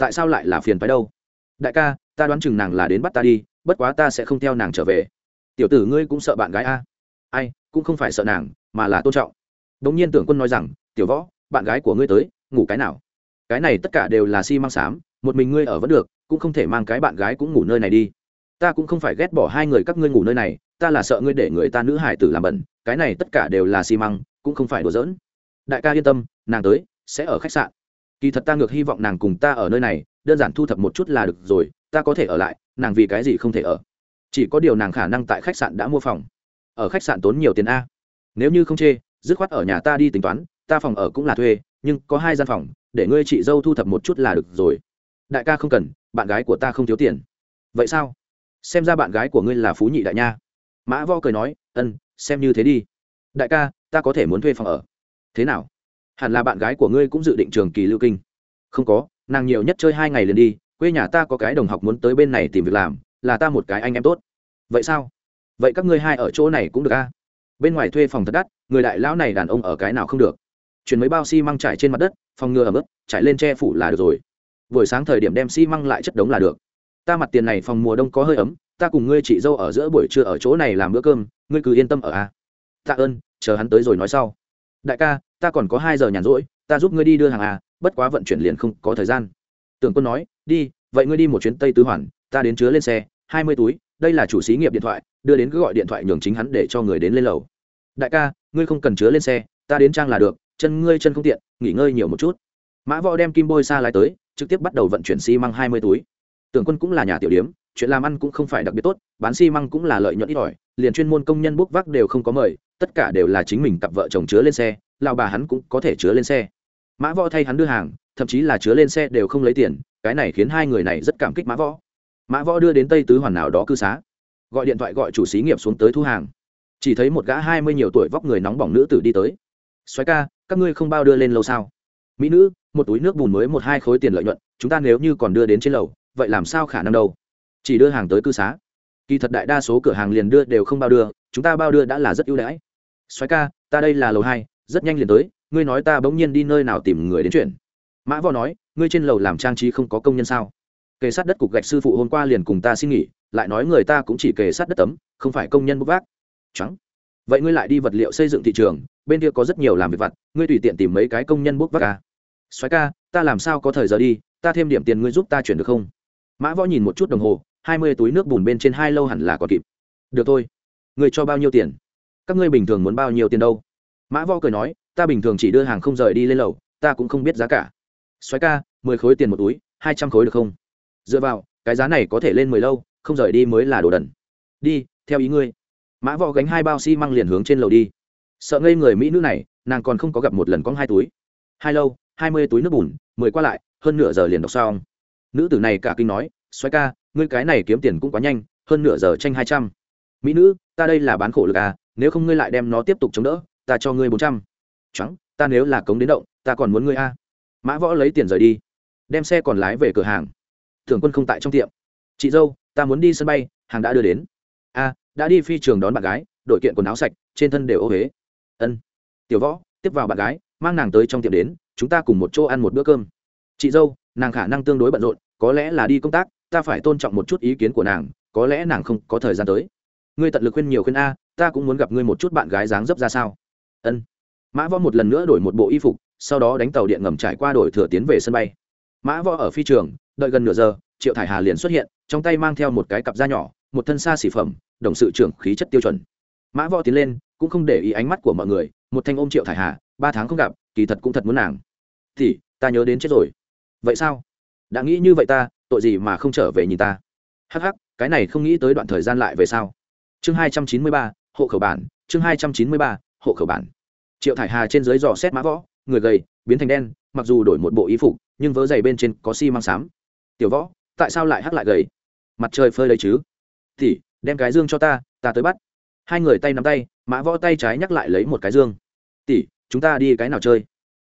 tại sao lại là phiền phái đâu? Đại ca, ta đoán chừng nàng là đến bắt ta đi, bất quá ta sẽ không theo nàng trở về. Tiểu tử ngươi cũng sợ bạn gái a. Ai, cũng không phải sợ nàng, mà là tôn trọng. Đ ỗ n g nhiên tưởng quân nói rằng, tiểu võ, bạn gái của ngươi tới, ngủ cái nào? Cái này tất cả đều là xi、si、măng xám, một mình ngươi ở vẫn được, cũng không thể mang cái bạn gái cũng ngủ nơi này đi. Ta cũng không phải ghét bỏ hai người các ngươi ngủ nơi này, ta là sợ ngươi để người ta nữ hải tử làm bẩn, cái này tất cả đều là xi măng, cũng không phải đùa giỡn. Đại ca yên tâm, nàng tới, sẽ ở khách sạn kỳ thật ta ngược hy vọng nàng cùng ta ở nơi này, đơn giản thu thập một chút là được rồi, ta có thể ở lại, nàng vì cái gì không thể ở? Chỉ có điều nàng khả năng tại khách sạn đã mua phòng. Ở khách sạn tốn nhiều tiền a. Nếu như không chê, dứt khoát ở nhà ta đi tính toán, ta phòng ở cũng là thuê, nhưng có hai gian phòng, để ngươi chị dâu thu thập một chút là được rồi. Đại ca không cần, bạn gái của ta không thiếu tiền. Vậy sao? Xem ra bạn gái của ngươi là phú nhị đại nha. Mã vo cười nói, ân, xem như thế đi. Đại ca, ta có thể muốn thuê phòng ở. Thế nào? Hẳn là bạn gái của ngươi cũng dự định trường kỳ lưu kinh. Không có, nàng nhiều nhất chơi hai ngày liền đi, quê nhà ta có cái đồng học muốn tới bên này tìm việc làm, là ta một cái anh em tốt. Vậy sao? Vậy các ngươi hai ở chỗ này cũng được a bên ngoài thuê phòng thật đắt, người đại lão này đàn ông ở cái nào không được. Chuyển mấy bao xi măng trải trên mặt đất, phòng ngừa ở mức trải lên che phủ là được rồi. Buổi sáng thời điểm đem xi măng lại chất đống là được. Ta mặt tiền này phòng mùa đông có hơi ấm, ta cùng ngươi chị dâu ở giữa buổi trưa ở chỗ này làm bữa cơm, ngươi cứ yên tâm ở a tạ ơn, chờ hắn tới rồi nói sau. Đại ca ta còn có hai giờ nhàn rỗi, ta giúp ngươi đi đưa hàng à bất quá vận chuyển liền không có thời gian. Tưởng quân nói, đi, vậy ngươi đi một chuyến tây tứ hoàn, ta đến chứa lên xe, hai mươi túi, đây là chủ xí nghiệp điện thoại, đưa đến cứ gọi điện thoại nhường chính hắn để cho người đến lên lầu. Đại ca, ngươi không cần chứa lên xe, ta đến trang là được, chân ngươi chân không tiện, nghỉ ngơi nhiều một chút. Mã võ đem kim bôi xa lái tới, trực tiếp bắt đầu vận chuyển xi măng hai mươi túi. Tưởng quân cũng là nhà tiểu điếm, chuyện làm ăn cũng không phải đặc biệt tốt, bán xi măng cũng là lợi nhuận ít ỏi, liền chuyên môn công nhân bốc vác đều không có mời, tất cả đều là chính mình cặp vợ chồng chứa lên xe lão bà hắn cũng có thể chứa lên xe. Mã võ thay hắn đưa hàng, thậm chí là chứa lên xe đều không lấy tiền, cái này khiến hai người này rất cảm kích mã võ. Mã võ đưa đến tây tứ hoàn nào đó cư xá, gọi điện thoại gọi chủ xí nghiệp xuống tới thu hàng. Chỉ thấy một gã hai mươi nhiều tuổi vóc người nóng bỏng nữ tử đi tới. Xoáy ca, các ngươi không bao đưa lên lầu sao? Mỹ nữ, một túi nước bùn mới một hai khối tiền lợi nhuận, chúng ta nếu như còn đưa đến trên lầu, vậy làm sao khả năng đâu? Chỉ đưa hàng tới cư xá. Kỳ thật đại đa số cửa hàng liền đưa đều không bao đưa, chúng ta bao đưa đã là rất ưu đãi. Xoáy ca, ta đây là lầu hai rất nhanh liền tới, ngươi nói ta bỗng nhiên đi nơi nào tìm người đến chuyện. Mã võ nói, ngươi trên lầu làm trang trí không có công nhân sao? Kề sát đất cục gạch sư phụ hôm qua liền cùng ta xin nghỉ, lại nói người ta cũng chỉ kề sát đất tấm, không phải công nhân bốc vác. Trắng. Vậy ngươi lại đi vật liệu xây dựng thị trường, bên kia có rất nhiều làm việc vặt, ngươi tùy tiện tìm mấy cái công nhân bốc vác à? ca xoáy ca, ta làm sao có thời giờ đi, ta thêm điểm tiền ngươi giúp ta chuyển được không? Mã võ nhìn một chút đồng hồ, hai mươi túi nước bùn bên trên hai lâu hẳn là còn kịp. Được thôi. Ngươi cho bao nhiêu tiền? Các ngươi bình thường muốn bao nhiêu tiền đâu? Mã võ cười nói, ta bình thường chỉ đưa hàng không rời đi lên lầu, ta cũng không biết giá cả. Xoáy ca, mười khối tiền một túi, hai trăm khối được không? Dựa vào, cái giá này có thể lên mười lâu, không rời đi mới là đồ đần. Đi, theo ý ngươi. Mã võ gánh hai bao xi、si、măng liền hướng trên lầu đi. Sợ ngây người mỹ nữ này, nàng còn không có gặp một lần có hai túi. Hai lâu, hai mươi túi nước bùn, mười qua lại, hơn nửa giờ liền đọc xong. Nữ tử này cả kinh nói xoáy ca, ngươi cái này kiếm tiền cũng quá nhanh, hơn nửa giờ tranh hai trăm. Mỹ nữ, ta đây là bán khổ lực à nếu không ngươi lại đem nó tiếp tục chống đỡ ta cho ngươi bốn trăm. Trắng ta nếu là cống đến động, ta còn muốn ngươi a. Mã võ lấy tiền rời đi, đem xe còn lái về cửa hàng. Thường quân không tại trong tiệm. Chị dâu, ta muốn đi sân bay, hàng đã đưa đến. A, đã đi phi trường đón bạn gái, đội kiện quần áo sạch, trên thân đều ô huế ân. Tiểu võ, tiếp vào bạn gái, mang nàng tới trong tiệm đến, chúng ta cùng một chỗ ăn một bữa cơm. Chị dâu, nàng khả năng tương đối bận rộn, có lẽ là đi công tác, ta phải tôn trọng một chút ý kiến của nàng, có lẽ nàng không có thời gian tới. Ngươi tận lực khuyên nhiều khuyên a, ta cũng muốn gặp ngươi một chút bạn gái dáng dấp ra sao ân. Mã võ một lần nữa đổi một bộ y phục, sau đó đánh tàu điện ngầm trải qua đổi thừa tiến về sân bay. Mã võ ở phi trường, đợi gần nửa giờ, triệu thải hà liền xuất hiện, trong tay mang theo một cái cặp da nhỏ, một thân xa xỉ phẩm, đồng sự trưởng khí chất tiêu chuẩn. Mã võ tiến lên, cũng không để ý ánh mắt của mọi người, một thanh ôm triệu thải hà, ba tháng không gặp, kỳ thật cũng thật muốn nàng. Thì ta nhớ đến chết rồi. Vậy sao? Đã nghĩ như vậy ta, tội gì mà không trở về nhìn ta? Hắc hắc, cái này không nghĩ tới đoạn thời gian lại về sao? Chương hai trăm chín mươi ba, hộ khẩu bản, chương hai trăm chín mươi ba hộ khẩu bản. Triệu thải hà trên dưới dò xét mã võ, người gầy, biến thành đen, mặc dù đổi một bộ y phục, nhưng vớ giày bên trên có xi、si、măng xám. Tiểu võ, tại sao lại hắc lại gầy? Mặt trời phơi đấy chứ? Thì, đem cái dương cho ta ta tới bắt. Hai người tay nắm tay, mã võ tay trái nhắc lại lấy một cái dương. Tỷ, chúng ta đi cái nào chơi?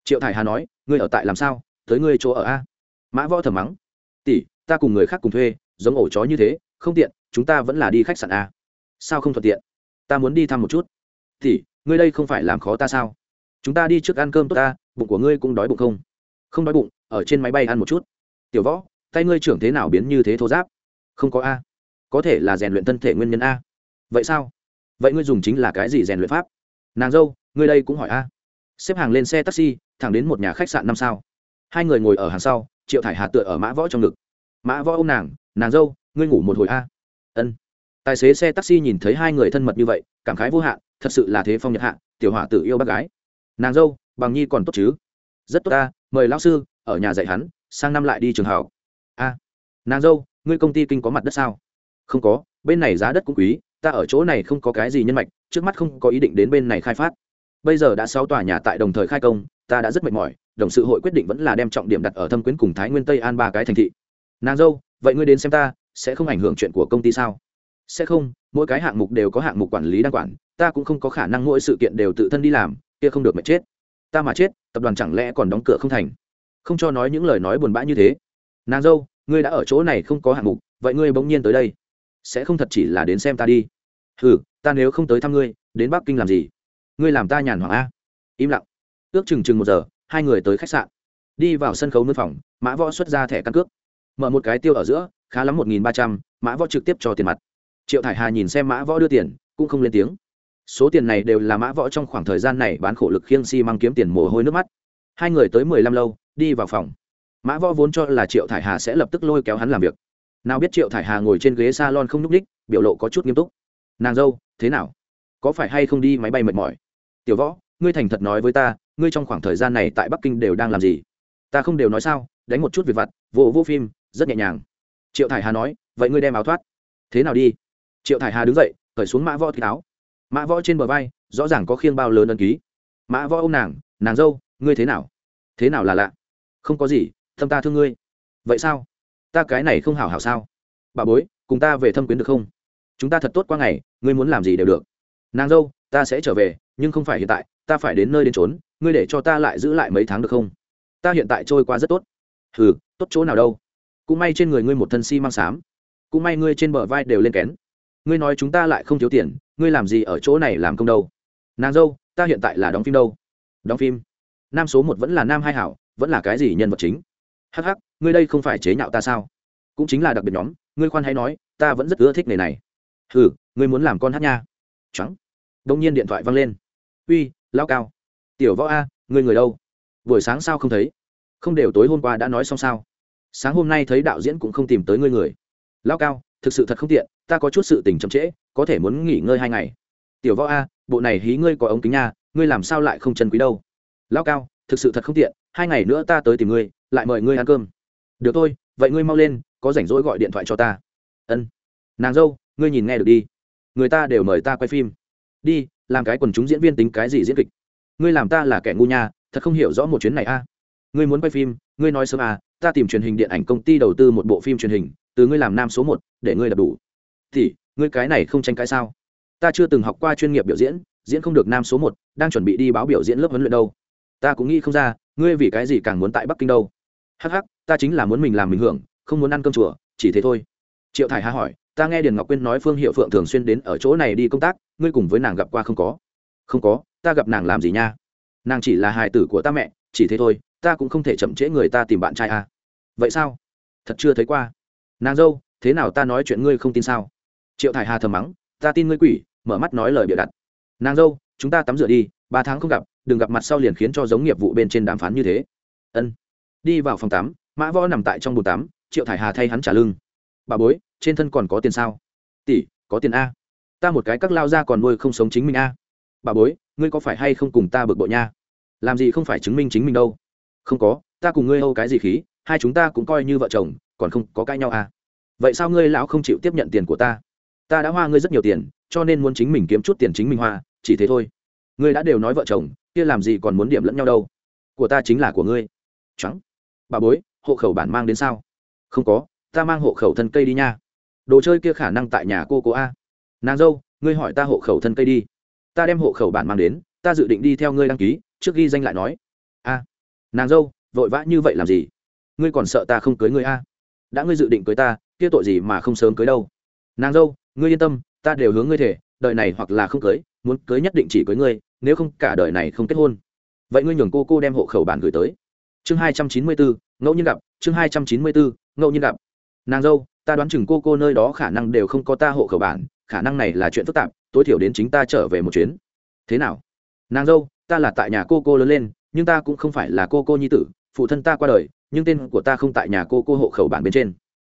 Triệu thải hà nói, ngươi ở tại làm sao? Tới ngươi chỗ ở a. Mã võ thầm mắng. Tỷ, ta cùng người khác cùng thuê, giống ổ chó như thế, không tiện, chúng ta vẫn là đi khách sạn a. Sao không thuận tiện? Ta muốn đi thăm một chút. Tỷ ngươi đây không phải làm khó ta sao? Chúng ta đi trước ăn cơm tốt ta, bụng của ngươi cũng đói bụng không? Không đói bụng, ở trên máy bay ăn một chút. Tiểu võ, tay ngươi trưởng thế nào biến như thế thô giáp? Không có a. Có thể là rèn luyện thân thể nguyên nhân a. Vậy sao? Vậy ngươi dùng chính là cái gì rèn luyện pháp? Nàng dâu, ngươi đây cũng hỏi a. Xếp hàng lên xe taxi, thẳng đến một nhà khách sạn năm sao. Hai người ngồi ở hàng sau, triệu thải hà tựa ở mã võ trong ngực. Mã võ ô m nàng nàng dâu, ngươi ngủ một hồi a. Ân tài xế xe taxi nhìn thấy hai người thân mật như vậy, cảm khái vô hạn, thật sự là thế phong nhật hạ, tiểu hỏa tự yêu bác gái. Nàng dâu, bằng nhi còn tốt chứ? Rất tốt ta, mời lão sư, ở nhà dạy hắn, sang năm lại đi trường học. A, nàng dâu, ngươi công ty kinh có mặt đất sao? Không có, bên này giá đất cũng quý, ta ở chỗ này không có cái gì nhân mạch, trước mắt không có ý định đến bên này khai phát. Bây giờ đã sáu tòa nhà tại đồng thời khai công, ta đã rất mệt mỏi, đồng sự hội quyết định vẫn là đem trọng điểm đặt ở thâm quyến cùng thái nguyên tây an ba cái thành thị. Nàng dâu, vậy ngươi đến xem ta, sẽ không ảnh hưởng chuyện của công ty sao? Sẽ không, mỗi cái hạng mục đều có hạng mục quản lý đang quản, ta cũng không có khả năng mỗi sự kiện đều tự thân đi làm, kia không được mà chết. Ta mà chết, tập đoàn chẳng lẽ còn đóng cửa không thành? Không cho nói những lời nói buồn bã như thế. Nàng dâu, ngươi đã ở chỗ này không có hạng mục, vậy ngươi bỗng nhiên tới đây, sẽ không thật chỉ là đến xem ta đi. Ừ ta nếu không tới thăm ngươi, đến bắc kinh làm gì? Ngươi làm ta nhàn hoàng a. Im lặng. Ước chừng chừng một giờ, hai người tới khách sạn. Đi vào sân khấu nước phòng, mã võ xuất ra thẻ căn cước. Mở một cái tiêu ở giữa, khá lắm một nghìn ba trăm, mã võ trực tiếp cho tiền mặt triệu thải hà nhìn xem mã võ đưa tiền, cũng không lên tiếng. Số tiền này đều là mã võ trong khoảng thời gian này bán khổ lực khiêng xi、si、măng kiếm tiền mồ hôi nước mắt. Hai người tới mười lăm lâu, đi vào phòng. Mã võ vốn cho là triệu thải hà sẽ lập tức lôi kéo hắn làm việc. Nào biết triệu thải hà ngồi trên ghế s a lon không n ú c ních biểu lộ có chút nghiêm túc. Nàng dâu, thế nào? Có phải hay không đi máy bay mệt mỏi? Tiểu võ, ngươi thành thật nói với ta, ngươi trong khoảng thời gian này tại bắc kinh đều đang làm gì? Ta không đều nói sao, đánh một chút việc vặt, vô vô phim, rất nhẹ nhàng. Triệu thải hà nói, vậy ngươi đem áo thoát. Thế nào đi? Triệu thải hà đứng dậy khởi xuống mã võ thì áo. Mã võ trên bờ vai, rõ ràng có khiêng bao lớn ân ký. Mã võ ô m nàng nàng dâu, ngươi thế nào? Thế nào là lạ? Không có gì, thâm ta thương ngươi. Vậy sao? Ta cái này không hảo hảo sao? Bà bối, cùng ta về thâm quyến được không? Chúng ta thật tốt qua ngày, ngươi muốn làm gì đều được. Nàng dâu, ta sẽ trở về, nhưng không phải hiện tại, ta phải đến nơi đến trốn ngươi để cho ta lại giữ lại mấy tháng được không? Ta hiện tại trôi qua rất tốt. Ừ tốt chỗ nào đâu? Cũng may trên người ngươi một thân si mang xám. Cũng may ngươi trên bờ vai đều lên kén ngươi nói chúng ta lại không thiếu tiền, ngươi làm gì ở chỗ này làm công đâu? Nàng dâu, ta hiện tại là đóng phim đâu? Đóng phim? Nam số một vẫn là nam hai hảo, vẫn là cái gì nhân vật chính? Hắc hắc, ngươi đây không phải chế nhạo ta sao? Cũng chính là đặc biệt nhóm, ngươi khoan hay nói, ta vẫn rất ưa thích nghề này. Hừ, ngươi muốn làm con hát nha. Trắng đông nhiên điện thoại văng lên. Uy, lao cao. Tiểu võ a, ngươi người đâu? Buổi sáng sao không thấy? Không đều tối hôm qua đã nói xong sao? Sáng hôm nay thấy đạo diễn cũng không tìm tới ngươi người. Lao cao thực sự thật không tiện, ta có chút sự tình chậm trễ, có thể muốn nghỉ ngơi hai ngày. Tiểu võ a, bộ này hí ngươi có ống kính nha, ngươi làm sao lại không chân quý đâu? Lao cao, thực sự thật không tiện, hai ngày nữa ta tới tìm ngươi, lại mời ngươi ăn cơm. Được thôi, vậy ngươi mau lên, có rảnh rỗi gọi điện thoại cho ta. Ân. Nàng dâu, ngươi nhìn nghe được đi. Người ta đều mời ta quay phim. Đi, làm cái quần chúng diễn viên tính cái gì diễn kịch? Ngươi làm ta là kẻ ngu nha, thật không hiểu rõ một chuyến này a. Ngươi muốn quay phim, ngươi nói sớm à ta tìm truyền hình điện ảnh công ty đầu tư một bộ phim truyền hình từ ngươi làm nam số một để ngươi đập đủ. Thì ngươi cái này không tranh cãi sao? Ta chưa từng học qua chuyên nghiệp biểu diễn diễn không được nam số một đang chuẩn bị đi báo biểu diễn lớp huấn luyện đâu. Ta cũng nghĩ không ra ngươi vì cái gì càng muốn tại bắc kinh đâu. Hắc hắc, ta chính là muốn mình làm mình hưởng không muốn ăn cơm chùa chỉ thế thôi. Triệu thải hà hỏi ta nghe điền ngọc quyên nói phương hiệu phượng thường xuyên đến ở chỗ này đi công tác ngươi cùng với nàng gặp qua không có? Không có ta gặp nàng làm gì nha? Nàng chỉ là hài tử của ta mẹ chỉ thế thôi ta cũng không thể chậm trễ người ta tìm bạn trai à. vậy sao? Thật chưa thấy qua nàng dâu, thế nào ta nói chuyện ngươi không tin sao? Triệu thải hà thầm mắng, ta tin ngươi quỷ, mở mắt nói lời bịa đặt. Nàng dâu, chúng ta tắm rửa đi, ba tháng không gặp, đừng gặp mặt sau liền khiến cho giống nghiệp vụ bên trên đàm phán như thế. Ân. Đi vào phòng tắm, mã võ nằm tại trong bồn tắm, triệu thải hà thay hắn trả lưng. Bà bối, trên thân còn có tiền sao? Tỷ, có tiền a. Ta một cái các lao ra còn nuôi không sống chính mình a. Bà bối, ngươi có phải hay không cùng ta bực bội nha? Làm gì không phải chứng minh chính mình đâu? Không có, ta cùng ngươi âu cái gì khí, hai chúng ta cũng coi như vợ chồng còn không có cãi nhau à? Vậy sao ngươi lão không chịu tiếp nhận tiền của ta? Ta đã hoa ngươi rất nhiều tiền, cho nên muốn chính mình kiếm chút tiền chính mình hoa, chỉ thế thôi. Ngươi đã đều nói vợ chồng, kia làm gì còn muốn điểm lẫn nhau đâu. Của ta chính là của ngươi. Trắng. Bà bối, hộ khẩu bản mang đến sao? Không có, ta mang hộ khẩu thân cây đi nha. Đồ chơi kia khả năng tại nhà cô cô a. Nàng dâu, ngươi hỏi ta hộ khẩu thân cây đi. Ta đem hộ khẩu bản mang đến, ta dự định đi theo ngươi đăng ký, trước ghi danh lại nói. A. Nàng dâu, vội vã như vậy làm gì? Ngươi còn sợ ta không cưới ngươi a? Đã ngươi dự định cưới ta, kia tội gì mà không sớm cưới đâu. Nàng dâu, ngươi yên tâm, ta đều hướng ngươi thể, đời này hoặc là không cưới, muốn cưới nhất định chỉ cưới ngươi, nếu không cả đời này không kết hôn. Vậy ngươi nhường cô cô đem hộ khẩu bản gửi tới. Chương hai trăm chín mươi bốn ngẫu nhiên gặp, chương hai trăm chín mươi bốn ngẫu nhiên gặp. Nàng dâu, ta đoán chừng cô cô nơi đó khả năng đều không có ta hộ khẩu bản, khả năng này là chuyện phức tạp, tối thiểu đến chính ta trở về một chuyến. Thế nào? Nàng dâu, ta là tại nhà cô cô lớn lên, nhưng ta cũng không phải là cô cô nhi tử phụ thân ta qua đời, nhưng tên của ta không tại nhà cô cô hộ khẩu bản bên trên.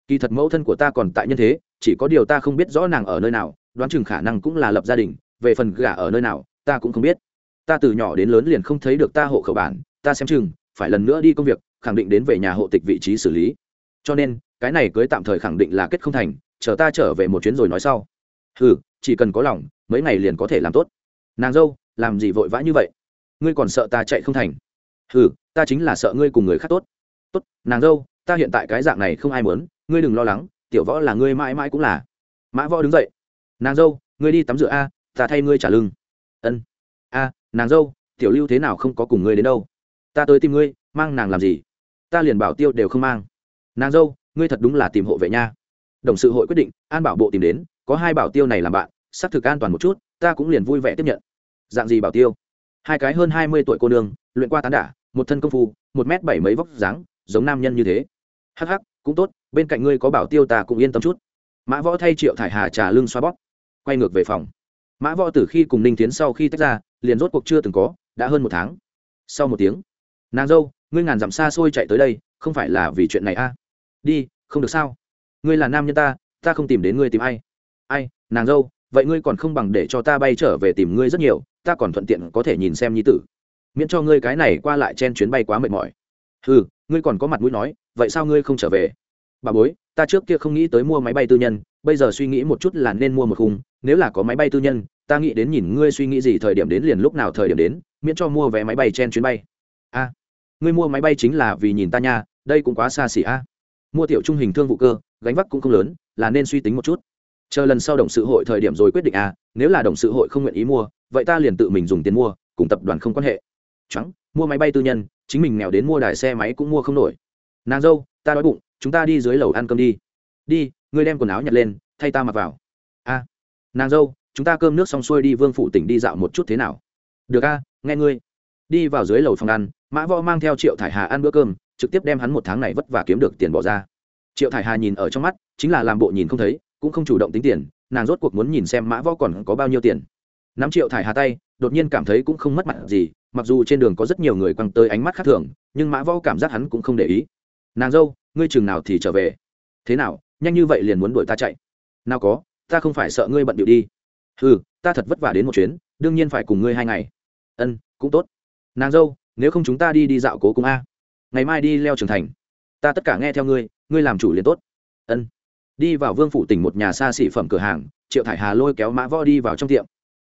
Kỳ thật mẫu thân của ta còn tại nhân thế, chỉ có điều ta không biết rõ nàng ở nơi nào, đoán chừng khả năng cũng là lập gia đình, về phần gả ở nơi nào, ta cũng không biết. Ta từ nhỏ đến lớn liền không thấy được ta hộ khẩu bản, ta xem chừng, phải lần nữa đi công việc, khẳng định đến về nhà hộ tịch vị trí xử lý. Cho nên, cái này cưới tạm thời khẳng định là kết không thành, chờ ta trở về một chuyến rồi nói sau. Ừ chỉ cần có lòng, mấy ngày liền có thể làm tốt. Nàng dâu, làm gì vội vã như vậy? Ngươi còn sợ ta chạy không thành? Ừ ta chính là sợ ngươi cùng người khác tốt. Tốt, nàng dâu, ta hiện tại cái dạng này không ai muốn, ngươi đừng lo lắng, tiểu võ là ngươi mãi mãi cũng là. Mã võ đứng dậy. Nàng dâu, ngươi đi tắm rửa a, ta thay ngươi trả lưng. Ân. A, nàng dâu, tiểu lưu thế nào không có cùng ngươi đến đâu? Ta tới tìm ngươi, mang nàng làm gì? Ta liền bảo tiêu đều không mang. Nàng dâu, ngươi thật đúng là tìm hộ vệ nha. Đồng sự hội quyết định, an bảo bộ tìm đến, có hai bảo tiêu này làm bạn, xác thực an toàn một chút, ta cũng liền vui vẻ tiếp nhận. Dạng gì bảo tiêu? Hai cái hơn hai mươi tuổi cô nương, luyện qua tán đả một thân công phu, một m bảy mấy vóc dáng, giống nam nhân như thế. Hắc hắc, cũng tốt, bên cạnh ngươi có bảo tiêu ta cũng yên tâm chút. Mã võ thay triệu thải hà trà lưng xoa bóp, quay ngược về phòng. Mã võ từ khi cùng ninh tiến sau khi tách ra, liền rốt cuộc chưa từng có, đã hơn một tháng. Sau một tiếng, nàng dâu, ngươi ngàn dặm xa xôi chạy tới đây, không phải là vì chuyện này a à? đi, không được sao? Ngươi là nam nhân ta ta không tìm đến ngươi tìm ai. Ai, nàng dâu, vậy ngươi còn không bằng để cho ta bay trở về tìm ngươi rất nhiều, ta còn thuận tiện có thể nhìn xem nhi tử miễn cho ngươi cái này qua lại trên chuyến bay quá mệt mỏi. Ừ ngươi còn có mặt mũi nói, vậy sao ngươi không trở về? Bà bối, ta trước kia không nghĩ tới mua máy bay tư nhân, bây giờ suy nghĩ một chút là nên mua một khung, nếu là có máy bay tư nhân, ta nghĩ đến nhìn ngươi suy nghĩ gì thời điểm đến liền lúc nào thời điểm đến, miễn cho mua vé máy bay trên chuyến bay. A, ngươi mua máy bay chính là vì nhìn ta nha, đây cũng quá xa xỉ a. Mua tiểu trung hình thương vụ cơ, gánh vác cũng không lớn, là nên suy tính một chút. Chờ lần sau đồng sự hội thời điểm rồi quyết định a, nếu là đồng sự hội không nguyện ý mua, vậy ta liền tự mình dùng tiền mua, cùng tập đoàn không quan hệ trắng, mua máy bay tư nhân, chính mình nghèo đến mua đài xe máy cũng mua không nổi. Nàng dâu, ta đói bụng, chúng ta đi dưới lầu ăn cơm đi. Đi, ngươi đem quần áo nhặt lên, thay ta mặc vào. A. Nàng dâu, chúng ta cơm nước xong xuôi đi vương phủ tỉnh đi dạo một chút thế nào? Được a, nghe ngươi. Đi vào dưới lầu phòng ăn, mã võ mang theo triệu thải hà ăn bữa cơm, trực tiếp đem hắn một tháng này vất vả kiếm được tiền bỏ ra. Triệu thải hà nhìn ở trong mắt, chính là làm bộ nhìn không thấy, cũng không chủ động tính tiền, nàng rốt cuộc muốn nhìn xem mã võ còn có bao nhiêu tiền. Nắm triệu thải hà tay, đột nhiên cảm thấy cũng không mất mặt gì mặc dù trên đường có rất nhiều người quăng tới ánh mắt khác thường, nhưng mã võ cảm giác hắn cũng không để ý. Nàng dâu, ngươi chừng nào thì trở về? Thế nào, nhanh như vậy liền muốn đuổi ta chạy? Nào có, ta không phải sợ ngươi bận điệu đi. Ừ ta thật vất vả đến một chuyến, đương nhiên phải cùng ngươi hai ngày. Ân, cũng tốt. Nàng dâu, nếu không chúng ta đi đi dạo cố cung a. Ngày mai đi leo trường thành. Ta tất cả nghe theo ngươi ngươi làm chủ liền tốt. Ân. Đi vào vương phủ tỉnh một nhà xa xỉ phẩm cửa hàng, triệu thải hà lôi kéo mã võ đi vào trong tiệm.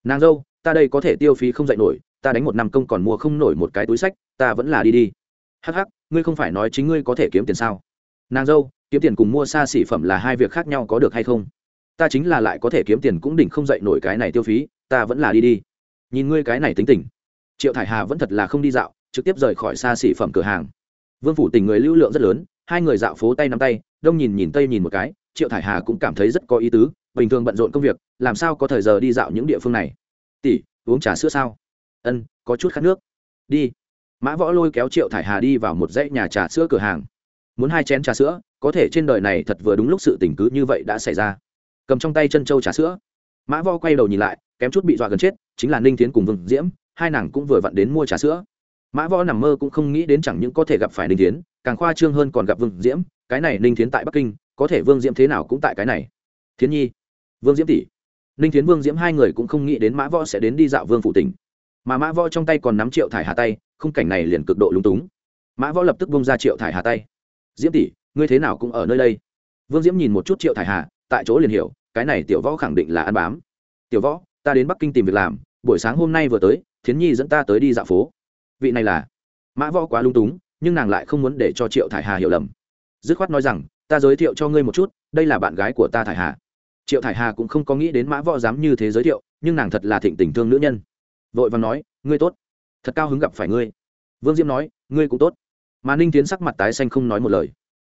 Nàng dâu, ta đây có thể tiêu phí không dạy nổi ta đánh một năm công còn mua không nổi một cái túi sách, ta vẫn là đi đi. Hắc hắc, ngươi không phải nói chính ngươi có thể kiếm tiền sao? Nàng dâu, kiếm tiền cùng mua xa xỉ phẩm là hai việc khác nhau có được hay không? Ta chính là lại có thể kiếm tiền cũng đỉnh không dậy nổi cái này tiêu phí, ta vẫn là đi đi. Nhìn ngươi cái này tính tình. Triệu thải hà vẫn thật là không đi dạo, trực tiếp rời khỏi xa xỉ phẩm cửa hàng. Vương phủ tình người lưu lượng rất lớn, hai người dạo phố tay nắm tay, đông nhìn nhìn tây nhìn một cái, triệu thải hà cũng cảm thấy rất có ý tứ, bình thường bận rộn công việc, làm sao có thời giờ đi dạo những địa phương này? Tỷ, uống trà sữa sao? Ân, có chút khát nước. Đi. Mã võ lôi kéo triệu thải hà đi vào một dãy nhà trà sữa cửa hàng. Muốn hai chén trà sữa, có thể trên đời này thật vừa đúng lúc sự tình cứ như vậy đã xảy ra. Cầm trong tay chân trâu trà sữa. Mã võ quay đầu nhìn lại, kém chút bị dọa gần chết, chính là ninh tiến cùng vương diễm, hai nàng cũng vừa vặn đến mua trà sữa. Mã võ nằm mơ cũng không nghĩ đến chẳng những có thể gặp phải ninh tiến càng khoa trương hơn còn gặp vương diễm, cái này ninh tiến tại bắc kinh, có thể vương diễm thế nào cũng tại cái này. Thiến nhi. Vương diễm tỷ. Ninh tiến vương diễm hai người cũng không nghĩ đến mã võ sẽ đến đi dạo vương phụ tỉnh mà mã võ trong tay còn nắm triệu thải hà tay, khung cảnh này liền cực độ lúng túng. Mã võ lập tức bông ra triệu thải hà tay. Diễm tỷ, ngươi thế nào cũng ở nơi đây? Vương diễm nhìn một chút triệu thải hà, tại chỗ liền hiểu, cái này tiểu võ khẳng định là ăn bám. Tiểu võ, ta đến bắc kinh tìm việc làm, buổi sáng hôm nay vừa tới, thiến nhi dẫn ta tới đi dạo phố. Vị này là mã võ quá lung túng, nhưng nàng lại không muốn để cho triệu thải hà hiểu lầm. Dứt khoát nói rằng, ta giới thiệu cho ngươi một chút, đây là bạn gái của ta thải hà. Triệu thải hà cũng không có nghĩ đến mã võ dám như thế giới thiệu, nhưng nàng thật là thịnh tình thương nữ nhân vội và nói, ngươi tốt, thật cao hứng gặp phải ngươi. Vương diễm nói, ngươi cũng tốt. Mà ninh tiến sắc mặt tái xanh không nói một lời.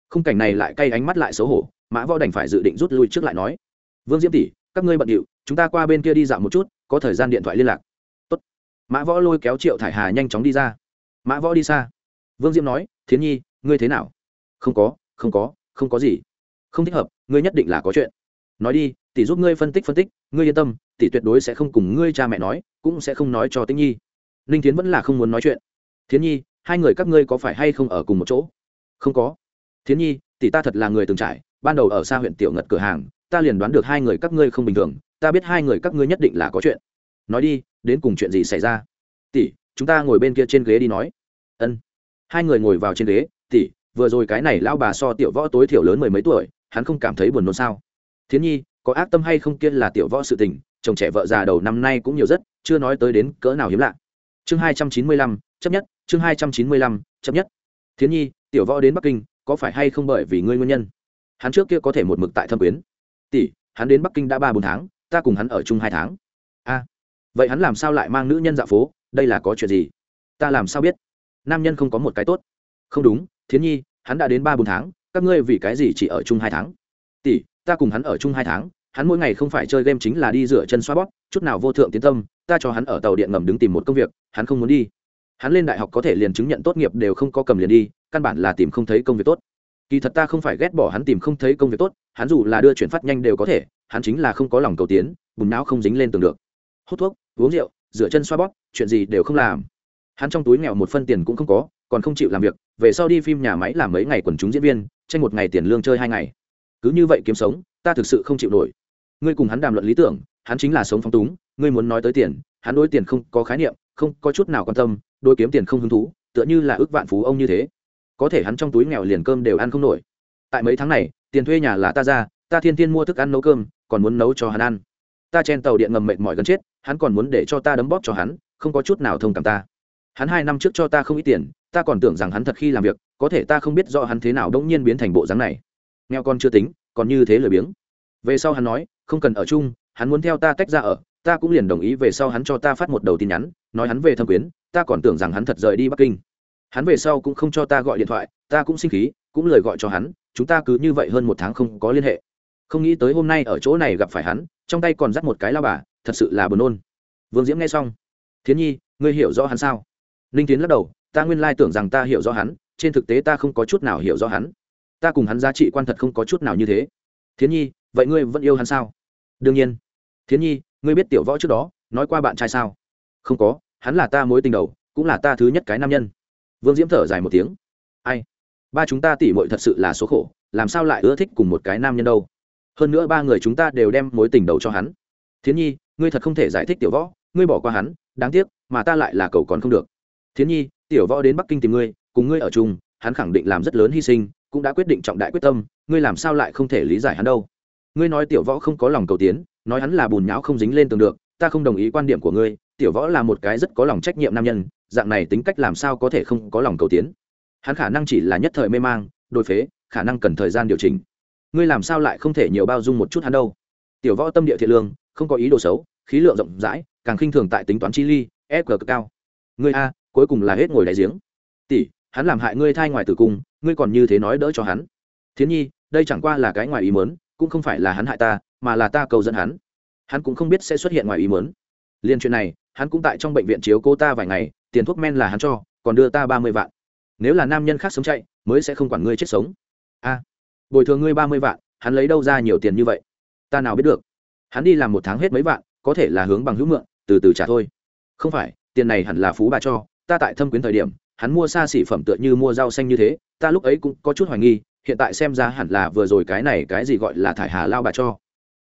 Khung cảnh này lại cay ánh mắt lại xấu hổ, mã võ đành phải dự định rút lui trước lại nói, vương diễm tỷ, các ngươi bận điệu, chúng ta qua bên kia đi dạo một chút, có thời gian điện thoại liên lạc. Tốt. mã võ lôi kéo triệu thải hà nhanh chóng đi ra. Mã võ đi xa. Vương diễm nói, thiến nhi, ngươi thế nào? Không có không có không có gì. Không thích hợp, ngươi nhất định là có chuyện. Nói đi tỷ giúp ngươi phân tích phân tích, ngươi yên tâm, tỷ tuyệt đối sẽ không cùng ngươi cha mẹ nói, cũng sẽ không nói cho tĩnh nhi. Ninh tiến vẫn là không muốn nói chuyện. Thiến nhi, hai người các ngươi có phải hay không ở cùng một chỗ? Không có. Thiến nhi, tỷ ta thật là người từng trải, ban đầu ở xa huyện tiểu ngật cửa hàng, ta liền đoán được hai người các ngươi không bình thường, ta biết hai người các ngươi nhất định là có chuyện. Nói đi, đến cùng chuyện gì xảy ra? Tỷ, chúng ta ngồi bên kia trên ghế đi nói. Ân. Hai người ngồi vào trên ghế, tỷ, vừa rồi cái này lão bà so tiểu võ tối thiểu lớn mười mấy tuổi, hắn không cảm thấy buồn nôn sao? Thiến nhi có ác tâm hay không kia là tiểu võ sự tình, chồng trẻ vợ già đầu năm nay cũng nhiều rất, chưa nói tới đến cỡ nào hiếm lạ. Chương hai trăm chín mươi lăm, chấp nhất, chương hai trăm chín mươi lăm, chấp nhất. Thiến nhi, tiểu võ đến bắc kinh, có phải hay không bởi vì ngươi nguyên nhân? Hắn trước kia có thể một mực tại thâm quyến. Tỷ, hắn đến bắc kinh đã ba bốn tháng, ta cùng hắn ở chung hai tháng. A, vậy hắn làm sao lại mang nữ nhân dạ phố? Đây là có chuyện gì? Ta làm sao biết? Nam nhân không có một cái tốt. Không đúng, thiến nhi, hắn đã đến ba bốn tháng, các ngươi vì cái gì chỉ ở chung hai tháng? Tỷ, ta cùng hắn ở chung hai tháng hắn mỗi ngày không phải chơi game chính là đi rửa chân xoa bóp, chút nào vô thượng tiến tâm, ta cho hắn ở tàu điện ngầm đứng tìm một công việc, hắn không muốn đi. Hắn lên đại học có thể liền chứng nhận tốt nghiệp đều không có cầm liền đi, căn bản là tìm không thấy công việc tốt. Kỳ thật ta không phải ghét bỏ hắn tìm không thấy công việc tốt, hắn dù là đưa chuyển phát nhanh đều có thể, hắn chính là không có lòng cầu tiến, bùn não không dính lên tường được. Hút thuốc, uống rượu, rửa chân xoa bóp, chuyện gì đều không làm. Hắn trong túi nghèo một phân tiền cũng không có, còn không chịu làm việc, về sau đi phim nhà máy làm mấy ngày quần chúng diễn viên, tranh một ngày tiền lương chơi hai ngày. Cứ như vậy kiếm sống, ta thực sự không chịu nổi ngươi cùng hắn đàm luận lý tưởng, hắn chính là sống phong túng, ngươi muốn nói tới tiền, hắn đối tiền không có khái niệm, không có chút nào quan tâm đôi kiếm tiền không hứng thú, tựa như là ước vạn phú ông như thế. Có thể hắn trong túi nghèo liền cơm đều ăn không nổi. Tại mấy tháng này, tiền thuê nhà là ta ra, ta thiên thiên mua thức ăn nấu cơm, còn muốn nấu cho hắn ăn. Ta chen tàu điện ngầm mệt mỏi gần chết, hắn còn muốn để cho ta đấm bóp cho hắn, không có chút nào thông cảm ta. Hắn hai năm trước cho ta không ít tiền, ta còn tưởng rằng hắn thật khi làm việc, có thể ta không biết do hắn thế nào đống nhiên biến thành bộ dáng này. Nghèo con chưa tính, còn như thế lười biếng. Về sau hắn nói không cần ở chung, hắn muốn theo ta tách ra ở, ta cũng liền đồng ý về sau hắn cho ta phát một đầu tin nhắn, nói hắn về thâm quyến, ta còn tưởng rằng hắn thật rời đi bắc kinh. Hắn về sau cũng không cho ta gọi điện thoại, ta cũng sinh khí, cũng lời gọi cho hắn, chúng ta cứ như vậy hơn một tháng không có liên hệ. Không nghĩ tới hôm nay ở chỗ này gặp phải hắn, trong tay còn dắt một cái lao bà, thật sự là buồn nôn. Vương diễm nghe xong. Thiến nhi, ngươi hiểu rõ hắn sao? Ninh tiến lắc đầu, ta nguyên lai tưởng rằng ta hiểu rõ hắn, trên thực tế ta không có chút nào hiểu rõ hắn. Ta cùng hắn giá trị quan thật không có chút nào như thế. Thiến nhi, vậy ngươi vẫn yêu hắn sao? Đương nhiên. Thiến nhi, ngươi biết tiểu võ trước đó, nói qua bạn trai sao? Không có, hắn là ta mối tình đầu, cũng là ta thứ nhất cái nam nhân. Vương diễm thở dài một tiếng. Ai? Ba chúng ta tỉ mội thật sự là số khổ, làm sao lại ưa thích cùng một cái nam nhân đâu? Hơn nữa ba người chúng ta đều đem mối tình đầu cho hắn. Thiến nhi, ngươi thật không thể giải thích tiểu võ, ngươi bỏ qua hắn, đáng tiếc, mà ta lại là cầu còn không được. Thiến nhi, tiểu võ đến bắc kinh tìm ngươi, cùng ngươi ở chung, hắn khẳng định làm rất lớn hy sinh, cũng đã quyết định trọng đại quyết tâm, ngươi làm sao lại không thể lý giải hắn đâu? Ngươi nói tiểu võ không có lòng cầu tiến, nói hắn là bùn nhão không dính lên tường được, ta không đồng ý quan điểm của ngươi, tiểu võ là một cái rất có lòng trách nhiệm nam nhân, dạng này tính cách làm sao có thể không có lòng cầu tiến? Hắn khả năng chỉ là nhất thời mê mang đôi phế, khả năng cần thời gian điều chỉnh. Ngươi làm sao lại không thể nhiều bao dung một chút hắn đâu? Tiểu võ tâm địa thiện lương, không có ý đồ xấu, khí lượng rộng rãi, càng khinh thường tại tính toán chi ly e cực cao. Ngươi a, cuối cùng là hết ngồi đại giếng. Tỷ, hắn làm hại ngươi thai ngoài tử cung, ngươi còn như thế nói đỡ cho hắn. Thiến nhi, đây chẳng qua là cái ngoài ý mớn cũng không phải là hắn hại ta, mà là ta cầu dẫn hắn. Hắn cũng không biết sẽ xuất hiện ngoài ý mớn liên chuyện này, hắn cũng tại trong bệnh viện chiếu cô ta vài ngày, tiền thuốc men là hắn cho, còn đưa ta ba mươi vạn. Nếu là nam nhân khác sống chạy, mới sẽ không quản ngươi chết sống. A, bồi thường ngươi ba mươi vạn, hắn lấy đâu ra nhiều tiền như vậy? Ta nào biết được. Hắn đi làm một tháng hết mấy vạn, có thể là hướng bằng hữu mượn, từ từ trả thôi. Không phải, tiền này hẳn là phú bà cho, ta tại thâm quyến thời điểm, hắn mua xa xỉ phẩm tựa như mua rau xanh như thế, ta lúc ấy cũng có chút hoài nghi hiện tại xem ra hẳn là vừa rồi cái này cái gì gọi là thải hà lao bà cho.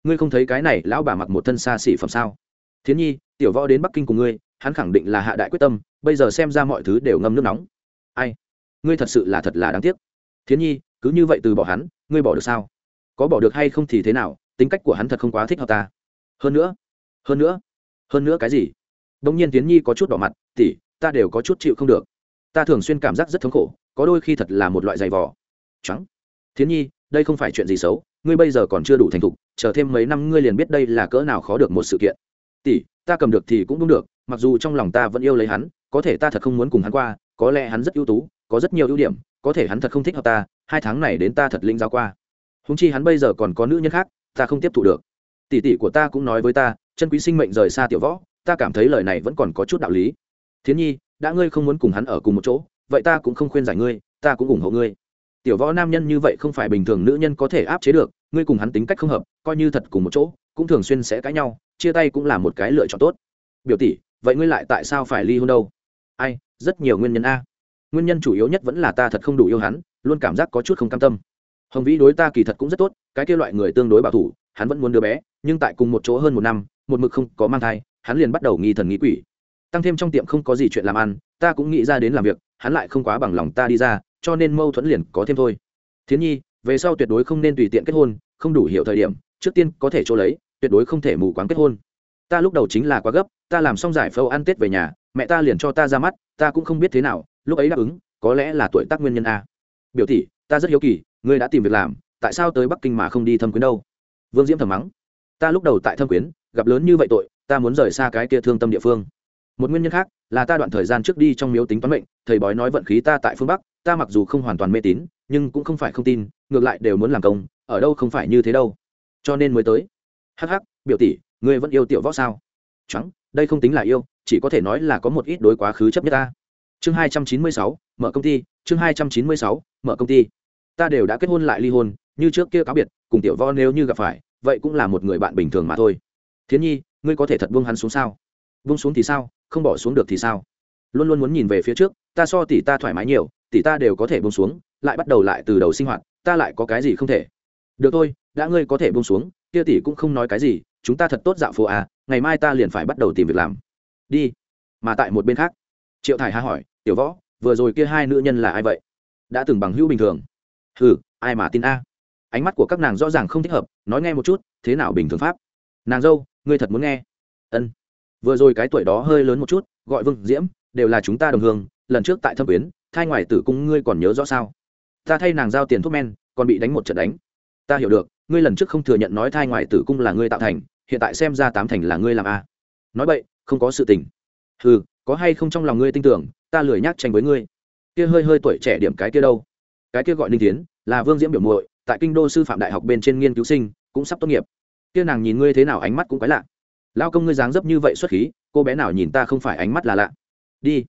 Ngươi không thấy cái này lão bà mặc một thân xa xỉ phẩm sao? Thiến nhi, tiểu võ đến bắc kinh cùng ngươi, hắn khẳng định là hạ đại quyết tâm, bây giờ xem ra mọi thứ đều ngâm nước nóng. Ai? Ngươi thật sự là thật là đáng tiếc. Thiến nhi, cứ như vậy từ bỏ hắn, ngươi bỏ được sao? Có bỏ được hay không thì thế nào? Tính cách của hắn thật không quá thích hợp ta. Hơn nữa hơn nữa hơn nữa cái gì? Đông nhiên tiến nhi có chút đỏ mặt tỉ ta đều có chút chịu không được. Ta thường xuyên cảm giác rất thống khổ, có đôi khi thật là một loại giày vò. Trắng thiến nhi, đây không phải chuyện gì xấu, ngươi bây giờ còn chưa đủ thành thục, chờ thêm mấy năm ngươi liền biết đây là cỡ nào khó được một sự kiện. Tỷ, ta cầm được thì cũng đúng được, mặc dù trong lòng ta vẫn yêu lấy hắn, có thể ta thật không muốn cùng hắn qua, có lẽ hắn rất ưu tú, có rất nhiều ưu điểm, có thể hắn thật không thích hợp ta, hai tháng này đến ta thật linh giao qua. Húng chi hắn bây giờ còn có nữ nhân khác, ta không tiếp thụ được. Tỷ tỷ của ta cũng nói với ta, chân quý sinh mệnh rời xa tiểu võ, ta cảm thấy lời này vẫn còn có chút đạo lý. Thiến nhi, đã ngươi không muốn cùng hắn ở cùng một chỗ, vậy ta cũng không khuyên giải ngươi, ta cũng ủng hộ ngươi tiểu võ nam nhân như vậy không phải bình thường nữ nhân có thể áp chế được, ngươi cùng hắn tính cách không hợp, coi như thật cùng một chỗ, cũng thường xuyên sẽ cãi nhau, chia tay cũng là một cái lựa chọn tốt. Biểu tỷ, vậy ngươi lại tại sao phải ly hôn đâu? Ai, rất nhiều nguyên nhân a. Nguyên nhân chủ yếu nhất vẫn là ta thật không đủ yêu hắn, luôn cảm giác có chút không cam tâm. Hồng vĩ đối ta kỳ thật cũng rất tốt, cái kêu loại người tương đối bảo thủ, hắn vẫn muốn đứa bé, nhưng tại cùng một chỗ hơn một năm, một mực không có mang thai, hắn liền bắt đầu nghi thần nghĩ quỷ. Tăng thêm trong tiệm không có gì chuyện làm ăn, ta cũng nghĩ ra đến làm việc, hắn lại không quá bằng lòng ta đi ra cho nên mâu thuẫn liền có thêm thôi. Thiến nhi, về sau tuyệt đối không nên tùy tiện kết hôn, không đủ hiểu thời điểm, trước tiên có thể chỗ lấy, tuyệt đối không thể mù quáng kết hôn. Ta lúc đầu chính là quá gấp, ta làm xong giải phẫu ăn tết về nhà, mẹ ta liền cho ta ra mắt, ta cũng không biết thế nào, lúc ấy đáp ứng, có lẽ là tuổi tác nguyên nhân a. Biểu tỷ, ta rất hiếu kỳ, ngươi đã tìm việc làm, tại sao tới bắc kinh mà không đi thâm quyến đâu? Vương diễm thầm mắng. Ta lúc đầu tại thâm quyến, gặp lớn như vậy tội, ta muốn rời xa cái kia thương tâm địa phương. Một nguyên nhân khác là ta đoạn thời gian trước đi trong miếu tính toán mệnh thầy bói nói vận khí ta tại phương bắc, ta mặc dù không hoàn toàn mê tín, nhưng cũng không phải không tin, ngược lại đều muốn làm công, ở đâu không phải như thế đâu. Cho nên mới tới. Hắc hắc, biểu tỷ, ngươi vẫn yêu tiểu võ sao? Trắng đây không tính là yêu, chỉ có thể nói là có một ít đối quá khứ chấp nhất ta. Chương hai trăm chín mươi sáu, mở công ty, chương hai trăm chín mươi sáu, mở công ty. Ta đều đã kết hôn lại ly hôn, như trước kia cáo biệt, cùng tiểu võ nếu như gặp phải, vậy cũng là một người bạn bình thường mà thôi. Thiến nhi, ngươi có thể thật buông hắn xuống sao? Buông xuống thì sao? Không bỏ xuống được thì sao? Luôn luôn muốn nhìn về phía trước, ta so tỷ ta thoải mái nhiều, tỷ ta đều có thể buông xuống, lại bắt đầu lại từ đầu sinh hoạt, ta lại có cái gì không thể. Được thôi, đã ngươi có thể buông xuống, kia tỷ cũng không nói cái gì, chúng ta thật tốt dạo phố à ngày mai ta liền phải bắt đầu tìm việc làm. Đi. Mà tại một bên khác, triệu thải hà hỏi, tiểu võ, vừa rồi kia hai nữ nhân là ai vậy? Đã từng bằng hữu bình thường. Ừ ai mà tin a? Ánh mắt của các nàng rõ ràng không thích hợp, nói nghe một chút, thế nào bình thường pháp? Nàng dâu, ngươi thật muốn nghe. Ân. Vừa rồi cái tuổi đó hơi lớn một chút, gọi vương diễm đều là chúng ta đồng hương, lần trước tại thâm quyến, thai ngoài tử cung ngươi còn nhớ rõ sao? Ta thay nàng giao tiền thuốc men, còn bị đánh một trận đánh. Ta hiểu được, ngươi lần trước không thừa nhận nói thai ngoài tử cung là ngươi tạo thành, hiện tại xem ra tám thành là ngươi làm a. Nói vậy không có sự tình. Ừ có hay không trong lòng ngươi tin tưởng, ta lười nhác tranh với ngươi. Kia hơi hơi tuổi trẻ điểm cái kia đâu? Cái kia gọi ninh tiến là vương diễm biểu muội, tại kinh đô sư phạm đại học bên trên nghiên cứu sinh, cũng sắp tốt nghiệp. Kia nàng nhìn ngươi thế nào ánh mắt cũng quái lạ. Lao công ngươi dáng dấp như vậy xuất khí, cô bé nào nhìn ta không phải ánh mắt là lạ đi.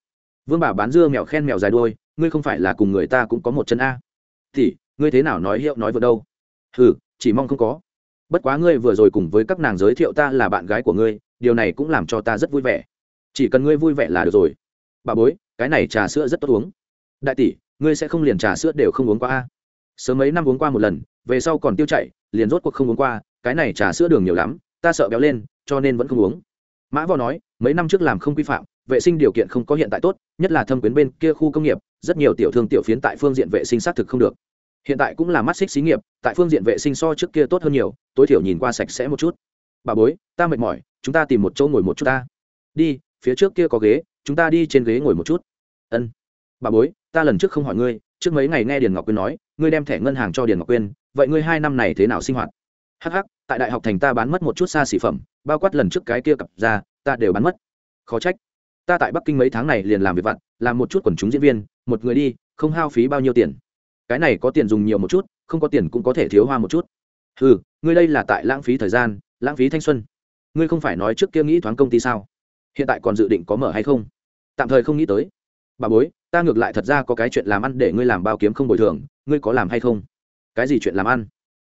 Vương bà bán dưa mèo khen mèo dài đuôi, ngươi không phải là cùng người ta cũng có một chân a. Thì, ngươi thế nào nói hiệu nói vừa đâu? Ừ chỉ mong không có. Bất quá ngươi vừa rồi cùng với các nàng giới thiệu ta là bạn gái của ngươi, điều này cũng làm cho ta rất vui vẻ. Chỉ cần ngươi vui vẻ là được rồi. Bà bối, cái này trà sữa rất tốt uống. Đại tỷ, ngươi sẽ không liền trà sữa đều không uống qua a. Sớm mấy năm uống qua một lần, về sau còn tiêu chảy, liền rốt cuộc không uống qua, cái này trà sữa đường nhiều lắm, ta sợ béo lên, cho nên vẫn không uống. Mã võ nói, mấy năm trước làm không quy phạm vệ sinh điều kiện không có hiện tại tốt, nhất là thâm quyến bên kia khu công nghiệp, rất nhiều tiểu thương tiểu phiến tại phương diện vệ sinh xác thực không được. Hiện tại cũng là mắt xích xí nghiệp, tại phương diện vệ sinh so trước kia tốt hơn nhiều, tối thiểu nhìn qua sạch sẽ một chút. Bà bối, ta mệt mỏi, chúng ta tìm một chỗ ngồi một chút ta. Đi, phía trước kia có ghế, chúng ta đi trên ghế ngồi một chút. Ân. Bà bối, ta lần trước không hỏi ngươi, trước mấy ngày nghe điền ngọc quyên nói, ngươi đem thẻ ngân hàng cho điền ngọc quyên, vậy ngươi hai năm này thế nào sinh hoạt? Hh tại đại học thành ta bán mất một chút xa xỉ phẩm, bao quát lần trước cái kia cặp ra, ta đều bán mất. Khó trách ta tại bắc kinh mấy tháng này liền làm việc vặt, làm một chút quần chúng diễn viên, một người đi, không hao phí bao nhiêu tiền. Cái này có tiền dùng nhiều một chút, không có tiền cũng có thể thiếu hoa một chút. Ừ ngươi đây là tại lãng phí thời gian, lãng phí thanh xuân. Ngươi không phải nói trước kia nghĩ thoáng công ty sao? Hiện tại còn dự định có mở hay không? Tạm thời không nghĩ tới. Bà bối, ta ngược lại thật ra có cái chuyện làm ăn để ngươi làm bao kiếm không bồi thường, ngươi có làm hay không? Cái gì chuyện làm ăn?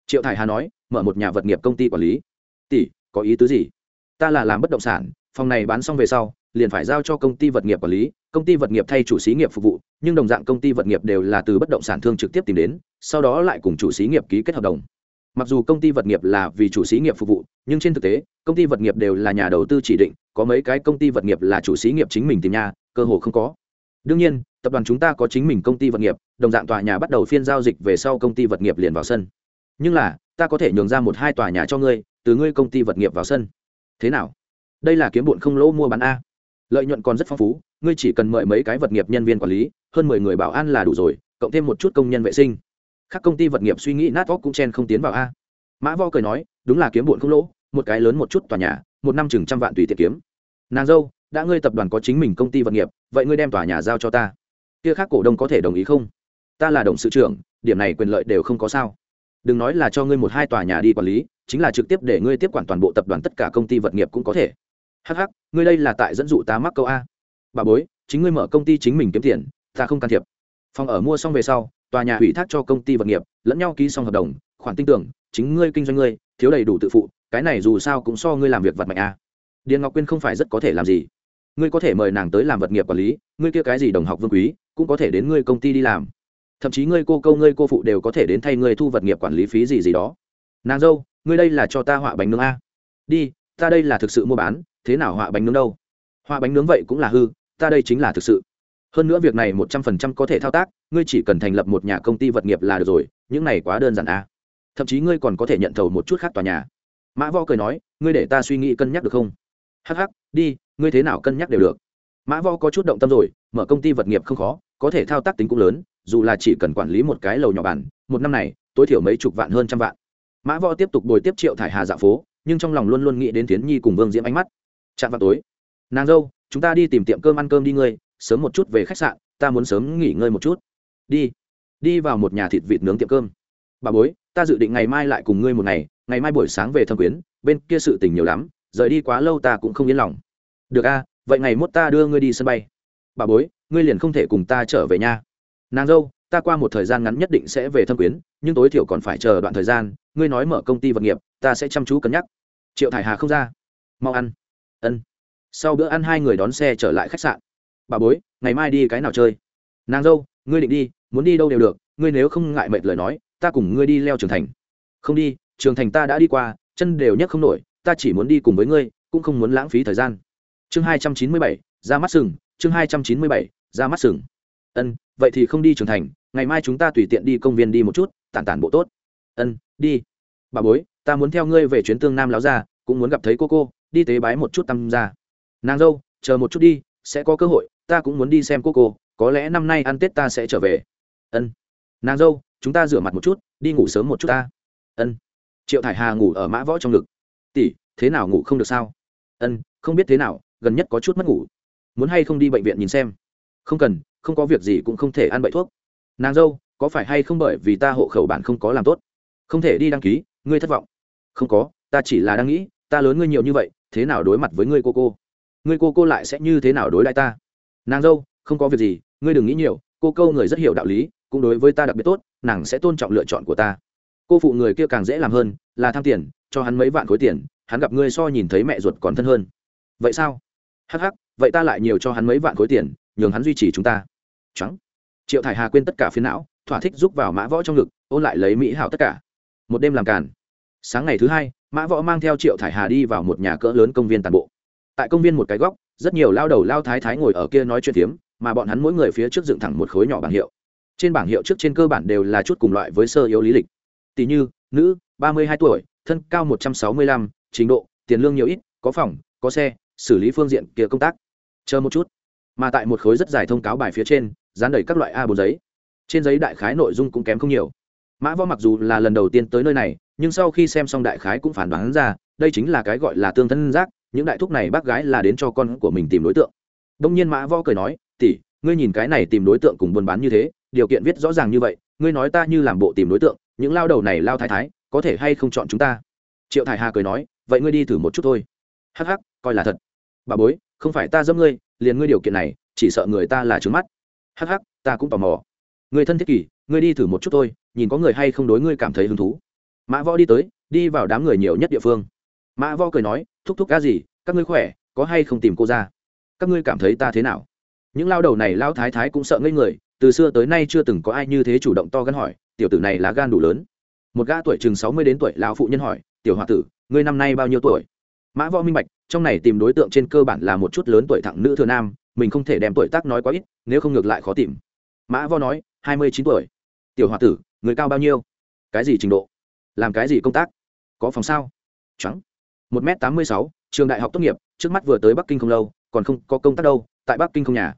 Triệu thải hà nói, mở một nhà vật nghiệp công ty quản lý. Tỷ, có ý tứ gì? Ta là làm bất động sản, phòng này bán xong về sau liền phải giao cho công ty vật nghiệp quản lý, công ty vật nghiệp thay chủ xí nghiệp phục vụ, nhưng đồng dạng công ty vật nghiệp đều là từ bất động sản thương trực tiếp tìm đến, sau đó lại cùng chủ xí nghiệp ký kết hợp đồng. Mặc dù công ty vật nghiệp là vì chủ xí nghiệp phục vụ, nhưng trên thực tế, công ty vật nghiệp đều là nhà đầu tư chỉ định, có mấy cái công ty vật nghiệp là chủ xí nghiệp chính mình tìm nhà, cơ hồ không có. Đương nhiên, tập đoàn chúng ta có chính mình công ty vật nghiệp, đồng dạng tòa nhà bắt đầu phiên giao dịch về sau công ty vật nghiệp liền vào sân. Nhưng là, ta có thể nhường ra một hai tòa nhà cho ngươi, từ ngươi công ty vật nghiệp vào sân. Thế nào? Đây là kiếm bụn không lỗ mua bán a lợi nhuận còn rất phong phú, ngươi chỉ cần mời mấy cái vật nghiệp nhân viên quản lý, hơn mười người bảo an là đủ rồi, cộng thêm một chút công nhân vệ sinh. Các công ty vật nghiệp suy nghĩ nát vóc cũng chen không tiến vào a. Mã vo cười nói, đúng là kiếm bụn không lỗ, một cái lớn một chút tòa nhà, một năm chừng trăm vạn tùy tiện kiếm. Nàng dâu, đã ngươi tập đoàn có chính mình công ty vật nghiệp, vậy ngươi đem tòa nhà giao cho ta. Kia khác cổ đông có thể đồng ý không? Ta là đồng sự trưởng, điểm này quyền lợi đều không có sao. Đừng nói là cho ngươi một hai tòa nhà đi quản lý, chính là trực tiếp để ngươi tiếp quản toàn bộ tập đoàn tất cả công ty vật nghiệp cũng có thể hh ngươi đây là tại dẫn dụ ta mắc câu a. Bà bối, chính ngươi mở công ty chính mình kiếm tiền, ta không can thiệp. Phòng ở mua xong về sau, tòa nhà ủy thác cho công ty vật nghiệp, lẫn nhau ký xong hợp đồng, khoản tin tưởng, chính ngươi kinh doanh ngươi, thiếu đầy đủ tự phụ, cái này dù sao cũng so ngươi làm việc vật mạnh a. Điền ngọc quyên không phải rất có thể làm gì. Ngươi có thể mời nàng tới làm vật nghiệp quản lý, ngươi kia cái gì đồng học vương quý, cũng có thể đến ngươi công ty đi làm. Thậm chí ngươi cô câu, ngươi cô phụ đều có thể đến thay ngươi thu vật nghiệp quản lý phí gì gì đó. Nàng dâu, ngươi đây là cho ta họa bánh nướng a. Đi, ta đây là thực sự mua bán thế nào họa bánh nướng đâu? Họa bánh nướng vậy cũng là hư, ta đây chính là thực sự. Hơn nữa việc này một trăm phần trăm có thể thao tác, ngươi chỉ cần thành lập một nhà công ty vật nghiệp là được rồi, những này quá đơn giản à. thậm chí ngươi còn có thể nhận thầu một chút khác tòa nhà. Mã võ cười nói, ngươi để ta suy nghĩ cân nhắc được không? Hh đi, ngươi thế nào cân nhắc đều được. Mã võ có chút động tâm rồi, mở công ty vật nghiệp không khó, có thể thao tác tính cũng lớn, dù là chỉ cần quản lý một cái lầu nhỏ bản một năm này, tối thiểu mấy chục vạn hơn trăm vạn. Mã võ tiếp tục bồi tiếp triệu thải hà dạ phố, nhưng trong lòng luôn luôn nghĩ đến tiến nhi cùng vương diễm ánh mắt chạm vào tối. Nàng dâu, chúng ta đi tìm tiệm cơm ăn cơm đi ngươi, sớm một chút về khách sạn, ta muốn sớm nghỉ ngơi một chút. Đi. Đi vào một nhà thịt vịt nướng tiệm cơm. Bà bối, ta dự định ngày mai lại cùng ngươi một ngày ngày mai buổi sáng về thâm quyến, bên kia sự tình nhiều lắm, rời đi quá lâu ta cũng không yên lòng. Được a, vậy ngày mốt ta đưa ngươi đi sân bay. Bà bối, ngươi liền không thể cùng ta trở về nha. Nàng dâu, ta qua một thời gian ngắn nhất định sẽ về thâm quyến, nhưng tối thiểu còn phải chờ đoạn thời gian, ngươi nói mở công ty vật nghiệp, ta sẽ chăm chú cân nhắc. Triệu thải hà không ra. Mau ăn ân. Sau bữa ăn hai người đón xe trở lại khách sạn. Bà bối, ngày mai đi cái nào chơi? Nàng dâu, ngươi định đi, muốn đi đâu đều được, ngươi nếu không ngại mệt lời nói, ta cùng ngươi đi leo trường thành. Không đi, trường thành ta đã đi qua, chân đều nhấc không nổi, ta chỉ muốn đi cùng với ngươi, cũng không muốn lãng phí thời gian. Chương hai trăm chín mươi bảy, ra mắt sừng, chương hai trăm chín mươi bảy, ra mắt sừng. Ân, vậy thì không đi trường thành, ngày mai chúng ta tùy tiện đi công viên đi một chút, tản tản bộ tốt. Ân, đi. Bà bối, ta muốn theo ngươi về chuyến tương nam láo ra, cũng muốn gặp thấy cô cô đi tế bái một chút tâm ra. Nàng dâu, chờ một chút đi, sẽ có cơ hội, ta cũng muốn đi xem cô cô, có lẽ năm nay ăn tết ta sẽ trở về. Ân. Nàng dâu, chúng ta rửa mặt một chút, đi ngủ sớm một chút ta. Ân. Triệu thải hà ngủ ở mã võ trong ngực. Tỷ, thế nào ngủ không được sao? Ân, không biết thế nào, gần nhất có chút mất ngủ. Muốn hay không đi bệnh viện nhìn xem? Không cần, không có việc gì cũng không thể ăn bậy thuốc. Nàng dâu, có phải hay không bởi vì ta hộ khẩu bản không có làm tốt? Không thể đi đăng ký, ngươi thất vọng. Không có, ta chỉ là đang nghĩ ta lớn ngươi nhiều như vậy, thế nào đối mặt với ngươi cô cô? Ngươi cô cô lại sẽ như thế nào đối lại ta? Nàng dâu, không có việc gì, ngươi đừng nghĩ nhiều, cô câu người rất hiểu đạo lý, cũng đối với ta đặc biệt tốt, nàng sẽ tôn trọng lựa chọn của ta. Cô phụ người kia càng dễ làm hơn, là tham tiền, cho hắn mấy vạn khối tiền, hắn gặp ngươi so nhìn thấy mẹ ruột còn thân hơn. Vậy sao? Hắc hắc, vậy ta lại nhiều cho hắn mấy vạn khối tiền, nhường hắn duy trì chúng ta. Trắng. Triệu thải hà quên tất cả phiến não, thỏa thích giúp vào mã võ trong ngực, ôn lại lấy mỹ hảo tất cả. Một đêm làm càn sáng ngày thứ hai, mã võ mang theo triệu thải hà đi vào một nhà cỡ lớn công viên tàn bộ. Tại công viên một cái góc, rất nhiều lao đầu lao thái thái ngồi ở kia nói chuyện tiếm mà bọn hắn mỗi người phía trước dựng thẳng một khối nhỏ bảng hiệu. Trên bảng hiệu trước trên cơ bản đều là chút cùng loại với sơ yếu lý lịch. Tỷ như, nữ, ba mươi hai tuổi, thân cao một trăm sáu mươi lăm, trình độ, tiền lương nhiều ít, có phòng, có xe, xử lý phương diện kia công tác. Chờ một chút. Mà tại một khối rất dài thông cáo bài phía trên, dán đầy các loại a bốn giấy. Trên giấy đại khái nội dung cũng kém không nhiều. Mã võ mặc dù là lần đầu tiên tới nơi này nhưng sau khi xem xong đại khái cũng phản đoán ra, đây chính là cái gọi là tương thân giác, những đại thúc này bác gái là đến cho con của mình tìm đối tượng. Đông nhiên mã võ cười nói, tỷ, ngươi nhìn cái này tìm đối tượng cùng buôn bán như thế, điều kiện viết rõ ràng như vậy, ngươi nói ta như làm bộ tìm đối tượng, những lao đầu này lao thái thái, có thể hay không chọn chúng ta? Triệu thải hà cười nói, vậy ngươi đi thử một chút thôi. Hắc hắc, coi là thật. Bà bối, không phải ta dâm ngươi, liền ngươi điều kiện này, chỉ sợ người ta là trướng mắt. Hắc hắc, ta cũng tò mò. Người thân thiết kỷ, ngươi đi thử một chút thôi, nhìn có người hay không đối ngươi cảm thấy hứng thú mã võ đi tới, đi vào đám người nhiều nhất địa phương. Mã võ cười nói, thúc thúc cá gì, các ngươi khỏe, có hay không tìm cô ra? Các ngươi cảm thấy ta thế nào? Những lao đầu này lao thái thái cũng sợ ngây người, từ xưa tới nay chưa từng có ai như thế chủ động to gắn hỏi, tiểu tử này lá gan đủ lớn. Một gã tuổi chừng sáu mươi đến tuổi lão phụ nhân hỏi, tiểu h o a tử, ngươi năm nay bao nhiêu tuổi? Mã võ minh bạch, trong này tìm đối tượng trên cơ bản là một chút lớn tuổi thẳng nữ thừa nam, mình không thể đem tuổi tác nói quá ít, nếu không ngược lại khó tìm. Mã võ nói, hai mươi chín tuổi. Tiểu h o a tử, người cao bao nhiêu? Cái gì trình độ? Làm cái gì công tác? Có phòng sao? Trắng một m tám mươi sáu, trường đại học tốt nghiệp, trước mắt vừa tới bắc kinh không lâu, còn không có công tác đâu, tại bắc kinh không nhà.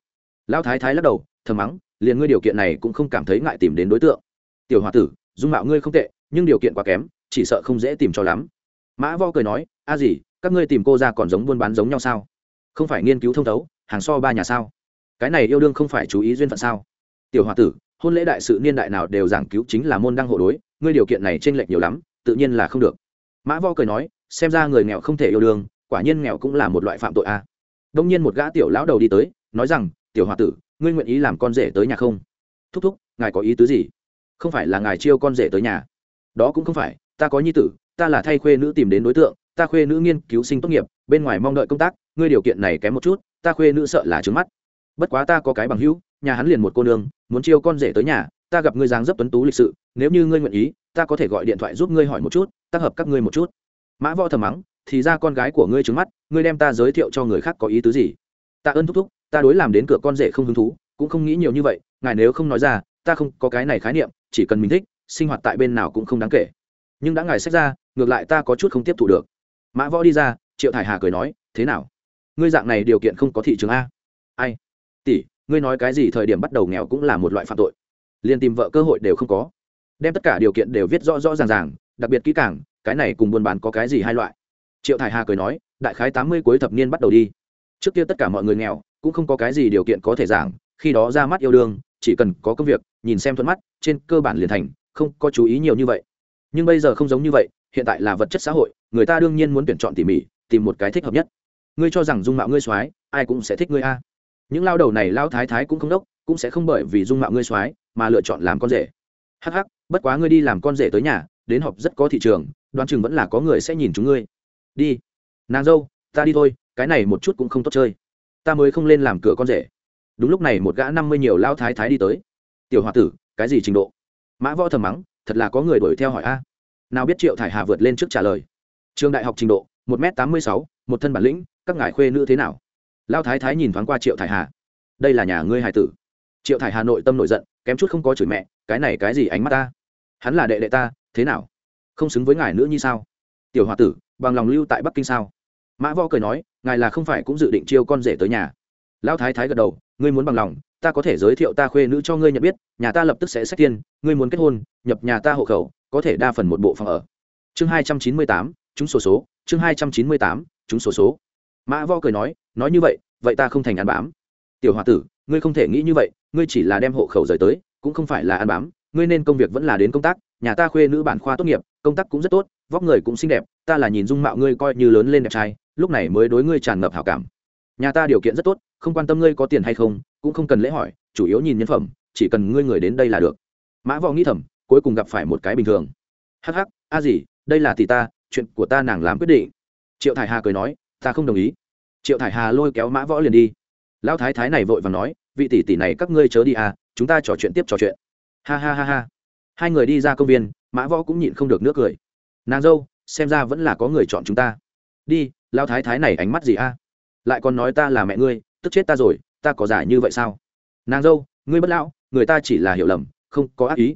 Lão thái thái lắc đầu, thầm mắng, liền ngươi điều kiện này cũng không cảm thấy ngại tìm đến đối tượng. Tiểu h o a tử, dung mạo ngươi không tệ, nhưng điều kiện quá kém, chỉ sợ không dễ tìm cho lắm. Mã vo cười nói, a gì, các ngươi tìm cô ra còn giống buôn bán giống nhau sao? Không phải nghiên cứu thông thấu, hàng so ba nhà sao? Cái này yêu đương không phải chú ý duyên phận sao? Tiểu h o a tử, hôn lễ đại sự niên đại nào đều giảng cứu chính là môn đăng hộ đối ngươi điều kiện này t r ê n lệch nhiều lắm, tự nhiên là không được. Mã vo cười nói, xem ra người nghèo không thể yêu đương, quả nhiên nghèo cũng là một loại phạm tội a. À. đông nhiên một gã tiểu lão đầu đi tới, nói rằng, tiểu h o a tử, ngươi nguyện ý làm con rể tới nhà không? Thúc thúc, ngài có ý tứ gì? Không phải là ngài chiêu con rể tới nhà. Đó cũng không phải, ta có nhi tử, ta là thay khuê nữ tìm đến đối tượng, ta khuê nữ nghiên cứu sinh tốt nghiệp, bên ngoài mong đợi công tác, ngươi điều kiện này kém một chút, ta khuê nữ sợ là trứng mắt. Bất quá ta có cái bằng hữu, nhà hắn liền một cô nương, muốn chiêu con rể tới nhà ta gặp ngươi dáng dấp tuấn tú lịch sự, nếu như ngươi nguyện ý, ta có thể gọi điện thoại giúp ngươi hỏi một chút, tác hợp các ngươi một chút. Mã võ thầm mắng, thì ra con gái của ngươi trứng mắt, ngươi đem ta giới thiệu cho người khác có ý tứ gì? Ta ơn thúc thúc, ta đối làm đến cửa con rể không hứng thú, cũng không nghĩ nhiều như vậy, ngài nếu không nói ra, ta không có cái này khái niệm, chỉ cần mình thích, sinh hoạt tại bên nào cũng không đáng kể. Nhưng đã ngài xét ra, ngược lại ta có chút không tiếp thu được. Mã võ đi ra, triệu thải hà cười nói, thế nào? Ngươi dạng này điều kiện không có thị trường a? Ai? Tỷ, ngươi nói cái gì thời điểm bắt đầu nghèo cũng là một loại phạm tội liền tìm vợ cơ hội đều không có. Đem tất cả điều kiện đều viết rõ rõ ràng ràng, đặc biệt kỹ càng, cái này cùng buôn bán có cái gì hai loại? Triệu thải hà cười nói, đại khái tám mươi cuối thập niên bắt đầu đi. Trước kia tất cả mọi người nghèo, cũng không có cái gì điều kiện có thể giảng, khi đó ra mắt yêu đương, chỉ cần có công việc, nhìn xem thuận mắt, trên cơ bản liền thành, không có chú ý nhiều như vậy. Nhưng bây giờ không giống như vậy, hiện tại là vật chất xã hội, người ta đương nhiên muốn tuyển chọn tỉ mỉ, tìm một cái thích hợp nhất. Ngươi cho rằng dung mạo ngươi soái, ai cũng sẽ thích ngươi a. Những lao đầu này lao thái thái cũng không đốc, cũng sẽ không bởi vì dung mạo ngươi soái mà lựa chọn làm con rể. Hắc hắc, bất quá ngươi đi làm con rể tới nhà, đến họp rất có thị trường, đoán chừng vẫn là có người sẽ nhìn chúng ngươi. Đi. Nàng dâu, ta đi thôi, cái này một chút cũng không tốt chơi. Ta mới không lên làm cửa con rể. Đúng lúc này một gã năm mươi nhiều lao thái thái đi tới. Tiểu h o a tử, cái gì trình độ? Mã võ thầm mắng, thật là có người đuổi theo hỏi a. Nào biết triệu thải hà vượt lên trước trả lời. Trường đại học trình độ, một m tám mươi sáu, một thân bản lĩnh, các ngài khuê nữ thế nào? Lao thái thái nhìn thoáng qua triệu thải hà. Đây là nhà ngươi hải tử. Triệu thải hà nội tâm nổi giận kém chút không có chửi mẹ, cái này cái gì ánh mắt ta? Hắn là đệ đệ ta, thế nào? Không xứng với ngài nữa như sao? Tiểu h o a tử, bằng lòng lưu tại bắc kinh sao? Mã võ cười nói, ngài là không phải cũng dự định chiêu con rể tới nhà. Lão thái thái gật đầu, ngươi muốn bằng lòng, ta có thể giới thiệu ta khuê nữ cho ngươi nhận biết, nhà ta lập tức sẽ xét tiền ngươi muốn kết hôn, nhập nhà ta hộ khẩu, có thể đa phần một bộ phòng ở. Chương hai trăm chín mươi tám chúng sổ số, chương hai trăm chín mươi tám chúng sổ số. Mã võ cười nói nói như vậy vậy ta không thành ăn bám. Tiểu h o a tử ngươi không thể nghĩ như vậy, ngươi chỉ là đem hộ khẩu rời tới, cũng không phải là ăn bám, ngươi nên công việc vẫn là đến công tác, nhà ta khuê nữ bản khoa tốt nghiệp, công tác cũng rất tốt, vóc người cũng xinh đẹp, ta là nhìn dung mạo ngươi coi như lớn lên đẹp trai, lúc này mới đối ngươi tràn ngập hảo cảm. Nhà ta điều kiện rất tốt, không quan tâm ngươi có tiền hay không, cũng không cần lễ hỏi, chủ yếu nhìn nhân phẩm, chỉ cần ngươi người đến đây là được. Mã võ nghĩ thầm, cuối cùng gặp phải một cái bình thường. Hắc hắc, a gì, đây là tỷ ta, chuyện của ta nàng làm quyết định. Triệu thải hà cười nói, ta không đồng ý. Triệu thải hà lôi kéo mã võ liền đi lão thái thái này vội và nói, vị tỷ tỷ này các ngươi chớ đi à chúng ta trò chuyện tiếp trò chuyện. Ha ha ha ha. Hai người đi ra công viên, mã võ cũng nhịn không được nước cười. Nàng dâu, xem ra vẫn là có người chọn chúng ta. Đi, Lão thái thái này ánh mắt gì a? Lại còn nói ta là mẹ ngươi, tức chết ta rồi, ta có giải như vậy sao? Nàng dâu, ngươi bất lão, người ta chỉ là hiểu lầm, không có ác ý.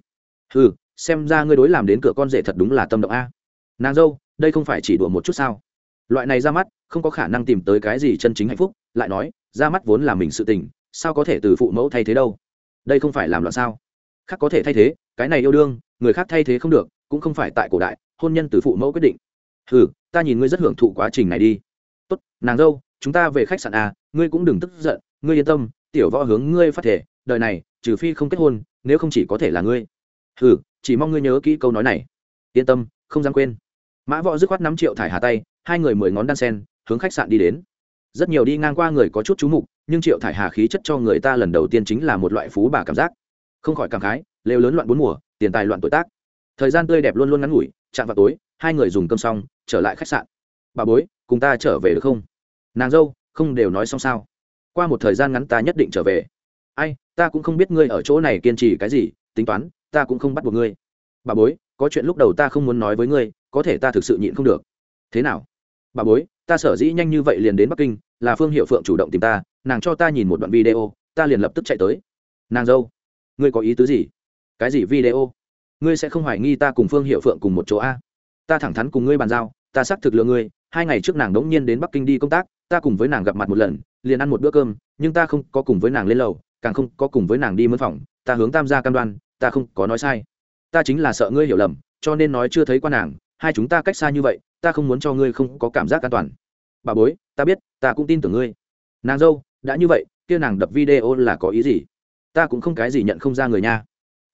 Ừ xem ra ngươi đối làm đến cửa con rể thật đúng là tâm động a. Nàng dâu, đây không phải chỉ đùa một chút sao? Loại này ra mắt, không có khả năng tìm tới cái gì chân chính hạnh phúc lại nói, ra mắt vốn là mình sự tình, sao có thể từ phụ mẫu thay thế đâu? Đây không phải làm loạn sao? Khác có thể thay thế, cái này yêu đương, người khác thay thế không được, cũng không phải tại cổ đại, hôn nhân từ phụ mẫu quyết định. Ừ ta nhìn ngươi rất hưởng thụ quá trình này đi. Tốt, nàng dâu, chúng ta về khách sạn à ngươi cũng đừng tức giận, ngươi yên tâm, tiểu võ hướng ngươi phát thể đời này, trừ phi không kết hôn, nếu không chỉ có thể là ngươi. Ừ chỉ mong ngươi nhớ kỹ câu nói này. Yên tâm, không dám quên. Mã võ dứt khoát năm triệu thải hà tay, hai người mười ngón đan sen, hướng khách sạn đi đến rất nhiều đi ngang qua người có chút chú mục, nhưng triệu thải hà khí chất cho người ta lần đầu tiên chính là một loại phú bà cảm giác. Không khỏi cảm khái, lều lớn loạn bốn mùa, tiền tài loạn tuổi tác. Thời gian tươi đẹp luôn luôn ngắn ngủi, chạm vào tối, hai người dùng cơm xong, trở lại khách sạn. Bà bối, cùng ta trở về được không? Nàng dâu, không đều nói xong sao. Qua một thời gian ngắn ta nhất định trở về. Ai, ta cũng không biết ngươi ở chỗ này kiên trì cái gì, tính toán, ta cũng không bắt buộc ngươi. Bà bối, có chuyện lúc đầu ta không muốn nói với ngươi, có thể ta thực sự nhịn không được. Thế nào? Bà bối ta sở dĩ nhanh như vậy liền đến bắc kinh, là phương hiệu phượng chủ động tìm ta, nàng cho ta nhìn một đoạn video, ta liền lập tức chạy tới. Nàng dâu, ngươi có ý tứ gì? Cái gì video? Ngươi sẽ không hoài nghi ta cùng phương hiệu phượng cùng một chỗ a? Ta thẳng thắn cùng ngươi bàn giao, ta xác thực lượng ngươi, hai ngày trước nàng đống nhiên đến bắc kinh đi công tác, ta cùng với nàng gặp mặt một lần, liền ăn một bữa cơm, nhưng ta không có cùng với nàng lên lầu, càng không có cùng với nàng đi mân phòng, ta hướng tam gia cam đoan, ta không có nói sai. Ta chính là sợ ngươi hiểu lầm, cho nên nói chưa thấy qua nàng hai chúng ta cách xa như vậy, ta không muốn cho ngươi không có cảm giác an toàn. Bà bối, ta biết, ta cũng tin tưởng ngươi. Nàng dâu, đã như vậy, kia nàng đập video là có ý gì? Ta cũng không cái gì nhận không ra người nha.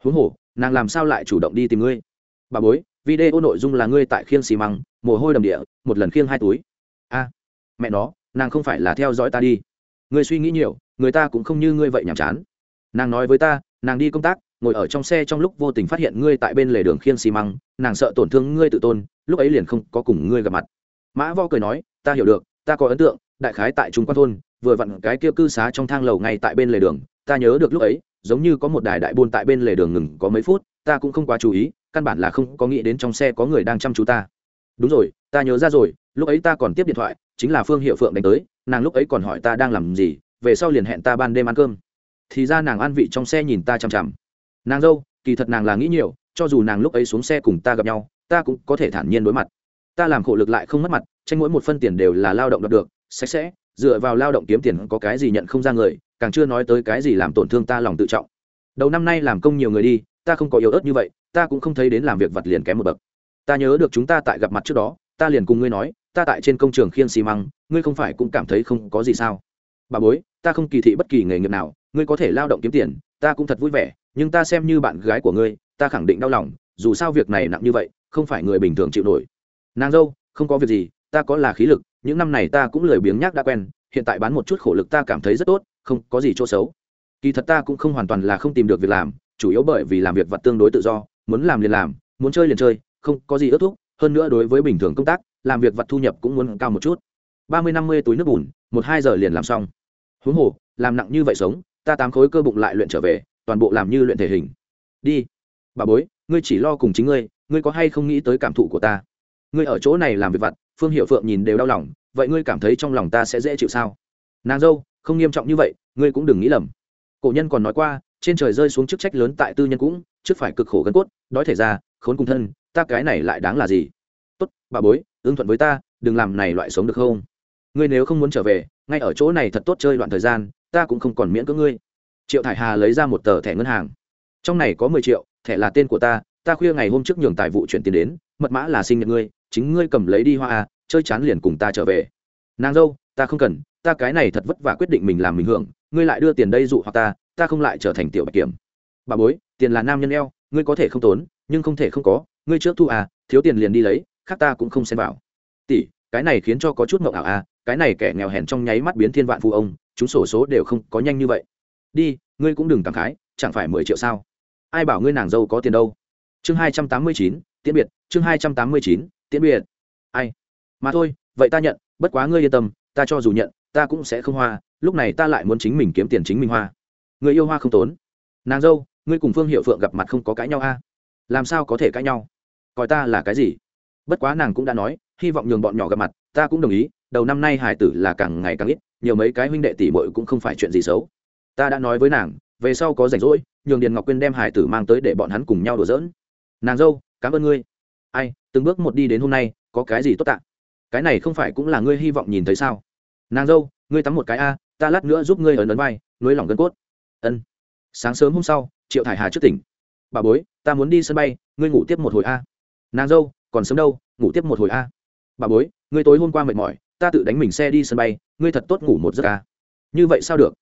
Huống hồ, nàng làm sao lại chủ động đi tìm ngươi? Bà bối, video nội dung là ngươi tại khiêng xì măng, mồ hôi đầm địa, một lần khiêng hai túi. A, mẹ nó, nàng không phải là theo dõi ta đi. Ngươi suy nghĩ nhiều, người ta cũng không như ngươi vậy nhàm chán. Nàng nói với ta, nàng đi công tác ngồi ở trong xe trong lúc vô tình phát hiện ngươi tại bên lề đường khiêng xi măng, nàng sợ tổn thương ngươi tự tôn, lúc ấy liền không có cùng ngươi gặp mặt. Mã vo cười nói, ta hiểu được, ta có ấn tượng, đại khái tại trung quan thôn, vừa vặn cái kia cư xá trong thang lầu ngay tại bên lề đường, ta nhớ được lúc ấy, giống như có một đài đại buôn tại bên lề đường ngừng có mấy phút, ta cũng không quá chú ý, căn bản là không có nghĩ đến trong xe có người đang chăm chú ta. Đúng rồi, ta nhớ ra rồi, lúc ấy ta còn tiếp điện thoại, chính là phương hiệu phượng đánh tới, nàng lúc ấy còn hỏi ta đang làm gì, về sau liền hẹn ta ban đêm ăn cơm. Thì ra nàng an vị trong xe nhìn ta chằm chằm nàng dâu, kỳ thật nàng là nghĩ nhiều, cho dù nàng lúc ấy xuống xe cùng ta gặp nhau, ta cũng có thể thản nhiên đối mặt. Ta làm khổ lực lại không mất mặt, tranh mỗi một phân tiền đều là lao động đạt được, sạch sẽ, dựa vào lao động kiếm tiền có cái gì nhận không ra người, càng chưa nói tới cái gì làm tổn thương ta lòng tự trọng. Đầu năm nay làm công nhiều người đi, ta không có yếu ớt như vậy, ta cũng không thấy đến làm việc vặt liền kém một bậc. Ta nhớ được chúng ta tại gặp mặt trước đó, ta liền cùng ngươi nói, ta tại trên công trường khiên xi măng, ngươi không phải cũng cảm thấy không có gì sao? Bà bối, ta không kỳ thị bất kỳ nghề nghiệp nào, ngươi có thể lao động kiếm tiền ta cũng thật vui vẻ, nhưng ta xem như bạn gái của ngươi, ta khẳng định đau lòng, dù sao việc này nặng như vậy, không phải người bình thường chịu nổi. Nàng dâu, không có việc gì, ta có là khí lực, những năm này ta cũng lười biếng nhác đã quen, hiện tại bán một chút khổ lực ta cảm thấy rất tốt, không có gì chỗ xấu. Kỳ thật ta cũng không hoàn toàn là không tìm được việc làm, chủ yếu bởi vì làm việc vật tương đối tự do, muốn làm liền làm, muốn chơi liền chơi, không có gì ước thúc, hơn nữa đối với bình thường công tác, làm việc vật thu nhập cũng muốn cao một chút. Ba mươi năm mươi túi nước bùn, một hai giờ liền làm xong. Huống hồ, làm nặng như vậy sống ta tám khối cơ bụng lại luyện trở về, toàn bộ làm như luyện thể hình. Đi. Bà bối, ngươi chỉ lo cùng chính ngươi ngươi có hay không nghĩ tới cảm thụ của ta? Ngươi ở chỗ này làm việc vặt, phương hiệu phượng nhìn đều đau lòng, vậy ngươi cảm thấy trong lòng ta sẽ dễ chịu sao? Nàng dâu, không nghiêm trọng như vậy, ngươi cũng đừng nghĩ lầm. Cổ nhân còn nói qua, trên trời rơi xuống chức trách lớn tại tư nhân cũng, trước phải cực khổ gân cốt, đói thể ra, khốn cùng thân, ta cái này lại đáng là gì? Tốt, bà bối, ưng thuận với ta, đừng làm này loại sống được không? Ngươi nếu không muốn trở về, ngay ở chỗ này thật tốt chơi đoạn thời gian ta cũng không còn miễn cưỡng ngươi. Triệu thải hà lấy ra một tờ thẻ ngân hàng. Trong này có mười triệu, thẻ là tên của ta ta khuya ngày hôm trước nhường tài vụ chuyển tiền đến, mật mã là sinh nhật ngươi, chính ngươi cầm lấy đi hoa à chơi chán liền cùng ta trở về. Nàng dâu, ta không cần, ta cái này thật vất vả quyết định mình làm mình hưởng, ngươi lại đưa tiền đây dụ hoặc ta ta không lại trở thành tiểu bạch kiểm. Bà bối, tiền là nam nhân eo, ngươi có thể không tốn, nhưng không thể không có, ngươi trước thu à thiếu tiền liền đi lấy, khác ta cũng không xem vào. Tỷ, cái này khiến cho có chút mộng ảo à cái này kẻ nghèo hèn trong nháy mắt biến thiên vạn phụ ông chúng sổ số đều không có nhanh như vậy. Đi, ngươi cũng đừng cảm khái, chẳng phải mười triệu sao? Ai bảo ngươi nàng dâu có tiền đâu? Chương hai trăm tám mươi chín, tiễn biệt, chương hai trăm tám mươi chín, tiễn biệt. Ai? Mà thôi, vậy ta nhận, bất quá ngươi yên tâm, ta cho dù nhận, ta cũng sẽ không hoa, lúc này ta lại muốn chính mình kiếm tiền chính mình hoa. Người yêu hoa không tốn. Nàng dâu, ngươi cùng phương hiệu phượng gặp mặt không có cãi nhau a? À? làm sao có thể cãi nhau? Coi ta là cái gì? Bất quá nàng cũng đã nói, hy vọng nhường bọn nhỏ gặp mặt, ta cũng đồng ý, đầu năm nay hải tử là càng ngày càng ít nhiều mấy cái huynh đệ tỷ muội cũng không phải chuyện gì xấu. Ta đã nói với nàng, về sau có rảnh rỗi, nhường điền ngọc quyên đem hải tử mang tới để bọn hắn cùng nhau đùa giỡn. Nàng dâu, cảm ơn ngươi. Ai, từng bước một đi đến hôm nay, có cái gì tốt tạ cái này không phải cũng là ngươi hy vọng nhìn thấy sao? Nàng dâu, ngươi tắm một cái a, ta lát nữa giúp ngươi ấn ấn vai nuôi lỏng gân cốt. Ân. Sáng sớm hôm sau, triệu thải hà trước tỉnh. Bà bối, ta muốn đi sân bay, ngươi ngủ tiếp một hồi a. Nàng dâu, còn sớm đâu, ngủ tiếp một hồi a. Bà bối, ngươi tối hôm qua mệt mỏi ta tự đánh mình xe đi sân bay, ngươi thật tốt ngủ một giấc a như vậy sao được?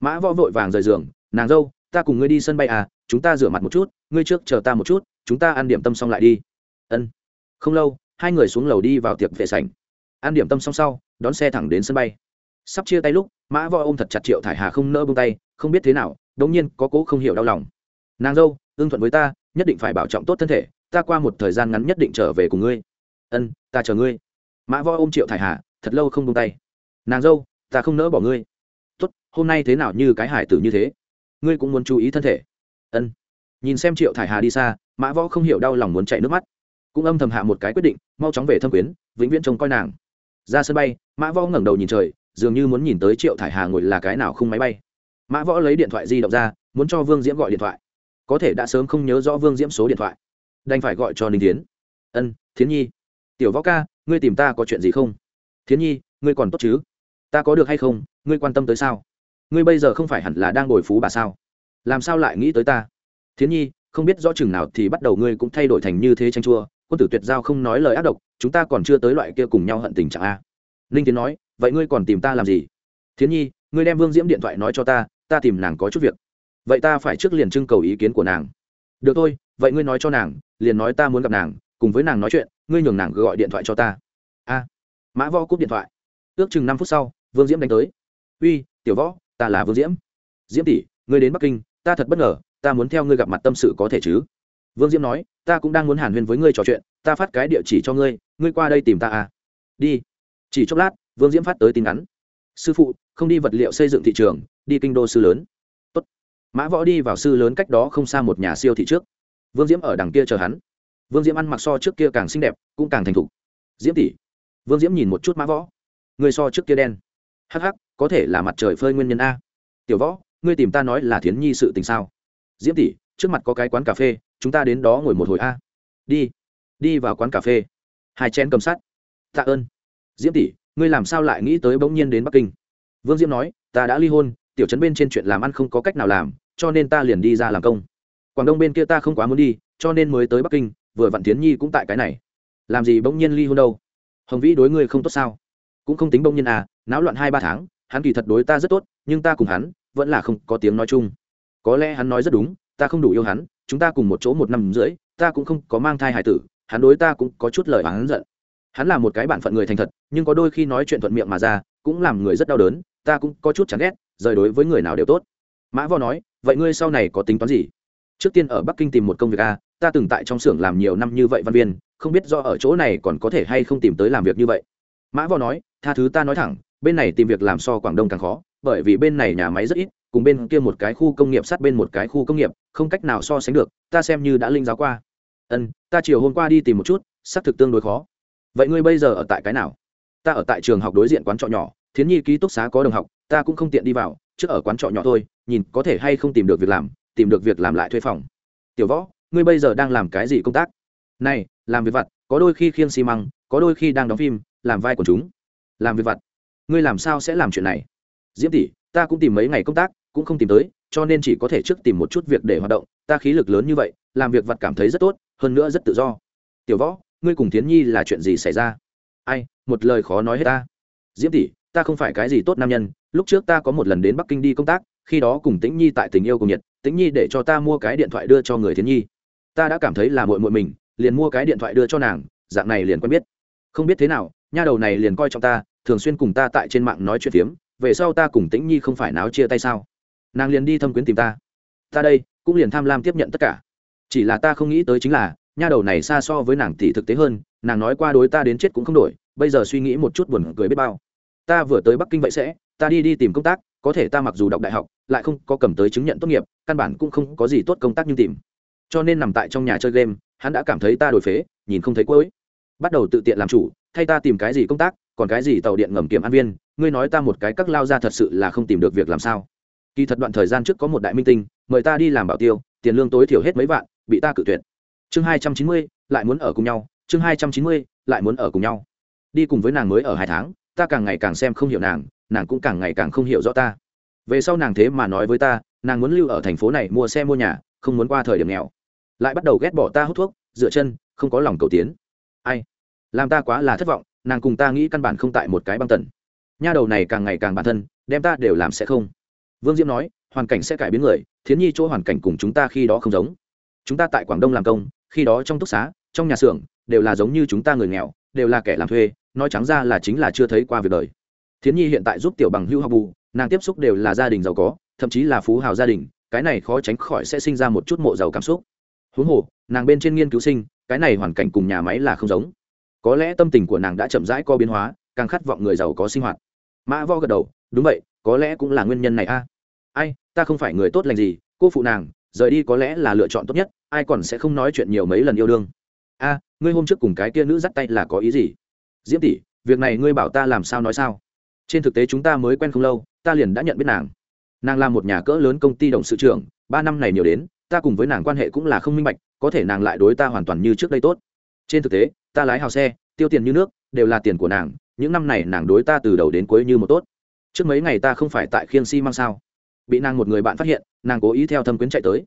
Mã võ vội vàng rời giường, nàng dâu, ta cùng ngươi đi sân bay à chúng ta rửa mặt một chút, ngươi trước chờ ta một chút, chúng ta ăn điểm tâm xong lại đi. Ân. Không lâu, hai người xuống lầu đi vào tiệc vệ sảnh. Ăn điểm tâm xong sau, đón xe thẳng đến sân bay. Sắp chia tay lúc, mã võ ôm thật chặt triệu thải hà không nỡ bông tay, không biết thế nào, đống nhiên có cố không hiểu đau lòng. Nàng dâu, ưng thuận với ta, nhất định phải bảo trọng tốt thân thể, ta qua một thời gian ngắn nhất định trở về cùng ngươi. Ân, ta chờ ngươi. Mã võ ôm triệu thải hà thật lâu không buông tay. Nàng dâu, ta không nỡ bỏ ngươi. Tốt, hôm nay thế nào như cái hải tử như thế? Ngươi cũng muốn chú ý thân thể. Ân. Nhìn xem triệu thải hà đi xa, mã võ không hiểu đau lòng muốn chạy nước mắt. Cũng âm thầm hạ một cái quyết định, mau chóng về thâm quyến, vĩnh viễn trông coi nàng. Ra sân bay, mã võ ngẩng đầu nhìn trời, dường như muốn nhìn tới triệu thải hà ngồi là cái nào không máy bay. Mã võ lấy điện thoại di động ra, muốn cho vương diễm gọi điện thoại. Có thể đã sớm không nhớ rõ vương diễm số điện thoại. Đành phải gọi cho ninh tiến ân, thiến nhi. Tiểu võ ca, ngươi tìm ta có chuyện gì không? Thiến nhi, ngươi còn tốt chứ? Ta có được hay không? Ngươi quan tâm tới sao? Ngươi bây giờ không phải hẳn là đang ngồi phú bà sao? Làm sao lại nghĩ tới ta? Thiến nhi, không biết rõ chừng nào thì bắt đầu ngươi cũng thay đổi thành như thế tranh chua. Quân tử tuyệt giao không nói lời ác độc, chúng ta còn chưa tới loại kia cùng nhau hận tình trạng a. Ninh tiến nói, vậy ngươi còn tìm ta làm gì? Thiến nhi, ngươi đem vương diễm điện thoại nói cho ta ta tìm nàng có chút việc. Vậy ta phải trước liền trưng cầu ý kiến của nàng. Được thôi, vậy ngươi nói cho nàng, liền nói ta muốn gặp nàng, cùng với nàng nói chuyện, ngươi nhường nàng gọi điện thoại cho ta. A mã võ cúp điện thoại. Ước chừng năm phút sau, vương diễm đánh tới. Uy, tiểu võ, ta là vương diễm. Diễm tỷ, ngươi đến bắc kinh, ta thật bất ngờ, ta muốn theo ngươi gặp mặt tâm sự có thể chứ? Vương diễm nói, ta cũng đang muốn hàn huyên với ngươi trò chuyện, ta phát cái địa chỉ cho ngươi ngươi qua đây tìm ta à? Đi. Chỉ chốc lát, vương diễm phát tới tin ngắn sư phụ, không đi vật liệu xây dựng thị trường, đi kinh đô sư lớn. Tốt. mã võ đi vào sư lớn cách đó không xa một nhà siêu thị trước. Vương diễm ở đằng kia chờ hắn. Vương diễm ăn mặc so trước kia càng xinh đẹp, cũng càng thành thục. Diễm tỷ vương diễm nhìn một chút mã võ. Người so trước kia đen. Hắc hắc, có thể là mặt trời phơi nguyên nhân a. Tiểu võ, ngươi tìm ta nói là thiến nhi sự tình sao? Diễm tỷ, trước mặt có cái quán cà phê, chúng ta đến đó ngồi một hồi a. Đi đi vào quán cà phê. Hai chén cầm sắt. Tạ ơn. Diễm tỷ, ngươi làm sao lại nghĩ tới bỗng nhiên đến bắc kinh? Vương diễm nói, ta đã ly hôn, tiểu trấn bên trên chuyện làm ăn không có cách nào làm, cho nên ta liền đi ra làm công. Quảng đông bên kia ta không quá muốn đi, cho nên mới tới bắc kinh, vừa vặn tiến nhi cũng tại cái này. Làm gì bỗng nhiên ly hôn đâu? Hồng vĩ đối ngươi không tốt sao? Cũng không tính bông nhiên à náo loạn hai ba tháng hắn kỳ thật đối ta rất tốt nhưng ta cùng hắn vẫn là không có tiếng nói chung. Có lẽ hắn nói rất đúng ta không đủ yêu hắn chúng ta cùng một chỗ một năm rưỡi ta cũng không có mang thai hài tử hắn đối ta cũng có chút lời hắn giận. Hắn là một cái bạn phận người thành thật nhưng có đôi khi nói chuyện thuận miệng mà ra cũng làm người rất đau đớn ta cũng có chút chán ghét rời đối với người nào đều tốt. Mã võ nói vậy ngươi sau này có tính toán gì? Trước tiên ở bắc kinh tìm một công việc a à, ta từng tại trong xưởng làm nhiều năm như vậy văn viên, không biết do ở chỗ này còn có thể hay không tìm tới làm việc như vậy. Mã võ nói, tha thứ ta nói thẳng, bên này tìm việc làm so quảng đông càng khó, bởi vì bên này nhà máy rất ít, cùng bên kia một cái khu công nghiệp sát bên một cái khu công nghiệp, không cách nào so sánh được, ta xem như đã linh giáo qua. Ân, ta chiều hôm qua đi tìm một chút, xác thực tương đối khó. Vậy ngươi bây giờ ở tại cái nào? Ta ở tại trường học đối diện quán trọ nhỏ, thiến nhi ký túc xá có đồng học, ta cũng không tiện đi vào, trước ở quán trọ nhỏ thôi, nhìn có thể hay không tìm được việc làm, tìm được việc làm lại thuê phòng. Tiểu võ ngươi bây giờ đang làm cái gì công tác? Này, làm việc vặt, có đôi khi khiêng xi măng, có đôi khi đang đóng phim, làm vai của chúng. Làm việc vặt. Ngươi làm sao sẽ làm chuyện này? Diễm tỷ, ta cũng tìm mấy ngày công tác, cũng không tìm tới, cho nên chỉ có thể trước tìm một chút việc để hoạt động. Ta khí lực lớn như vậy, làm việc vặt cảm thấy rất tốt, hơn nữa rất tự do. Tiểu võ, ngươi cùng tiến nhi là chuyện gì xảy ra? Ai, một lời khó nói hết ta. Diễm tỷ, ta không phải cái gì tốt nam nhân. Lúc trước ta có một lần đến bắc kinh đi công tác, khi đó cùng tĩnh nhi tại tình yêu cùng nhiệt. Tĩnh nhi để cho ta mua cái điện thoại đưa cho người thiến nhi ta đã cảm thấy là muội muội mình, liền mua cái điện thoại đưa cho nàng, dạng này liền quen biết. Không biết thế nào, nha đầu này liền coi trọng ta, thường xuyên cùng ta tại trên mạng nói chuyện phiếm, về sau ta cùng tĩnh nhi không phải náo chia tay sao? Nàng liền đi thâm quyến tìm ta. Ta đây, cũng liền tham lam tiếp nhận tất cả. Chỉ là ta không nghĩ tới chính là, nha đầu này xa so với nàng tỷ thực tế hơn, nàng nói qua đối ta đến chết cũng không đổi, bây giờ suy nghĩ một chút buồn cười biết bao. Ta vừa tới bắc kinh vậy sẽ, ta đi đi tìm công tác, có thể ta mặc dù đọc đại học, lại không có cầm tới chứng nhận tốt nghiệp, căn bản cũng không có gì tốt công tác nhưng tìm cho nên nằm tại trong nhà chơi game, hắn đã cảm thấy ta đổi phế, nhìn không thấy cuối. Bắt đầu tự tiện làm chủ, thay ta tìm cái gì công tác, còn cái gì tàu điện ngầm kiểm an viên, ngươi nói ta một cái các lao ra thật sự là không tìm được việc làm sao. Kỳ thật đoạn thời gian trước có một đại minh tinh, mời ta đi làm bảo tiêu, tiền lương tối thiểu hết mấy vạn, bị ta cự tuyệt. Chương hai trăm chín mươi, lại muốn ở cùng nhau, chương hai trăm chín mươi, lại muốn ở cùng nhau. Đi cùng với nàng mới ở hai tháng, ta càng ngày càng xem không hiểu nàng nàng cũng càng ngày càng không hiểu rõ ta. Về sau nàng thế mà nói với ta, nàng muốn lưu ở thành phố này mua xe mua nhà không muốn qua thời điểm nghèo. Lại bắt đầu ghét bỏ ta hút thuốc dựa chân, không có lòng cầu tiến. Ai? Làm ta quá là thất vọng, nàng cùng ta nghĩ căn bản không tại một cái băng tần. Nha đầu này càng ngày càng bản thân, đem ta đều làm sẽ không. Vương diễm nói, hoàn cảnh sẽ cải biến người, thiến nhi chỗ hoàn cảnh cùng chúng ta khi đó không giống. Chúng ta tại quảng đông làm công, khi đó trong túc xá, trong nhà xưởng, đều là giống như chúng ta người nghèo, đều là kẻ làm thuê, nói trắng ra là chính là chưa thấy qua việc đời. Thiến nhi hiện tại giúp tiểu bằng hưu học bù, nàng tiếp xúc đều là gia đình giàu có, thậm chí là phú hào gia đình cái này khó tránh khỏi sẽ sinh ra một chút mộ giàu cảm xúc. Huống hồ, nàng bên trên nghiên cứu sinh, cái này hoàn cảnh cùng nhà máy là không giống. Có lẽ tâm tình của nàng đã chậm rãi co biến hóa, càng khát vọng người giàu có sinh hoạt. Mã vo gật đầu, đúng vậy, có lẽ cũng là nguyên nhân này a. Ai, ta không phải người tốt lành gì, cô phụ nàng, rời đi có lẽ là lựa chọn tốt nhất, ai còn sẽ không nói chuyện nhiều mấy lần yêu đương. A, ngươi hôm trước cùng cái kia nữ dắt tay là có ý gì? Diễm tỷ, việc này ngươi bảo ta làm sao nói sao? Trên thực tế chúng ta mới quen không lâu, ta liền đã nhận biết nàng nàng là một nhà cỡ lớn công ty đồng sự trưởng, ba năm này nhiều đến, ta cùng với nàng quan hệ cũng là không minh bạch, có thể nàng lại đối ta hoàn toàn như trước đây tốt. Trên thực tế, ta lái hào xe, tiêu tiền như nước, đều là tiền của nàng, những năm này nàng đối ta từ đầu đến cuối như một tốt. Trước mấy ngày ta không phải tại khiêng si mang sao? Bị nàng một người bạn phát hiện, nàng cố ý theo thâm quyến chạy tới.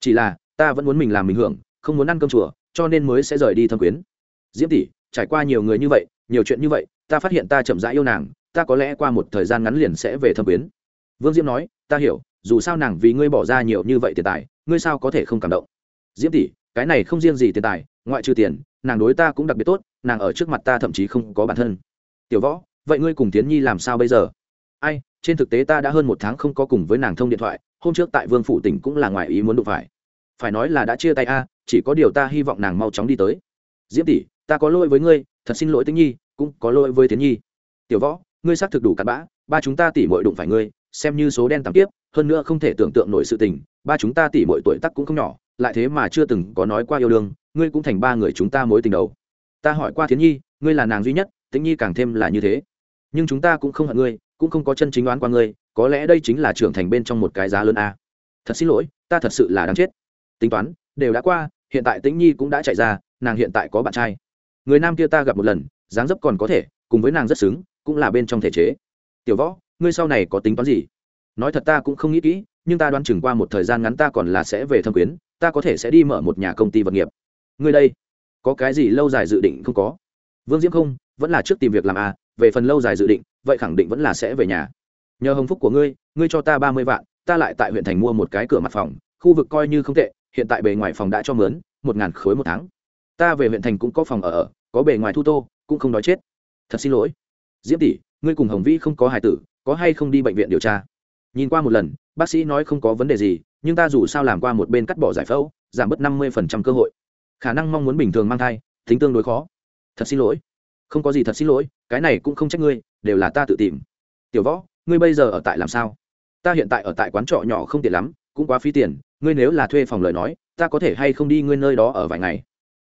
Chỉ là, ta vẫn muốn mình làm mình hưởng, không muốn ăn cơm chùa, cho nên mới sẽ rời đi thâm quyến. Diễm tỷ, trải qua nhiều người như vậy, nhiều chuyện như vậy, ta phát hiện ta chậm rãi yêu nàng, ta có lẽ qua một thời gian ngắn liền sẽ về thâm quyến. Vương diễm nói ta hiểu, dù sao nàng vì ngươi bỏ ra nhiều như vậy tiền tài, ngươi sao có thể không cảm động? Diễm tỷ, cái này không riêng gì tiền tài, ngoại trừ tiền, nàng đối ta cũng đặc biệt tốt, nàng ở trước mặt ta thậm chí không có bản thân. Tiểu võ, vậy ngươi cùng tiến nhi làm sao bây giờ? Ai, trên thực tế ta đã hơn một tháng không có cùng với nàng thông điện thoại, hôm trước tại vương phủ tỉnh cũng là ngoài ý muốn đụng phải. Phải nói là đã chia tay a, chỉ có điều ta hy vọng nàng mau chóng đi tới. Diễm tỷ, ta có lỗi với ngươi, thật xin lỗi tĩnh nhi, cũng có lỗi với tiến nhi. Tiểu võ, ngươi xác thực đủ cặn bã, ba chúng ta tỉ mội đụng phải ngươi xem như số đen tắm tiếp, hơn nữa không thể tưởng tượng nổi sự tình, ba chúng ta tỷ mội tuổi tắc cũng không nhỏ, lại thế mà chưa từng có nói qua yêu đương, ngươi cũng thành ba người chúng ta mối tình đầu. Ta hỏi qua thiến nhi, ngươi là nàng duy nhất, tĩnh nhi càng thêm là như thế. Nhưng chúng ta cũng không hận ngươi, cũng không có chân chính đoán qua ngươi, có lẽ đây chính là trưởng thành bên trong một cái giá lớn a. Thật xin lỗi, ta thật sự là đáng chết. Tính toán, đều đã qua, hiện tại tĩnh nhi cũng đã chạy ra, nàng hiện tại có bạn trai. Người nam kia ta gặp một lần, dáng dấp còn có thể, cùng với nàng rất xứng, cũng là bên trong thể chế. Tiểu võ ngươi sau này có tính toán gì? Nói thật ta cũng không nghĩ kỹ, nhưng ta đoán chừng qua một thời gian ngắn ta còn là sẽ về thâm quyến, ta có thể sẽ đi mở một nhà công ty vật nghiệp. Ngươi đây, có cái gì lâu dài dự định không có? Vương diễm không, vẫn là trước tìm việc làm à về phần lâu dài dự định, vậy khẳng định vẫn là sẽ về nhà. Nhờ hồng phúc của ngươi ngươi cho ta ba mươi vạn, ta lại tại huyện thành mua một cái cửa mặt phòng, khu vực coi như không tệ, hiện tại bề ngoài phòng đã cho mướn, một ngàn khối một tháng. Ta về huyện thành cũng có phòng ở ở có bề ngoài thu tô, cũng không nói chết. Thật xin lỗi. Diễm tỷ, ngươi cùng hồng vĩ không có hài tử có hay không đi bệnh viện điều tra? Nhìn qua một lần, bác sĩ nói không có vấn đề gì, nhưng ta dù sao làm qua một bên cắt bỏ giải phẫu, giảm bớt năm mươi cơ hội. Khả năng mong muốn bình thường mang thai, tính tương đối khó. Thật xin lỗi. Không có gì thật xin lỗi, cái này cũng không trách ngươi, đều là ta tự tìm. Tiểu võ, ngươi bây giờ ở tại làm sao? Ta hiện tại ở tại quán trọ nhỏ không tiện lắm, cũng quá phí tiền, ngươi nếu là thuê phòng lời nói, ta có thể hay không đi ngươi nơi đó ở vài ngày?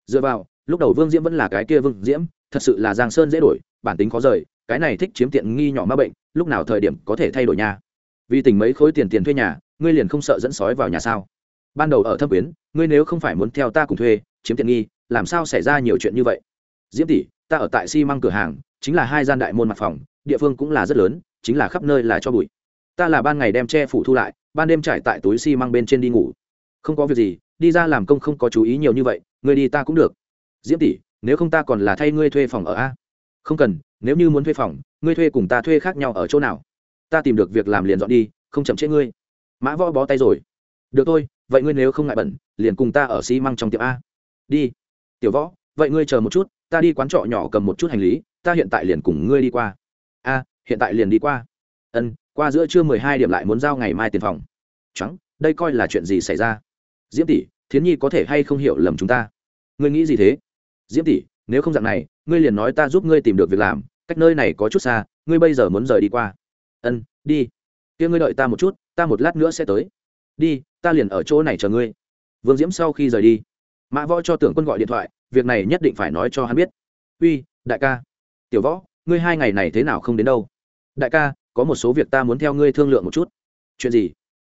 Dựa vào, lúc đầu vương diễm vẫn là cái kia vương diễm, thật sự là giang sơn dễ đổi, bản tính khó rời, cái này thích chiếm tiện nghi nhỏ ma bệnh lúc nào thời điểm có thể thay đổi nhà? Vì tình mấy khối tiền tiền thuê nhà, ngươi liền không sợ dẫn sói vào nhà sao? Ban đầu ở thâm quyến, ngươi nếu không phải muốn theo ta cùng thuê, chiếm tiện nghi, làm sao xảy ra nhiều chuyện như vậy? Diễm tỷ, ta ở tại xi măng cửa hàng, chính là hai gian đại môn mặt phòng, địa phương cũng là rất lớn, chính là khắp nơi là cho bụi. Ta là ban ngày đem che phủ thu lại, ban đêm trải tại túi xi măng bên trên đi ngủ. Không có việc gì, đi ra làm công không có chú ý nhiều như vậy, ngươi đi ta cũng được. Diễm tỷ, nếu không ta còn là thay ngươi thuê phòng ở a? Không cần nếu như muốn thuê phòng, ngươi thuê cùng ta thuê khác nhau ở chỗ nào? Ta tìm được việc làm liền dọn đi, không chậm trễ ngươi. Mã võ bó tay rồi. Được thôi, vậy ngươi nếu không ngại bẩn, liền cùng ta ở xi măng trong tiệm a. Đi. Tiểu võ, vậy ngươi chờ một chút, ta đi quán trọ nhỏ cầm một chút hành lý, ta hiện tại liền cùng ngươi đi qua. A, hiện tại liền đi qua. Ân, qua giữa trưa mười hai điểm lại muốn giao ngày mai tiền phòng. Trắng đây coi là chuyện gì xảy ra? Diễm tỷ, thiến nhi có thể hay không hiểu lầm chúng ta? Ngươi nghĩ gì thế? Diễm tỷ, nếu không dạng này, ngươi liền nói ta giúp ngươi tìm được việc làm cách nơi này có chút xa, ngươi bây giờ muốn rời đi qua. Ân, đi. Kia ngươi đợi ta một chút, ta một lát nữa sẽ tới. Đi, ta liền ở chỗ này chờ ngươi. Vương diễm sau khi rời đi, mã võ cho tưởng quân gọi điện thoại, việc này nhất định phải nói cho hắn biết. Uy, đại ca. Tiểu võ, ngươi hai ngày này thế nào không đến đâu? Đại ca, có một số việc ta muốn theo ngươi thương lượng một chút. Chuyện gì?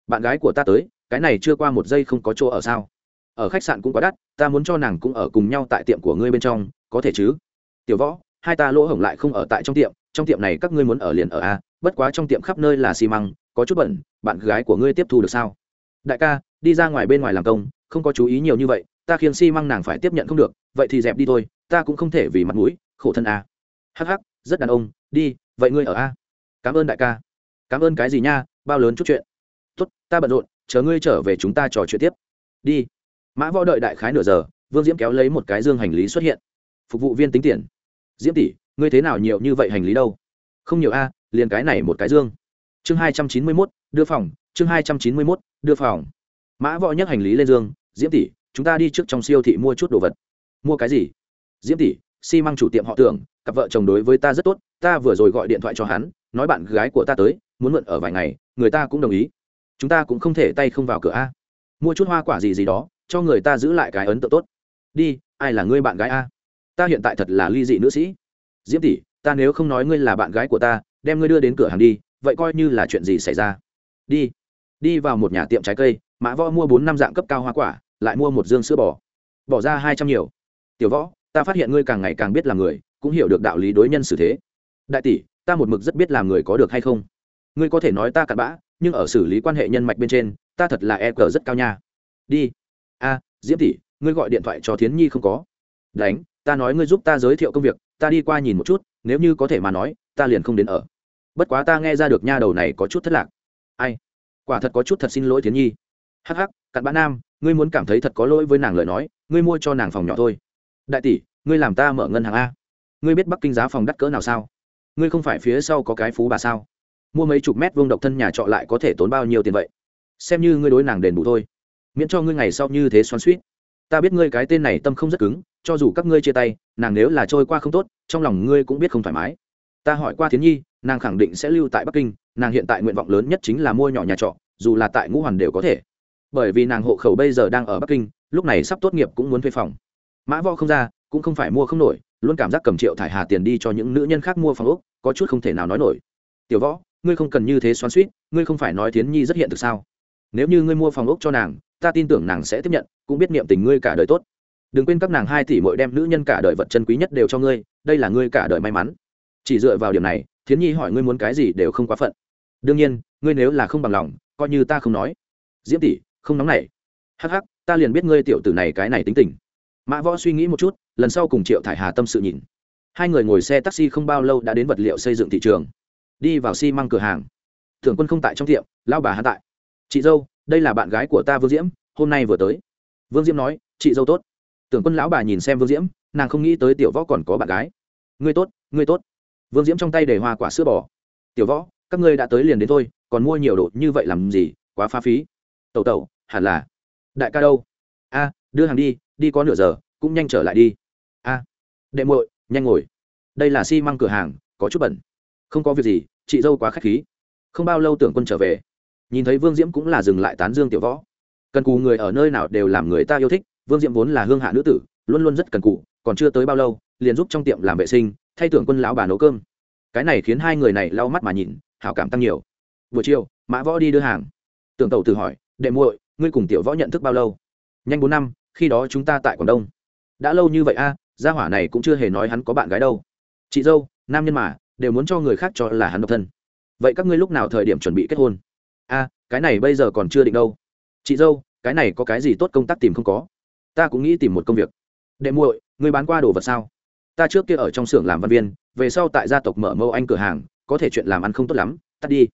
Bạn gái của ta tới, cái này chưa qua một giây không có chỗ ở sao? Ở khách sạn cũng quá đắt, ta muốn cho nàng cũng ở cùng nhau tại tiệm của ngươi bên trong, có thể chứ? Tiểu võ hai ta lỗ hổng lại không ở tại trong tiệm trong tiệm này các ngươi muốn ở liền ở a bất quá trong tiệm khắp nơi là xi măng có chút bẩn bạn gái của ngươi tiếp thu được sao? Đại ca đi ra ngoài bên ngoài làm công không có chú ý nhiều như vậy ta khiến xi măng nàng phải tiếp nhận không được vậy thì dẹp đi thôi ta cũng không thể vì mặt mũi khổ thân a hắc hắc, rất đàn ông đi vậy ngươi ở a cảm ơn đại ca. Cảm ơn cái gì nha bao lớn chút chuyện. Tốt ta bận rộn chờ ngươi trở về chúng ta trò chuyện tiếp. Đi. Mã võ đợi đại khái nửa giờ vương diễm kéo lấy một cái dương hành lý xuất hiện. Phục vụ viên tính tiền diễm tỷ, ngươi thế nào nhiều như vậy hành lý đâu? Không nhiều a, liền cái này một cái dương. Chương hai trăm chín mươi mốt, đưa phòng, chương hai trăm chín mươi mốt, đưa phòng. Mã võ nhấc hành lý lên dương, diễm tỷ, chúng ta đi trước trong siêu thị mua chút đồ vật. Mua cái gì? Diễm tỷ, xi chủ tiệm họ tưởng, cặp vợ chồng đối với ta rất tốt, ta vừa rồi gọi điện thoại cho hắn, nói bạn gái của ta tới, muốn mượn ở vài ngày, người ta cũng đồng ý. Chúng ta cũng không thể tay không vào cửa a. Mua chút hoa quả gì gì đó, cho người ta giữ lại cái ấn tượng tốt. Đi, ai là ngươi bạn gái a? Ta hiện tại thật là ly dị nữ sĩ. Diễm tỷ, ta nếu không nói ngươi là bạn gái của ta, đem ngươi đưa đến cửa hàng đi, vậy coi như là chuyện gì xảy ra? Đi đi vào một nhà tiệm trái cây, mã võ mua bốn năm dạng cấp cao hoa quả, lại mua một dương sữa bò. Bỏ ra hai trăm nhiều. Tiểu võ, ta phát hiện ngươi càng ngày càng biết làm người, cũng hiểu được đạo lý đối nhân xử thế. Đại tỷ, ta một mực rất biết làm người có được hay không. Ngươi có thể nói ta cặn bã, nhưng ở xử lý quan hệ nhân mạch bên trên, ta thật là e cờ rất cao nha. Đi. A diễm tỷ, ngươi gọi điện thoại cho thiến nhi không có. Đánh ta nói ngươi giúp ta giới thiệu công việc, ta đi qua nhìn một chút, nếu như có thể mà nói, ta liền không đến ở. Bất quá ta nghe ra được nha đầu này có chút thất lạc. Ai? Quả thật có chút thật xin lỗi thiến nhi. Hắc hắc, cặn bã nam, ngươi muốn cảm thấy thật có lỗi với nàng lời nói, ngươi mua cho nàng phòng nhỏ thôi. Đại tỷ, ngươi làm ta mở ngân hàng a. Ngươi biết bắc kinh giá phòng đắt cỡ nào sao? Ngươi không phải phía sau có cái phú bà sao? Mua mấy chục mét vuông độc thân nhà trọ lại có thể tốn bao nhiêu tiền vậy? Xem như ngươi đối nàng đền bù thôi. Miễn cho ngươi ngày sau như thế xoắn suýt ta biết ngươi cái tên này tâm không rất cứng cho dù các ngươi chia tay, nàng nếu là trôi qua không tốt, trong lòng ngươi cũng biết không thoải mái. Ta hỏi qua thiến nhi, nàng khẳng định sẽ lưu tại bắc kinh, nàng hiện tại nguyện vọng lớn nhất chính là mua nhỏ nhà trọ, dù là tại ngũ hoàn đều có thể. Bởi vì nàng hộ khẩu bây giờ đang ở bắc kinh, lúc này sắp tốt nghiệp cũng muốn thuê phòng. Mã võ không ra, cũng không phải mua không nổi, luôn cảm giác cầm triệu thải hà tiền đi cho những nữ nhân khác mua phòng úc có chút không thể nào nói nổi. Tiểu võ, ngươi không cần như thế xoắn suýt ngươi không phải nói thiến nhi rất hiện thực sao? Nếu như ngươi mua phòng ốc cho nàng, ta tin tưởng nàng sẽ tiếp nhận, cũng biết niệm tình ngươi cả đời tốt đừng quên các nàng hai tỷ mỗi đem nữ nhân cả đời vật chân quý nhất đều cho ngươi, đây là ngươi cả đời may mắn. Chỉ dựa vào điểm này, thiến nhi hỏi ngươi muốn cái gì đều không quá phận. Đương nhiên, ngươi nếu là không bằng lòng, coi như ta không nói. Diễm tỷ, không nóng nảy. Hắc hắc, ta liền biết ngươi tiểu tử này cái này tính tình. Mã võ suy nghĩ một chút, lần sau cùng triệu thải hà tâm sự nhìn. Hai người ngồi xe taxi không bao lâu đã đến vật liệu xây dựng thị trường. Đi vào xi、si、măng cửa hàng. Thượng quân không tại trong tiệm lao bà hắn tại. Chị dâu, đây là bạn gái của ta vương diễm, hôm nay vừa tới. Vương diễm nói, chị dâu tốt tưởng quân lão bà nhìn xem vương diễm, nàng không nghĩ tới tiểu võ còn có bạn gái. Ngươi tốt ngươi tốt. Vương diễm trong tay để hoa quả sữa bò. Tiểu võ, các ngươi đã tới liền đến thôi, còn mua nhiều đồ như vậy làm gì, quá pha phí. Tẩu tẩu, hẳn là. Đại ca đâu? A, đưa hàng đi đi có nửa giờ, cũng nhanh trở lại đi. A. Đệ muội, nhanh ngồi. Đây là xi măng cửa hàng, có chút bẩn. Không có việc gì, chị dâu quá k h á c h khí. Không bao lâu tưởng quân trở về. Nhìn thấy vương diễm cũng là dừng lại tán dương tiểu võ. Cần cù người ở nơi nào đều làm người ta yêu thích vương Diệm vốn là hương hạ nữ tử, luôn luôn rất cần cù còn chưa tới bao lâu, liền giúp trong tiệm làm vệ sinh, thay tưởng quân lão bà nấu cơm. Cái này khiến hai người này lau mắt mà nhìn, hảo cảm tăng nhiều. Buổi chiều, mã võ đi đưa hàng. Tưởng Tẩu tự hỏi, đệ muội, ngươi cùng tiểu võ nhận thức bao lâu? Nhanh bốn năm, khi đó chúng ta tại quảng đông. Đã lâu như vậy a, gia hỏa này cũng chưa hề nói hắn có bạn gái đâu. Chị dâu, nam nhân mà, đều muốn cho người khác cho là hắn độc thân. Vậy các ngươi lúc nào thời điểm chuẩn bị kết hôn? A, cái này bây giờ còn chưa định đâu. Chị dâu, cái này có cái gì tốt công tác tìm không có? Ta cũng nghĩ tìm một công việc. Đệ muội người bán qua đồ vật sao? Ta trước kia ở trong xưởng làm văn viên, về sau tại gia tộc mở mẫu anh cửa hàng, có thể chuyện làm ăn không tốt lắm, tắt đi.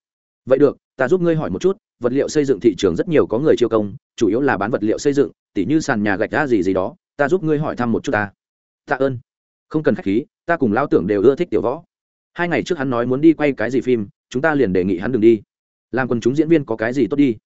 Vậy được, ta giúp ngươi hỏi một chút, vật liệu xây dựng thị trường rất nhiều có người chiêu công, chủ yếu là bán vật liệu xây dựng, tỉ như sàn nhà gạch đá gì gì đó, ta giúp ngươi hỏi thăm một chút ta. Tạ ơn. Không cần khách khí, ta cùng lao tưởng đều ưa thích tiểu võ. Hai ngày trước hắn nói muốn đi quay cái gì phim, chúng ta liền đề nghị hắn đừng đi. Làm quần chúng diễn viên có cái gì tốt đi?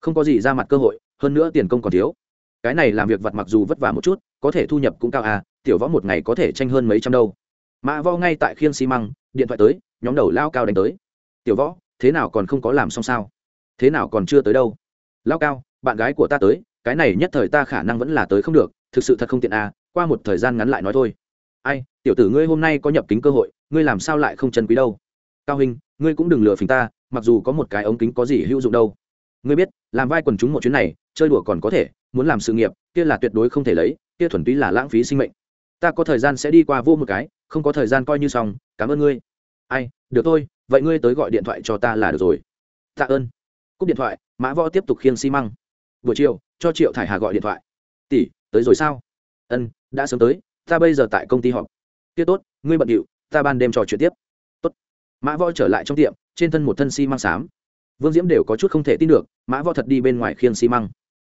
Không có gì ra mặt cơ hội, hơn nữa tiền công còn thiếu cái này làm việc vặt mặc dù vất vả một chút, có thể thu nhập cũng cao à tiểu võ một ngày có thể tranh hơn mấy trăm đâu. Mã võ ngay tại khiên xi măng, điện thoại tới, nhóm đầu lao cao đánh tới. Tiểu võ, thế nào còn không có làm xong sao? Thế nào còn chưa tới đâu? Lao cao, bạn gái của ta tới, cái này nhất thời ta khả năng vẫn là tới không được, thực sự thật không tiện à qua một thời gian ngắn lại nói thôi. Ai, tiểu tử ngươi hôm nay có nhập kính cơ hội, ngươi làm sao lại không chân quý đâu? Cao hình ngươi cũng đừng lừa phình ta, mặc dù có một cái ống kính có gì hữu dụng đâu. Ngươi biết làm vai quần chúng một chuyến này, chơi đùa còn có thể, muốn làm sự nghiệp, kia là tuyệt đối không thể lấy, kia thuần túy là lãng phí sinh mệnh. Ta có thời gian sẽ đi qua vô một cái, không có thời gian coi như xong, cảm ơn ngươi. Ai, được thôi, vậy ngươi tới gọi điện thoại cho ta là được rồi. Tạ ơn. Cúp điện thoại, mã võ tiếp tục khiêng xi măng. Buổi chiều, cho triệu thải hà gọi điện thoại. Tỷ, tới rồi sao? Ân, đã sớm tới, ta bây giờ tại công ty họp. Kia tốt, ngươi bận điệu, ta ban đêm trò chuyện tiếp. Tốt. Mã võ trở lại trong tiệm, trên thân một thân xi măng xám vương diễm đều có chút không thể tin được, mã võ thật đi bên ngoài khiêng xi măng.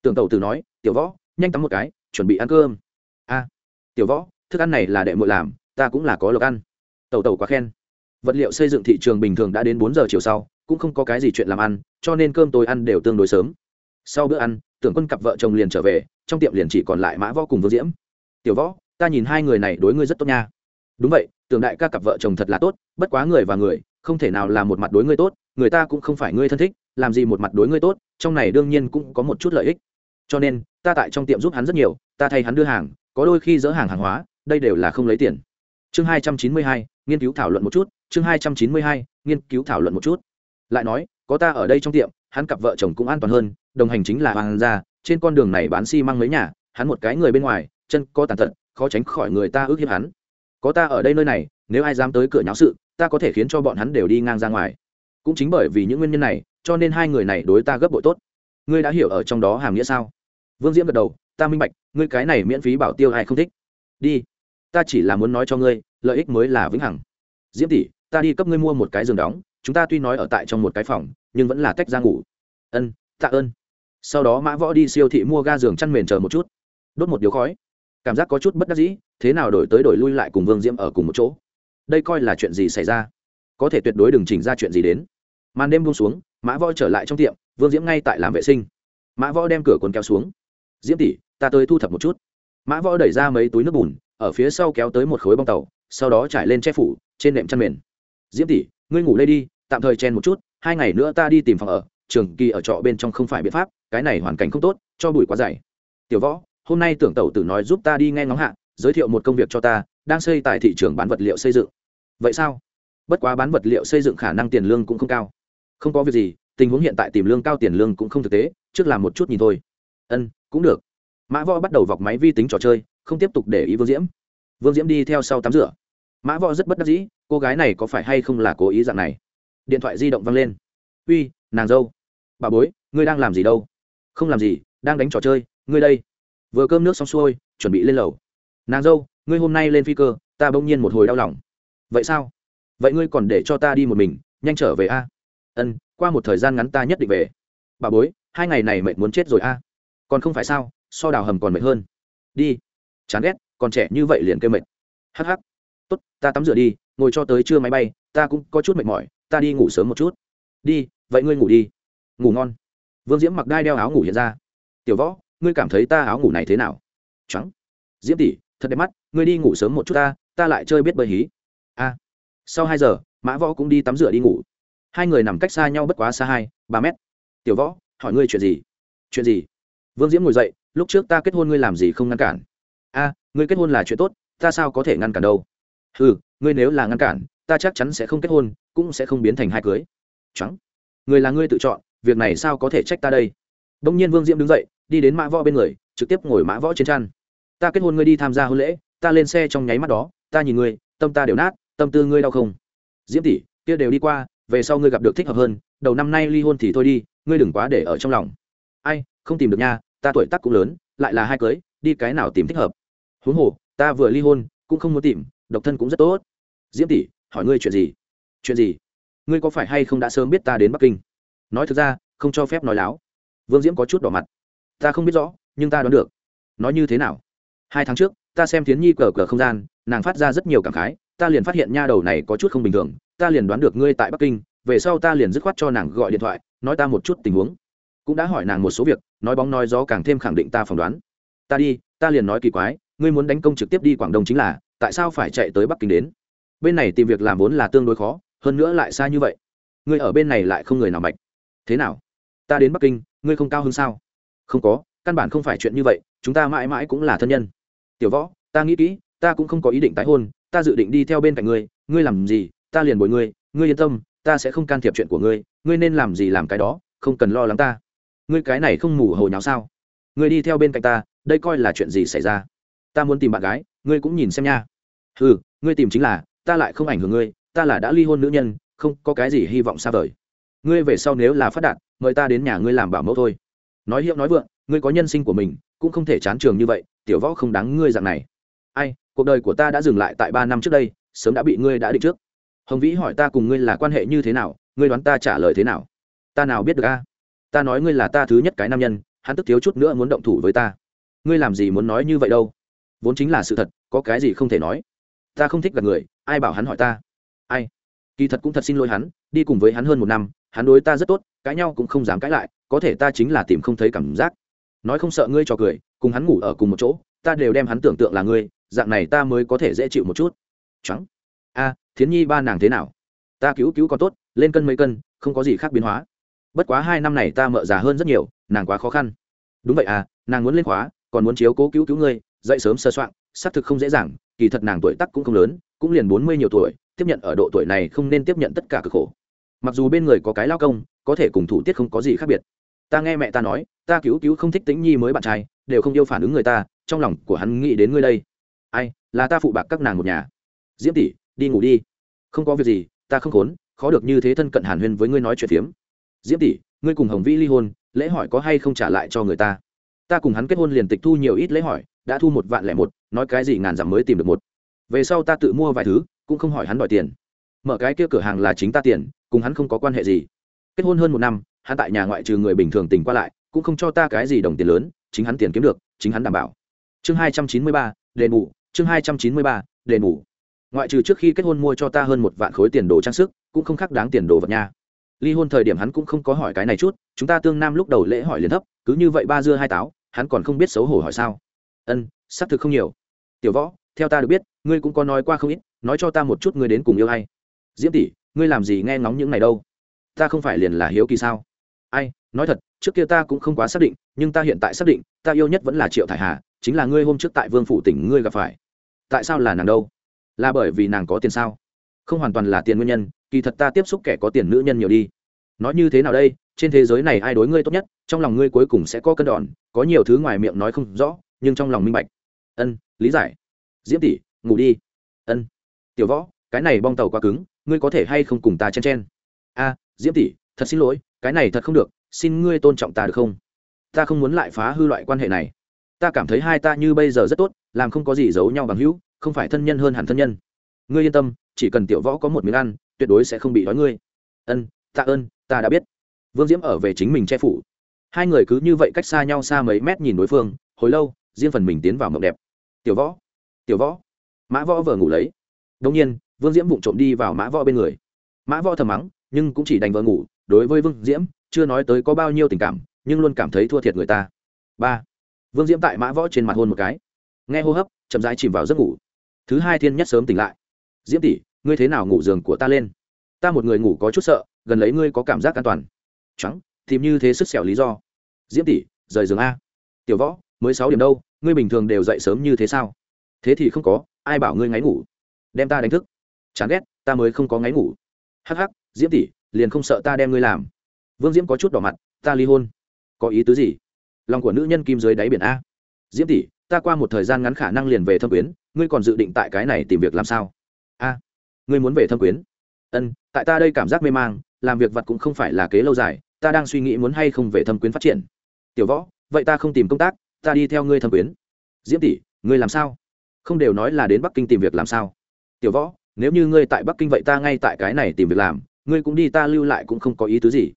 Tưởng tàu từ nói, tiểu võ, nhanh tắm một cái, chuẩn bị ăn cơm. A, tiểu võ, thức ăn này là đệ muội làm, ta cũng là có lộc ăn. Tàu tàu quá khen. Vật liệu xây dựng thị trường bình thường đã đến bốn giờ chiều sau, cũng không có cái gì chuyện làm ăn, cho nên cơm tôi ăn đều tương đối sớm. Sau bữa ăn, tưởng quân cặp vợ chồng liền trở về, trong tiệm liền chỉ còn lại mã võ cùng vương diễm. Tiểu võ, ta nhìn hai người này đối ngươi rất tốt nha. Đúng vậy, tưởng đại ca cặp vợ chồng thật là tốt, bất quá người và người, không thể nào là một mặt đối ngươi tốt người ta cũng không phải ngươi thân thích, làm gì một mặt đối ngươi tốt, trong này đương nhiên cũng có một chút lợi ích. Cho nên, ta tại trong tiệm giúp hắn rất nhiều, ta thay hắn đưa hàng, có đôi khi dỡ hàng hàng hóa, đây đều là không lấy tiền. Chương hai trăm chín mươi hai, nghiên cứu thảo luận một chút, chương hai trăm chín mươi hai, nghiên cứu thảo luận một chút. Lại nói, có ta ở đây trong tiệm, hắn cặp vợ chồng cũng an toàn hơn, đồng hành chính là hoàng gia, trên con đường này bán xi、si、măng mấy nhà, hắn một cái người bên ngoài, chân có tàn tật, khó tránh khỏi người ta ước hiếp hắn. Có ta ở đây nơi này, nếu ai dám tới cửa nháo sự, ta có thể khiến cho bọn hắn đều đi ngang ra ngoài cũng chính bởi vì những nguyên nhân này, cho nên hai người này đối ta gấp bội tốt. Ngươi đã hiểu ở trong đó hàm nghĩa sao? Vương diễm gật đầu, ta minh bạch, ngươi cái này miễn phí bảo tiêu ai không thích. Đi, ta chỉ là muốn nói cho ngươi, lợi ích mới là vĩnh hằng. Diễm tỷ, ta đi cấp ngươi mua một cái giường đóng, chúng ta tuy nói ở tại trong một cái phòng, nhưng vẫn là tách ra ngủ. Ân, tạ ơn. Sau đó mã võ đi siêu thị mua ga giường chăn mền chờ một chút. Đốt một điếu khói. Cảm giác có chút bất đắc dĩ, thế nào đổi tới đổi lui lại cùng vương diễm ở cùng một chỗ. Đây coi là chuyện gì xảy ra? Có thể tuyệt đối đừng chỉnh ra chuyện gì đến. Màn đêm buông xuống, mã võ trở lại trong tiệm, vương diễm ngay tại làm vệ sinh. Mã võ đem cửa cuốn kéo xuống. Diễm tỷ, ta tới thu thập một chút. Mã võ đẩy ra mấy túi nước bùn, ở phía sau kéo tới một khối bong tàu, sau đó trải lên che phủ, trên nệm chăn mền. Diễm tỷ, ngươi ngủ đây đi, tạm thời chen một chút, hai ngày nữa ta đi tìm phòng ở, trường kỳ ở trọ bên trong không phải biện pháp, cái này hoàn cảnh không tốt, cho bụi quá dày. Tiểu võ, hôm nay tưởng tẩu tử nói giúp ta đi nghe ngóng hạ, giới thiệu một công việc cho ta, đang xây tại thị trường bán vật liệu xây dựng. Vậy sao? Bất quá bán vật liệu xây dựng khả năng tiền lương cũng không cao. Không có việc gì, tình huống hiện tại tìm lương cao tiền lương cũng không thực tế, trước làm một chút nhìn thôi. Ân, cũng được. Mã võ bắt đầu vọc máy vi tính trò chơi, không tiếp tục để ý vương diễm. Vương diễm đi theo sau tắm rửa. Mã võ rất bất đắc dĩ, cô gái này có phải hay không là cố ý dạng này? Điện thoại di động văng lên. Uy, nàng dâu. Bà bối, ngươi đang làm gì đâu? Không làm gì, đang đánh trò chơi, ngươi đây. Vừa cơm nước xong xuôi, chuẩn bị lên lầu. Nàng dâu, ngươi hôm nay lên phi cơ, ta bỗng nhiên một hồi đau lòng. Vậy sao? Vậy ngươi còn để cho ta đi một mình, nhanh trở về a. Ân, qua một thời gian ngắn ta nhất định về. Bà bối, hai ngày này mệt muốn chết rồi a. Còn không phải sao, so đào hầm còn mệt hơn. Đi. Chán ghét, còn trẻ như vậy liền kêu mệt. Hắc hắc. Tốt, ta tắm rửa đi, ngồi cho tới trưa máy bay, ta cũng có chút mệt mỏi, ta đi ngủ sớm một chút. Đi, vậy ngươi ngủ đi. Ngủ ngon. Vương diễm mặc đai đeo áo ngủ hiện ra. Tiểu võ, ngươi cảm thấy ta áo ngủ này thế nào? Trắng. Diễm tỷ, thật đẹp mắt, ngươi đi ngủ sớm một chút ta ta lại chơi biết bơi hí sau hai giờ, mã võ cũng đi tắm rửa đi ngủ. Hai người nằm cách xa nhau bất quá xa hai, ba mét. Tiểu võ, hỏi ngươi chuyện gì? Chuyện gì? Vương diễm ngồi dậy, lúc trước ta kết hôn ngươi làm gì không ngăn cản? A, ngươi kết hôn là chuyện tốt, ta sao có thể ngăn cản đâu? Ừ ngươi nếu là ngăn cản, ta chắc chắn sẽ không kết hôn, cũng sẽ không biến thành hai cưới. Trắng người là ngươi tự chọn, việc này sao có thể trách ta đây? Đông nhiên vương diễm đứng dậy, đi đến mã võ bên người, trực tiếp ngồi mã võ trên chăn. Ta kết hôn ngươi đi tham gia hôn lễ, ta lên xe trong nháy mắt đó, ta nhìn ngươi, tâm ta đều nát tâm tư ngươi đau không? Diễm tỷ, kia đều đi qua, về sau ngươi gặp được thích hợp hơn, đầu năm nay ly hôn thì thôi đi, ngươi đừng quá để ở trong lòng. Ai, không tìm được nha, ta tuổi tác cũng lớn, lại là hai cưới, đi cái nào tìm thích hợp? Huống hồ, ta vừa ly hôn, cũng không muốn tìm, độc thân cũng rất tốt. Diễm tỷ, hỏi ngươi chuyện gì? Chuyện gì? Ngươi có phải hay không đã sớm biết ta đến bắc kinh? Nói thực ra, không cho phép nói láo. Vương diễm có chút đỏ mặt. Ta không biết rõ, nhưng ta đoán được. Nói như thế nào? Hai tháng trước, ta xem tiến nhi cờ cờ không gian, nàng phát ra rất nhiều cảm khái ta liền phát hiện nha đầu này có chút không bình thường, ta liền đoán được ngươi tại bắc kinh, về sau ta liền dứt khoát cho nàng gọi điện thoại, nói ta một chút tình huống. Cũng đã hỏi nàng một số việc, nói bóng nói gió càng thêm khẳng định ta phỏng đoán. Ta đi, ta liền nói kỳ quái, ngươi muốn đánh công trực tiếp đi quảng đông chính là, tại sao phải chạy tới bắc kinh đến? Bên này tìm việc làm vốn là tương đối khó, hơn nữa lại xa như vậy. Ngươi ở bên này lại không người nào mạch. Thế nào? Ta đến bắc kinh, ngươi không cao hơn sao? Không có, căn bản không phải chuyện như vậy, chúng ta mãi mãi cũng là thân nhân. Tiểu võ, ta nghĩ kỹ, ta cũng không có ý định tái hôn ta dự định đi theo bên cạnh ngươi ngươi làm gì, ta liền bồi ngươi ngươi yên tâm, ta sẽ không can thiệp chuyện của ngươi ngươi nên làm gì làm cái đó, không cần lo lắng ta. Ngươi cái này không ngủ hồi nháo sao? Ngươi đi theo bên cạnh ta, đây coi là chuyện gì xảy ra? Ta muốn tìm bạn gái, ngươi cũng nhìn xem nha. Ừ ngươi tìm chính là, ta lại không ảnh hưởng ngươi, ta là đã ly hôn nữ nhân, không có cái gì hy vọng xa vời. Ngươi về sau nếu là phát đạt, mời ta đến nhà ngươi làm bảo mẫu thôi. Nói hiệu nói vượng, ngươi có nhân sinh của mình, cũng không thể chán trường như vậy, tiểu võ không đáng ngươi dạng này. Ai cuộc đời của ta đã dừng lại tại ba năm trước đây, sớm đã bị ngươi đã định trước. Hồng vĩ hỏi ta cùng ngươi là quan hệ như thế nào, ngươi đoán ta trả lời thế nào? Ta nào biết được a? Ta nói ngươi là ta thứ nhất cái nam nhân, hắn tức thiếu chút nữa muốn động thủ với ta. Ngươi làm gì muốn nói như vậy đâu? Vốn chính là sự thật, có cái gì không thể nói? Ta không thích gặp người, ai bảo hắn hỏi ta? Ai? Kỳ thật cũng thật xin lỗi hắn, đi cùng với hắn hơn một năm, hắn đối ta rất tốt, cãi nhau cũng không dám cãi lại, có thể ta chính là tìm không thấy cảm giác. Nói không sợ ngươi cho cười, cùng hắn ngủ ở cùng một chỗ, ta đều đem hắn tưởng tượng là ngươi dạng này ta mới có thể dễ chịu một chút. Trắng a, thiến nhi ba nàng thế nào? Ta cứu cứu còn tốt, lên cân mấy cân, không có gì khác biến hóa. Bất quá hai năm này ta mợ già hơn rất nhiều, nàng quá khó khăn. Đúng vậy à nàng muốn lên khóa, còn muốn chiếu cố cứu cứu ngươi, dậy sớm sơ soạn, xác thực không dễ dàng, kỳ thật nàng tuổi tắc cũng không lớn, cũng liền bốn mươi nhiều tuổi, tiếp nhận ở độ tuổi này không nên tiếp nhận tất cả cực khổ. Mặc dù bên người có cái lao công, có thể cùng thủ tiết không có gì khác biệt. Ta nghe mẹ ta nói, ta cứu cứu không thích tính nhi mới bạn trai, đều không yêu phản ứng người ta, trong lòng của hắn nghĩ đến ngươi đây là ta phụ bạc các nàng một nhà. Diễm tỷ, đi ngủ đi. Không có việc gì, ta không khốn, khó được như thế thân cận hàn huyên với ngươi nói chuyện phiếm. Diễm tỷ, ngươi cùng hồng vĩ ly hôn, lễ hỏi có hay không trả lại cho người ta? Ta cùng hắn kết hôn liền tịch thu nhiều ít lễ hỏi, đã thu một vạn lẻ một, nói cái gì ngàn dặm mới tìm được một. Về sau ta tự mua vài thứ, cũng không hỏi hắn đòi tiền. Mở cái kia cửa hàng là chính ta tiền, cùng hắn không có quan hệ gì. Kết hôn hơn một năm, hắn tại nhà ngoại trừ người bình thường tình qua lại, cũng không cho ta cái gì đồng tiền lớn, chính hắn tiền kiếm được, chính hắn đảm bảo. Chương hai trăm chín mươi ba, đền bù chương hai trăm chín mươi ba, đền bù. Ngoại trừ trước khi kết hôn mua cho ta hơn một vạn khối tiền đồ trang sức, cũng không khác đáng tiền đồ vật nha. Ly hôn thời điểm hắn cũng không có hỏi cái này chút, chúng ta tương nam lúc đầu lễ hỏi liền thấp, cứ như vậy ba dưa hai táo, hắn còn không biết xấu hổ hỏi sao. Ân, xác thực không nhiều. Tiểu võ, theo ta được biết, ngươi cũng có nói qua không ít, nói cho ta một chút ngươi đến cùng yêu hay diễm tỷ, ngươi làm gì nghe ngóng những này đâu? Ta không phải liền là hiếu kỳ sao? Ai, nói thật, trước kia ta cũng không quá xác định, nhưng ta hiện tại xác định, ta yêu nhất vẫn là triệu thải hà chính là ngươi hôm trước tại vương phủ tỉnh ngươi gặp phải. Tại sao là nàng đâu? Là bởi vì nàng có tiền sao? Không hoàn toàn là tiền nguyên nhân, kỳ thật ta tiếp xúc kẻ có tiền nữ nhân nhiều đi. Nói như thế nào đây? Trên thế giới này ai đối ngươi tốt nhất, trong lòng ngươi cuối cùng sẽ có cân đòn, có nhiều thứ ngoài miệng nói không rõ, nhưng trong lòng minh bạch. Ân, lý giải. Diễm tỷ, ngủ đi. Ân. Tiểu võ, cái này bong tàu quá cứng, ngươi có thể hay không cùng ta chen chen? A, diễm tỷ, thật xin lỗi, cái này thật không được, xin ngươi tôn trọng ta được không? Ta không muốn lại phá hư loại quan hệ này ta cảm thấy hai ta như bây giờ rất tốt, làm không có gì giấu nhau bằng hữu, không phải thân nhân hơn hẳn thân nhân. Ngươi yên tâm, chỉ cần tiểu võ có một miếng ăn, tuyệt đối sẽ không bị đói ngươi. Ân, tạ ơn, ta đã biết. Vương diễm ở về chính mình che phủ. Hai người cứ như vậy cách xa nhau xa mấy mét nhìn đối phương, hồi lâu, riêng phần mình tiến vào mộng đẹp. Tiểu võ tiểu võ. Mã võ vừa ngủ lấy. Đông nhiên, vương diễm vụng trộm đi vào mã võ bên người. Mã võ thầm mắng, nhưng cũng chỉ đành vợ ngủ, đối với vương diễm, chưa nói tới có bao nhiêu tình cảm, nhưng luôn cảm thấy thua thiệt người ta. Ba vương diễm tại mã võ trên mặt hôn một cái. Nghe hô hấp, chậm rãi chìm vào giấc ngủ. Thứ hai thiên nhất sớm tỉnh lại. Diễm tỷ, ngươi thế nào ngủ giường của ta lên? Ta một người ngủ có chút sợ, gần lấy ngươi có cảm giác an toàn. Trắng tìm như thế sức xẻo lý do. Diễm tỷ, rời giường a. Tiểu võ, mới sáu điểm đâu, ngươi bình thường đều dậy sớm như thế sao? Thế thì không có, ai bảo ngươi ngáy ngủ? Đem ta đánh thức. Chán ghét, ta mới không có ngáy ngủ. Hắc hắc, diễm tỷ, liền không sợ ta đem ngươi làm. Vương diễm có chút đỏ mặt, ta ly hôn. Có ý tứ gì? Lòng của nữ nhân kim dưới đáy biển a. Diễm tỷ, ta qua một thời gian ngắn khả năng liền về thâm quyến, ngươi còn dự định tại cái này tìm việc làm sao? A, ngươi muốn về thâm quyến? Ân, tại ta đây cảm giác mê mang, làm việc vật cũng không phải là kế lâu dài, ta đang suy nghĩ muốn hay không về thâm quyến phát triển. Tiểu võ, vậy ta không tìm công tác, ta đi theo ngươi thâm quyến. Diễm tỷ, ngươi làm sao? Không đều nói là đến bắc kinh tìm việc làm sao? Tiểu võ, nếu như ngươi tại bắc kinh vậy ta ngay tại cái này tìm việc làm, ngươi cũng đi ta lưu lại cũng không có ý tứ gì.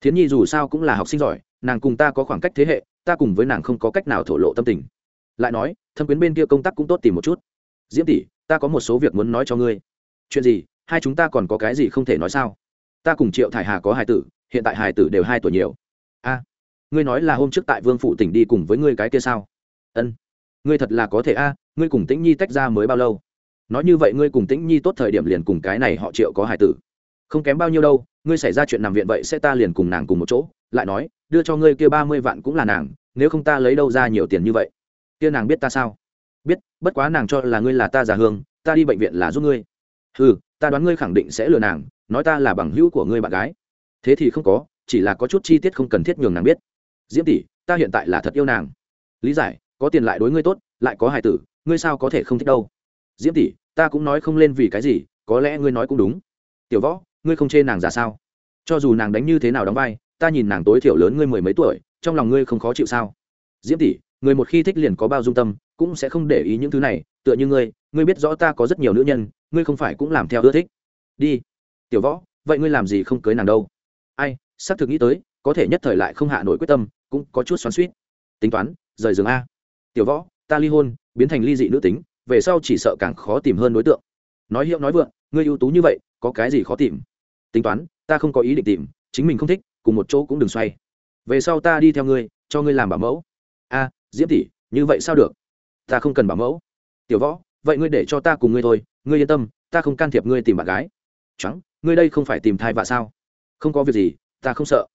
Thiến nhi dù sao cũng là học sinh giỏi, nàng cùng ta có khoảng cách thế hệ ta cùng với nàng không có cách nào thổ lộ tâm tình. Lại nói, thâm quyến bên kia công tác cũng tốt tìm một chút. Diễm tỷ, ta có một số việc muốn nói cho ngươi. Chuyện gì? Hai chúng ta còn có cái gì không thể nói sao? Ta cùng triệu thải hà có hai tử, hiện tại hài tử đều hai tuổi nhiều. A, ngươi nói là hôm trước tại vương phụ tỉnh đi cùng với ngươi cái kia sao? Ân, ngươi thật là có thể a, ngươi cùng tĩnh nhi tách ra mới bao lâu? Nói như vậy ngươi cùng tĩnh nhi tốt thời điểm liền cùng cái này họ triệu có hài tử. Không kém bao nhiêu đâu, ngươi xảy ra chuyện nằm viện vậy sẽ ta liền cùng nàng cùng một chỗ. Lại nói đưa cho ngươi kia ba mươi vạn cũng là nàng, nếu không ta lấy đâu ra nhiều tiền như vậy? Kia nàng biết ta sao? Biết, bất quá nàng cho là ngươi là ta già hương, ta đi bệnh viện là giúp ngươi. Ừ ta đoán ngươi khẳng định sẽ lừa nàng, nói ta là bằng hữu của ngươi bạn gái. Thế thì không có, chỉ là có chút chi tiết không cần thiết nhường nàng biết. Diễm tỷ, ta hiện tại là thật yêu nàng. Lý giải, có tiền lại đối ngươi tốt, lại có hài tử, ngươi sao có thể không thích đâu? Diễm tỷ, ta cũng nói không lên vì cái gì, có lẽ ngươi nói cũng đúng. Tiểu võ, ngươi không chê nàng giả sao? Cho dù nàng đánh như thế nào đóng vai ta nhìn nàng tối thiểu lớn ngươi mười mấy tuổi, trong lòng ngươi không khó chịu sao? Diễm tỷ, người một khi thích liền có bao dung tâm, cũng sẽ không để ý những thứ này, tựa như ngươi ngươi biết rõ ta có rất nhiều nữ nhân, ngươi không phải cũng làm theo ưa thích. Đi. Tiểu võ, vậy ngươi làm gì không cưới nàng đâu? Ai xác thực nghĩ tới, có thể nhất thời lại không hạ nổi quyết tâm, cũng có chút xoắn suýt tính toán, rời giường a. Tiểu võ, ta ly hôn, biến thành ly dị nữ tính, về sau chỉ sợ càng khó tìm hơn đối tượng. Nói hiệu nói vượng, ngươi ưu tú như vậy, có cái gì khó tìm? Tính toán, ta không có ý định tìm, chính mình không thích cùng một chỗ cũng đừng xoay. Về sau ta đi theo ngươi, cho ngươi làm bảo mẫu. A, diễm tỷ, như vậy sao được? Ta không cần bảo mẫu. Tiểu võ, vậy ngươi để cho ta cùng ngươi thôi, ngươi yên tâm, ta không can thiệp ngươi tìm bạn gái. Trắng ngươi đây không phải tìm thai vạ sao? Không có việc gì, ta không sợ.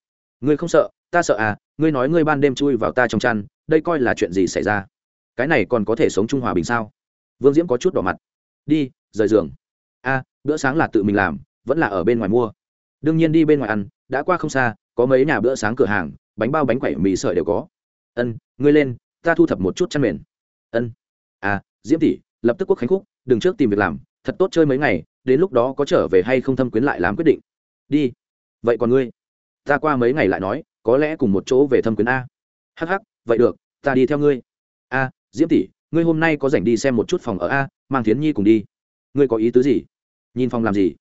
Ngươi không sợ, ta sợ à ngươi nói ngươi ban đêm chui vào ta trong chăn, đây coi là chuyện gì xảy ra? Cái này còn có thể sống trung hòa bình sao? Vương diễm có chút đỏ mặt. Đi, rời giường. A, bữa sáng là tự mình làm, vẫn là ở bên ngoài mua. Đương nhiên đi bên ngoài ăn đã qua không xa, có mấy nhà bữa sáng cửa hàng, bánh bao bánh quẩy mì sợi đều có. Ân, ngươi lên, ta thu thập một chút chăn mền. Ân. À diễm tỷ, lập tức quốc khánh khúc, đừng trước tìm việc làm, thật tốt chơi mấy ngày, đến lúc đó có trở về hay không thâm quyến lại làm quyết định. Đi. Vậy còn ngươi? Ta qua mấy ngày lại nói, có lẽ cùng một chỗ về thâm quyến a. Hh vậy được, ta đi theo ngươi. A, diễm tỷ, ngươi hôm nay có rảnh đi xem một chút phòng ở a, mang thiến nhi cùng đi. Ngươi có ý tứ gì? Nhìn phòng làm gì?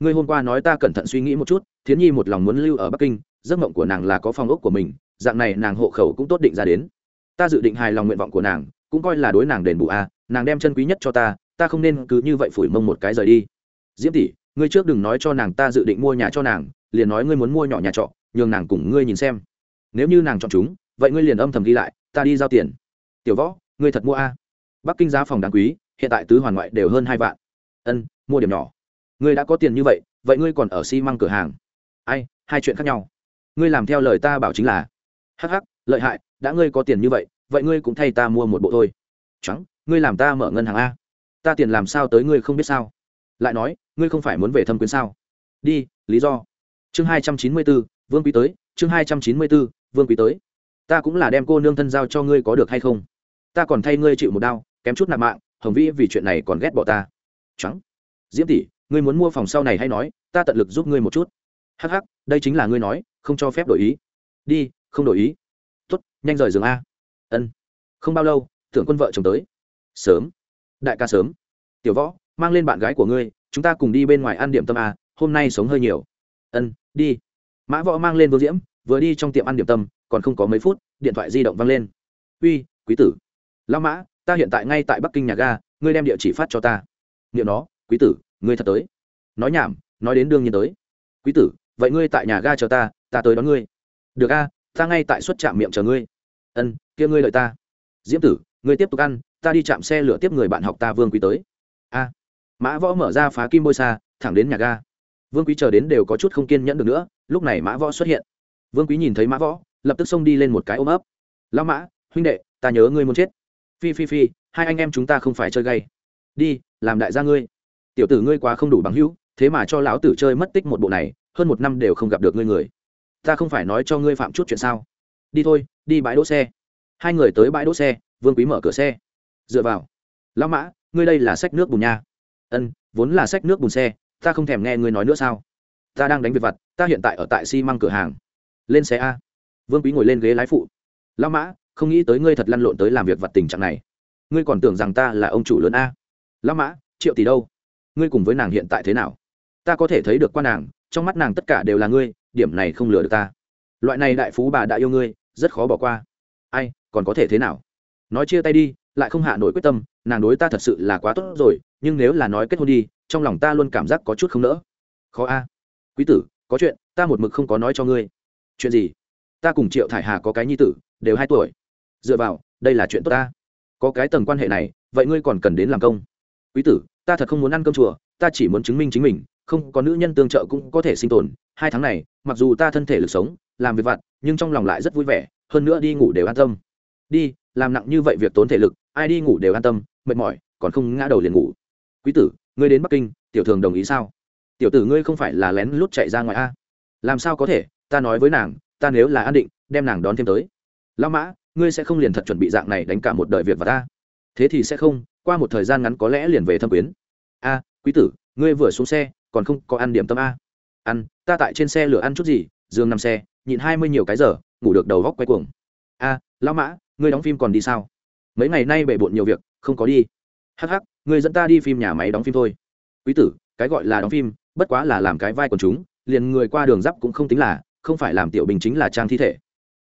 Ngươi hôm qua nói ta cẩn thận suy nghĩ một chút, thiến nhi một lòng muốn lưu ở bắc kinh, giấc mộng của nàng là có phòng ốc của mình, dạng này nàng hộ khẩu cũng tốt định ra đến. Ta dự định hài lòng nguyện vọng của nàng, cũng coi là đối nàng đền bù a, nàng đem chân quý nhất cho ta ta không nên cứ như vậy phủi mông một cái rời đi. Diễm tỷ, ngươi trước đừng nói cho nàng ta dự định mua nhà cho nàng, liền nói ngươi muốn mua nhỏ nhà trọ, nhường nàng cùng ngươi nhìn xem. Nếu như nàng chọn chúng, vậy ngươi liền âm thầm ghi lại, ta đi giao tiền. Tiểu võ, ngươi thật mua a. Bắc kinh giá phòng đáng quý, hiện tại tứ hoàn ngoại đều hơn hai vạn. Ân, mua điểm nhỏ ngươi đã có tiền như vậy vậy ngươi còn ở xi măng cửa hàng. Ai, hai chuyện khác nhau. Ngươi làm theo lời ta bảo chính là hh lợi hại, đã ngươi có tiền như vậy vậy ngươi cũng thay ta mua một bộ thôi. Trắng ngươi làm ta mở ngân hàng a. Ta tiền làm sao tới ngươi không biết sao? Lại nói, ngươi không phải muốn về thâm quyến sao? Đi, lý do. Chương hai trăm chín mươi bốn vương quý tới, chương hai trăm chín mươi bốn vương quý tới. Ta cũng là đem cô nương thân giao cho ngươi có được hay không? Ta còn thay ngươi chịu một đau, kém chút nạp mạng, hồng vĩ vì chuyện này còn ghét bỏ ta. Trắng diễm tỷ ngươi muốn mua phòng sau này hay nói ta tận lực giúp ngươi một chút. Hắc hắc đây chính là ngươi nói không cho phép đổi ý. Đi không đổi ý. Tốt, nhanh rời giường a. Ân. Không bao lâu tưởng quân vợ chồng tới. Sớm. Đại ca sớm. Tiểu võ mang lên bạn gái của ngươi chúng ta cùng đi bên ngoài ăn điểm tâm a hôm nay sống hơi nhiều. Ân đi. Mã võ mang lên vương diễm vừa đi trong tiệm ăn điểm tâm còn không có mấy phút điện thoại di động văng lên. Uy quý tử. Lao mã ta hiện tại ngay tại bắc kinh nhà ga ngươi đem địa chỉ phát cho ta. Nghiệm nó quý tử ngươi thật tới. Nói nhảm, nói đến đương nhiên tới. Quý tử, vậy ngươi tại nhà ga chờ ta ta tới đón ngươi. Được a, ta ngay tại suất trạm miệng chờ ngươi. Ân, kia ngươi lợi ta. Diễm tử, ngươi tiếp tục ăn, ta đi chạm xe lửa tiếp người bạn học ta vương quý tới. A. Mã võ mở ra phá kim bôi xa, thẳng đến nhà ga. Vương quý chờ đến đều có chút không kiên nhẫn được nữa, lúc này mã võ xuất hiện. Vương quý nhìn thấy mã võ, lập tức xông đi lên một cái ôm ấp. Lao mã, huynh đệ, ta nhớ ngươi muốn chết. Phi phi phi, hai anh em chúng ta không phải chơi gay. Đi, làm đại gia ngươi tiểu tử ngươi quá không đủ bằng hữu, thế mà cho lão tử chơi mất tích một bộ này, hơn một năm đều không gặp được ngươi người. Ta không phải nói cho ngươi phạm chút chuyện sao? Đi thôi, đi bãi đỗ xe. Hai người tới bãi đỗ xe, vương quý mở cửa xe. Dựa vào. Lão mã, ngươi đây là sách nước bùn nha. Ân, vốn là sách nước bùn xe, ta không thèm nghe ngươi nói nữa sao? Ta đang đánh việc vặt, ta hiện tại ở tại xi、si、măng cửa hàng. Lên xe a. Vương quý ngồi lên ghế lái phụ. Lão mã, không nghĩ tới ngươi thật lăn lộn tới làm việc vặt tình trạng này. Ngươi còn tưởng rằng ta là ông chủ lớn a. Lão mã, triệu tỷ đâu? Ngươi cùng với nàng hiện tại thế nào? Ta có thể thấy được qua nàng, trong mắt nàng tất cả đều là ngươi, điểm này không lừa được ta. Loại này đại phú bà đã yêu ngươi, rất khó bỏ qua. Ai, còn có thể thế nào? Nói chia tay đi, lại không hạ nổi quyết tâm, nàng đối ta thật sự là quá tốt rồi, nhưng nếu là nói kết hôn đi, trong lòng ta luôn cảm giác có chút không nỡ. Khó a. Quý tử, có chuyện, ta một mực không có nói cho ngươi. Chuyện gì? Ta cùng triệu thải hà có cái nhi tử, đều hai tuổi. Dựa vào, đây là chuyện tốt ta. Có cái tầng quan hệ này, vậy ngươi còn cần đến làm công. Quý tử ta thật không muốn ăn cơm chùa, ta chỉ muốn chứng minh chính mình, không, có nữ nhân tương trợ cũng có thể sinh tồn. Hai tháng này, mặc dù ta thân thể lực sống, làm việc vặt, nhưng trong lòng lại rất vui vẻ, hơn nữa đi ngủ đều an tâm. Đi, làm nặng như vậy việc tốn thể lực, ai đi ngủ đều an tâm, mệt mỏi, còn không ngã đầu liền ngủ. Quý tử, ngươi đến bắc kinh, tiểu thường đồng ý sao? Tiểu tử ngươi không phải là lén lút chạy ra ngoài a? Làm sao có thể? Ta nói với nàng, ta nếu là an định, đem nàng đón thêm tới. Lao mã, ngươi sẽ không liền thật chuẩn bị dạng này đánh cả một đời việc và ta thế thì sẽ không qua một thời gian ngắn có lẽ liền về thâm quyến. A, quý tử, ngươi vừa xuống xe, còn không có ăn điểm tâm a. Ăn, ta tại trên xe lửa ăn chút gì dương nằm xe, nhịn hai mươi nhiều cái giờ, ngủ được đầu góc quay cuồng. A, lão mã, ngươi đóng phim còn đi sao? Mấy ngày nay bể bộn nhiều việc, không có đi. Hh ngươi dẫn ta đi phim nhà máy đóng phim thôi. Quý tử, cái gọi là đóng phim, bất quá là làm cái vai quần chúng, liền người qua đường giáp cũng không tính là, không phải làm tiểu bình chính là trang thi thể.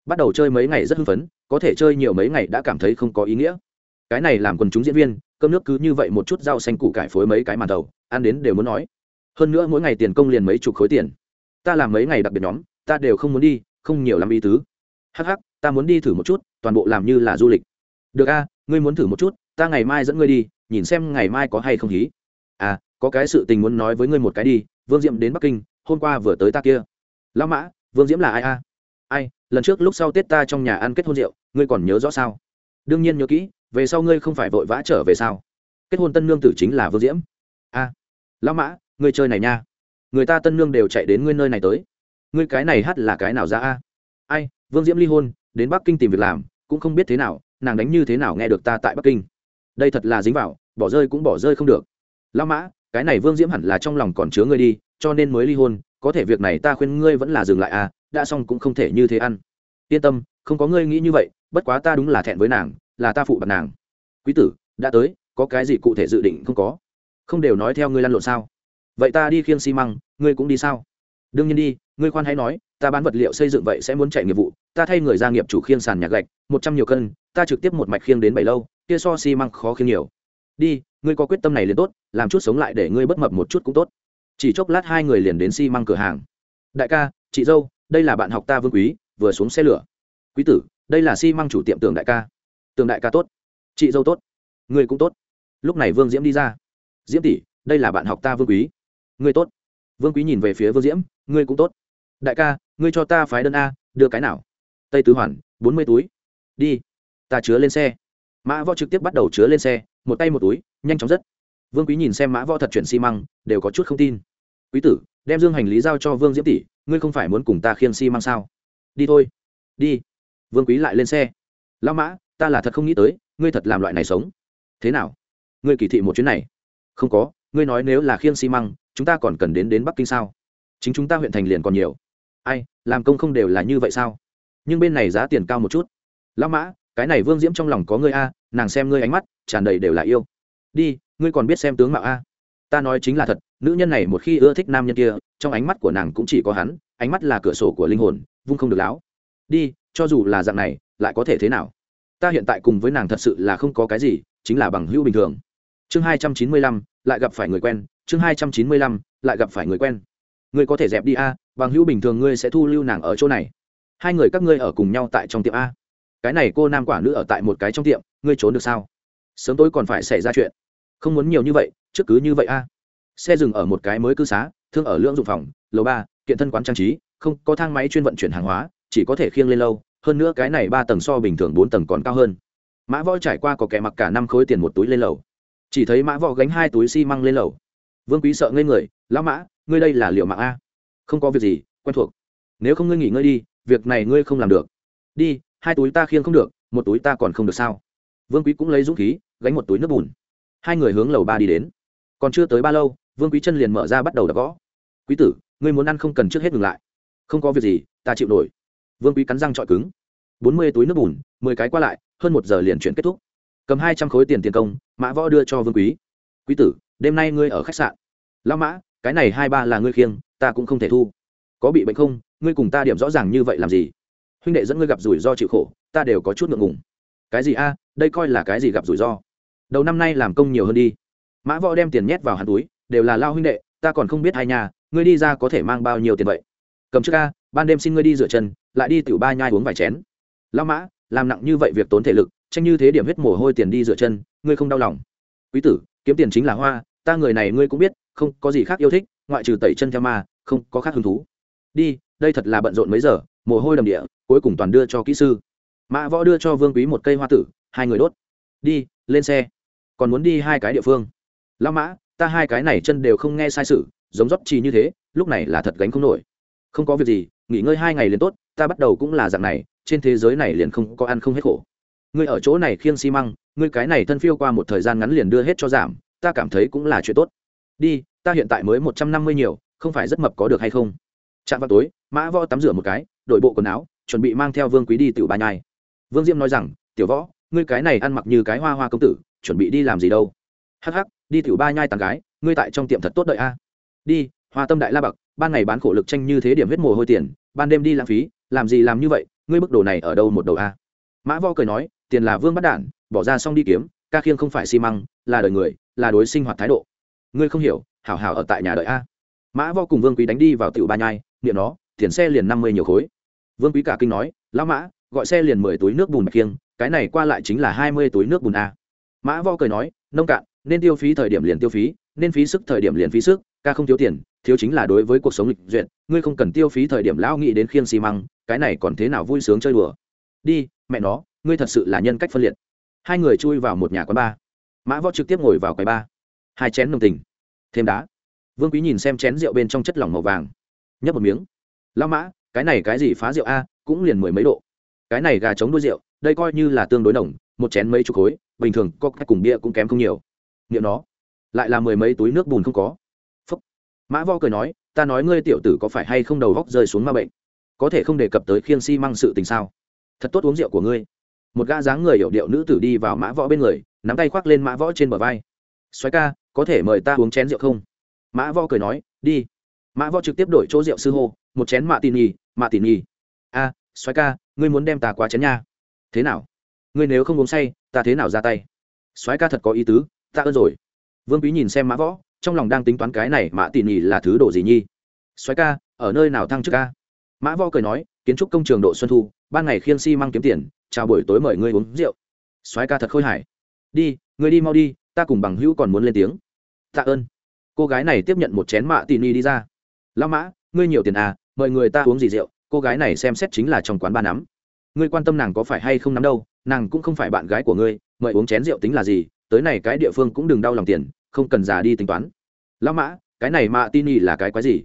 Bắt đầu chơi mấy ngày rất hưng phấn, có thể chơi nhiều mấy ngày đã cảm thấy không có ý nghĩa. Cái này làm quần chúng diễn viên cơm nước cứ như vậy một chút rau xanh củ cải phối mấy cái màn đầu, ăn đến đều muốn nói. Hơn nữa mỗi ngày tiền công liền mấy chục khối tiền. Ta làm mấy ngày đặc biệt nhóm, ta đều không muốn đi, không nhiều làm ý tứ. Hắc hắc, ta muốn đi thử một chút, toàn bộ làm như là du lịch. Được a, ngươi muốn thử một chút, ta ngày mai dẫn ngươi đi, nhìn xem ngày mai có hay không hí. À có cái sự tình muốn nói với ngươi một cái đi, vương diệm đến bắc kinh, hôm qua vừa tới ta kia. Lão mã, vương diễm là ai a? Ai, lần trước lúc sau tết ta trong nhà ăn kết hôn rượu, ngươi còn nhớ rõ sao? Đương nhiên nhớ kỹ, về sau ngươi không phải vội vã trở về sao? Kết hôn tân nương tử chính là vương diễm. A, lão mã, ngươi chơi này nha. Người ta tân nương đều chạy đến ngươi nơi này tới. Ngươi cái này hát là cái nào ra a? Ai, vương diễm ly hôn, đến bắc kinh tìm việc làm, cũng không biết thế nào, nàng đánh như thế nào nghe được ta tại bắc kinh. Đây thật là dính vào, bỏ rơi cũng bỏ rơi không được. Lão mã, cái này vương diễm hẳn là trong lòng còn chứa ngươi đi, cho nên mới ly hôn, có thể việc này ta khuyên ngươi vẫn là dừng lại à đã xong cũng không thể như thế ăn. Yên tâm không có ngươi nghĩ như vậy, bất quá ta đúng là thẹn với nàng, là ta phụ bạc nàng. Quý tử, đã tới, có cái gì cụ thể dự định không có? Không đều nói theo ngươi lăn lộn sao? Vậy ta đi khiêng xi măng, ngươi cũng đi sao? Đương nhiên đi, ngươi khoan hãy nói, ta bán vật liệu xây dựng vậy sẽ muốn chạy nghiệp vụ, ta thay người gia nghiệp chủ khiêng sàn nhạc gạch, một trăm nhiều cân, ta trực tiếp một mạch khiêng đến bảy lâu, kia so xi măng khó khiêng nhiều. Đi, ngươi có quyết tâm này liền tốt, làm chút sống lại để ngươi bất mập một chút cũng tốt. Chỉ chốc lát hai người liền đến xi măng cửa hàng. Đại ca, chị dâu, đây là bạn học ta vương quý, vừa xuống xe lửa quý tử, đây là xi măng chủ tiệm tường đại ca. Tường đại ca tốt. Chị dâu tốt. Người cũng tốt. Lúc này vương diễm đi ra. Diễm tỷ, đây là bạn học ta vương quý. Người tốt. Vương quý nhìn về phía vương diễm. Ngươi cũng tốt. Đại ca, ngươi cho ta phái đơn a, đưa cái nào? Tây tứ hoàn, bốn mươi túi. Đi. Ta chứa lên xe. Mã võ trực tiếp bắt đầu chứa lên xe. Một tay một túi, nhanh chóng rất. Vương quý nhìn xem mã võ thật chuyển xi măng, đều có chút không tin. Quý tử, đem dương hành lý giao cho vương diễm tỷ, ngươi không phải muốn cùng ta khiêng xi măng sao? Đi thôi. Đi vương quý lại lên xe. Lao mã, ta là thật không nghĩ tới, ngươi thật làm loại này sống. Thế nào? Ngươi kỳ thị một chuyến này? Không có, ngươi nói nếu là khiêng xi măng, chúng ta còn cần đến đến bắc kinh sao? Chính chúng ta huyện thành liền còn nhiều. Ai, làm công không đều là như vậy sao? Nhưng bên này giá tiền cao một chút. Lão mã, cái này vương diễm trong lòng có ngươi a, nàng xem ngươi ánh mắt, tràn đầy đều là yêu. Đi, ngươi còn biết xem tướng mạo a. Ta nói chính là thật, nữ nhân này một khi ưa thích nam nhân kia, trong ánh mắt của nàng cũng chỉ có hắn, ánh mắt là cửa sổ của linh hồn, vung không được láo. Đi cho dù là dạng này, lại có thể thế nào? Ta hiện tại cùng với nàng thật sự là không có cái gì, chính là bằng hữu bình thường. Chương hai trăm chín mươi lăm, lại gặp phải người quen. Chương hai trăm chín mươi lăm, lại gặp phải người quen. Ngươi có thể dẹp đi a, bằng hữu bình thường ngươi sẽ thu lưu nàng ở chỗ này. Hai người các ngươi ở cùng nhau tại trong tiệm a. Cái này cô nam quả nữ ở tại một cái trong tiệm, ngươi trốn được sao? Sớm tối còn phải xảy ra chuyện. Không muốn nhiều như vậy, trước cứ như vậy a. Xe dừng ở một cái mới cư xá, thương ở lưỡng dụng phòng, lầu ba, kiện thân quán trang trí, không có thang máy chuyên vận chuyển hàng hóa chỉ có thể khiêng lên lâu, hơn nữa cái này ba tầng so bình thường bốn tầng còn cao hơn. Mã võ trải qua có kẻ mặc cả năm khối tiền một túi lên lầu. Chỉ thấy mã võ gánh hai túi xi măng lên lầu. Vương quý sợ ngây người, lão mã, ngươi đây là liệu mạng a? Không có việc gì, quen thuộc. Nếu không ngươi nghỉ ngơi đi, việc này ngươi không làm được. Đi, hai túi ta khiêng không được, một túi ta còn không được sao? Vương quý cũng lấy dũng khí, gánh một túi nước bùn. Hai người hướng lầu ba đi đến. Còn chưa tới ba lâu, vương quý chân liền mở ra bắt đầu đập gõ. Quý tử, ngươi muốn ăn không cần trước hết ngừng lại. Không có việc gì, ta chịu nổi vương quý cắn răng trọi cứng. Bốn mươi túi nước bùn, mười cái qua lại, hơn một giờ liền chuyển kết thúc. Cầm hai trăm khối tiền tiền công, mã võ đưa cho vương quý. Quý tử, đêm nay ngươi ở khách sạn. Lao mã, cái này hai ba là ngươi khiêng, ta cũng không thể thu. Có bị bệnh không? Ngươi cùng ta điểm rõ ràng như vậy làm gì? Huynh đệ dẫn ngươi gặp rủi ro chịu khổ, ta đều có chút ngượng ngùng. Cái gì a? Đây coi là cái gì gặp rủi ro? Đầu năm nay làm công nhiều hơn đi. Mã võ đem tiền nhét vào hạt túi. Đều là lao huynh đệ, ta còn không biết hai nhà, ngươi đi ra có thể mang bao nhiêu tiền vậy? Cầm trước a ban đêm xin ngươi đi rửa chân, lại đi tiểu ba nhai uống vài chén. Lao mã, làm nặng như vậy việc tốn thể lực, tranh như thế điểm huyết mồ hôi tiền đi rửa chân, ngươi không đau lòng. Quý tử, kiếm tiền chính là hoa, ta người này ngươi cũng biết, không có gì khác yêu thích, ngoại trừ tẩy chân theo ma, không có khác hứng thú. Đi, đây thật là bận rộn mấy giờ, mồ hôi đầm địa, cuối cùng toàn đưa cho kỹ sư. Mã võ đưa cho vương quý một cây hoa tử, hai người đốt. Đi, lên xe. Còn muốn đi hai cái địa phương. Lao mã, ta hai cái này chân đều không nghe sai sự, giống rót trì như thế, lúc này là thật gánh không nổi. Không có việc gì nghỉ ngơi hai ngày liền tốt, ta bắt đầu cũng là dạng này, trên thế giới này liền không có ăn không hết khổ. Ngươi ở chỗ này khiêng xi măng, ngươi cái này thân phiêu qua một thời gian ngắn liền đưa hết cho giảm, ta cảm thấy cũng là chuyện tốt. Đi, ta hiện tại mới một trăm năm mươi nhiều, không phải rất mập có được hay không? Chạm vào tối, mã võ tắm rửa một cái đội bộ quần áo, chuẩn bị mang theo vương quý đi tiểu ba nhai. Vương diêm nói rằng, tiểu võ, ngươi cái này ăn mặc như cái hoa hoa công tử, chuẩn bị đi làm gì đâu? Hắc hắc, đi tiểu ba nhai tàn gái, ngươi tại trong tiệm thật tốt đợi a. Đi, hoa tâm đại la bậc ban ngày bán khổ lực tranh như thế điểm huyết mồ hôi tiền, ban đêm đi lãng phí, làm gì làm như vậy, ngươi bức đồ này ở đâu một đầu a? Mã võ cười nói, tiền là vương bắt đản, bỏ ra xong đi kiếm, ca khiêng không phải xi măng, là đời người, là đối sinh hoạt thái độ. Ngươi không hiểu, hảo hảo ở tại nhà đợi a. Mã võ cùng vương quý đánh đi vào tiểu ba nhai, niệm nó, tiền xe liền năm mươi nhiều khối. Vương quý cả kinh nói, lão mã, gọi xe liền mười túi nước bùn mạch kiêng cái này qua lại chính là hai mươi túi nước bùn a. Mã võ cười nói, nông cạn nên tiêu phí thời điểm liền tiêu phí nên phí sức thời điểm liền phí sức ca không thiếu tiền thiếu chính là đối với cuộc sống lịch duyệt ngươi không cần tiêu phí thời điểm lão nghĩ đến khiêng xi măng cái này còn thế nào vui sướng chơi đùa. Đi mẹ nó ngươi thật sự là nhân cách phân liệt. Hai người chui vào một nhà quán ba, mã võ trực tiếp ngồi vào quầy ba, hai chén nồng tình. Thêm đá. Vương quý nhìn xem chén rượu bên trong chất lỏng màu vàng. Nhấp một miếng. Lao mã cái này cái gì phá rượu a cũng liền mười mấy độ. Cái này gà chống đuôi rượu đây coi như là tương đối nồng một chén mấy chục khối bình thường có cách cùng bia cũng kém không nhiều nghiệm nó. Lại là mười mấy túi nước bùn không có. Phúc. mã vo cười nói, ta nói ngươi tiểu tử có phải hay không đầu góc rơi xuống ma bệnh? Có thể không đề cập tới khiêng si sự tình sao? Thật tốt uống rượu của ngươi. Một gã dáng người hiểu điệu nữ tử đi vào mã võ bên người, nắm tay khoác lên mã võ trên bờ vai. Xoáy ca, có thể mời ta uống chén rượu không? Mã võ cười nói, đi. Mã võ trực tiếp đổi chỗ rượu sư hô, một chén mạ tỉ nhì, mạ tỉ nhì. A xoáy ca, ngươi muốn đem ta qua chén nha. Thế nào? Ngươi nếu không uống say, ta thế nào ra tay? Xoáy ca thật có ý tứ ta ơn rồi. Vương quý nhìn xem mã võ, trong lòng đang tính toán cái này mã tỉ nhì là thứ đồ gì nhi Xoáy ca, ở nơi nào thăng chức ca? Mã võ cười nói, kiến trúc công trường độ xuân thu, ban ngày khiêng si mang kiếm tiền, chào buổi tối mời ngươi uống rượu. Xoáy ca thật khôi hài. Đi, ngươi đi mau đi, ta cùng bằng hữu còn muốn lên tiếng. Tạ ơn. Cô gái này tiếp nhận một chén mạ tỉ nhì đi ra. Lao mã, ngươi nhiều tiền à mời người ta uống gì rượu, cô gái này xem xét chính là trong quán ba nắm. Ngươi quan tâm nàng có phải hay không nắm đâu, nàng cũng không phải bạn gái của ngươi, mời uống chén rượu tính là gì tới này cái địa phương cũng đừng đau lòng tiền, không cần già đi tính toán. Lão mã, cái này mạ tin y là cái quái gì?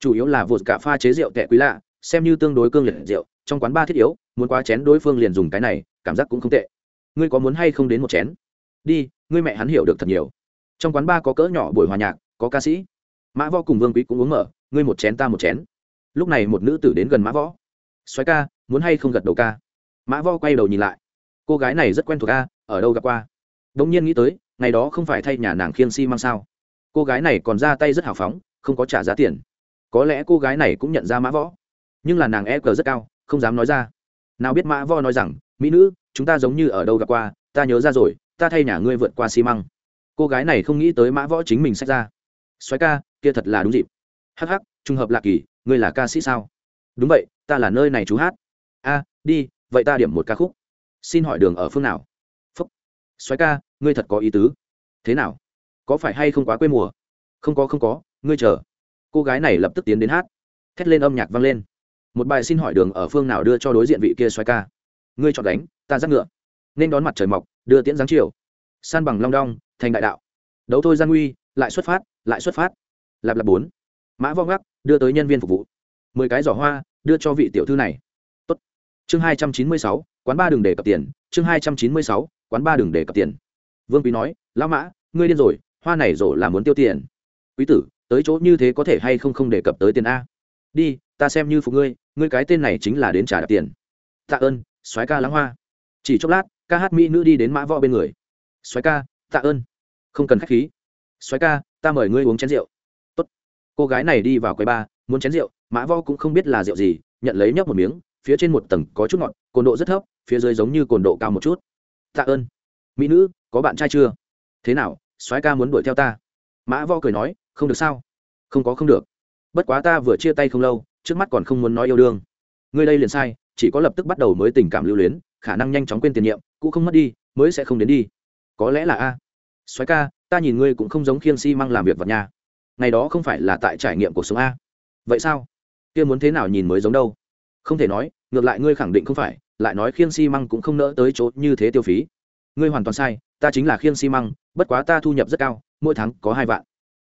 Chủ yếu là vột cả pha chế rượu tệ quý lạ, xem như tương đối cương liệt rượu, trong quán ba thiết yếu, muốn quá chén đối phương liền dùng cái này, cảm giác cũng không tệ. Ngươi có muốn hay không đến một chén? Đi, ngươi mẹ hắn hiểu được thật nhiều. Trong quán ba có cỡ nhỏ buổi hòa nhạc, có ca sĩ. Mã võ cùng vương quý cũng uống mở, ngươi một chén ta một chén. Lúc này một nữ tử đến gần mã võ. Xoáy ca, muốn hay không gật đầu ca? Mã võ quay đầu nhìn lại. Cô gái này rất quen thuộc ca ở đâu gặp qua? Đ nhiên nghĩ tới, ngày đó không phải thay nhà nàng khiêng xi măng sao? Cô gái này còn ra tay rất hào phóng, không có trả giá tiền. Có lẽ cô gái này cũng nhận ra mã võ. Nhưng là nàng e cờ rất cao, không dám nói ra. Nào biết mã võ nói rằng, mỹ nữ, chúng ta giống như ở đâu gặp qua, ta nhớ ra rồi, ta thay nhà ngươi vượt qua xi măng. cô gái này không nghĩ tới mã võ chính mình sách ra. Xoáy ca, kia thật là đúng dịp. Hắc hắc, trùng hợp lạ kỳ, ngươi là ca sĩ sao? Đúng vậy, ta là nơi này chú hát. A, đi, vậy ta điểm một ca khúc. Xin hỏi đường ở phương nào? Xoáy ca, ngươi thật có ý tứ. Thế nào? Có phải hay không quá quê mùa? Không có không có, ngươi chờ. Cô gái này lập tức tiến đến hát. Thét lên âm nhạc vang lên. Một bài xin hỏi đường ở phương nào đưa cho đối diện vị kia xoáy ca? Ngươi chọn đánh ta dắt ngựa. Nên đón mặt trời mọc, đưa tiễn giáng chiều. San bằng long đong, thành đại đạo. Đấu thôi gian nguy, lại xuất phát, lại xuất phát. Lạp lạp bốn. Mã vong gác đưa tới nhân viên phục vụ. Mười cái giỏ hoa, đưa cho vị tiểu thư này chương hai trăm chín mươi sáu, quán ba đừng để cập tiền. Chương hai trăm chín mươi sáu, quán ba đừng để cập tiền. Vương quý nói, lão mã, ngươi điên rồi, hoa này rổ là muốn tiêu tiền. Quý tử, tới chỗ như thế có thể hay không không đề cập tới tiền a? Đi, ta xem như phục ngươi ngươi cái tên này chính là đến trả đạp tiền. Tạ ơn, soái ca lãng hoa. Chỉ chốc lát, ca hát mỹ nữ đi đến mã võ bên người. Soái ca, tạ ơn. Không cần khách khí. Soái ca, ta mời ngươi uống chén rượu. Tốt. cô gái này đi vào quầy ba, muốn chén rượu, mã võ cũng không biết là rượu gì, nhận lấy nhấp một miếng phía trên một tầng có chút ngọt, cồn độ rất thấp, phía dưới giống như cồn độ cao một chút. Tạ ơn. Mỹ nữ, có bạn trai chưa? Thế nào, soái ca muốn đuổi theo ta? Mã vo cười nói, không được sao? Không có không được. Bất quá ta vừa chia tay không lâu, trước mắt còn không muốn nói yêu đương. Ngươi đây liền sai, chỉ có lập tức bắt đầu mới tình cảm lưu luyến, khả năng nhanh chóng quên tiền nhiệm cũng không mất đi, mới sẽ không đến đi. Có lẽ là a. Soái ca, ta nhìn ngươi cũng không giống khiêng mang làm việc vật nhà. Ngày đó không phải là tại trải nghiệm cuộc sống a. Vậy sao? Kia muốn thế nào nhìn mới giống đâu? Không thể nói, ngược lại ngươi khẳng định không phải, lại nói khiêng xi、si、măng cũng không nỡ tới chỗ như thế tiêu phí. Ngươi hoàn toàn sai, ta chính là khiêng xi、si、măng, bất quá ta thu nhập rất cao, mỗi tháng có hai vạn.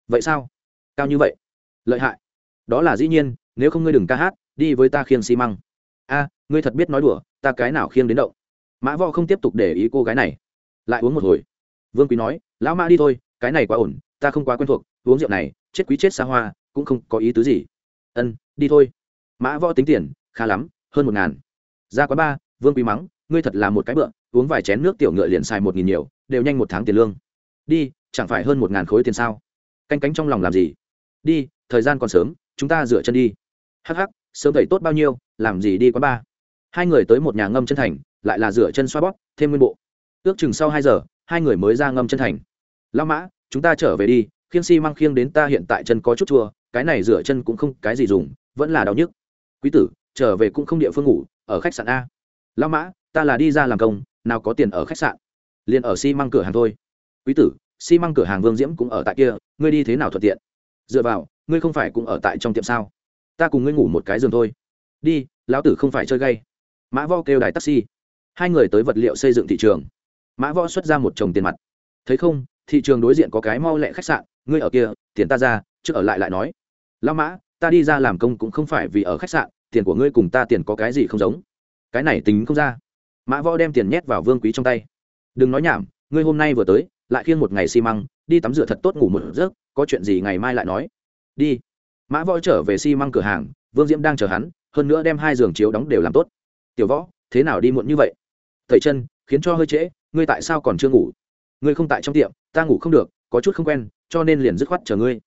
Vậy sao? Cao như vậy? Lợi hại. Đó là dĩ nhiên, nếu không ngươi đừng ca hát, đi với ta khiêng xi、si、măng. A, ngươi thật biết nói đùa, ta cái nào khiêng đến động mã võ không tiếp tục để ý cô gái này. Lại uống một hồi. Vương quý nói, lão mã đi thôi, cái này quá ổn, ta không quá quen thuộc, uống rượu này, chết quý chết xa hoa, cũng không có ý tứ gì. Ân, đi thôi. Mã võ tính tiền khá lắm, hơn một ngàn. Ra quán ba vương quý mắng, ngươi thật là một cái bựa, uống vài chén nước tiểu ngựa liền xài một nghìn nhiều, đều nhanh một tháng tiền lương. Đi, chẳng phải hơn một ngàn khối tiền sao? Canh cánh trong lòng làm gì? Đi, thời gian còn sớm, chúng ta rửa chân đi. Hắc hắc, sớm thầy tốt bao nhiêu, làm gì đi quán ba hai người tới một nhà ngâm chân thành, lại là rửa chân xoa bóp, thêm nguyên bộ. Ước chừng sau hai giờ, hai người mới ra ngâm chân thành. Lao mã, chúng ta trở về đi, khiêng xi、si、măng khiêng đến ta hiện tại chân có chút chua, cái này rửa chân cũng không cái gì dùng, vẫn là đau nhức. Quý tử trở về cũng không địa phương ngủ, ở khách sạn a. Lao mã, ta là đi ra làm công, nào có tiền ở khách sạn? Liền ở xi、si、măng cửa hàng thôi. Quý tử, xi、si、măng cửa hàng vương diễm cũng ở tại kia, ngươi đi thế nào thuận tiện? Dựa vào, ngươi không phải cũng ở tại trong tiệm sao? Ta cùng ngươi ngủ một cái giường thôi. Đi, lão tử không phải chơi gay. Mã vo kêu đài taxi. Hai người tới vật liệu xây dựng thị trường. Mã võ xuất ra một chồng tiền mặt. Thấy không, thị trường đối diện có cái mau lẹ khách sạn, ngươi ở kia, tiền ta ra trước ở lại lại nói. Lao mã, ta đi ra làm công cũng không phải vì ở khách sạn tiền của ngươi cùng ta tiền có cái gì không giống? Cái này tính không ra. Mã võ đem tiền nhét vào vương quý trong tay. Đừng nói nhảm, ngươi hôm nay vừa tới, lại khiêng một ngày xi măng, đi tắm rửa thật tốt ngủ một giấc, có chuyện gì ngày mai lại nói. Đi. Mã võ trở về xi măng cửa hàng, vương diễm đang chờ hắn, hơn nữa đem hai giường chiếu đóng đều làm tốt. Tiểu võ, thế nào đi muộn như vậy? Thầy chân khiến cho hơi trễ, ngươi tại sao còn chưa ngủ? Ngươi không tại trong tiệm, ta ngủ không được, có chút không quen, cho nên liền dứt khoát chờ ngươi.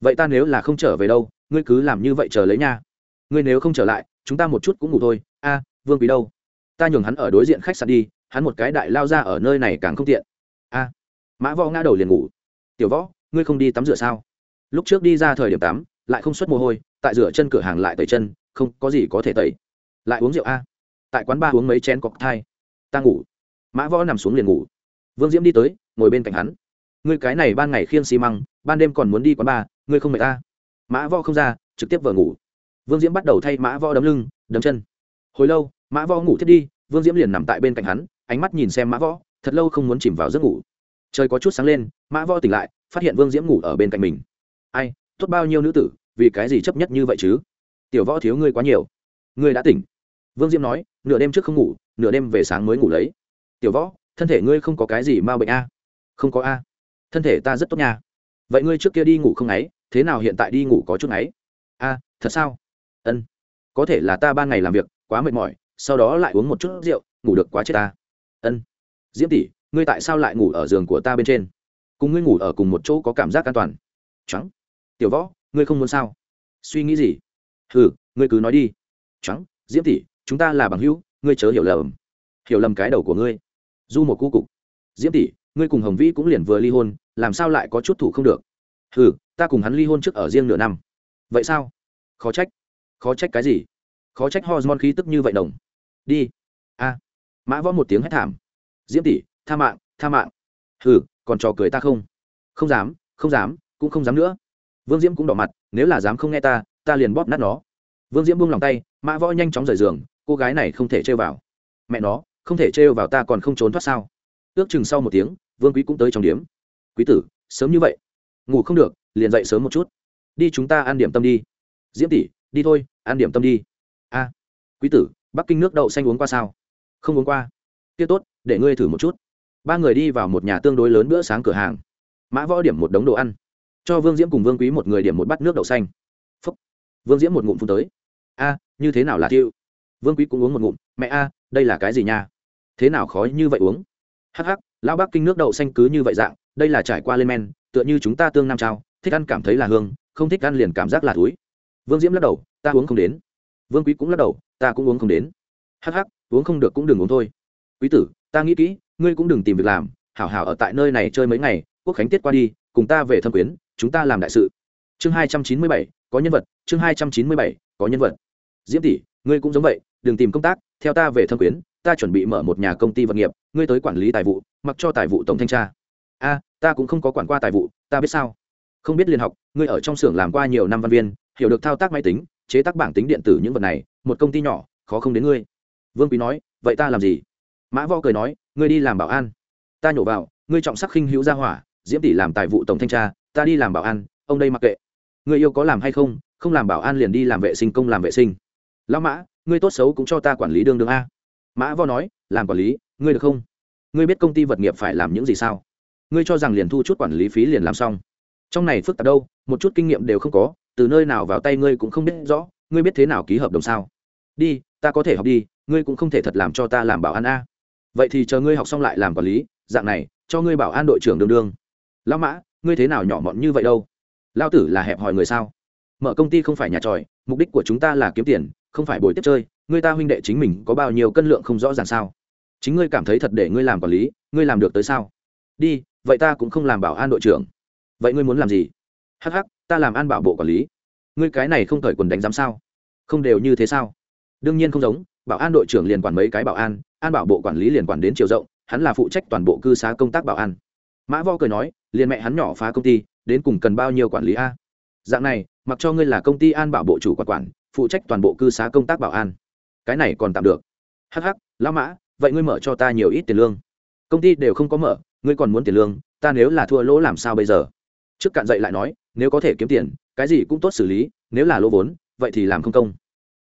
Vậy ta nếu là không trở về đâu, ngươi cứ làm như vậy chờ lấy nha ngươi nếu không trở lại, chúng ta một chút cũng ngủ thôi. A, vương quý đâu? Ta nhường hắn ở đối diện khách sạn đi, hắn một cái đại lao ra ở nơi này càng không tiện. A, mã võ ngã đầu liền ngủ. Tiểu võ, ngươi không đi tắm rửa sao? Lúc trước đi ra thời điểm tắm, lại không xuất mồ hôi, tại rửa chân cửa hàng lại tẩy chân, không có gì có thể tẩy. Lại uống rượu a. Tại quán ba uống mấy chén cọc thai. Ta ngủ. Mã võ nằm xuống liền ngủ. Vương diễm đi tới, ngồi bên cạnh hắn. Ngươi cái này ban ngày khiêng xi măng, ban đêm còn muốn đi quán bar, ngươi không mệt ta? Mã võ không ra, trực tiếp vờ ngủ vương diễm bắt đầu thay mã võ đấm lưng, đấm chân. Hồi lâu, mã võ ngủ thiết đi, vương diễm liền nằm tại bên cạnh hắn, ánh mắt nhìn xem mã võ, thật lâu không muốn chìm vào giấc ngủ. Trời có chút sáng lên, mã võ tỉnh lại, phát hiện vương diễm ngủ ở bên cạnh mình. Ai, tốt bao nhiêu nữ tử, vì cái gì chấp nhất như vậy chứ? Tiểu võ thiếu ngươi quá nhiều. Ngươi đã tỉnh. Vương diễm nói, nửa đêm trước không ngủ, nửa đêm về sáng mới ngủ lấy. Tiểu võ, thân thể ngươi không có cái gì m a bệnh a? Không có a. Thân thể ta rất tốt nha. Vậy ngươi trước kia đi ngủ không ấy, thế nào hiện tại đi ngủ có chút ấy? A, thật sao? Ân. Có thể là ta ban ngày làm việc, quá mệt mỏi, sau đó lại uống một chút rượu, ngủ được quá chết ta. Ân. Diễm tỷ, ngươi tại sao lại ngủ ở giường của ta bên trên? Cùng ngươi ngủ ở cùng một chỗ có cảm giác an toàn. Trắng tiểu võ, ngươi không muốn sao? Suy nghĩ gì? Hừ, ngươi cứ nói đi. Trắng diễm tỷ, chúng ta là bằng hữu, ngươi chớ hiểu lầm. Hiểu lầm cái đầu của ngươi. Du một cu cục. Diễm tỷ, ngươi cùng hồng vĩ cũng liền vừa ly hôn, làm sao lại có chút thủ không được? Hừ, ta cùng hắn ly hôn trước ở riêng nửa năm. Vậy sao? Khó trách khó trách cái gì? Khó trách hormone khí tức như vậy đồng đi. A. Mã võ một tiếng hét thảm. Diễm tỷ, tha mạng tha mạng. Hừ, còn trò cười ta không? Không dám không dám, cũng không dám nữa. Vương diễm cũng đỏ mặt, nếu là dám không nghe ta ta liền bóp nát nó. Vương diễm buông lòng tay, mã võ nhanh chóng rời giường, cô gái này không thể trêu vào. Mẹ nó, không thể trêu vào ta còn không trốn thoát sao? Ước chừng sau một tiếng, vương quý cũng tới trong điếm quý tử, sớm như vậy. Ngủ không được, liền dậy sớm một chút. Đi chúng ta ăn điểm tâm đi. Diễm tỷ đi thôi, ăn điểm tâm đi. A, quý tử, bắc kinh nước đậu xanh uống qua sao? Không uống qua. Kia tốt, để ngươi thử một chút. Ba người đi vào một nhà tương đối lớn bữa sáng cửa hàng. Mã võ điểm một đống đồ ăn, cho vương diễm cùng vương quý một người điểm một bát nước đậu xanh. Phúc. vương diễm một ngụm phun tới. A, như thế nào là tiêu vương quý cũng uống một ngụm, mẹ a, đây là cái gì nha? Thế nào khó như vậy uống? Hắc hắc, lão Bắc kinh nước đậu xanh cứ như vậy dạng, đây là trải qua lên men, tựa như chúng ta tương nam trao thích ăn cảm thấy là hương, không thích ăn liền cảm giác là túi vương diễm lắc đầu, ta uống không đến. Vương quý cũng lắc đầu, ta cũng uống không đến. Hắc hắc, uống không được cũng đừng uống thôi. Quý tử, ta nghĩ kỹ, ngươi cũng đừng tìm việc làm, hảo hảo ở tại nơi này chơi mấy ngày, quốc khánh tiết qua đi, cùng ta về thâm quyến, chúng ta làm đại sự. Chương hai trăm chín mươi bảy, có nhân vật, chương hai trăm chín mươi bảy, có nhân vật. Diễm tỷ, ngươi cũng giống vậy, đừng tìm công tác, theo ta về thâm quyến, ta chuẩn bị mở một nhà công ty vật nghiệp, ngươi tới quản lý tài vụ, mặc cho tài vụ tổng thanh tra. A, ta cũng không có quản qua tài vụ, ta biết sao? Không biết liên học, ngươi ở trong xưởng làm qua nhiều năm văn viên hiểu được thao tác máy tính, chế tác bảng tính điện tử những vật này, một công ty nhỏ, khó không đến ngươi. Vương quý nói, vậy ta làm gì? Mã võ cười nói, ngươi đi làm bảo an. Ta nhổ vào, ngươi trọng sắc khinh hữu gia hỏa, diễm tỷ làm tài vụ tổng thanh tra, ta đi làm bảo an, ông đây mặc kệ. Ngươi yêu có làm hay không không làm bảo an liền đi làm vệ sinh công làm vệ sinh. Lão mã, ngươi tốt xấu cũng cho ta quản lý đương đương a. Mã võ nói, làm quản lý, ngươi được không? Ngươi biết công ty vật nghiệp phải làm những gì sao? Ngươi cho rằng liền thu chút quản lý phí liền làm xong. Trong này phức tạp đâu, một chút kinh nghiệm đều không có từ nơi nào vào tay ngươi cũng không biết rõ, ngươi biết thế nào ký hợp đồng sao? Đi, ta có thể học đi, ngươi cũng không thể thật làm cho ta làm bảo an a. Vậy thì chờ ngươi học xong lại làm quản lý, dạng này, cho ngươi bảo an đội trưởng đương đương lão mã, ngươi thế nào nhỏ mọn như vậy đâu? Lao tử là hẹp hòi người sao? Mở công ty không phải nhà tròi, mục đích của chúng ta là kiếm tiền, không phải bồi tiếp chơi, ngươi ta huynh đệ chính mình có bao nhiêu cân lượng không rõ ràng sao? Chính ngươi cảm thấy thật để ngươi làm quản lý, ngươi làm được tới sao? Đi, vậy ta cũng không làm bảo an đội trưởng. Vậy ngươi muốn làm gì? Hh ta làm an bảo bộ quản lý. Ngươi cái này không cởi quần đánh giám sao? Không đều như thế sao? Đương nhiên không giống, bảo an đội trưởng liền quản mấy cái bảo an an bảo bộ quản lý liền quản đến chiều rộng, hắn là phụ trách toàn bộ cư xá công tác bảo an. Mã vo cười nói, liền mẹ hắn nhỏ phá công ty, đến cùng cần bao nhiêu quản lý a? Dạng này, mặc cho ngươi là công ty an bảo bộ chủ quản quản, phụ trách toàn bộ cư xá công tác bảo an. Cái này còn tạm được. Hh lão mã, vậy ngươi mở cho ta nhiều ít tiền lương. Công ty đều không có mở, ngươi còn muốn tiền lương, ta nếu là thua lỗ làm sao bây giờ? Trước cạn dậy lại nói, nếu có thể kiếm tiền, cái gì cũng tốt xử lý, nếu là lỗ vốn, vậy thì làm không công.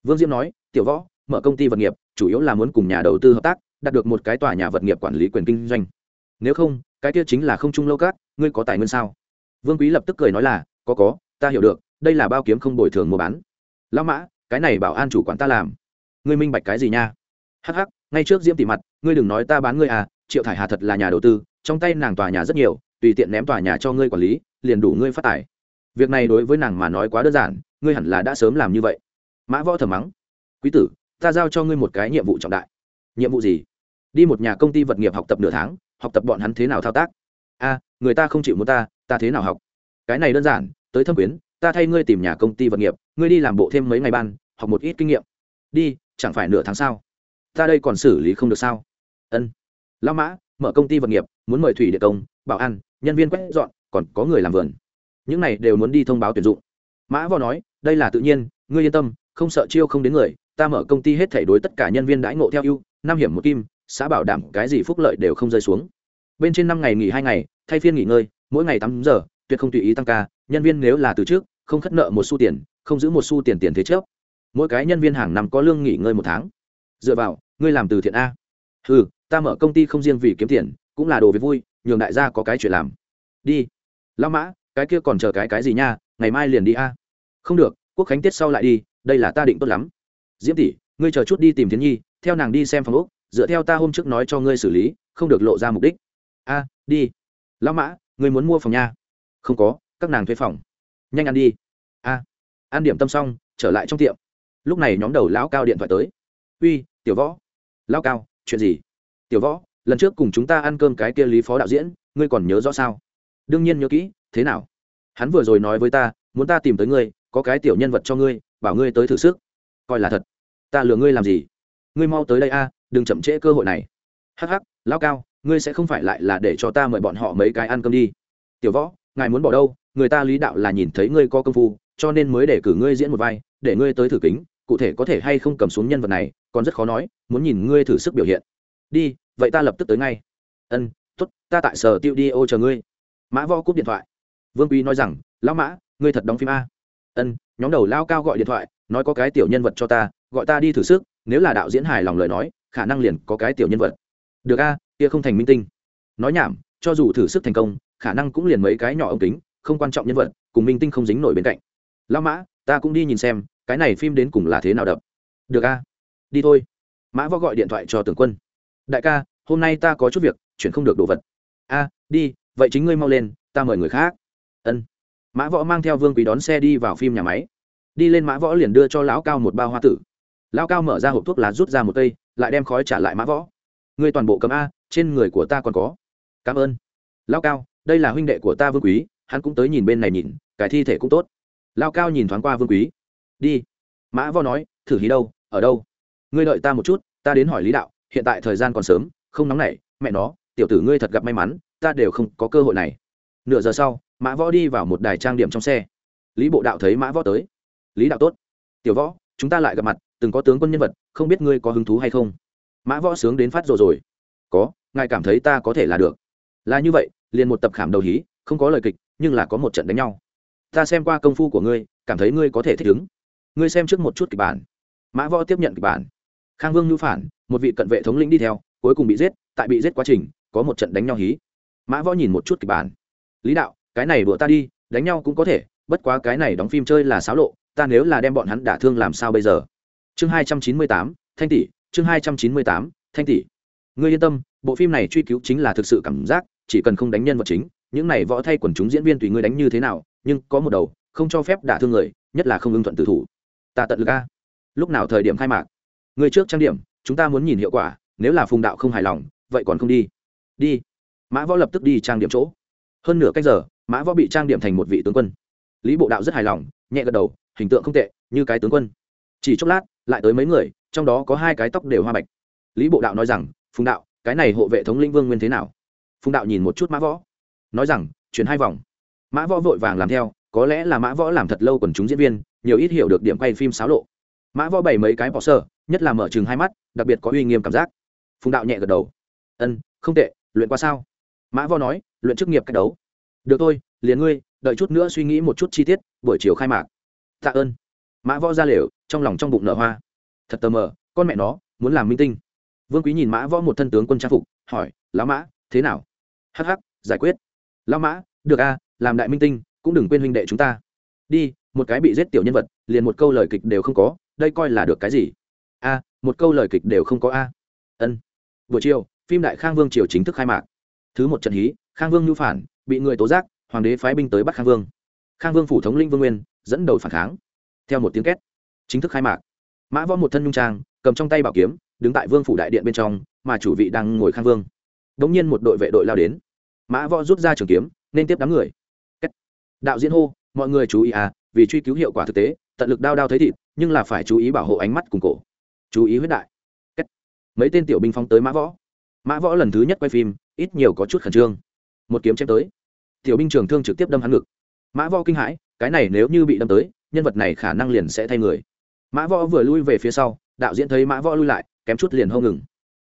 Vương diễm nói, tiểu võ, mở công ty vật nghiệp, chủ yếu là muốn cùng nhà đầu tư hợp tác, đạt được một cái tòa nhà vật nghiệp quản lý quyền kinh doanh. Nếu không, cái kia chính là không chung lâu cát, ngươi có tài nguyên sao? Vương quý lập tức cười nói là, có có, ta hiểu được, đây là bao kiếm không bồi thường mua bán. Lão mã, cái này bảo an chủ quản ta làm. Ngươi minh bạch cái gì nha? Hắc ngay trước diễm tỷ mặt, ngươi đừng nói ta bán ngươi à triệu thải hà thật là nhà đầu tư, trong tay nàng tòa nhà rất nhiều tùy tiện ném tòa nhà cho ngươi quản lý, liền đủ ngươi phát tài. Việc này đối với nàng mà nói quá đơn giản, ngươi hẳn là đã sớm làm như vậy. Mã võ thầm mắng, quý tử, ta giao cho ngươi một cái nhiệm vụ trọng đại. Nhiệm vụ gì? Đi một nhà công ty vật nghiệp học tập nửa tháng, học tập bọn hắn thế nào thao tác. A, người ta không chịu muốn ta ta thế nào học? Cái này đơn giản, tới thâm quyến, ta thay ngươi tìm nhà công ty vật nghiệp, ngươi đi làm bộ thêm mấy ngày ban, học một ít kinh nghiệm. Đi, chẳng phải nửa tháng sau ta đây còn xử lý không được sao? Ân. Lão mã mở công ty vật nghiệp, muốn mời thủy địa công, bảo an, nhân viên quét dọn, còn có người làm vườn. Những này đều muốn đi thông báo tuyển dụng. Mã võ nói, đây là tự nhiên, ngươi yên tâm, không sợ chiêu không đến người, ta mở công ty hết thể đối tất cả nhân viên đãi ngộ theo ưu, năm hiểm một kim, xã bảo đảm cái gì phúc lợi đều không rơi xuống. Bên trên năm ngày nghỉ hai ngày, thay phiên nghỉ ngơi, mỗi ngày tám giờ, tuyệt không tùy ý tăng ca, nhân viên nếu là từ trước, không khất nợ một xu tiền, không giữ một xu tiền tiền thế chấp. mỗi cái nhân viên hàng năm có lương nghỉ ngơi một tháng. Dựa vào, ngươi làm từ thiện a. Ừ ta mở công ty không riêng vì kiếm tiền, cũng là đồ việc vui, nhường đại gia có cái chuyện làm. Đi. Lão mã, cái kia còn chờ cái cái gì nha, ngày mai liền đi a. Không được, quốc khánh tiết sau lại đi, đây là ta định tốt lắm. Diễm tỷ, ngươi chờ chút đi tìm thiến nhi, theo nàng đi xem phòng úc dựa theo ta hôm trước nói cho ngươi xử lý, không được lộ ra mục đích. A, đi. Lão mã, ngươi muốn mua phòng nha không có, các nàng thuê phòng. Nhanh ăn đi. A. Ăn điểm tâm xong, trở lại trong tiệm. Lúc này nhóm đầu lão cao điện thoại tới. Uy, tiểu võ. Lão cao, chuyện gì? Tiểu võ, lần trước cùng chúng ta ăn cơm cái kia lý phó đạo diễn, ngươi còn nhớ rõ sao? Đương nhiên nhớ kỹ, thế nào? Hắn vừa rồi nói với ta, muốn ta tìm tới ngươi, có cái tiểu nhân vật cho ngươi, bảo ngươi tới thử sức. Coi là thật. Ta lừa ngươi làm gì? Ngươi mau tới đây a, đừng chậm trễ cơ hội này. Hắc hắc, lão cao, ngươi sẽ không phải lại là để cho ta mời bọn họ mấy cái ăn cơm đi. Tiểu võ, ngài muốn bỏ đâu? Người ta lý đạo là nhìn thấy ngươi có công phu, cho nên mới để cử ngươi diễn một vai, để ngươi tới thử kính. Cụ thể có thể hay không cầm xuống nhân vật này, còn rất khó nói, muốn nhìn ngươi thử sức biểu hiện đi, vậy ta lập tức tới ngay. Ân t ố t ta tại sở tiêu đi, ô, chờ ngươi. Mã võ cúp điện thoại. Vương quý nói rằng, lão mã, ngươi thật đóng phim a. Ân, nhóm đầu lao cao gọi điện thoại, nói có cái tiểu nhân vật cho ta, gọi ta đi thử sức, nếu là đạo diễn hài lòng lời nói, khả năng liền có cái tiểu nhân vật. Được a, kia không thành minh tinh. Nói nhảm, cho dù thử sức thành công, khả năng cũng liền mấy cái nhỏ ống kính, không quan trọng nhân vật, cùng minh tinh không dính nổi bên cạnh. Lao mã, ta cũng đi nhìn xem, cái này phim đến cùng là thế nào đập? Được a, đi thôi. Mã võ gọi điện thoại cho tưởng quân đại ca, hôm nay ta có chút việc, chuyển không được đồ vật. A, đi, vậy chính ngươi mau lên, ta mời người khác. Ân. Mã võ mang theo vương quý đón xe đi vào phim nhà máy. Đi lên mã võ liền đưa cho lão cao một bao hoa tử. Lão cao mở ra hộp thuốc lá rút ra một cây, lại đem khói trả lại mã võ. Ngươi toàn bộ cầm a, trên người của ta còn có. Cảm ơn. Lão cao, đây là huynh đệ của ta vương quý, hắn cũng tới nhìn bên này nhìn cái thi thể cũng tốt. Lão cao nhìn thoáng qua vương quý. Đi. Mã võ nói, thử hí đâu, ở đâu? Ngươi đợi ta một chút, ta đến hỏi lý đạo hiện tại thời gian còn sớm, không nóng nảy, mẹ nó, tiểu tử ngươi thật gặp may mắn, ta đều không có cơ hội này. Nửa giờ sau, mã võ đi vào một đài trang điểm trong xe. Lý bộ đạo thấy mã võ tới. Lý đạo tốt. Tiểu võ, chúng ta lại gặp mặt, từng có tướng quân nhân vật, không biết ngươi có hứng thú hay không? Mã võ sướng đến phát rồi rồi. Có, ngài cảm thấy ta có thể là được. Là như vậy, liền một tập khảm đầu hí, không có lời kịch, nhưng là có một trận đánh nhau. Ta xem qua công phu của ngươi, cảm thấy ngươi có thể thích ứng. Ngươi xem trước một chút kịch bản. Mã võ tiếp nhận kịch bản khang vương nhu phản, một vị cận vệ thống lĩnh đi theo, cuối cùng bị giết, tại bị giết quá trình, có một trận đánh nhau hí. Mã võ nhìn một chút kịch bản. Lý đạo, cái này đùa ta đi, đánh nhau cũng có thể, bất quá cái này đóng phim chơi là xáo lộ, ta nếu là đem bọn hắn đả thương làm sao bây giờ? Chương hai trăm chín mươi tám, thanh tỷ, chương hai trăm chín mươi tám, thanh tỷ. Ngươi yên tâm, bộ phim này truy cứu chính là thực sự cảm giác, chỉ cần không đánh nhân vật chính, những này võ thay quần chúng diễn viên tùy ngươi đánh như thế nào, nhưng có một đầu, không cho phép đả thương người, nhất là không ưng thuận tự thủ. Ta tận lực a. Lúc nào thời điểm khai mạc? Người trước trang điểm, chúng ta muốn nhìn hiệu quả, nếu là phùng đạo không hài lòng, vậy còn không đi. Đi. Mã võ lập tức đi trang điểm chỗ. Hơn nửa cách giờ, mã võ bị trang điểm thành một vị tướng quân. Lý bộ đạo rất hài lòng, nhẹ gật đầu, hình tượng không tệ, như cái tướng quân. Chỉ chốc lát, lại tới mấy người, trong đó có hai cái tóc đều hoa bạch. Lý bộ đạo nói rằng, phùng đạo, cái này hộ vệ thống linh vương nguyên thế nào? Phùng đạo nhìn một chút mã võ, nói rằng, chuyển hai vòng. Mã võ vội vàng làm theo, có lẽ là mã võ làm thật lâu còn chúng diễn viên, nhiều ít hiểu được điểm quay phim xáo lộ. Mã võ bày mấy cái bỏ sơ nhất là mở chừng hai mắt, đặc biệt có uy nghiêm cảm giác. Phùng đạo nhẹ gật đầu. Ân, không tệ, luyện qua sao? Mã võ nói, luyện chức nghiệp cách đấu. Được thôi, liền ngươi, đợi chút nữa suy nghĩ một chút chi tiết, buổi chiều khai mạc. Tạ ơn. Mã võ ra lều, trong lòng trong bụng nở hoa. Thật tờ mờ, con mẹ nó, muốn làm minh tinh. Vương quý nhìn mã võ một thân tướng quân trang phục, hỏi, lão mã, thế nào? Hh giải quyết. Lão mã, được a làm đại minh tinh, cũng đừng quên huynh đệ chúng ta. Đi, một cái bị giết tiểu nhân vật, liền một câu lời kịch đều không có, đây coi là được cái gì? A, một câu lời kịch đều không có a. Ân. Buổi chiều, phim đại khang vương triều chính thức khai mạc. Thứ một trận hí, khang vương nhu phản, bị người tố giác, hoàng đế phái binh tới bắt khang vương. Khang vương phủ thống linh vương nguyên, dẫn đầu phản kháng. Theo một tiếng két, chính thức khai mạc. Mã võ một thân nhung trang, cầm trong tay bảo kiếm, đứng tại vương phủ đại điện bên trong, mà chủ vị đang ngồi khang vương. Đ ỗ n g nhiên một đội vệ đội lao đến. Mã võ rút ra trường kiếm, nên tiếp đám người. Đạo diễn hô, mọi người chú ý à vì truy cứu hiệu quả thực tế, tận lực đao đao thấy thịt, nhưng là phải chú ý bảo hộ ánh mắt cùng cổ chú ý huyết đại. Mấy tên tiểu binh phóng tới mã võ. Mã võ lần thứ nhất quay phim, ít nhiều có chút khẩn trương. Một kiếm chém tới. Tiểu binh trường thương trực tiếp đâm hắn ngực. Mã võ kinh hãi, cái này nếu như bị đâm tới, nhân vật này khả năng liền sẽ thay người. Mã võ vừa lui về phía sau, đạo diễn thấy mã võ lui lại, kém chút liền hông ngừng.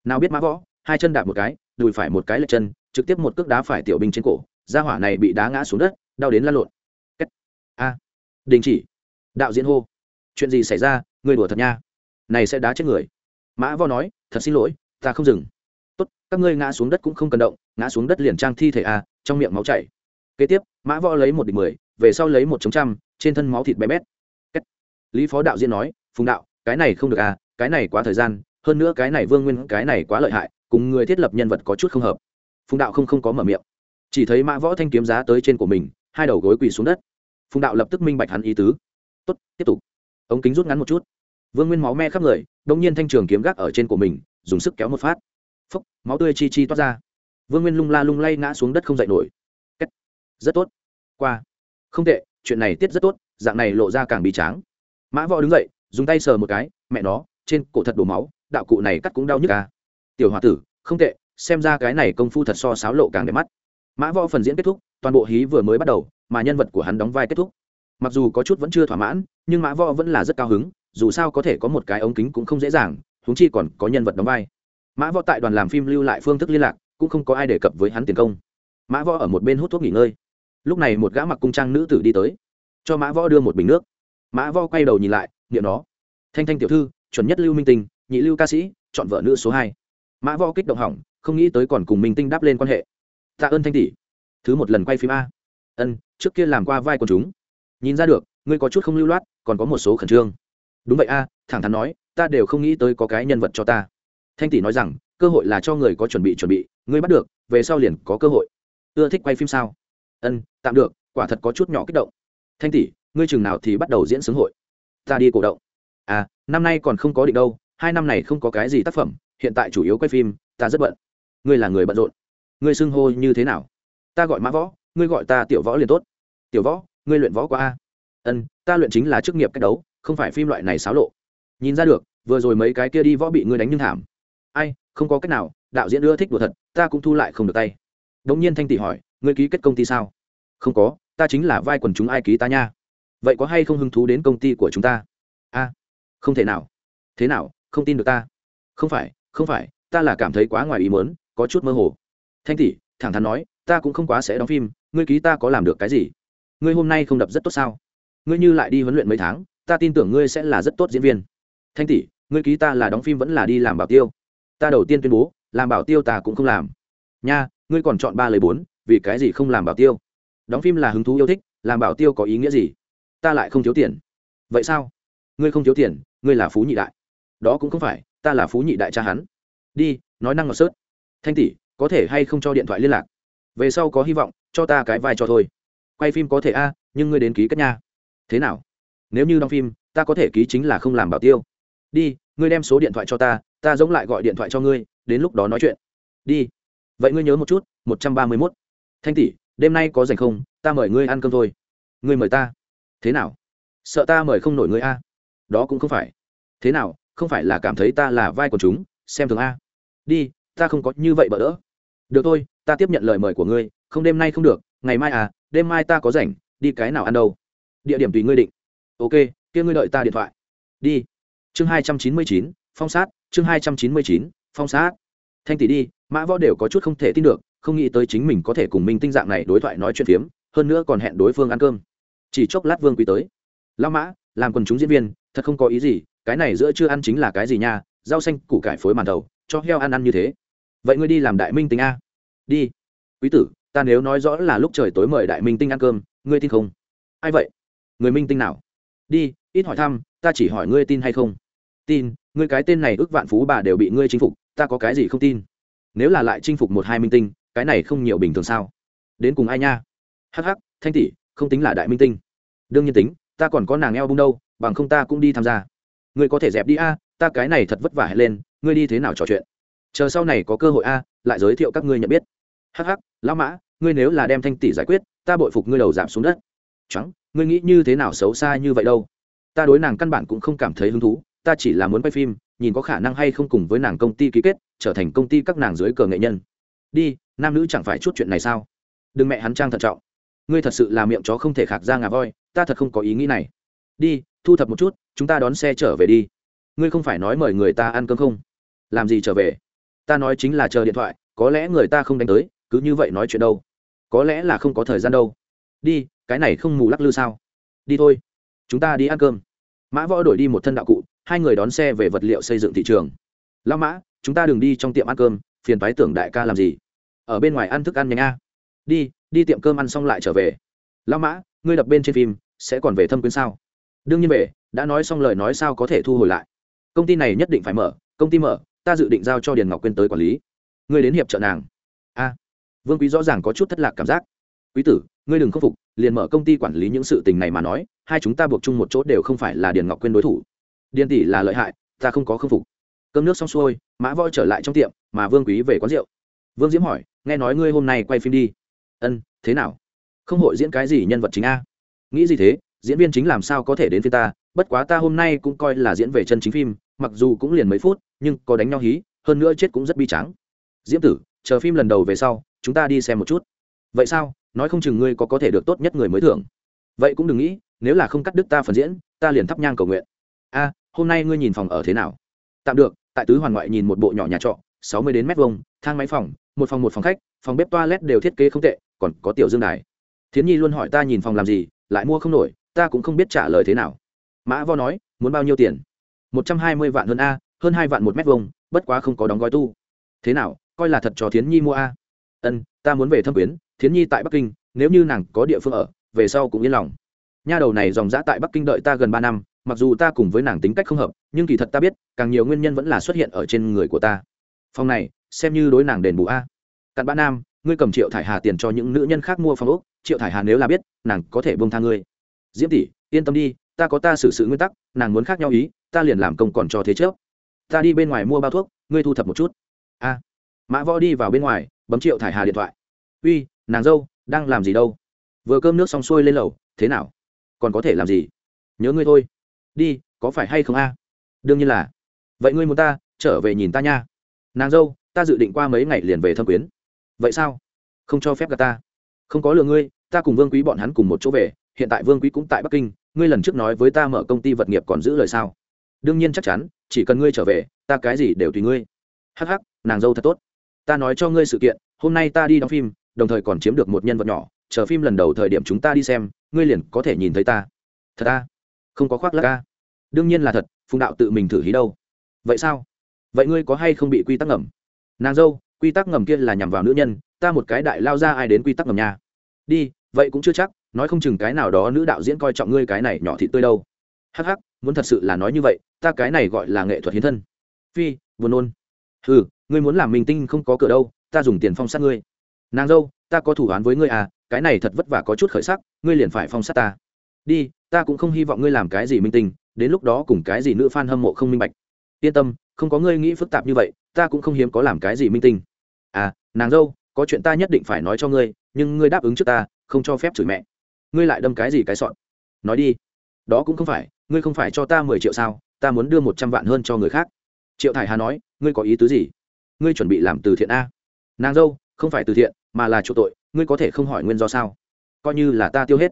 Nào biết mã võ, hai chân đạp một cái, đùi phải một cái lệch chân, trực tiếp một cước đá phải tiểu binh trên cổ gia hỏa này bị đá ngã xuống đất, đau đến lăn lộn. A. Đình chỉ. Đạo diễn hô. Chuyện gì xảy ra, người đùa thật nha này sẽ đá chết người. Mã vo nói, thật xin lỗi, ta không dừng. Tốt, các ngươi ngã xuống đất cũng không cần động, ngã xuống đất liền trang thi thể a trong miệng máu chảy. Kế tiếp, mã vo lấy một địch mười, về sau lấy một chống trăm, trên thân máu thịt bé bét. Lý phó đạo diễn nói, phùng đạo, cái này không được à cái này quá thời gian, hơn nữa cái này vương nguyên, cái này quá lợi hại, cùng người thiết lập nhân vật có chút không hợp. Phùng đạo không không có mở miệng. Chỉ thấy mã võ thanh kiếm giá tới trên của mình, hai đầu gối quỳ xuống đất. Phùng đạo lập tức minh bạch hắn ý tứ. Tốt, tiếp tục. Ống kính rút ngắn một chút vương nguyên máu me khắp người đông nhiên thanh trường kiếm gác ở trên của mình, dùng sức kéo một phát. Phốc, máu tươi chi chi toát ra. Vương nguyên lung la lung lay ngã xuống đất không dậy nổi. Kết. rất tốt. Qua. Không tệ, chuyện này tiết rất tốt, dạng này lộ ra càng bị tráng. Mã võ đứng dậy, dùng tay sờ một cái, mẹ nó, trên cổ thật đổ máu, đạo cụ này cắt cũng đau nhức à. tiểu h o a tử, không tệ, xem ra cái này công phu thật so sáo lộ càng đẹp mắt. Mã võ phần diễn kết thúc, toàn bộ hí vừa mới bắt đầu, mà nhân vật của hắn đóng vai kết thúc. Mặc dù có chút vẫn chưa thỏa mãn, nhưng mã võ vẫn là rất cao hứng dù sao có thể có một cái ống kính cũng không dễ dàng húng chi còn có nhân vật đóng vai. Mã võ tại đoàn làm phim lưu lại phương thức liên lạc, cũng không có ai đề cập với hắn tiền công. Mã võ ở một bên hút thuốc nghỉ ngơi. Lúc này một gã mặc cung trang nữ tử đi tới. Cho mã võ đưa một bình nước. Mã võ quay đầu nhìn lại nghiệm nó. Thanh thanh tiểu thư, chuẩn nhất lưu minh tinh, nhị lưu ca sĩ, chọn vợ nữ số hai. Mã võ kích động hỏng, không nghĩ tới còn cùng minh tinh đáp lên quan hệ. Tạ ơn thanh tỷ. Thứ một lần quay phim a. Ân, trước kia làm qua vai quần chúng. Nhìn ra được, ngươi có chút không lưu loát, còn có một số khẩn trương đúng vậy a, thẳng thắn nói, ta đều không nghĩ tới có cái nhân vật cho ta. Thanh tỷ nói rằng, cơ hội là cho người có chuẩn bị chuẩn bị, ngươi bắt được, về sau liền có cơ hội. Ưa thích quay phim sao? Ân, tạm được, quả thật có chút nhỏ kích động. Thanh tỷ, ngươi chừng nào thì bắt đầu diễn xướng hội? Ta đi cổ động. À năm nay còn không có định đâu, hai năm này không có cái gì tác phẩm, hiện tại chủ yếu quay phim, ta rất bận. Ngươi là người bận rộn. Ngươi xưng hô như thế nào? Ta gọi mã võ, ngươi gọi ta tiểu võ liền tốt. Tiểu võ, ngươi luyện võ qua a. Ân, ta luyện chính là chức nghiệp cách đấu không phải phim loại này xáo lộ. Nhìn ra được, vừa rồi mấy cái kia đi võ bị ngươi đánh nhưng thảm. Ai, không có cách nào, đạo diễn ưa thích đùa thật, ta cũng thu lại không được tay. Đống nhiên thanh tỷ hỏi, ngươi ký kết công ty sao? Không có, ta chính là vai quần chúng ai ký ta nha. Vậy có hay không hứng thú đến công ty của chúng ta? A, không thể nào. Thế nào, không tin được ta? Không phải không phải, ta là cảm thấy quá ngoài ý mớn có chút mơ hồ. Thanh tỷ, thẳng thắn nói, ta cũng không quá sẽ đóng phim, ngươi ký ta có làm được cái gì? Ngươi hôm nay không đập rất tốt sao? Ngươi như lại đi huấn luyện mấy tháng ta tin tưởng ngươi sẽ là rất tốt diễn viên. Thanh tỷ, ngươi ký ta là đóng phim vẫn là đi làm bảo tiêu. Ta đầu tiên tuyên bố, làm bảo tiêu ta cũng không làm. Nha, ngươi còn chọn ba lời bốn, vì cái gì không làm bảo tiêu? Đóng phim là hứng thú yêu thích, làm bảo tiêu có ý nghĩa gì? Ta lại không thiếu tiền. Vậy sao? Ngươi không thiếu tiền, ngươi là phú nhị đại. Đó cũng không phải, ta là phú nhị đại cha hắn. Đi, nói năng ngọt sớt. Thanh tỷ, có thể hay không cho điện thoại liên lạc? Về sau có hy vọng, cho ta cái vai cho thôi. Quay phim có thể a, nhưng ngươi đến ký kết nha. Thế nào? Nếu như đóng phim, ta có thể ký chính là không làm bảo tiêu. Đi, ngươi đem số điện thoại cho ta ta giống lại gọi điện thoại cho ngươi, đến lúc đó nói chuyện. Đi. Vậy ngươi nhớ một chút, một trăm ba mươi mốt. Thanh tỷ, đêm nay có dành không? Ta mời ngươi ăn cơm thôi. Ngươi mời ta. Thế nào? Sợ ta mời không nổi ngươi a? Đó cũng không phải. Thế nào? Không phải là cảm thấy ta là vai của chúng, xem thường a? Đi, ta không có như vậy bỡ đỡ. Được thôi, ta tiếp nhận lời mời của ngươi. Không đêm nay không được, ngày mai à đêm mai ta có rảnh, đi cái nào ăn đâu? Địa điểm tùy ngươi định ok, kia ngươi đợi ta điện thoại. Đi. Chương hai trăm chín mươi chín, phong sát. Chương hai trăm chín mươi chín, phong sát. Thanh tỷ đi, mã võ đều có chút không thể tin được, không nghĩ tới chính mình có thể cùng minh tinh dạng này đối thoại nói chuyện phiếm, hơn nữa còn hẹn đối phương ăn cơm. Chỉ chốc lát vương quý tới. Lao mã, làm quần chúng diễn viên, thật không có ý gì, cái này giữa chưa ăn chính là cái gì nha, rau xanh củ cải phối màn đầu, cho heo ăn ăn như thế. Vậy ngươi đi làm đại minh tinh a. Đi. Quý tử, ta nếu nói rõ là lúc trời tối mời đại minh tinh ăn cơm, ngươi tin không? Ai vậy? Người minh tinh nào? Đi, ít hỏi thăm, ta chỉ hỏi ngươi tin hay không? Tin, ngươi cái tên này ước vạn phú bà đều bị ngươi chinh phục, ta có cái gì không tin? Nếu là lại chinh phục một hai minh tinh, cái này không nhiều bình thường sao? Đến cùng ai nha? Hh thanh tỷ, không tính là đại minh tinh. Đương nhiên tính, ta còn có nàng eo bung đâu, bằng không ta cũng đi tham gia. Ngươi có thể dẹp đi a, ta cái này thật vất vả hẹn lên, ngươi đi thế nào trò chuyện? Chờ sau này có cơ hội a, lại giới thiệu các ngươi nhận biết. Hh lão mã, ngươi nếu là đem thanh tỷ giải quyết, ta bội phục ngươi đầu giảm xuống đất. Trắng ngươi nghĩ như thế nào xấu xa như vậy đâu? Ta đối nàng căn bản cũng không cảm thấy hứng thú, ta chỉ là muốn quay phim, nhìn có khả năng hay không cùng với nàng công ty ký kết, trở thành công ty các nàng dưới cờ nghệ nhân. Đi, nam nữ chẳng phải chút chuyện này sao? Đừng mẹ hắn trang thận trọng. Ngươi thật sự là miệng chó không thể khạc ra ngà voi, ta thật không có ý nghĩ này. Đi, thu thập một chút, chúng ta đón xe trở về đi. Ngươi không phải nói mời người ta ăn cơm không? Làm gì trở về? Ta nói chính là chờ điện thoại, có lẽ người ta không đánh tới, cứ như vậy nói chuyện đâu. Có lẽ là không có thời gian đâu. Đi cái này không mù lắc lư sao? Đi thôi, chúng ta đi ăn cơm. Mã võ đổi đi một thân đạo cụ, hai người đón xe về vật liệu xây dựng thị trường. Lao mã, chúng ta đừng đi trong tiệm ăn cơm, phiền phái tưởng đại ca làm gì? Ở bên ngoài ăn thức ăn nhanh a. Đi đi tiệm cơm ăn xong lại trở về. Lao mã, ngươi đập bên trên phim, sẽ còn về thâm quyến sao? Đương nhiên về, đã nói xong lời nói sao có thể thu hồi lại? Công ty này nhất định phải mở, công ty mở, ta dự định giao cho điền ngọc quyên tới quản lý. Ngươi đến hiệp trợ nàng. A. Vương quý rõ ràng có chút thất lạc cảm giác. Quý tử ngươi đừng khâm phục, liền mở công ty quản lý những sự tình này mà nói, hai chúng ta buộc chung một chỗ đều không phải là điền ngọc quyên đối thủ. Điền tỷ là lợi hại, ta không có khâm phục. Cơm nước xong xuôi, mã voi trở lại trong tiệm, mà vương quý về quán rượu. Vương diễm hỏi, nghe nói ngươi hôm nay quay phim đi? Ân, thế nào? Không hội diễn cái gì nhân vật chính a? Nghĩ gì thế? Diễn viên chính làm sao có thể đến phía ta? Bất quá ta hôm nay cũng coi là diễn về chân chính phim, mặc dù cũng liền mấy phút, nhưng có đánh nhau hí, hơn nữa chết cũng rất bi tráng. diễm tử, chờ phim lần đầu về sau, chúng ta đi xem một chút. Vậy sao? Nói không chừng ngươi có có thể được tốt nhất người mới thưởng. Vậy cũng đừng nghĩ, nếu là không cắt đứt ta phần diễn, ta liền thắp nhang cầu nguyện. A, hôm nay ngươi nhìn phòng ở thế nào? Tạm được, tại tứ hoàn ngoại nhìn một bộ nhỏ nhà trọ, sáu mươi đến mét vuông, thang máy phòng, một phòng một phòng khách, phòng bếp toilet đều thiết kế không tệ, còn có tiểu dương đài. Thiến nhi luôn hỏi ta nhìn phòng làm gì, lại mua không nổi, ta cũng không biết trả lời thế nào. Mã vo nói, muốn bao nhiêu tiền? Một trăm hai mươi vạn hơn a, hơn hai vạn một mét vuông, bất quá không có đóng gói tu. Thế nào, coi là thật cho thiến nhi mua a. Ân, ta muốn về thâm quyến thiến nhi tại bắc kinh, nếu như nàng có địa phương ở, về sau cũng yên lòng. Nha đầu này dòng dã tại bắc kinh đợi ta gần ba năm, mặc dù ta cùng với nàng tính cách không hợp, nhưng kỳ thật ta biết, càng nhiều nguyên nhân vẫn là xuất hiện ở trên người của ta. Phòng này, xem như đối nàng đền bù a. Cặn bã nam, ngươi cầm triệu thải hà tiền cho những nữ nhân khác mua phòng ốc, triệu thải hà nếu là biết, nàng có thể bông tha ngươi. Diễm tỷ, yên tâm đi, ta có ta xử sự nguyên tắc, nàng muốn khác nhau ý, ta liền làm công còn cho thế trước. Ta đi bên ngoài mua bao thuốc, ngươi thu thập một chút. A. Mã võ đi vào bên ngoài, bấm triệu thải hà điện thoại. Uy nàng dâu, đang làm gì đâu? Vừa cơm nước xong xuôi lên lầu, thế nào? Còn có thể làm gì? Nhớ ngươi thôi. Đi, có phải hay không a? Đương nhiên là. Vậy ngươi muốn ta trở về nhìn ta nha. Nàng dâu, ta dự định qua mấy ngày liền về thâm quyến. Vậy sao? Không cho phép gặp ta. Không có lừa ngươi, ta cùng vương quý bọn hắn cùng một chỗ về, hiện tại vương quý cũng tại bắc kinh, ngươi lần trước nói với ta mở công ty vật nghiệp còn giữ lời sao? Đương nhiên chắc chắn, chỉ cần ngươi trở về, ta cái gì đều tùy ngươi. Hắc hắc, nàng dâu thật tốt. Ta nói cho ngươi sự kiện, hôm nay ta đi đóng phim đồng thời còn chiếm được một nhân vật nhỏ. Chờ phim lần đầu thời điểm chúng ta đi xem, ngươi liền có thể nhìn thấy ta. Thật ta không có khoác lắc ca à? đương nhiên là thật, phùng đạo tự mình thử hí đâu. Vậy sao? Vậy ngươi có hay không bị quy tắc ngầm? Nàng dâu, quy tắc ngầm kia là nhằm vào nữ nhân, ta một cái đại lao ra ai đến quy tắc ngầm nha? Đi, vậy cũng chưa chắc, nói không chừng cái nào đó nữ đạo diễn coi trọng ngươi cái này nhỏ thị tươi đâu. Hắc hắc, muốn thật sự là nói như vậy, ta cái này gọi là nghệ thuật hiến thân. Phi, buồn nôn. Ừ ngươi muốn làm minh tinh không có cửa đâu, ta dùng tiền phong sát ngươi nàng dâu, ta có thủ án với ngươi à cái này thật vất vả có chút khởi sắc, ngươi liền phải phong sát ta. Đi, ta cũng không hy vọng ngươi làm cái gì minh tinh, đến lúc đó cùng cái gì nữ f a n hâm mộ không minh bạch. Yên tâm, không có ngươi nghĩ phức tạp như vậy, ta cũng không hiếm có làm cái gì minh tinh. À nàng dâu, có chuyện ta nhất định phải nói cho ngươi, nhưng ngươi đáp ứng trước ta, không cho phép chửi mẹ. Ngươi lại đâm cái gì cái sọn nói đi. Đó cũng không phải, ngươi không phải cho ta mười triệu sao, ta muốn đưa một trăm vạn hơn cho người khác. Triệu thải hà nói, ngươi có ý tứ gì? Ngươi chuẩn bị làm từ thiện a. Nàng dâu, không phải từ thiện mà là chỗ tội, ngươi có thể không hỏi nguyên do sao? Coi như là ta tiêu hết.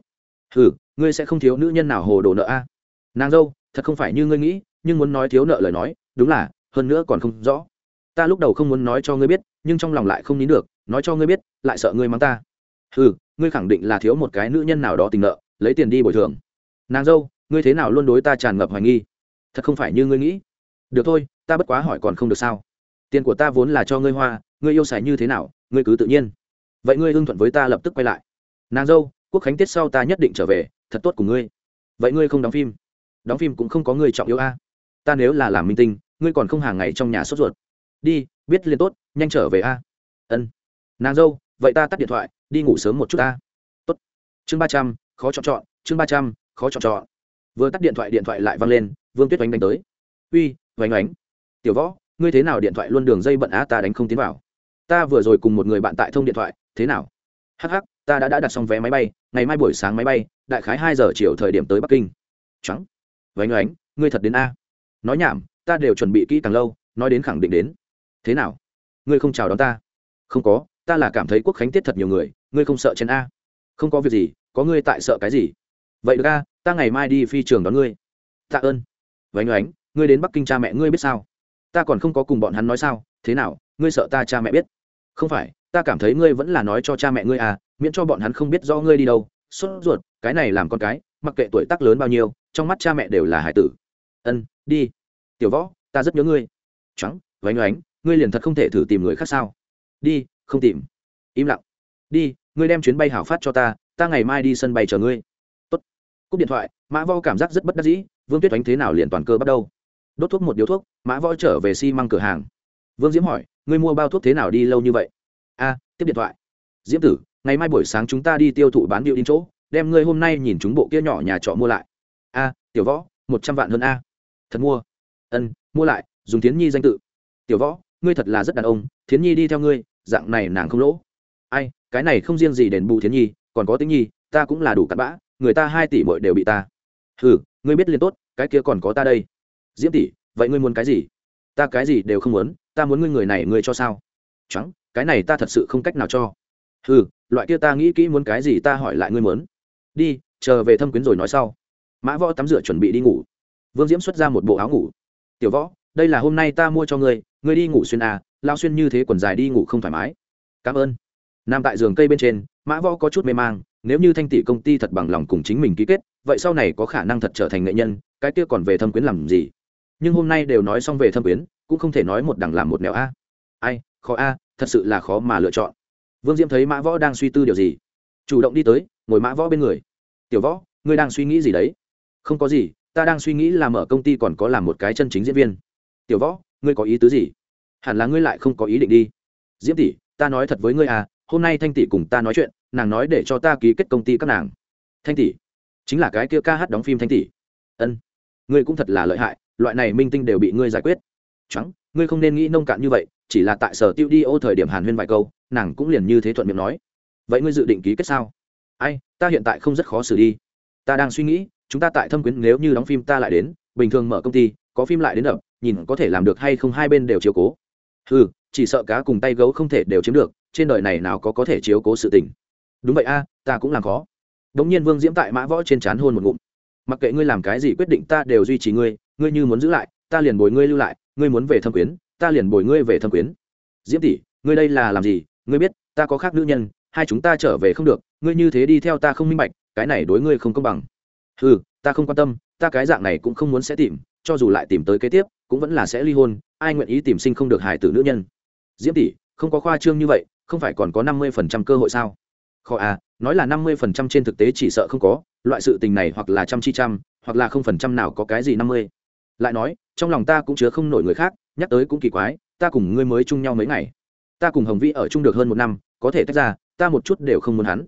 Ừ ngươi sẽ không thiếu nữ nhân nào hồ đồ nợ a? Nàng dâu, thật không phải như ngươi nghĩ, nhưng muốn nói thiếu nợ lời nói, đúng là, hơn nữa còn không rõ. Ta lúc đầu không muốn nói cho ngươi biết, nhưng trong lòng lại không nín được, nói cho ngươi biết, lại sợ ngươi mắng ta. Ừ ngươi khẳng định là thiếu một cái nữ nhân nào đó tình nợ, lấy tiền đi bồi thường. Nàng dâu, ngươi thế nào luôn đối ta tràn ngập hoài nghi? Thật không phải như ngươi nghĩ. Được thôi, ta bất quá hỏi còn không được sao? Tiền của ta vốn là cho ngươi hoa, ngươi yêu xài như thế nào, ngươi cứ tự nhiên vậy ngươi hưng thuận với ta lập tức quay lại. Nàng dâu, quốc khánh tiết sau ta nhất định trở về, thật tốt của ngươi. Vậy ngươi không đóng phim? Đóng phim cũng không có người trọng yếu a. Ta nếu là làm minh tinh, ngươi còn không hàng ngày trong nhà sốt ruột. Đi, biết liền tốt, nhanh trở về a. Ân. Nàng dâu, vậy ta tắt điện thoại, đi ngủ sớm một chút ta tốt. Chương ba trăm, khó chọn chọn, chương ba trăm, khó chọn chọn. Vừa tắt điện thoại điện thoại lại văng lên, vương tuyết oanh đánh tới. Uy oanh oánh. Tiểu võ, ngươi thế nào điện thoại luôn đường dây bận á, ta đánh không tiến vào. Ta vừa rồi cùng một người bạn tại thông điện thoại thế nào? Hh ta đã, đã đặt xong vé máy bay ngày mai buổi sáng máy bay đại khái hai giờ chiều thời điểm tới bắc kinh. Trắng. Vánh oánh ngươi thật đến a. Nói nhảm ta đều chuẩn bị kỹ càng lâu nói đến khẳng định đến. Thế nào? Ngươi không chào đón ta? Không có ta là cảm thấy quốc khánh tiết thật nhiều người ngươi không sợ chen a. Không có việc gì có ngươi tại sợ cái gì? Vậy được a ta ngày mai đi phi trường đón ngươi. Tạ ơn. Vánh oánh ngươi đến bắc kinh cha mẹ ngươi biết sao? Ta còn không có cùng bọn hắn nói sao thế nào ngươi sợ ta cha mẹ biết? Không phải ta cảm thấy ngươi vẫn là nói cho cha mẹ ngươi à miễn cho bọn hắn không biết rõ ngươi đi đâu. Sốt ruột, cái này làm con cái, mặc kệ tuổi tác lớn bao nhiêu, trong mắt cha mẹ đều là hải tử. Ân, đi. Tiểu võ, ta rất nhớ ngươi. Trắng vánh oánh, ngươi liền thật không thể thử tìm người khác sao? Đi, không tìm. Im lặng. Đi, ngươi đem chuyến bay hảo phát cho ta ta ngày mai đi sân bay chờ ngươi. Tốt. Cúp điện thoại, mã vo cảm giác rất bất đắc dĩ, vương tuyết oánh thế nào liền toàn cơ bắt đầu. Đốt thuốc một điếu thuốc, mã võ trở về xi、si、măng cửa hàng. Vương diễm hỏi, ngươi mua bao thuốc thế nào đi lâu như vậy? A, tiếp điện thoại. Diễm tử, ngày mai buổi sáng chúng ta đi tiêu thụ bán điệu in chỗ, đem ngươi hôm nay nhìn chúng bộ kia nhỏ nhà trọ mua lại. A, tiểu võ, một trăm vạn hơn a. Thật mua. Ân, mua lại, dùng tiến nhi danh tự. Tiểu võ, ngươi thật là rất đàn ông, thiến nhi đi theo ngươi, dạng này nàng không lỗ. Ai, cái này không riêng gì đền bù thiến nhi, còn có tính nhi, ta cũng là đủ cặn bã, người ta hai tỷ mội đều bị ta. Ừ ngươi biết liền tốt, cái kia còn có ta đây. Diễm tỷ, vậy ngươi muốn cái gì? Ta cái gì đều không muốn, ta muốn ngươi người này, ngươi cho sao? Trắng cái này ta thật sự không cách nào cho. Ừ loại kia ta nghĩ kỹ muốn cái gì ta hỏi lại ngươi muốn. Đi, chờ về thâm quyến rồi nói sau. Mã võ tắm rửa chuẩn bị đi ngủ. Vương diễm xuất ra một bộ áo ngủ. Tiểu võ, đây là hôm nay ta mua cho ngươi ngươi đi ngủ xuyên à lao xuyên như thế quần dài đi ngủ không thoải mái. Cảm ơn. Nằm tại giường cây bên trên, mã võ có chút mê mang, nếu như thanh tỷ công ty thật bằng lòng cùng chính mình ký kết, vậy sau này có khả năng thật trở thành nghệ nhân, cái kia còn về thâm quyến làm gì? Nhưng hôm nay đều nói xong về thâm quyến, cũng không thể nói một đằng làm một nẻo a. Ai, khó a thật sự là khó mà lựa chọn. Vương diễm thấy mã võ đang suy tư điều gì? Chủ động đi tới, ngồi mã võ bên người. Tiểu võ, ngươi đang suy nghĩ gì đấy? Không có gì, ta đang suy nghĩ là mở công ty còn có làm một cái chân chính diễn viên. Tiểu võ, ngươi có ý tứ gì? Hẳn là ngươi lại không có ý định đi. Diễm tỷ, ta nói thật với ngươi à hôm nay thanh tỷ cùng ta nói chuyện, nàng nói để cho ta ký kết công ty các nàng. Thanh tỷ? Chính là cái kia ca hát đóng phim thanh tỷ. Ân, ngươi cũng thật là lợi hại, loại này minh tinh đều bị ngươi giải quyết trắng ngươi không nên nghĩ nông cạn như vậy, chỉ là tại sở tiêu đi ô thời điểm hàn huyên vài câu, nàng cũng liền như thế thuận miệng nói. Vậy ngươi dự định ký kết sao? Ai, ta hiện tại không rất khó xử đi. Ta đang suy nghĩ, chúng ta tại thâm quyến nếu như đóng phim ta lại đến, bình thường mở công ty, có phim lại đến đập, nhìn có thể làm được hay không hai bên đều chiếu cố. Ừ chỉ sợ cá cùng tay gấu không thể đều chiếm được, trên đời này nào có có thể chiếu cố sự tình. Đúng vậy a, ta cũng làm khó. Đống nhiên vương diễm tại mã võ trên chán hôn một ngụm. Mặc kệ ngươi làm cái gì quyết định ta đều duy trì ngươi ngươi như muốn giữ lại, ta liền bồi ngươi lưu lại ngươi muốn về thâm quyến, ta liền bồi ngươi về thâm quyến. Diễm tỷ, ngươi đây là làm gì? Ngươi biết, ta có khác nữ nhân, hai chúng ta trở về không được, ngươi như thế đi theo ta không minh bạch, cái này đối ngươi không công bằng. Ừ ta không quan tâm, ta cái dạng này cũng không muốn sẽ tìm, cho dù lại tìm tới kế tiếp, cũng vẫn là sẽ ly hôn, ai nguyện ý tìm sinh không được hài tử nữ nhân? Diễm tỷ, không có khoa trương như vậy, không phải còn có năm mươi phần trăm cơ hội sao? Khó à nói là năm mươi phần trăm trên thực tế chỉ sợ không có, loại sự tình này hoặc là trăm chi trăm, hoặc là không phần trăm nào có cái gì năm mươi. Lại nói trong lòng ta cũng chứa không nổi người khác, nhắc tới cũng kỳ quái, ta cùng ngươi mới chung nhau mấy ngày. Ta cùng hồng vĩ ở chung được hơn một năm, có thể tách ra, ta một chút đều không muốn hắn.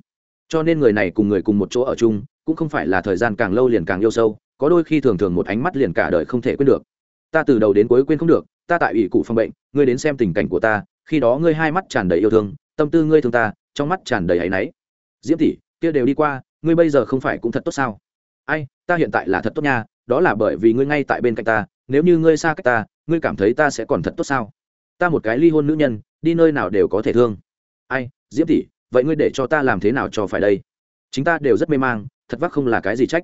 Cho nên người này cùng người cùng một chỗ ở chung, cũng không phải là thời gian càng lâu liền càng yêu sâu, có đôi khi thường thường một ánh mắt liền cả đời không thể quên được. Ta từ đầu đến cuối quên không được, ta tại ủy cụ phòng bệnh, ngươi đến xem tình cảnh của ta, khi đó ngươi hai mắt tràn đầy yêu thương, tâm tư ngươi thương ta, trong mắt tràn đầy áy náy. Diễm tỷ, kia đều đi qua, ngươi bây giờ không phải cũng thật tốt sao? Ai, ta hiện tại là thật tốt nha, đó là bởi vì ngươi ngay tại bên cạnh ta nếu như ngươi xa cách ta, ngươi cảm thấy ta sẽ còn thật tốt sao? Ta một cái ly hôn nữ nhân, đi nơi nào đều có thể thương. Ai, diễm tỷ, vậy ngươi để cho ta làm thế nào cho phải đây? Chính ta đều rất mê mang, thật vắc không là cái gì trách.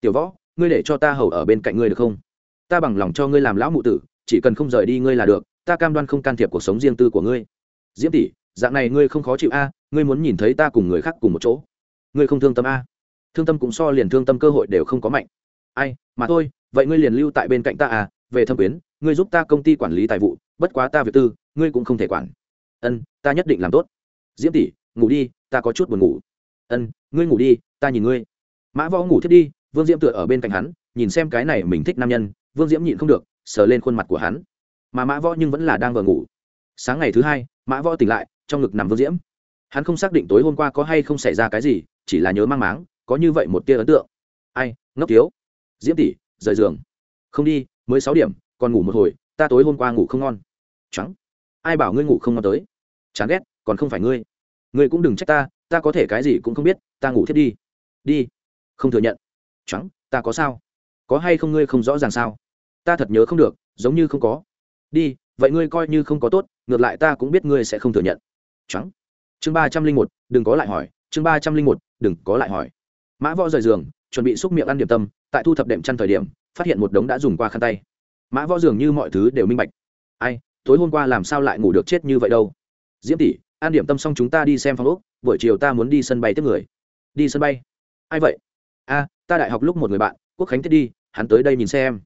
Tiểu võ, ngươi để cho ta hầu ở bên cạnh ngươi được không? Ta bằng lòng cho ngươi làm lão mụ tử, chỉ cần không rời đi ngươi là được, ta cam đoan không can thiệp cuộc sống riêng tư của ngươi. Diễm tỷ, dạng này ngươi không khó chịu a, ngươi muốn nhìn thấy ta cùng người khác cùng một chỗ. Ngươi không thương tâm a. Thương tâm cũng so liền thương tâm cơ hội đều không có mạnh. Ai, mà thôi vậy ngươi liền lưu tại bên cạnh ta à về thâm quyến, ngươi giúp ta công ty quản lý tài vụ, bất quá ta việc tư, ngươi cũng không thể quản. Ân, ta nhất định làm tốt. Diễm tỷ, ngủ đi, ta có chút buồn ngủ. Ân, ngươi ngủ đi, ta nhìn ngươi. Mã võ ngủ thiết đi, vương diễm tựa ở bên cạnh hắn, nhìn xem cái này mình thích nam nhân, vương diễm nhịn không được, sờ lên khuôn mặt của hắn. Mà mã võ nhưng vẫn là đang vừa ngủ. Sáng ngày thứ hai, mã võ tỉnh lại, trong ngực nằm vương diễm. Hắn không xác định tối hôm qua có hay không xảy ra cái gì, chỉ là nhớ mang máng, có như vậy một tia ấn tượng. Ai, ngốc thiếu. Diễm tỷ rời giường. Không đi, mới sáu điểm, còn ngủ một hồi, ta tối hôm qua ngủ không ngon. Trắng. Ai bảo ngươi ngủ không ngon tới? Chán ghét, còn không phải ngươi. Ngươi cũng đừng trách ta ta có thể cái gì cũng không biết, ta ngủ thiết đi. Đi. Không thừa nhận. Trắng, ta có sao? Có hay không ngươi không rõ ràng sao? Ta thật nhớ không được, giống như không có. Đi, vậy ngươi coi như không có tốt, ngược lại ta cũng biết ngươi sẽ không thừa nhận. Trắng. Chương ba trăm linh một, đừng có lại hỏi. Chương ba trăm linh một, đừng có lại hỏi. Mã võ rời giường, chuẩn bị xúc miệng ăn điểm tâm tại thu thập đệm chăn thời điểm phát hiện một đống đã dùng qua khăn tay. Mã võ dường như mọi thứ đều minh bạch. Ai tối hôm qua làm sao lại ngủ được chết như vậy đâu? Diễm tỷ an điểm tâm xong chúng ta đi xem phòng úc buổi chiều ta muốn đi sân bay tiếp người. Đi sân bay? Ai vậy? A ta đại học lúc một người bạn quốc khánh thiết đi hắn tới đây nhìn xem.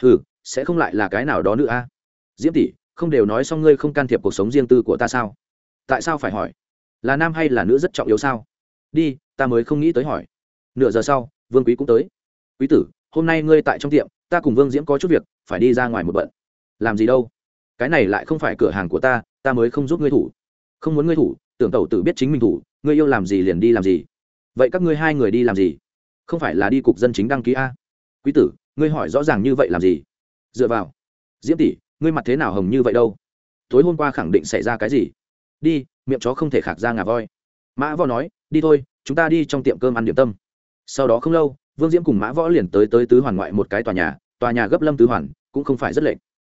Hừ, sẽ không lại là cái nào đó nữa a? Diễm tỷ không đều nói xong ngươi không can thiệp cuộc sống riêng tư của ta sao? Tại sao phải hỏi? Là nam hay là nữ rất trọng yếu sao? Đi ta mới không nghĩ tới hỏi. Nửa giờ sau vương quý cũng tới quý tử, hôm nay ngươi tại trong tiệm, ta cùng vương diễm có chút việc, phải đi ra ngoài một bận. Làm gì đâu? Cái này lại không phải cửa hàng của ta ta mới không giúp ngươi thủ. Không muốn ngươi thủ, tưởng tẩu tử biết chính mình thủ, ngươi yêu làm gì liền đi làm gì. Vậy các ngươi hai người đi làm gì? Không phải là đi cục dân chính đăng ký a? Quý tử, ngươi hỏi rõ ràng như vậy làm gì? Dựa vào. Diễm tỷ, ngươi mặt thế nào hồng như vậy đâu? Tối hôm qua khẳng định xảy ra cái gì? Đi, miệng chó không thể khạc ra ngà voi. Mã võ nói, đi thôi, chúng ta đi trong tiệm cơm ăn điểm tâm. Sau đó không lâu vương diễm cùng mã võ liền tới tới tứ hoàn ngoại một cái tòa nhà tòa nhà gấp lâm tứ hoàn, cũng không phải rất lệch.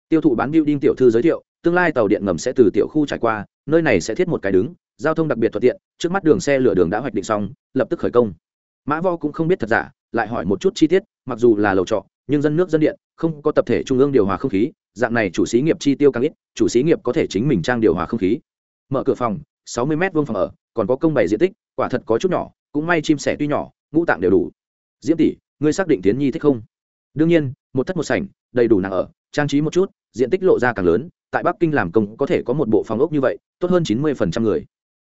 Tiêu thụ bán building tiểu thư giới thiệu, tương lai tàu điện ngầm sẽ từ tiểu khu trải qua, nơi này sẽ thiết một cái đứng, giao thông đặc biệt thuận tiện, trước mắt đường xe lửa đường đã hoạch định xong, lập tức khởi công. Mã vo cũng không biết thật giả, lại hỏi một chút chi tiết, mặc dù là lầu trọ, nhưng dân nước dân điện, không có tập thể trung ương điều hòa không khí, dạng này chủ xí nghiệp chi tiêu càng ít, chủ xí nghiệp có thể chính mình trang điều hòa không khí. Mở cửa phòng, sáu mươi m vuông phòng ở, còn có công bày diện tích, quả thật có chút nhỏ, cũng may chim sẻ tuy nhỏ, ngũ tạng đều đủ diễm tỷ, ngươi xác định tiến nhi thích không? Đương nhiên, một thất một sảnh, đầy đủ nàng ở, trang trí một chút, diện tích lộ ra càng lớn, tại bắc kinh làm công có thể có một bộ phòng ốc như vậy, tốt hơn chín mươi phần trăm người.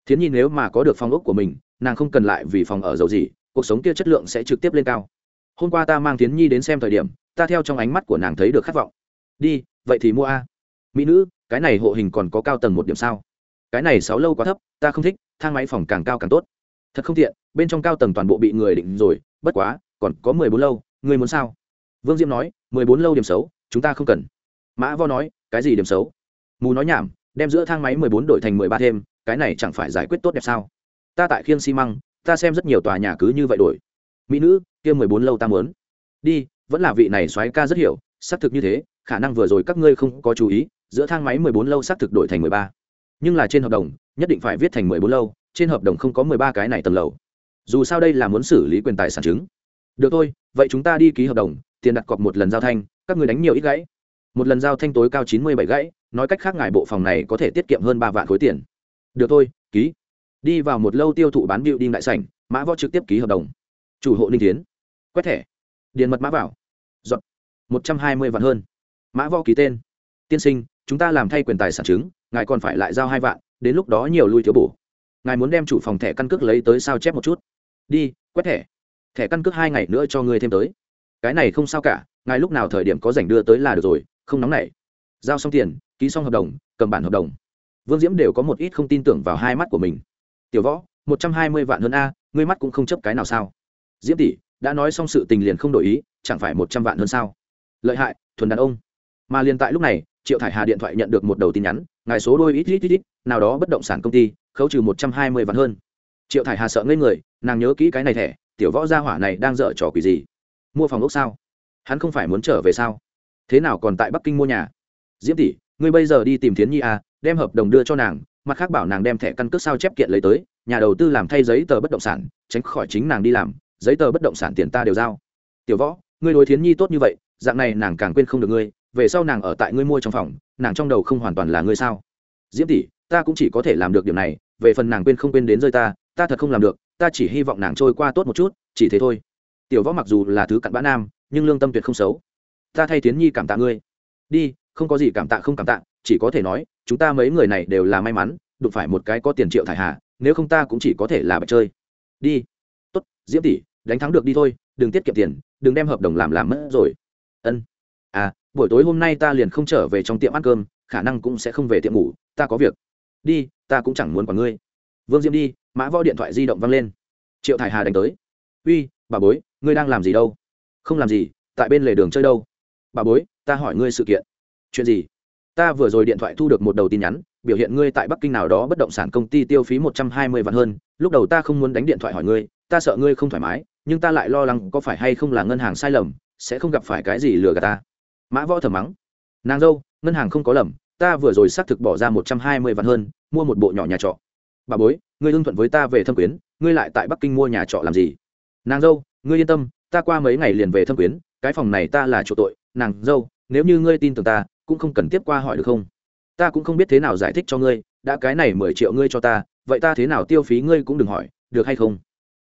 Thiến nhi nếu mà có được phòng ốc của mình, nàng không cần lại vì phòng ở giàu gì, cuộc sống kia chất lượng sẽ trực tiếp lên cao. Hôm qua ta mang thiến nhi đến xem thời điểm, ta theo trong ánh mắt của nàng thấy được khát vọng. Đi, vậy thì mua a. Mỹ nữ, cái này hộ hình còn có cao tầng một điểm sao? Cái này sáu lâu quá thấp, ta không thích, thang máy phòng càng cao càng tốt. Thật không tiện, bên trong cao tầng toàn bộ bị người định rồi bất quá, còn có mười bốn lâu, ngươi muốn sao? Vương diễm nói, mười bốn lâu điểm xấu, chúng ta không cần. Mã vo nói, cái gì điểm xấu? Mù nói nhảm, đem giữa thang máy mười bốn đổi thành mười ba thêm, cái này chẳng phải giải quyết tốt đẹp sao? Ta tại khiêng xi măng, ta xem rất nhiều tòa nhà cứ như vậy đổi. Mỹ nữ, kia mười bốn lâu ta muốn. Đi, vẫn là vị này soái ca rất hiểu, xác thực như thế, khả năng vừa rồi các ngươi không có chú ý, giữa thang máy mười bốn lâu xác thực đổi thành mười ba. Nhưng là trên hợp đồng, nhất định phải viết thành mười bốn lâu, trên hợp đồng không có mười ba cái này tầng lầu dù sao đây là muốn xử lý quyền tài sản chứng. Được thôi, vậy chúng ta đi ký hợp đồng, tiền đặt cọc một lần giao thanh, các người đánh nhiều ít gãy. Một lần giao thanh tối cao chín mươi bảy gãy, nói cách khác ngài bộ phòng này có thể tiết kiệm hơn ba vạn khối tiền. Được thôi, ký. Đi vào một lâu tiêu thụ bán bịu đinh đại sảnh, mã võ trực tiếp ký hợp đồng. Chủ hộ ninh tiến quét thẻ. Điền mật mã vào. Dọn. một trăm hai mươi vạn hơn. Mã võ ký tên. Tiên sinh, chúng ta làm thay quyền tài sản chứng, ngài còn phải lại giao hai vạn, đến lúc đó nhiều lui thiếu bổ. Ngài muốn đem chủ phòng thẻ căn cước lấy tới sao chép một chút? Đi, quét thẻ. Thẻ căn cước hai ngày nữa cho ngươi thêm tới. Cái này không sao cả, ngài lúc nào thời điểm có dành đưa tới là được rồi, không nóng nảy. Giao xong tiền, ký xong hợp đồng, cầm bản hợp đồng. Vương diễm đều có một ít không tin tưởng vào hai mắt của mình. Tiểu võ, một trăm hai mươi vạn hơn a, ngươi mắt cũng không chấp cái nào sao? Diễm tỷ, đã nói xong sự tình liền không đổi ý, chẳng phải một trăm vạn hơn sao? Lợi hại, thuần đàn ông. Mà liền tại lúc này, triệu thải hà điện thoại nhận được một đầu tin nhắn, ngài số đôi ít ít ít ít, nào đó bất động sản công ty, khấu trừ một trăm hai mươi vạn hơn triệu thải hà sợ ngây người, nàng nhớ kỹ cái này thẻ, tiểu võ gia hỏa này đang dở trò quỷ gì? Mua phòng ốc sao? Hắn không phải muốn trở về sao? Thế nào còn tại bắc kinh mua nhà? Diễm tỷ, ngươi bây giờ đi tìm thiến nhi à đem hợp đồng đưa cho nàng, mặt khác bảo nàng đem thẻ căn cước sao chép kiện lấy tới, nhà đầu tư làm thay giấy tờ bất động sản, tránh khỏi chính nàng đi làm, giấy tờ bất động sản tiền ta đều giao. Tiểu võ, ngươi đối thiến nhi tốt như vậy, dạng này nàng càng quên không được ngươi, về sau nàng ở tại ngươi mua trong phòng, nàng trong đầu không hoàn toàn là ngươi sao? Diễm tỷ, ta cũng chỉ có thể làm được điều này, về phần nàng quên không quên đến rơi ta ta thật không làm được, ta chỉ hy vọng nàng trôi qua tốt một chút, chỉ thế thôi. Tiểu võ mặc dù là thứ cặn bã nam, nhưng lương tâm tuyệt không xấu. Ta thay tiến nhi cảm tạ ngươi. Đi, không có gì cảm tạ không cảm tạ, chỉ có thể nói, chúng ta mấy người này đều là may mắn, đụng phải một cái có tiền triệu thải hà, nếu không ta cũng chỉ có thể là bạch chơi. Đi. Tốt, diễm tỷ, đánh thắng được đi thôi, đừng tiết kiệm tiền, đừng đem hợp đồng làm làm mất rồi. Ân. À buổi tối hôm nay ta liền không trở về trong tiệm ăn cơm, khả năng cũng sẽ không về tiệm ngủ, ta có việc. Đi, ta cũng chẳng muốn quản ngươi vương diễm đi, mã võ điện thoại di động văng lên. Triệu thải hà đánh tới. Uy, bà bối, ngươi đang làm gì đâu? Không làm gì, tại bên lề đường chơi đâu. Bà bối, ta hỏi ngươi sự kiện. Chuyện gì? Ta vừa rồi điện thoại thu được một đầu tin nhắn, biểu hiện ngươi tại bắc kinh nào đó bất động sản công ty tiêu phí một trăm hai mươi vạn hơn. Lúc đầu ta không muốn đánh điện thoại hỏi ngươi, ta sợ ngươi không thoải mái, nhưng ta lại lo lắng có phải hay không là ngân hàng sai lầm, sẽ không gặp phải cái gì lừa gạt ta. Mã võ thầm mắng. Nàng dâu, ngân hàng không có lầm, ta vừa rồi xác thực bỏ ra một trăm hai mươi vạn hơn, mua một bộ nhỏ nhà trọ bà bối, ngươi hưng thuận với ta về thâm quyến, ngươi lại tại bắc kinh mua nhà trọ làm gì? Nàng dâu, ngươi yên tâm, ta qua mấy ngày liền về thâm quyến, cái phòng này ta là chủ tội, nàng dâu, nếu như ngươi tin tưởng ta, cũng không cần tiếp qua hỏi được không? Ta cũng không biết thế nào giải thích cho ngươi, đã cái này mười triệu ngươi cho ta, vậy ta thế nào tiêu phí ngươi cũng đừng hỏi, được hay không?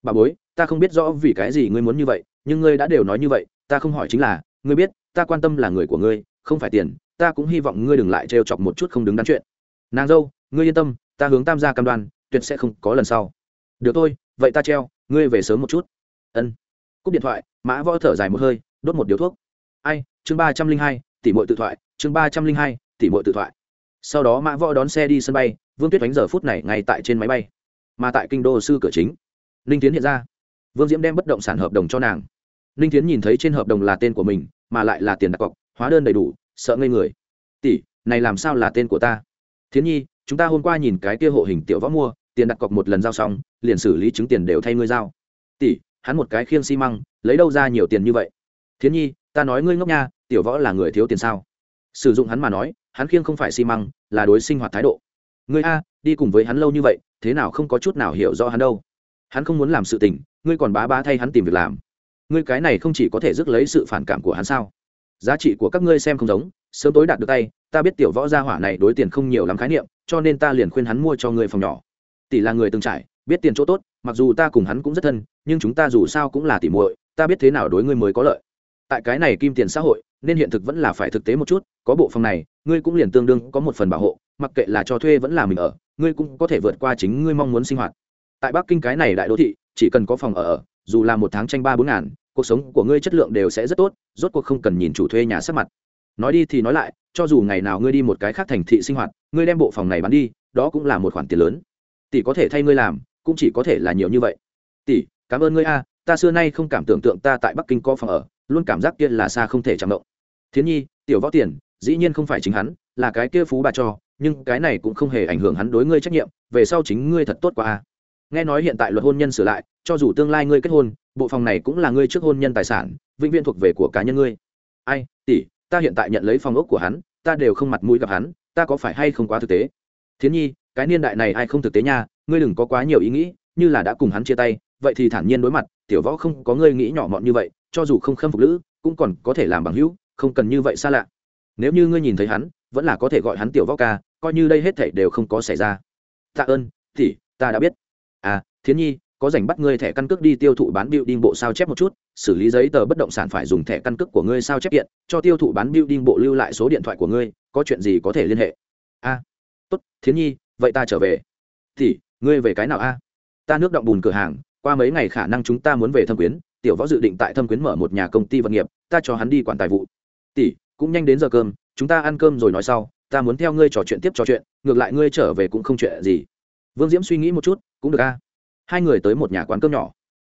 Bà bối, ta không biết rõ vì cái gì ngươi muốn như vậy, nhưng ngươi đã đều nói như vậy, ta không hỏi chính là, ngươi biết, ta quan tâm là người của ngươi, không phải tiền, ta cũng hy vọng ngươi đừng lại trêu chọc một chút không đứng đắn chuyện. Nàng dâu, ngươi yên tâm ta hướng tam gia cam đoan, tuyệt sẽ không có lần sau. Được thôi, vậy ta treo, ngươi về sớm một chút. Ân. Cúp điện thoại, mã võ thở dài một hơi, đốt một điếu thuốc. Ai, chương ba trăm linh hai tỷ mội tự thoại, chương ba trăm linh hai tỷ mội tự thoại. Sau đó mã võ đón xe đi sân bay, vương tuyết đánh giờ phút này ngay tại trên máy bay. Mà tại kinh đô sư cửa chính, ninh tiến hiện ra. Vương diễm đem bất động sản hợp đồng cho nàng. Ninh tiến nhìn thấy trên hợp đồng là tên của mình, mà lại là tiền đặt cọc, hóa đơn đầy đủ, sợ ngây người. Tỷ, này làm sao là tên của ta? Thiến nhi chúng ta hôm qua nhìn cái kia hộ hình tiểu võ mua, tiền đặt cọc một lần giao xong, liền xử lý chứng tiền đều thay ngươi giao. Tỷ, hắn một cái khiêng xi măng, lấy đâu ra nhiều tiền như vậy? Thiến nhi, ta nói ngươi ngốc nha, tiểu võ là người thiếu tiền sao? Sử dụng hắn mà nói, hắn khiêng không phải xi măng, là đối sinh hoạt thái độ. Ngươi a, đi cùng với hắn lâu như vậy, thế nào không có chút nào hiểu rõ hắn đâu? Hắn không muốn làm sự tình, ngươi còn bá bá thay hắn tìm việc làm. Ngươi cái này không chỉ có thể rước lấy sự phản cảm của hắn sao? Giá trị của các ngươi xem không giống, sớm tối đạt được tay ta biết tiểu võ gia hỏa này đối tiền không nhiều lắm khái niệm, cho nên ta liền khuyên hắn mua cho ngươi phòng nhỏ. Tỷ là người từng trải, biết tiền chỗ tốt, mặc dù ta cùng hắn cũng rất thân, nhưng chúng ta dù sao cũng là tỷ muội, ta biết thế nào đối ngươi mới có lợi. Tại cái này kim tiền xã hội, nên hiện thực vẫn là phải thực tế một chút, có bộ phòng này, ngươi cũng liền tương đương, có một phần bảo hộ, mặc kệ là cho thuê vẫn là mình ở, ngươi cũng có thể vượt qua chính ngươi mong muốn sinh hoạt. Tại bắc kinh cái này đại đô thị, chỉ cần có phòng ở dù là một tháng tranh ba bốn ngàn, cuộc sống của ngươi chất lượng đều sẽ rất tốt, rốt cuộc không cần nhìn chủ thuê nhà sắc mặt nói đi thì nói lại, cho dù ngày nào ngươi đi một cái khác thành thị sinh hoạt, ngươi đem bộ phòng này bán đi, đó cũng là một khoản tiền lớn. Tỷ có thể thay ngươi làm, cũng chỉ có thể là nhiều như vậy. Tỷ, cảm ơn ngươi a, ta xưa nay không cảm tưởng tượng ta tại bắc kinh có phòng ở, luôn cảm giác kia là xa không thể chạm động. Thiến nhi, tiểu võ tiền, dĩ nhiên không phải chính hắn, là cái kia phú bà cho, nhưng cái này cũng không hề ảnh hưởng hắn đối ngươi trách nhiệm, về sau chính ngươi thật tốt quá a. Nghe nói hiện tại luật hôn nhân sửa lại, cho dù tương lai ngươi kết hôn, bộ phòng này cũng là ngươi trước hôn nhân tài sản, vĩnh viễn thuộc về của cá nhân ngươi. Ai, tỷ ta hiện tại nhận lấy phòng ốc của hắn, ta đều không mặt mũi gặp hắn, ta có phải hay không quá thực tế? Thiến nhi, cái niên đại này ai không thực tế nha, ngươi đừng có quá nhiều ý nghĩ, như là đã cùng hắn chia tay, vậy thì thản nhiên đối mặt, tiểu võ không có ngươi nghĩ nhỏ mọn như vậy, cho dù không khâm phục lữ, cũng còn có thể làm bằng hữu, không cần như vậy xa lạ. Nếu như ngươi nhìn thấy hắn, vẫn là có thể gọi hắn tiểu võ ca, coi như đây hết thảy đều không có xảy ra. Tạ ơn thì ta đã biết. À thiến nhi, có dành bắt ngươi thẻ căn cước đi tiêu thụ bán building bộ sao chép một chút xử lý giấy tờ bất động sản phải dùng thẻ căn cước của ngươi sao chép kiện cho tiêu thụ bán building bộ lưu lại số điện thoại của ngươi có chuyện gì có thể liên hệ? A à, tốt thiến nhi vậy ta trở về. Thì ngươi về cái nào a? Ta nước động bùn cửa hàng qua mấy ngày khả năng chúng ta muốn về thâm quyến tiểu võ dự định tại thâm quyến mở một nhà công ty vật nghiệp ta cho hắn đi quản tài vụ. Tỷ cũng nhanh đến giờ cơm chúng ta ăn cơm rồi nói sau ta muốn theo ngươi trò chuyện tiếp trò chuyện ngược lại ngươi trở về cũng không chuyện gì. Vương diễm suy nghĩ một chút cũng được a. Hai người tới một nhà quán cơm nhỏ.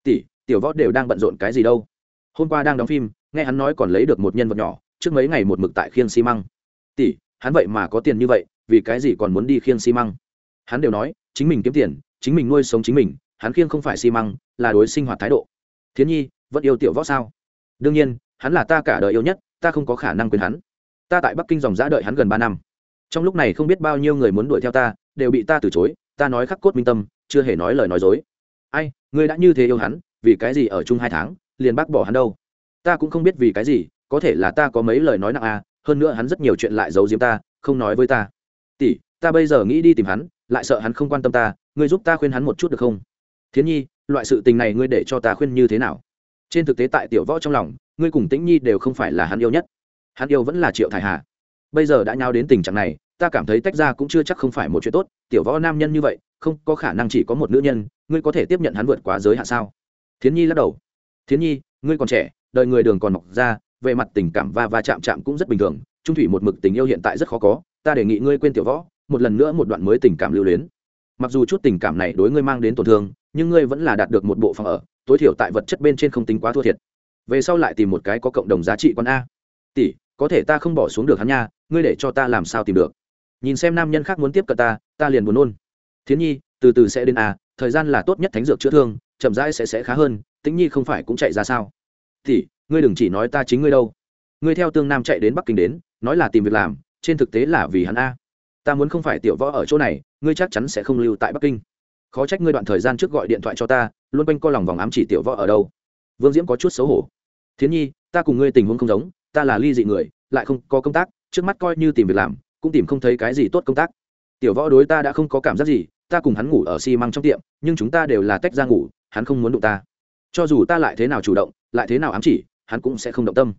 Tỷ tiểu võ đều đang bận rộn cái gì đâu. Hôm qua đang đóng phim, nghe hắn nói còn lấy được một nhân vật nhỏ, trước mấy ngày một mực tại khiêng xi măng. Tỷ, hắn vậy mà có tiền như vậy, vì cái gì còn muốn đi khiêng xi măng? Hắn đều nói, chính mình kiếm tiền, chính mình nuôi sống chính mình, hắn khiêng không phải xi măng, là đối sinh hoạt thái độ. Thiến nhi, vẫn yêu tiểu võ sao? Đương nhiên, hắn là ta cả đời yêu nhất, ta không có khả năng quên hắn. Ta tại bắc kinh dòng giã đợi hắn gần ba năm. Trong lúc này không biết bao nhiêu người muốn đuổi theo ta, đều bị ta từ chối, ta nói khắc cốt minh tâm, chưa hề nói lời nói dối. Ai ngươi đã như thế yêu hắn vì cái gì ở chung hai tháng, liền bác bỏ hắn đâu? Ta cũng không biết vì cái gì, có thể là ta có mấy lời nói nặng à hơn nữa hắn rất nhiều chuyện lại giấu giếm ta, không nói với ta. Tỷ, ta bây giờ nghĩ đi tìm hắn, lại sợ hắn không quan tâm ta, ngươi giúp ta khuyên hắn một chút được không? Thiến nhi, loại sự tình này ngươi để cho ta khuyên như thế nào? Trên thực tế tại tiểu võ trong lòng, ngươi cùng tĩnh nhi đều không phải là hắn yêu nhất. Hắn yêu vẫn là triệu thải hà. Bây giờ đã nhau đến tình trạng này, ta cảm thấy tách ra cũng chưa chắc không phải một chuyện tốt, tiểu võ nam nhân như vậy, không có khả năng chỉ có một nữ nhân, ngươi có thể tiếp nhận hắn vượt quá giới hạn sao? Thiến nhi lắc đầu. Thiến nhi, ngươi còn trẻ, đời người đường còn mọc ra, về mặt tình cảm va va chạm chạm cũng rất bình thường, trung thủy một mực tình yêu hiện tại rất khó có, ta đề nghị ngươi quên tiểu võ, một lần nữa một đoạn mới tình cảm lưu luyến. Mặc dù chút tình cảm này đối ngươi mang đến tổn thương, nhưng ngươi vẫn là đạt được một bộ phòng ở, tối thiểu tại vật chất bên trên không tính quá thua thiệt. Về sau lại tìm một cái có cộng đồng giá trị con a. Tỷ, có thể ta không bỏ xuống được hắn nha, ngươi để cho ta làm sao tìm được? Nhìn xem nam nhân khác muốn tiếp cận ta ta liền buồn nôn. Thiến nhi, từ từ sẽ đến a, thời gian là tốt nhất thánh dược chữa thương chậm rãi sẽ sẽ khá hơn, tĩnh nhi không phải cũng chạy ra sao? Thì, ngươi đừng chỉ nói ta chính ngươi đâu. Ngươi theo tương nam chạy đến bắc kinh đến, nói là tìm việc làm, trên thực tế là vì hắn a. Ta muốn không phải tiểu võ ở chỗ này, ngươi chắc chắn sẽ không lưu tại bắc kinh. Khó trách ngươi đoạn thời gian trước gọi điện thoại cho ta, luôn quanh co lòng vòng ám chỉ tiểu võ ở đâu. Vương diễm có chút xấu hổ. Thiến nhi, ta cùng ngươi tình huống không giống, ta là ly dị người, lại không có công tác, trước mắt coi như tìm việc làm, cũng tìm không thấy cái gì tốt công tác. Tiểu võ đối ta đã không có cảm giác gì, ta cùng hắn ngủ ở xi măng trong tiệm, nhưng chúng ta đều là tách ra ngủ hắn không muốn đụng ta. Cho dù ta lại thế nào chủ động, lại thế nào ám chỉ, hắn cũng sẽ không động tâm.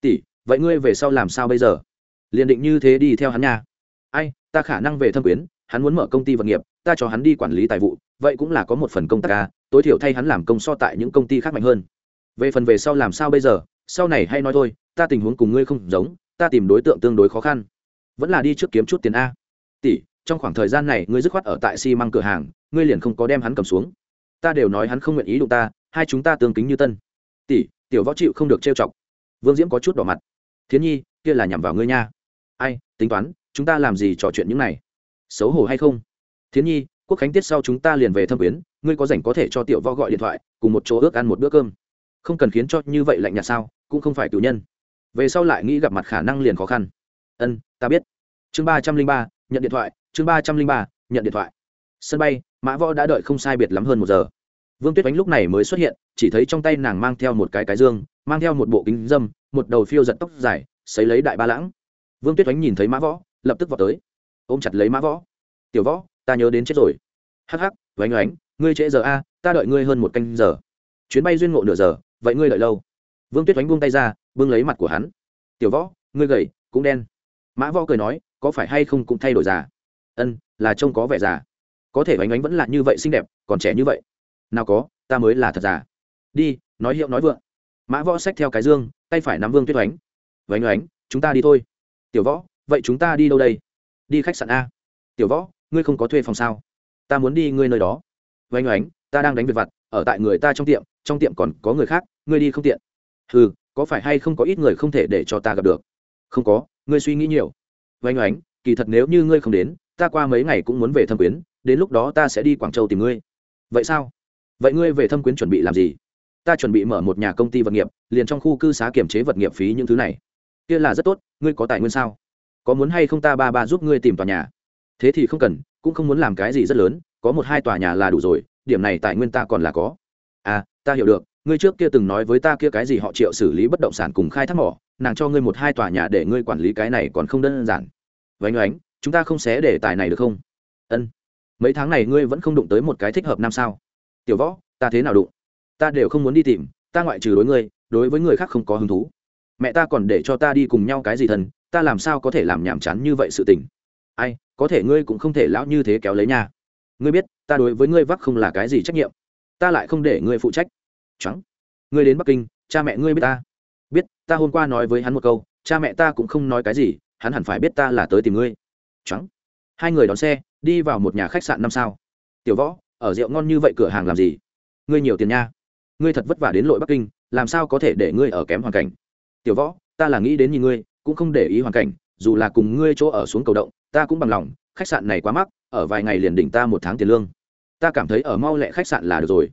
Tỷ, vậy ngươi về sau làm sao bây giờ? Liền định như thế đi theo hắn nha. Ai, ta khả năng về thâm quyến, hắn muốn mở công ty vật nghiệp, ta cho hắn đi quản lý tài vụ, vậy cũng là có một phần công tác ca tối thiểu thay hắn làm công so tại những công ty khác mạnh hơn. Về phần về sau làm sao bây giờ, sau này hay nói thôi, ta tình huống cùng ngươi không giống, ta tìm đối tượng tương đối khó khăn. Vẫn là đi trước kiếm chút tiền a. Tỷ, trong khoảng thời gian này ngươi dứt khoát ở tại xi、si、măng cửa hàng, ngươi liền không có đem hắn cầm xuống ta đều nói hắn không nguyện ý đụng ta, hai chúng ta tương kính như tân. Tỷ, tiểu võ chịu không được trêu chọc. Vương diễm có chút đỏ mặt. Thiến nhi, kia là nhằm vào ngươi nha. Ai, tính toán, chúng ta làm gì trò chuyện những này? Xấu hổ hay không? Thiến nhi, quốc khánh tiết sau chúng ta liền về thâm quyến, ngươi có rảnh có thể cho tiểu võ gọi điện thoại, cùng một chỗ ước ăn một bữa cơm. Không cần khiến cho như vậy lạnh nhạt sao, cũng không phải cử nhân. Về sau lại nghĩ gặp mặt khả năng liền khó khăn. Ân, ta biết. Chương ba trăm linh ba, nhận điện thoại, chương ba trăm linh ba, nhận điện thoại. Sân bay mã võ đã đợi không sai biệt lắm hơn một giờ. Vương tuyết oánh lúc này mới xuất hiện, chỉ thấy trong tay nàng mang theo một cái cái dương, mang theo một bộ kính dâm, một đầu phiêu giật tóc dài xấy lấy đại ba lãng. Vương tuyết oánh nhìn thấy mã võ, lập tức vào tới, ôm chặt lấy mã võ. Tiểu võ, ta nhớ đến chết rồi. Hắc hắc, oánh oánh, ngươi trễ giờ a, ta đợi ngươi hơn một canh giờ. Chuyến bay duyên ngộ nửa giờ, vậy ngươi đợi lâu. Vương tuyết oánh buông tay ra, bưng lấy mặt của hắn. Tiểu võ, ngươi gầy, cũng đen. Mã võ cười nói, có phải hay không cũng thay đổi già? Ân, là trông có vẻ già có thể oánh oánh vẫn là như vậy xinh đẹp, còn trẻ như vậy. Nào có, ta mới là thật già. Đi, nói hiệu nói vượng. Mã võ xách theo cái dương, tay phải nắm vương tuyết oánh oánh oánh chúng ta đi thôi. Tiểu võ, vậy chúng ta đi đâu đây? Đi khách sạn a. Tiểu võ, ngươi không có thuê phòng sao? Ta muốn đi ngươi nơi đó. Oánh oánh ta đang đánh việc vặt, ở tại người ta trong tiệm trong tiệm còn có người khác, ngươi đi không tiện. Ừ có phải hay không có ít người không thể để cho ta gặp được? Không có, ngươi suy nghĩ nhiều. Oanh oánh kỳ thật nếu như ngươi không đến, ta qua mấy ngày cũng muốn về thâm quyến đến lúc đó ta sẽ đi quảng châu tìm ngươi. Vậy sao? Vậy ngươi về thâm quyến chuẩn bị làm gì? Ta chuẩn bị mở một nhà công ty vật nghiệp, liền trong khu cư xá kiểm chế vật nghiệp phí những thứ này. Kia là rất tốt, ngươi có tài nguyên sao? Có muốn hay không ta ba ba giúp ngươi tìm tòa nhà? Thế thì không cần, cũng không muốn làm cái gì rất lớn, có một hai tòa nhà là đủ rồi, điểm này tài nguyên ta còn là có. À ta hiểu được, ngươi trước kia từng nói với ta kia cái gì họ triệu xử lý bất động sản cùng khai thác mỏ, nàng cho ngươi một hai tòa nhà để ngươi quản lý cái này còn không đơn giản. Vánh oánh, chúng ta không xé để tài này được không? Ân mấy tháng này ngươi vẫn không đụng tới một cái thích hợp nam sao? Tiểu võ, ta thế nào đụng? Ta đều không muốn đi tìm, ta ngoại trừ đối ngươi, đối với người khác không có hứng thú. Mẹ ta còn để cho ta đi cùng nhau cái gì thần, ta làm sao có thể làm nhảm chán như vậy sự tình? Ai, có thể ngươi cũng không thể lão như thế kéo lấy nha. Ngươi biết, ta đối với ngươi vắc không là cái gì trách nhiệm. Ta lại không để ngươi phụ trách. Trắng ngươi đến bắc kinh, cha mẹ ngươi biết ta. Biết, ta hôm qua nói với hắn một câu, cha mẹ ta cũng không nói cái gì, hắn hẳn phải biết ta là tới tìm ngươi. Trắng hai người đón xe, đi vào một nhà khách sạn năm sao. Tiểu võ, ở rượu ngon như vậy cửa hàng làm gì? Ngươi nhiều tiền nha. Ngươi thật vất vả đến lội bắc kinh, làm sao có thể để ngươi ở kém hoàn cảnh? Tiểu võ, ta là nghĩ đến nhìn ngươi, cũng không để ý hoàn cảnh, dù là cùng ngươi chỗ ở xuống cầu động, ta cũng bằng lòng, khách sạn này quá mắc, ở vài ngày liền đỉnh ta một tháng tiền lương. Ta cảm thấy ở mau lẹ khách sạn là được rồi.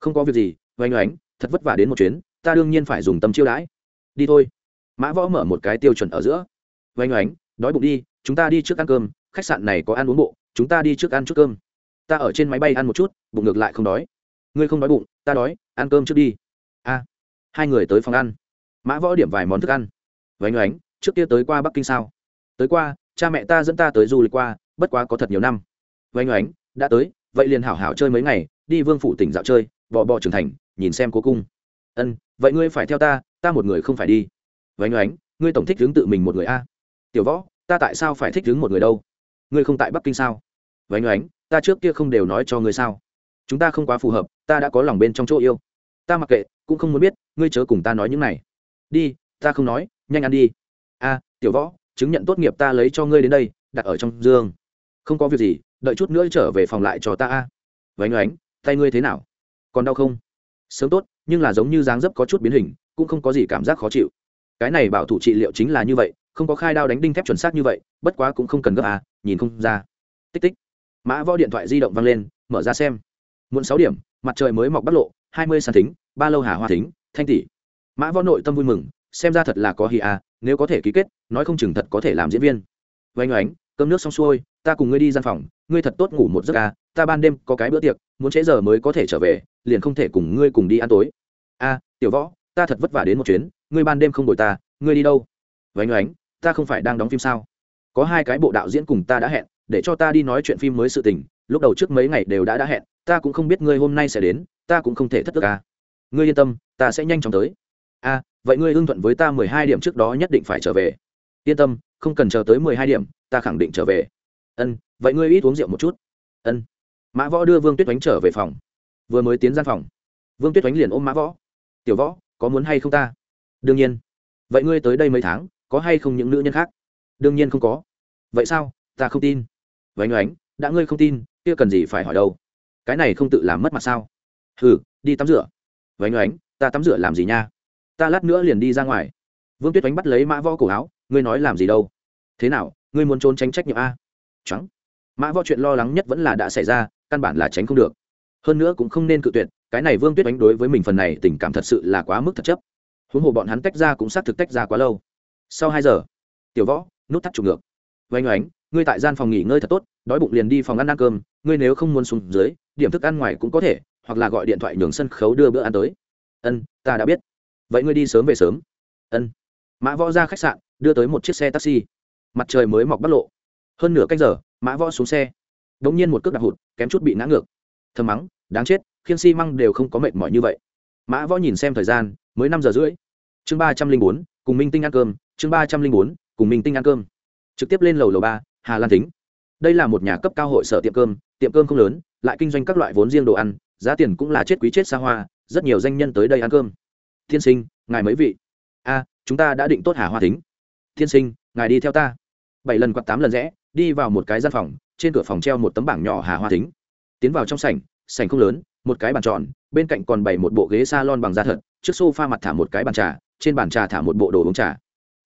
Không có việc gì, oanh oánh, thật vất vả đến một chuyến, ta đương nhiên phải dùng tâm chiêu đãi. Đi thôi. Mã võ mở một cái tiêu chuẩn ở giữa. Oanh oánh, đói bụng đi, chúng ta đi trước ăn cơm khách sạn này có ăn uống bộ, chúng ta đi trước ăn chút cơm. Ta ở trên máy bay ăn một chút, bụng ngược lại không đói. Ngươi không đói bụng, ta đói, ăn cơm trước đi. A. Hai người tới phòng ăn. Mã võ điểm vài món thức ăn. Vánh oánh, trước kia tới qua bắc kinh sao? Tới qua, cha mẹ ta dẫn ta tới du lịch qua, bất quá có thật nhiều năm. Vánh oánh, đã tới, vậy liền hảo hảo chơi mấy ngày, đi vương phủ tỉnh dạo chơi, bò bò trưởng thành, nhìn xem cố cung. Ân, vậy ngươi phải theo ta ta một người không phải đi. Vánh oánh, ngươi tổng thích hướng tự mình một người a. Tiểu võ, ta tại sao phải thích hướng một người đâu? Ngươi không tại bắc kinh sao? Vánh oánh, ta trước kia không đều nói cho ngươi sao? Chúng ta không quá phù hợp, ta đã có lòng bên trong chỗ yêu. Ta mặc kệ, cũng không muốn biết, ngươi chớ cùng ta nói những này. Đi, ta không nói, nhanh ăn đi. A, tiểu võ, chứng nhận tốt nghiệp ta lấy cho ngươi đến đây, đặt ở trong dương không có việc gì, đợi chút nữa trở về phòng lại cho ta a. Vánh oánh, tay ngươi thế nào? Còn đau không? Sớm tốt, nhưng là giống như dáng dấp có chút biến hình, cũng không có gì cảm giác khó chịu. Cái này bảo thủ trị liệu chính là như vậy không có khai đao đánh đinh thép chuẩn xác như vậy, bất quá cũng không cần gấp à nhìn không ra. Tích tích. Mã võ điện thoại di động văng lên, mở ra xem. Muộn sáu điểm, mặt trời mới mọc bắc lộ, hai mươi sàn thính, ba lâu hà hoa thính, thanh tỷ. Mã võ nội tâm vui mừng, xem ra thật là có hi à nếu có thể ký kết, nói không chừng thật có thể làm diễn viên. Vánh oánh, cơm nước xong xuôi, ta cùng ngươi đi gian phòng, ngươi thật tốt ngủ một giấc à ta ban đêm có cái bữa tiệc, muốn trễ giờ mới có thể trở về, liền không thể cùng ngươi cùng đi ăn tối. A tiểu võ, ta thật vất vả đến một chuyến, ngươi ban đêm không đổi ta, ngươi đi đâu? Vánh oánh ta không phải đang đóng phim sao? Có hai cái bộ đạo diễn cùng ta đã hẹn để cho ta đi nói chuyện phim mới sự tình lúc đầu trước mấy ngày đều đã đã hẹn ta cũng không biết ngươi hôm nay sẽ đến ta cũng không thể thất thức à. ngươi yên tâm ta sẽ nhanh chóng tới. A à, vậy ngươi hưng thuận với ta mười hai điểm trước đó nhất định phải trở về. Yên tâm không cần chờ tới mười hai điểm ta khẳng định trở về. Ân vậy ngươi ít uống rượu một chút. Ân. Mã võ đưa vương tuyết oánh trở về phòng. Vừa mới tiến gian phòng vương tuyết oánh liền ôm mã võ. Tiểu võ có muốn hay không ta? Đương nhiên. Vậy ngươi tới đây mấy tháng có hay không những nữ nhân khác? Đương nhiên không có. Vậy sao? Ta không tin. Vánh oánh, đã ngươi không tin, kia cần gì phải hỏi đâu? Cái này không tự làm mất mặt sao? Hừ, đi tắm rửa. Vánh oánh, ta tắm rửa làm gì nha? Ta lát nữa liền đi ra ngoài. Vương tuyết oánh bắt lấy mã võ cổ áo, ngươi nói làm gì đâu? Thế nào, ngươi muốn trốn tránh trách nhiệm a? Trắng mã võ chuyện lo lắng nhất vẫn là đã xảy ra, căn bản là tránh không được. Hơn nữa cũng không nên cự tuyệt, cái này vương tuyết oánh đối với mình phần này tình cảm thật sự là quá mức thật chấp. Huống hồ bọn hắn tách ra cũng xác thực tách ra quá lâu sau hai giờ, tiểu võ, nút thắt trục ngược. Vánh oánh, ngươi tại gian phòng nghỉ ngơi thật tốt, đói bụng liền đi phòng ăn ăn cơm, ngươi nếu không muốn xuống dưới, điểm thức ăn ngoài cũng có thể, hoặc là gọi điện thoại nhường sân khấu đưa bữa ăn tới. Ân, ta đã biết. Vậy ngươi đi sớm về sớm. Ân. Mã võ ra khách sạn, đưa tới một chiếc xe taxi. Mặt trời mới mọc bắt lộ. Hơn nửa canh giờ, mã võ xuống xe. Đ ỗ n g nhiên một cước đạp hụt, kém chút bị ngã ngược. Thơm mắng, đáng chết, khiên xi、si、măng đều không có mệt mỏi như vậy. Mã võ nhìn xem thời gian, mới năm giờ rưỡi chương ba trăm linh bốn, cùng minh tinh ăn cơm, chương ba trăm linh bốn, cùng minh tinh ăn cơm. Trực tiếp lên lầu lầu ba, hà lan thính. Đây là một nhà cấp cao hội sở tiệm cơm tiệm cơm không lớn, lại kinh doanh các loại vốn riêng đồ ăn, giá tiền cũng là chết quý chết xa hoa, rất nhiều danh nhân tới đây ăn cơm. Tiên sinh, ngài mấy vị? A, chúng ta đã định tốt hà hoa thính. Tiên sinh, ngài đi theo ta. Bảy lần quạt tám lần rẽ, đi vào một cái gian phòng, trên cửa phòng treo một tấm bảng nhỏ hà hoa thính. Tiến vào trong sảnh sảnh không lớn, một cái bàn tròn, bên cạnh còn bày một bộ ghế s a lon bằng da thật, trước s o f a mặt thả một cái bàn trà trên bàn trà thả một bộ đồ uống trà.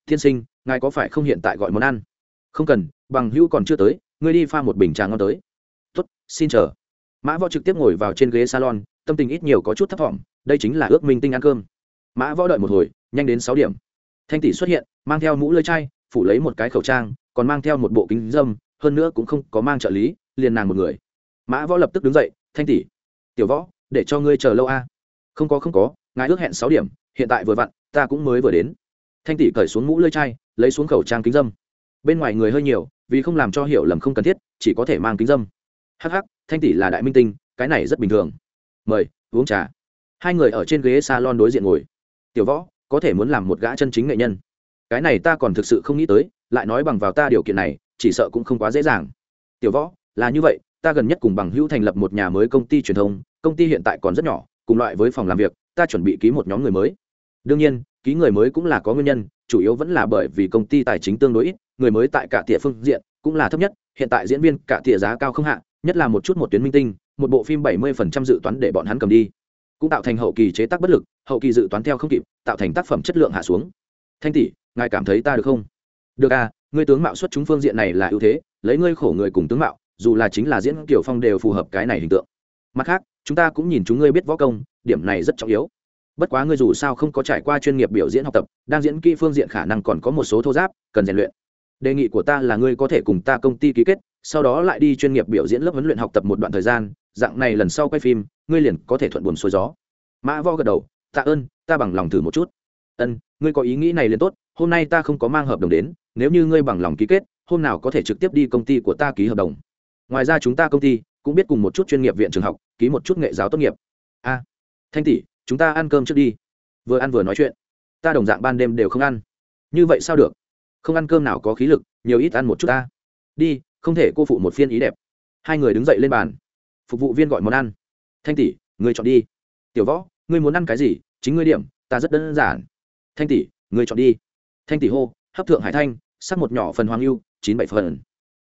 Tiên sinh ngài có phải không hiện tại gọi món ăn? Không cần bằng hữu còn chưa tới ngươi đi pha một bình trà ngon tới. Tuất xin chờ. Mã võ trực tiếp ngồi vào trên ghế salon tâm tình ít nhiều có chút thấp vọng, đây chính là ước minh tinh ăn cơm. Mã võ đợi một hồi nhanh đến sáu điểm. Thanh tỷ xuất hiện mang theo mũ lơi chai phủ lấy một cái khẩu trang còn mang theo một bộ kính dâm hơn nữa cũng không có mang trợ lý liền nàng một người. Mã võ lập tức đứng dậy thanh tỷ tiểu võ để cho ngươi chờ lâu a. Không có không có ngài ước hẹn sáu điểm hiện tại vừa vặn ta cũng mới vừa đến. Thanh tỷ cởi xuống mũ lơi chai lấy xuống khẩu trang kính dâm. Bên ngoài người hơi nhiều vì không làm cho hiểu lầm không cần thiết chỉ có thể mang kính dâm. Hắc hắc, thanh tỷ là đại minh tinh cái này rất bình thường. Mời uống trà. Hai người ở trên ghế salon đối diện ngồi. Tiểu võ có thể muốn làm một gã chân chính nghệ nhân. Cái này ta còn thực sự không nghĩ tới lại nói bằng vào ta điều kiện này chỉ sợ cũng không quá dễ dàng. Tiểu võ là như vậy ta gần nhất cùng bằng hữu thành lập một nhà mới công ty truyền thông công ty hiện tại còn rất nhỏ cùng loại với phòng làm việc ta chuẩn bị ký một nhóm người mới đương nhiên, ký người mới cũng là có nguyên nhân, chủ yếu vẫn là bởi vì công ty tài chính tương đối ít, người mới tại cả tỉa phương diện cũng là thấp nhất, hiện tại diễn viên cả tỉa giá cao không hạ, nhất là một chút một tuyến minh tinh, một bộ phim bảy mươi phần trăm dự toán để bọn hắn cầm đi. Cũng tạo thành hậu kỳ chế tác bất lực, hậu kỳ dự toán theo không kịp, tạo thành tác phẩm chất lượng hạ xuống. Thanh tỷ, ngài cảm thấy ta được không? Được à ngươi tướng mạo xuất chúng phương diện này là ưu thế, lấy ngươi khổ người cùng tướng mạo, dù là chính là diễn kiểu phong đều phù hợp cái này hình tượng. Mặt khác, chúng ta cũng nhìn chúng ngươi biết võ công, điểm này rất trọng yếu bất quá ngươi dù sao không có trải qua chuyên nghiệp biểu diễn học tập, đang diễn kỹ phương diện khả năng còn có một số thô giáp, cần rèn luyện. Đề nghị của ta là ngươi có thể cùng ta công ty ký kết, sau đó lại đi chuyên nghiệp biểu diễn lớp huấn luyện học tập một đoạn thời gian, dạng này lần sau quay phim, ngươi liền có thể thuận buồn xuôi gió. Mã vo gật đầu, tạ ơn, ta bằng lòng thử một chút. Ân, ngươi có ý nghĩ này liền tốt, hôm nay ta không có mang hợp đồng đến, nếu như ngươi bằng lòng ký kết, hôm nào có thể trực tiếp đi công ty của ta ký hợp đồng. Ngoài ra chúng ta công ty cũng biết cùng một chút chuyên nghiệp viện trường học, ký một chút nghệ giáo tốt nghiệp. A, thanh tỷ chúng ta ăn cơm trước đi. Vừa ăn vừa nói chuyện. Ta đồng dạng ban đêm đều không ăn. Như vậy sao được? Không ăn cơm nào có khí lực, nhiều ít ăn một chút ta. Đi, không thể cô phụ một phiên ý đẹp. Hai người đứng dậy lên bàn. Phục vụ viên gọi món ăn. Thanh tỷ, người chọn đi. Tiểu võ, ngươi muốn ăn cái gì? Chính ngươi điểm, ta rất đơn giản. Thanh tỷ, người chọn đi. Thanh tỷ hô, hấp thượng hải thanh, sắc một nhỏ phần hoàng lưu chín bảy phần.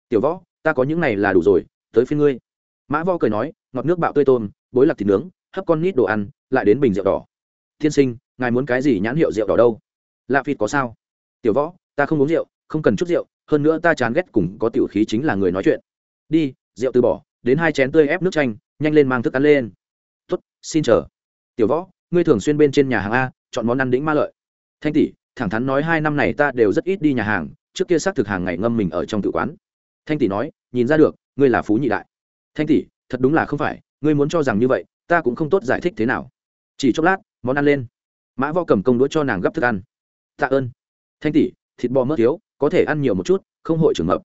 Tiểu võ, ta có những này là đủ rồi, tới phiên ngươi. Mã võ cười nói, ngọt nước bạo tươi tôm, bối lạc thịt nướng hấp con nít đồ ăn, lại đến bình rượu đỏ. Tiên sinh, ngài muốn cái gì nhãn hiệu rượu đỏ đâu? Lạ phịt có sao? Tiểu võ, ta không uống rượu, không cần chút rượu, hơn nữa ta chán ghét cùng có tiểu khí chính là người nói chuyện. Đi, rượu từ bỏ, đến hai chén tươi ép nước chanh, nhanh lên mang thức ăn lên. Tuất xin chờ. Tiểu võ, ngươi thường xuyên bên trên nhà hàng a, chọn món ăn đĩnh ma lợi. Thanh tỷ, thẳng thắn nói hai năm này ta đều rất ít đi nhà hàng, trước kia xác thực hàng ngày ngâm mình ở trong tự quán. Thanh tỷ nói, nhìn ra được, ngươi là phú nhị đại. Thanh tỷ, thật đúng là không phải, ngươi muốn cho rằng như vậy ta cũng không tốt giải thích thế nào. Chỉ chốc lát, món ăn lên. Mã vo cầm công đũa cho nàng gấp thức ăn. Tạ ơn. Thanh tỷ, thịt bò mỡ thiếu, có thể ăn nhiều một chút, không hội trường hợp.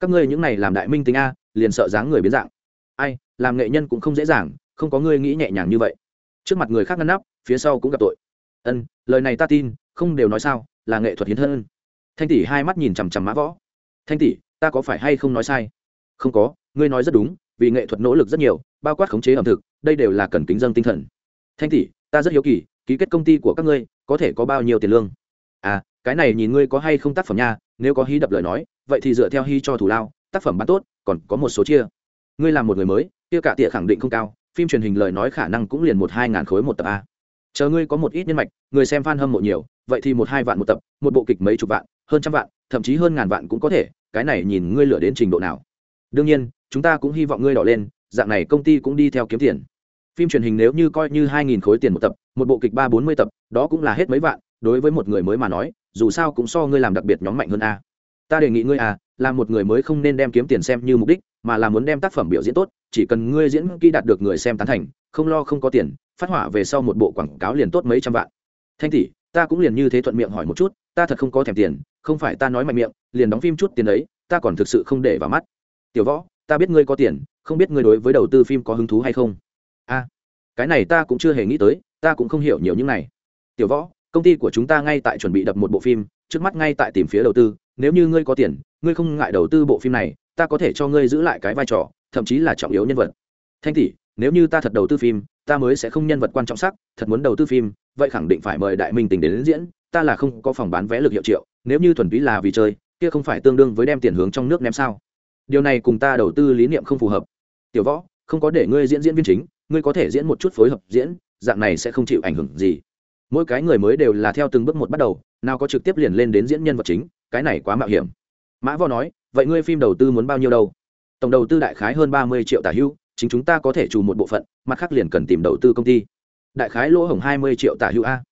các ngươi những này làm đại minh tính a, liền sợ dáng người biến dạng. Ai, làm nghệ nhân cũng không dễ dàng, không có ngươi nghĩ nhẹ nhàng như vậy. Trước mặt người khác ngăn nắp, phía sau cũng gặp tội. Ân, lời này ta tin, không đều nói sao, là nghệ thuật hiến thân. Thanh tỷ hai mắt nhìn chằm chằm mã võ. Thanh tỷ, ta có phải hay không nói sai? Không có, ngươi nói rất đúng, vì nghệ thuật nỗ lực rất nhiều, bao quát khống chế ẩm thực đây đều là cần kính dân tinh thần. Thanh tỷ, ta rất hiếu kỳ, ký kết công ty của các ngươi, có thể có bao nhiêu tiền lương? À cái này nhìn ngươi có hay không tác phẩm nha, nếu có hí đập lời nói, vậy thì dựa theo hí cho thủ lao, tác phẩm bán tốt, còn có một số chia. Ngươi làm một người mới, kia cả tỉa khẳng định không cao, phim truyền hình lời nói khả năng cũng liền một hai ngàn khối một tập a. Chờ ngươi có một ít nhân mạch, người xem f a n hâm mộ nhiều, vậy thì một hai vạn một tập, một bộ kịch mấy chục vạn, hơn trăm vạn, thậm chí hơn ngàn vạn cũng có thể, cái này nhìn ngươi lửa đến trình độ nào. Đương nhiên, chúng ta cũng hy vọng ngươi đỏ lên, dạng này công ty cũng đi theo kiếm tiền phim truyền hình nếu như coi như hai nghìn khối tiền một tập, một bộ kịch ba bốn mươi tập, đó cũng là hết mấy vạn, đối với một người mới mà nói, dù sao cũng so ngươi làm đặc biệt nhóm mạnh hơn a. Ta đề nghị ngươi à là một người mới không nên đem kiếm tiền xem như mục đích, mà là muốn đem tác phẩm biểu diễn tốt, chỉ cần ngươi diễn kỹ đạt được người xem tán thành, không lo không có tiền, phát hỏa về sau một bộ quảng cáo liền tốt mấy trăm vạn. Thanh tỷ, ta cũng liền như thế thuận miệng hỏi một chút, ta thật không có thèm tiền, không phải ta nói mạnh miệng, liền đóng phim chút tiền đấy, ta còn thực sự không để vào mắt. Tiểu võ, ta biết ngươi có tiền, không biết ngươi đối với đầu tư phim có hứng thú hay không? Cái này ta cũng chưa hề nghĩ tới ta cũng không hiểu nhiều những này. Tiểu võ công ty của chúng ta ngay tại chuẩn bị đập một bộ phim trước mắt ngay tại tìm phía đầu tư nếu như ngươi có tiền ngươi không ngại đầu tư bộ phim này ta có thể cho ngươi giữ lại cái vai trò thậm chí là trọng yếu nhân vật. Thanh tỷ nếu như ta thật đầu tư phim ta mới sẽ không nhân vật quan trọng sắc thật muốn đầu tư phim vậy khẳng định phải mời đại minh tình đến, đến diễn ta là không có phòng bán vé lực hiệu triệu nếu như thuần túy là vì chơi kia không phải tương đương với đem tiền hướng trong nước ném sao? Điều này cùng ta đầu tư lý niệm không phù hợp. Tiểu võ không có để ngươi diễn diễn viên chính ngươi có thể diễn một chút phối hợp diễn, dạng này sẽ không chịu ảnh hưởng gì. Mỗi cái người mới đều là theo từng bước một bắt đầu, nào có trực tiếp liền lên đến diễn nhân vật chính, cái này quá mạo hiểm. Mã võ nói, vậy ngươi phim đầu tư muốn bao nhiêu đâu? Tổng đầu tư đại khái hơn ba mươi triệu tả hữu chính chúng ta có thể trù một bộ phận, mặt khác liền cần tìm đầu tư công ty. Đại khái lỗ hổng hai mươi triệu tả hữu a.